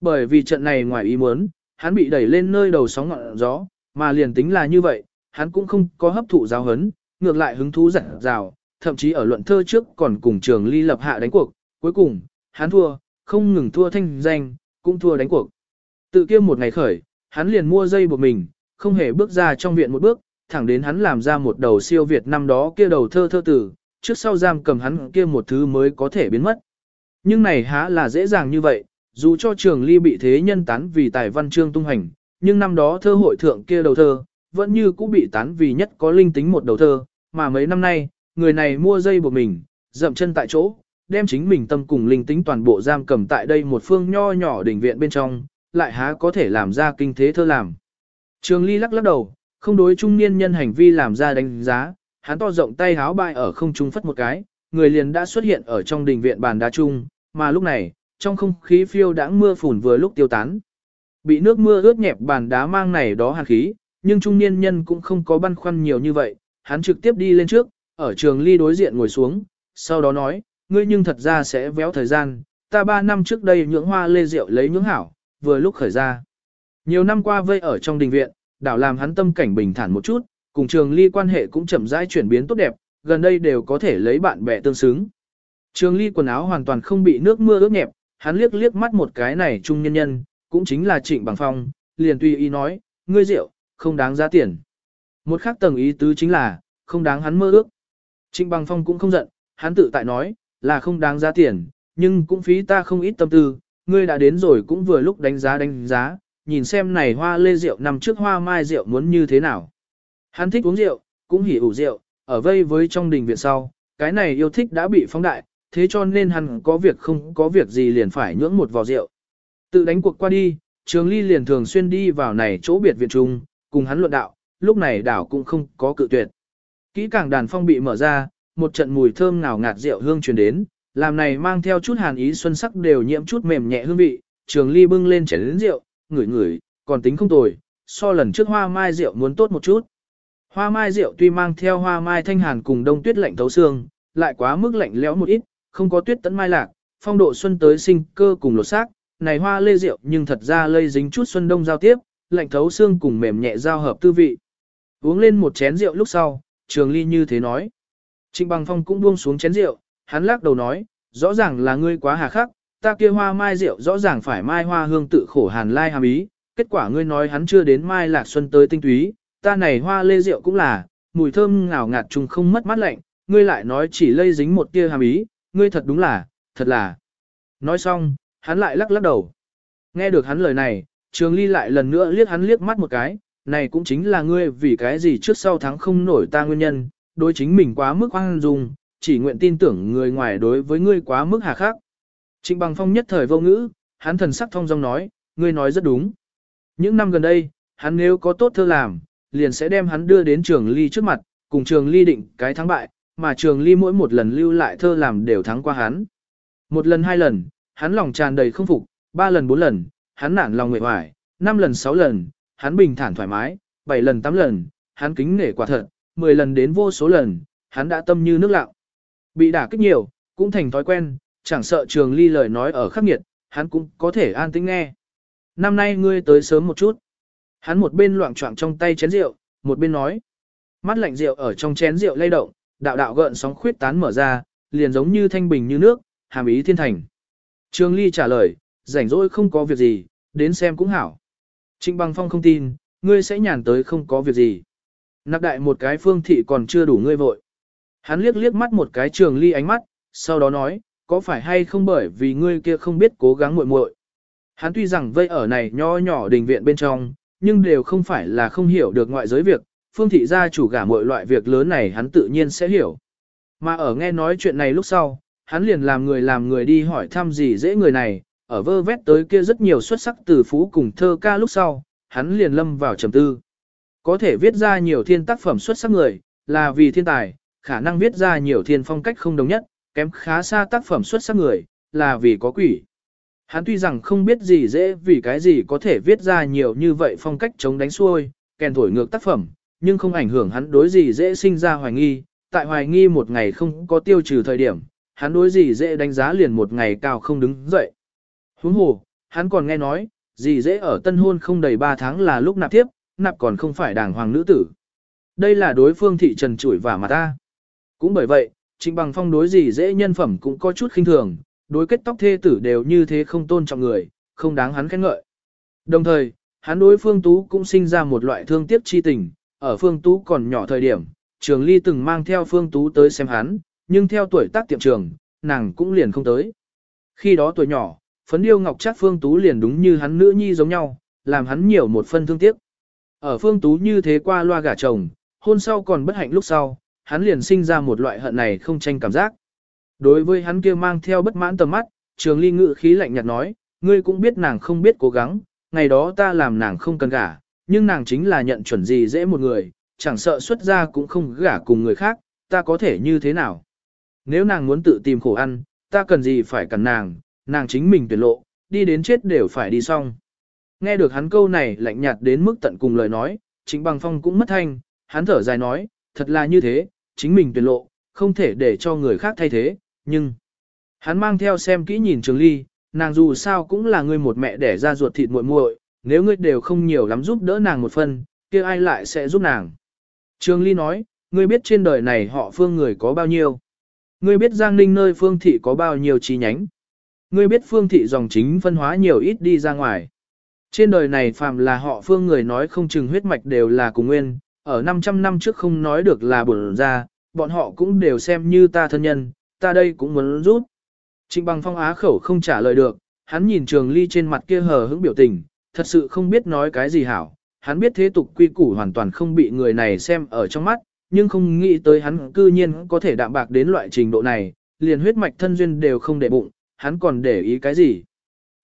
Bởi vì trận này ngoài ý muốn, hắn bị đẩy lên nơi đầu sóng ngọn gió, mà liền tính là như vậy, hắn cũng không có hấp thụ giáo hấn, ngược lại hứng thú giật rào, thậm chí ở luận thơ trước còn cùng trường ly lập hạ đánh cuộc, cuối cùng, hắn thua, không ngừng thua thanh danh, cũng thua đánh cuộc. Tự kia một ngày khởi, hắn liền mua dây buộc mình, không hề bước ra trong viện một bước, thẳng đến hắn làm ra một đầu siêu Việt năm đó kia đầu thơ thơ tử, trước sau giam cầm hắn kia một thứ mới có thể biến mất. Nhưng này há là dễ dàng như vậy, dù cho trường ly bị thế nhân tán vì tài văn chương tung hành, nhưng năm đó thơ hội thượng kia đầu thơ, vẫn như cũ bị tán vì nhất có linh tính một đầu thơ, mà mấy năm nay, người này mua dây buộc mình, dậm chân tại chỗ, đem chính mình tâm cùng linh tính toàn bộ giam cầm tại đây một phương nho nhỏ đỉnh viện bên trong, lại há có thể làm ra kinh thế thơ làm. Trường ly lắc lắc đầu, không đối trung niên nhân hành vi làm ra đánh giá, hắn to rộng tay háo bại ở không trung phất một cái, người liền đã xuất hiện ở trong đình viện bàn đá trung, mà lúc này, trong không khí phiêu đãng mưa phùn vừa lúc tiêu tán. Bị nước mưa ướt nhẹp bàn đá mang này đó hàn khí, nhưng trung niên nhân cũng không có băn khoăn nhiều như vậy, hắn trực tiếp đi lên trước, ở trường ly đối diện ngồi xuống, sau đó nói, ngươi nhưng thật ra sẽ véo thời gian, ta ba năm trước đây nhưỡng hoa lê rượu lấy nhưỡng hảo, vừa lúc khởi ra. Nhiều năm qua vây ở trong đình viện, đảo làm hắn tâm cảnh bình thản một chút, cùng trường ly quan hệ cũng chậm rãi chuyển biến tốt đẹp, gần đây đều có thể lấy bạn bè tương xứng. Trường ly quần áo hoàn toàn không bị nước mưa ướt nhẹp, hắn liếc liếc mắt một cái này trung nhân nhân, cũng chính là trịnh bằng phong, liền tùy ý nói, ngươi rượu, không đáng giá tiền. Một khác tầng ý tứ chính là, không đáng hắn mơ ước. Trịnh bằng phong cũng không giận, hắn tự tại nói, là không đáng giá tiền, nhưng cũng phí ta không ít tâm tư, ngươi đã đến rồi cũng vừa lúc đánh giá đánh giá, nhìn xem này hoa lê rượu nằm trước hoa mai rượu muốn như thế nào. Hắn thích uống rượu, cũng hỉ ủ rượu, ở vây với trong đình viện sau, cái này yêu thích đã bị phóng đại, thế cho nên hắn có việc không có việc gì liền phải nhưỡng một vò rượu. Tự đánh cuộc qua đi, Trường Ly liền thường xuyên đi vào này chỗ biệt viện trung, cùng hắn luận đạo, lúc này đảo cũng không có cự tuyệt. Kỹ càng đàn phong bị mở ra, một trận mùi thơm ngào ngạt rượu hương truyền đến, làm này mang theo chút hàn ý xuân sắc đều nhiễm chút mềm nhẹ hương vị, Trường Ly bưng lên chén lớn rượu, ngửi ngửi, còn tính không tồi, so lần trước hoa mai rượu muốn tốt một chút. Hoa mai rượu tuy mang theo hoa mai thanh hàn cùng đông tuyết lạnh thấu xương, lại quá mức lạnh lẽo một ít, không có tuyết tấn mai lạc, phong độ xuân tới sinh cơ cùng lột xác, này hoa lê rượu nhưng thật ra lây dính chút xuân đông giao tiếp, lạnh thấu xương cùng mềm nhẹ giao hợp tư vị. Uống lên một chén rượu lúc sau, trường ly như thế nói. Trịnh bằng phong cũng buông xuống chén rượu, hắn lắc đầu nói, rõ ràng là ngươi quá hà khắc, ta kia hoa mai rượu rõ ràng phải mai hoa hương tự khổ hàn lai hàm ý, kết quả ngươi nói hắn chưa đến mai lạc xuân tới tinh túy, ta này hoa lê rượu cũng là, mùi thơm ngào ngạt trùng không mất mát lạnh, ngươi lại nói chỉ lây dính một tia hàm ý, ngươi thật đúng là, thật là. Nói xong, hắn lại lắc lắc đầu. Nghe được hắn lời này, Trường Ly lại lần nữa liếc hắn liếc mắt một cái, này cũng chính là ngươi vì cái gì trước sau thắng không nổi ta nguyên nhân, đối chính mình quá mức hoang dung, chỉ nguyện tin tưởng người ngoài đối với ngươi quá mức hà khắc. Trịnh Bằng Phong nhất thời vô ngữ, hắn thần sắc thông dong nói, ngươi nói rất đúng. Những năm gần đây, hắn nếu có tốt thơ làm, liền sẽ đem hắn đưa đến trường ly trước mặt, cùng trường ly định cái thắng bại, mà trường ly mỗi một lần lưu lại thơ làm đều thắng qua hắn. Một lần hai lần, hắn lòng tràn đầy không phục, ba lần bốn lần, hắn nản lòng nguyện hoài, năm lần sáu lần, hắn bình thản thoải mái, bảy lần tám lần, hắn kính nể quả thật, mười lần đến vô số lần, hắn đã tâm như nước lạo. Bị đả kích nhiều, cũng thành thói quen, chẳng sợ trường ly lời nói ở khắc nghiệt, hắn cũng có thể an tĩnh nghe. Năm nay ngươi tới sớm một chút. Hắn một bên loạn choạng trong tay chén rượu, một bên nói. Mắt lạnh rượu ở trong chén rượu lay động, đạo đạo gợn sóng khuyết tán mở ra, liền giống như thanh bình như nước, hàm ý thiên thành. Trường Ly trả lời, rảnh rỗi không có việc gì, đến xem cũng hảo. Trịnh Bằng Phong không tin, ngươi sẽ nhàn tới không có việc gì. Nạp đại một cái phương thị còn chưa đủ ngươi vội. Hắn liếc liếc mắt một cái Trường Ly ánh mắt, sau đó nói, có phải hay không bởi vì ngươi kia không biết cố gắng muội muội. Hắn tuy rằng vây ở này nho nhỏ đình viện bên trong, nhưng đều không phải là không hiểu được ngoại giới việc, phương thị gia chủ gả mọi loại việc lớn này hắn tự nhiên sẽ hiểu. Mà ở nghe nói chuyện này lúc sau, hắn liền làm người làm người đi hỏi thăm gì dễ người này, ở vơ vét tới kia rất nhiều xuất sắc từ phú cùng thơ ca lúc sau, hắn liền lâm vào trầm tư. Có thể viết ra nhiều thiên tác phẩm xuất sắc người, là vì thiên tài, khả năng viết ra nhiều thiên phong cách không đồng nhất, kém khá xa tác phẩm xuất sắc người, là vì có quỷ. Hắn tuy rằng không biết gì dễ vì cái gì có thể viết ra nhiều như vậy phong cách chống đánh xuôi, kèn thổi ngược tác phẩm, nhưng không ảnh hưởng hắn đối gì dễ sinh ra hoài nghi, tại hoài nghi một ngày không có tiêu trừ thời điểm, hắn đối gì dễ đánh giá liền một ngày cao không đứng dậy. Huống hồ, hắn còn nghe nói, gì dễ ở tân hôn không đầy 3 tháng là lúc nạp tiếp, nạp còn không phải đàng hoàng nữ tử. Đây là đối phương thị trần chủi và mà ta. Cũng bởi vậy, Trịnh Bằng Phong đối gì dễ nhân phẩm cũng có chút khinh thường, đối kết tóc thê tử đều như thế không tôn trọng người, không đáng hắn khen ngợi. Đồng thời, hắn đối Phương Tú cũng sinh ra một loại thương tiếc chi tình, ở Phương Tú còn nhỏ thời điểm, Trường Ly từng mang theo Phương Tú tới xem hắn, nhưng theo tuổi tác tiệm trường, nàng cũng liền không tới. Khi đó tuổi nhỏ, phấn điêu ngọc chắc Phương Tú liền đúng như hắn nữ nhi giống nhau, làm hắn nhiều một phân thương tiếc. Ở Phương Tú như thế qua loa gả chồng, hôn sau còn bất hạnh lúc sau, hắn liền sinh ra một loại hận này không tranh cảm giác. Đối với hắn kia mang theo bất mãn tầm mắt, trường ly ngự khí lạnh nhạt nói, ngươi cũng biết nàng không biết cố gắng, ngày đó ta làm nàng không cần gả, nhưng nàng chính là nhận chuẩn gì dễ một người, chẳng sợ xuất ra cũng không gả cùng người khác, ta có thể như thế nào. Nếu nàng muốn tự tìm khổ ăn, ta cần gì phải cần nàng, nàng chính mình tuyệt lộ, đi đến chết đều phải đi xong. Nghe được hắn câu này lạnh nhạt đến mức tận cùng lời nói, chính bằng phong cũng mất thanh, hắn thở dài nói, thật là như thế, chính mình tuyệt lộ, không thể để cho người khác thay thế, nhưng... Hắn mang theo xem kỹ nhìn Trường Ly, nàng dù sao cũng là người một mẹ đẻ ra ruột thịt muội muội, nếu ngươi đều không nhiều lắm giúp đỡ nàng một phần, kia ai lại sẽ giúp nàng. Trường Ly nói, ngươi biết trên đời này họ phương người có bao nhiêu. Ngươi biết Giang Ninh nơi phương thị có bao nhiêu chi nhánh. Ngươi biết phương thị dòng chính phân hóa nhiều ít đi ra ngoài. Trên đời này phàm là họ phương người nói không chừng huyết mạch đều là cùng nguyên, ở 500 năm trước không nói được là bổn ra, bọn họ cũng đều xem như ta thân nhân, ta đây cũng muốn rút. Trịnh bằng phong á khẩu không trả lời được, hắn nhìn trường ly trên mặt kia hờ hững biểu tình, thật sự không biết nói cái gì hảo. Hắn biết thế tục quy củ hoàn toàn không bị người này xem ở trong mắt, nhưng không nghĩ tới hắn cư nhiên có thể đạm bạc đến loại trình độ này, liền huyết mạch thân duyên đều không để bụng, hắn còn để ý cái gì.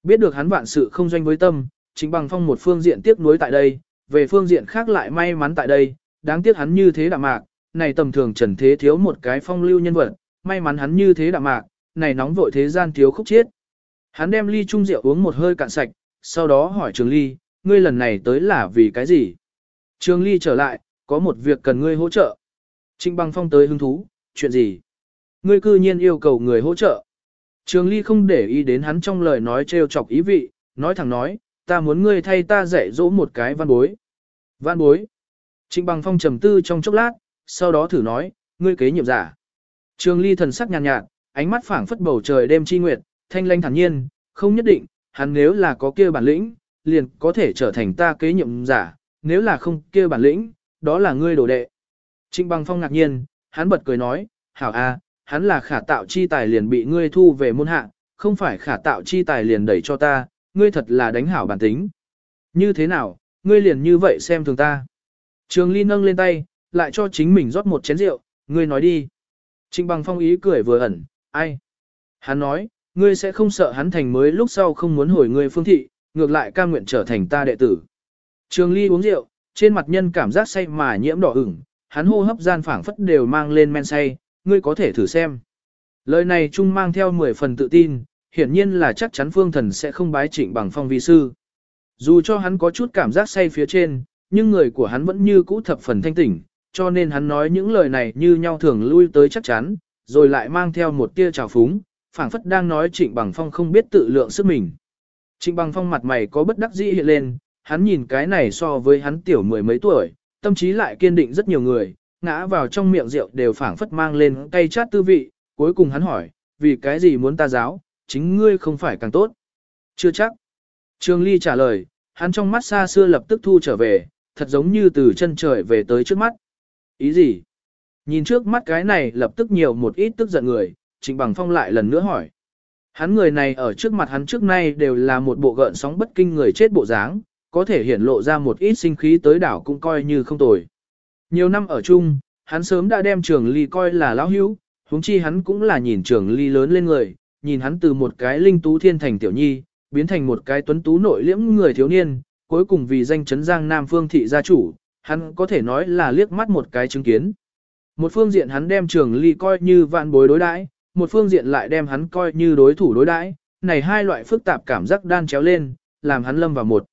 Biết được hắn vạn sự không doanh với tâm, chính bằng phong một phương diện tiếc nuối tại đây, về phương diện khác lại may mắn tại đây, đáng tiếc hắn như thế đạm mạc, này tầm thường trần thế thiếu một cái phong lưu nhân vật, may mắn hắn như thế đạm mạc, này nóng vội thế gian thiếu khúc chết. Hắn đem ly chung rượu uống một hơi cạn sạch, sau đó hỏi Trường Ly, ngươi lần này tới là vì cái gì? Trường Ly trở lại, có một việc cần ngươi hỗ trợ. Trịnh Băng Phong tới hứng thú, chuyện gì? Ngươi cư nhiên yêu cầu người hỗ trợ. Trường Ly không để ý đến hắn trong lời nói trêu chọc ý vị, nói thẳng nói, ta muốn ngươi thay ta dạy dỗ một cái văn bối. Văn bối. Trịnh Bằng Phong trầm tư trong chốc lát, sau đó thử nói, ngươi kế nhiệm giả. Trường Ly thần sắc nhàn nhạt, nhạt, ánh mắt phảng phất bầu trời đêm chi nguyệt, thanh lanh thản nhiên, không nhất định, hắn nếu là có kia bản lĩnh, liền có thể trở thành ta kế nhiệm giả, nếu là không kia bản lĩnh, đó là ngươi đồ đệ. Trịnh Bằng Phong ngạc nhiên, hắn bật cười nói, hảo a, hắn là khả tạo chi tài liền bị ngươi thu về môn hạ, không phải khả tạo chi tài liền đẩy cho ta, ngươi thật là đánh hảo bản tính. Như thế nào, ngươi liền như vậy xem thường ta. Trường Ly nâng lên tay, lại cho chính mình rót một chén rượu, ngươi nói đi. Trịnh Bằng Phong ý cười vừa ẩn, ai? Hắn nói, ngươi sẽ không sợ hắn thành mới lúc sau không muốn hồi ngươi phương thị, ngược lại cam nguyện trở thành ta đệ tử. Trường Ly uống rượu, trên mặt nhân cảm giác say mà nhiễm đỏ ửng, hắn hô hấp gian phảng phất đều mang lên men say, ngươi có thể thử xem. Lời này trung mang theo 10 phần tự tin, hiển nhiên là chắc chắn phương thần sẽ không bái trịnh bằng phong vi sư. Dù cho hắn có chút cảm giác say phía trên, nhưng người của hắn vẫn như cũ thập phần thanh tỉnh, cho nên hắn nói những lời này như nhau thường lui tới chắc chắn, rồi lại mang theo một tia trào phúng, phảng phất đang nói Trịnh Bằng Phong không biết tự lượng sức mình. Trịnh Bằng Phong mặt mày có bất đắc dĩ hiện lên, hắn nhìn cái này so với hắn tiểu mười mấy tuổi, tâm trí lại kiên định rất nhiều người, ngã vào trong miệng rượu đều phảng phất mang lên cay chát tư vị, cuối cùng hắn hỏi, vì cái gì muốn ta giáo, chính ngươi không phải càng tốt. Chưa chắc. Trường Ly trả lời, hắn trong mắt xa xưa lập tức thu trở về, thật giống như từ chân trời về tới trước mắt. Ý gì? Nhìn trước mắt cái này lập tức nhiều một ít tức giận người, Trịnh Bằng Phong lại lần nữa hỏi. Hắn người này ở trước mặt hắn trước nay đều là một bộ gợn sóng bất kinh người chết bộ dáng, có thể hiển lộ ra một ít sinh khí tới đảo cũng coi như không tồi. Nhiều năm ở chung, hắn sớm đã đem trường ly coi là lão hữu, huống chi hắn cũng là nhìn trường ly lớn lên người, nhìn hắn từ một cái linh tú thiên thành tiểu nhi, biến thành một cái tuấn tú nội liễm người thiếu niên, cuối cùng vì danh chấn giang Nam Phương thị gia chủ, hắn có thể nói là liếc mắt một cái chứng kiến. Một phương diện hắn đem trường ly coi như vạn bối đối đãi, một phương diện lại đem hắn coi như đối thủ đối đãi, này hai loại phức tạp cảm giác đan chéo lên, làm hắn lâm vào một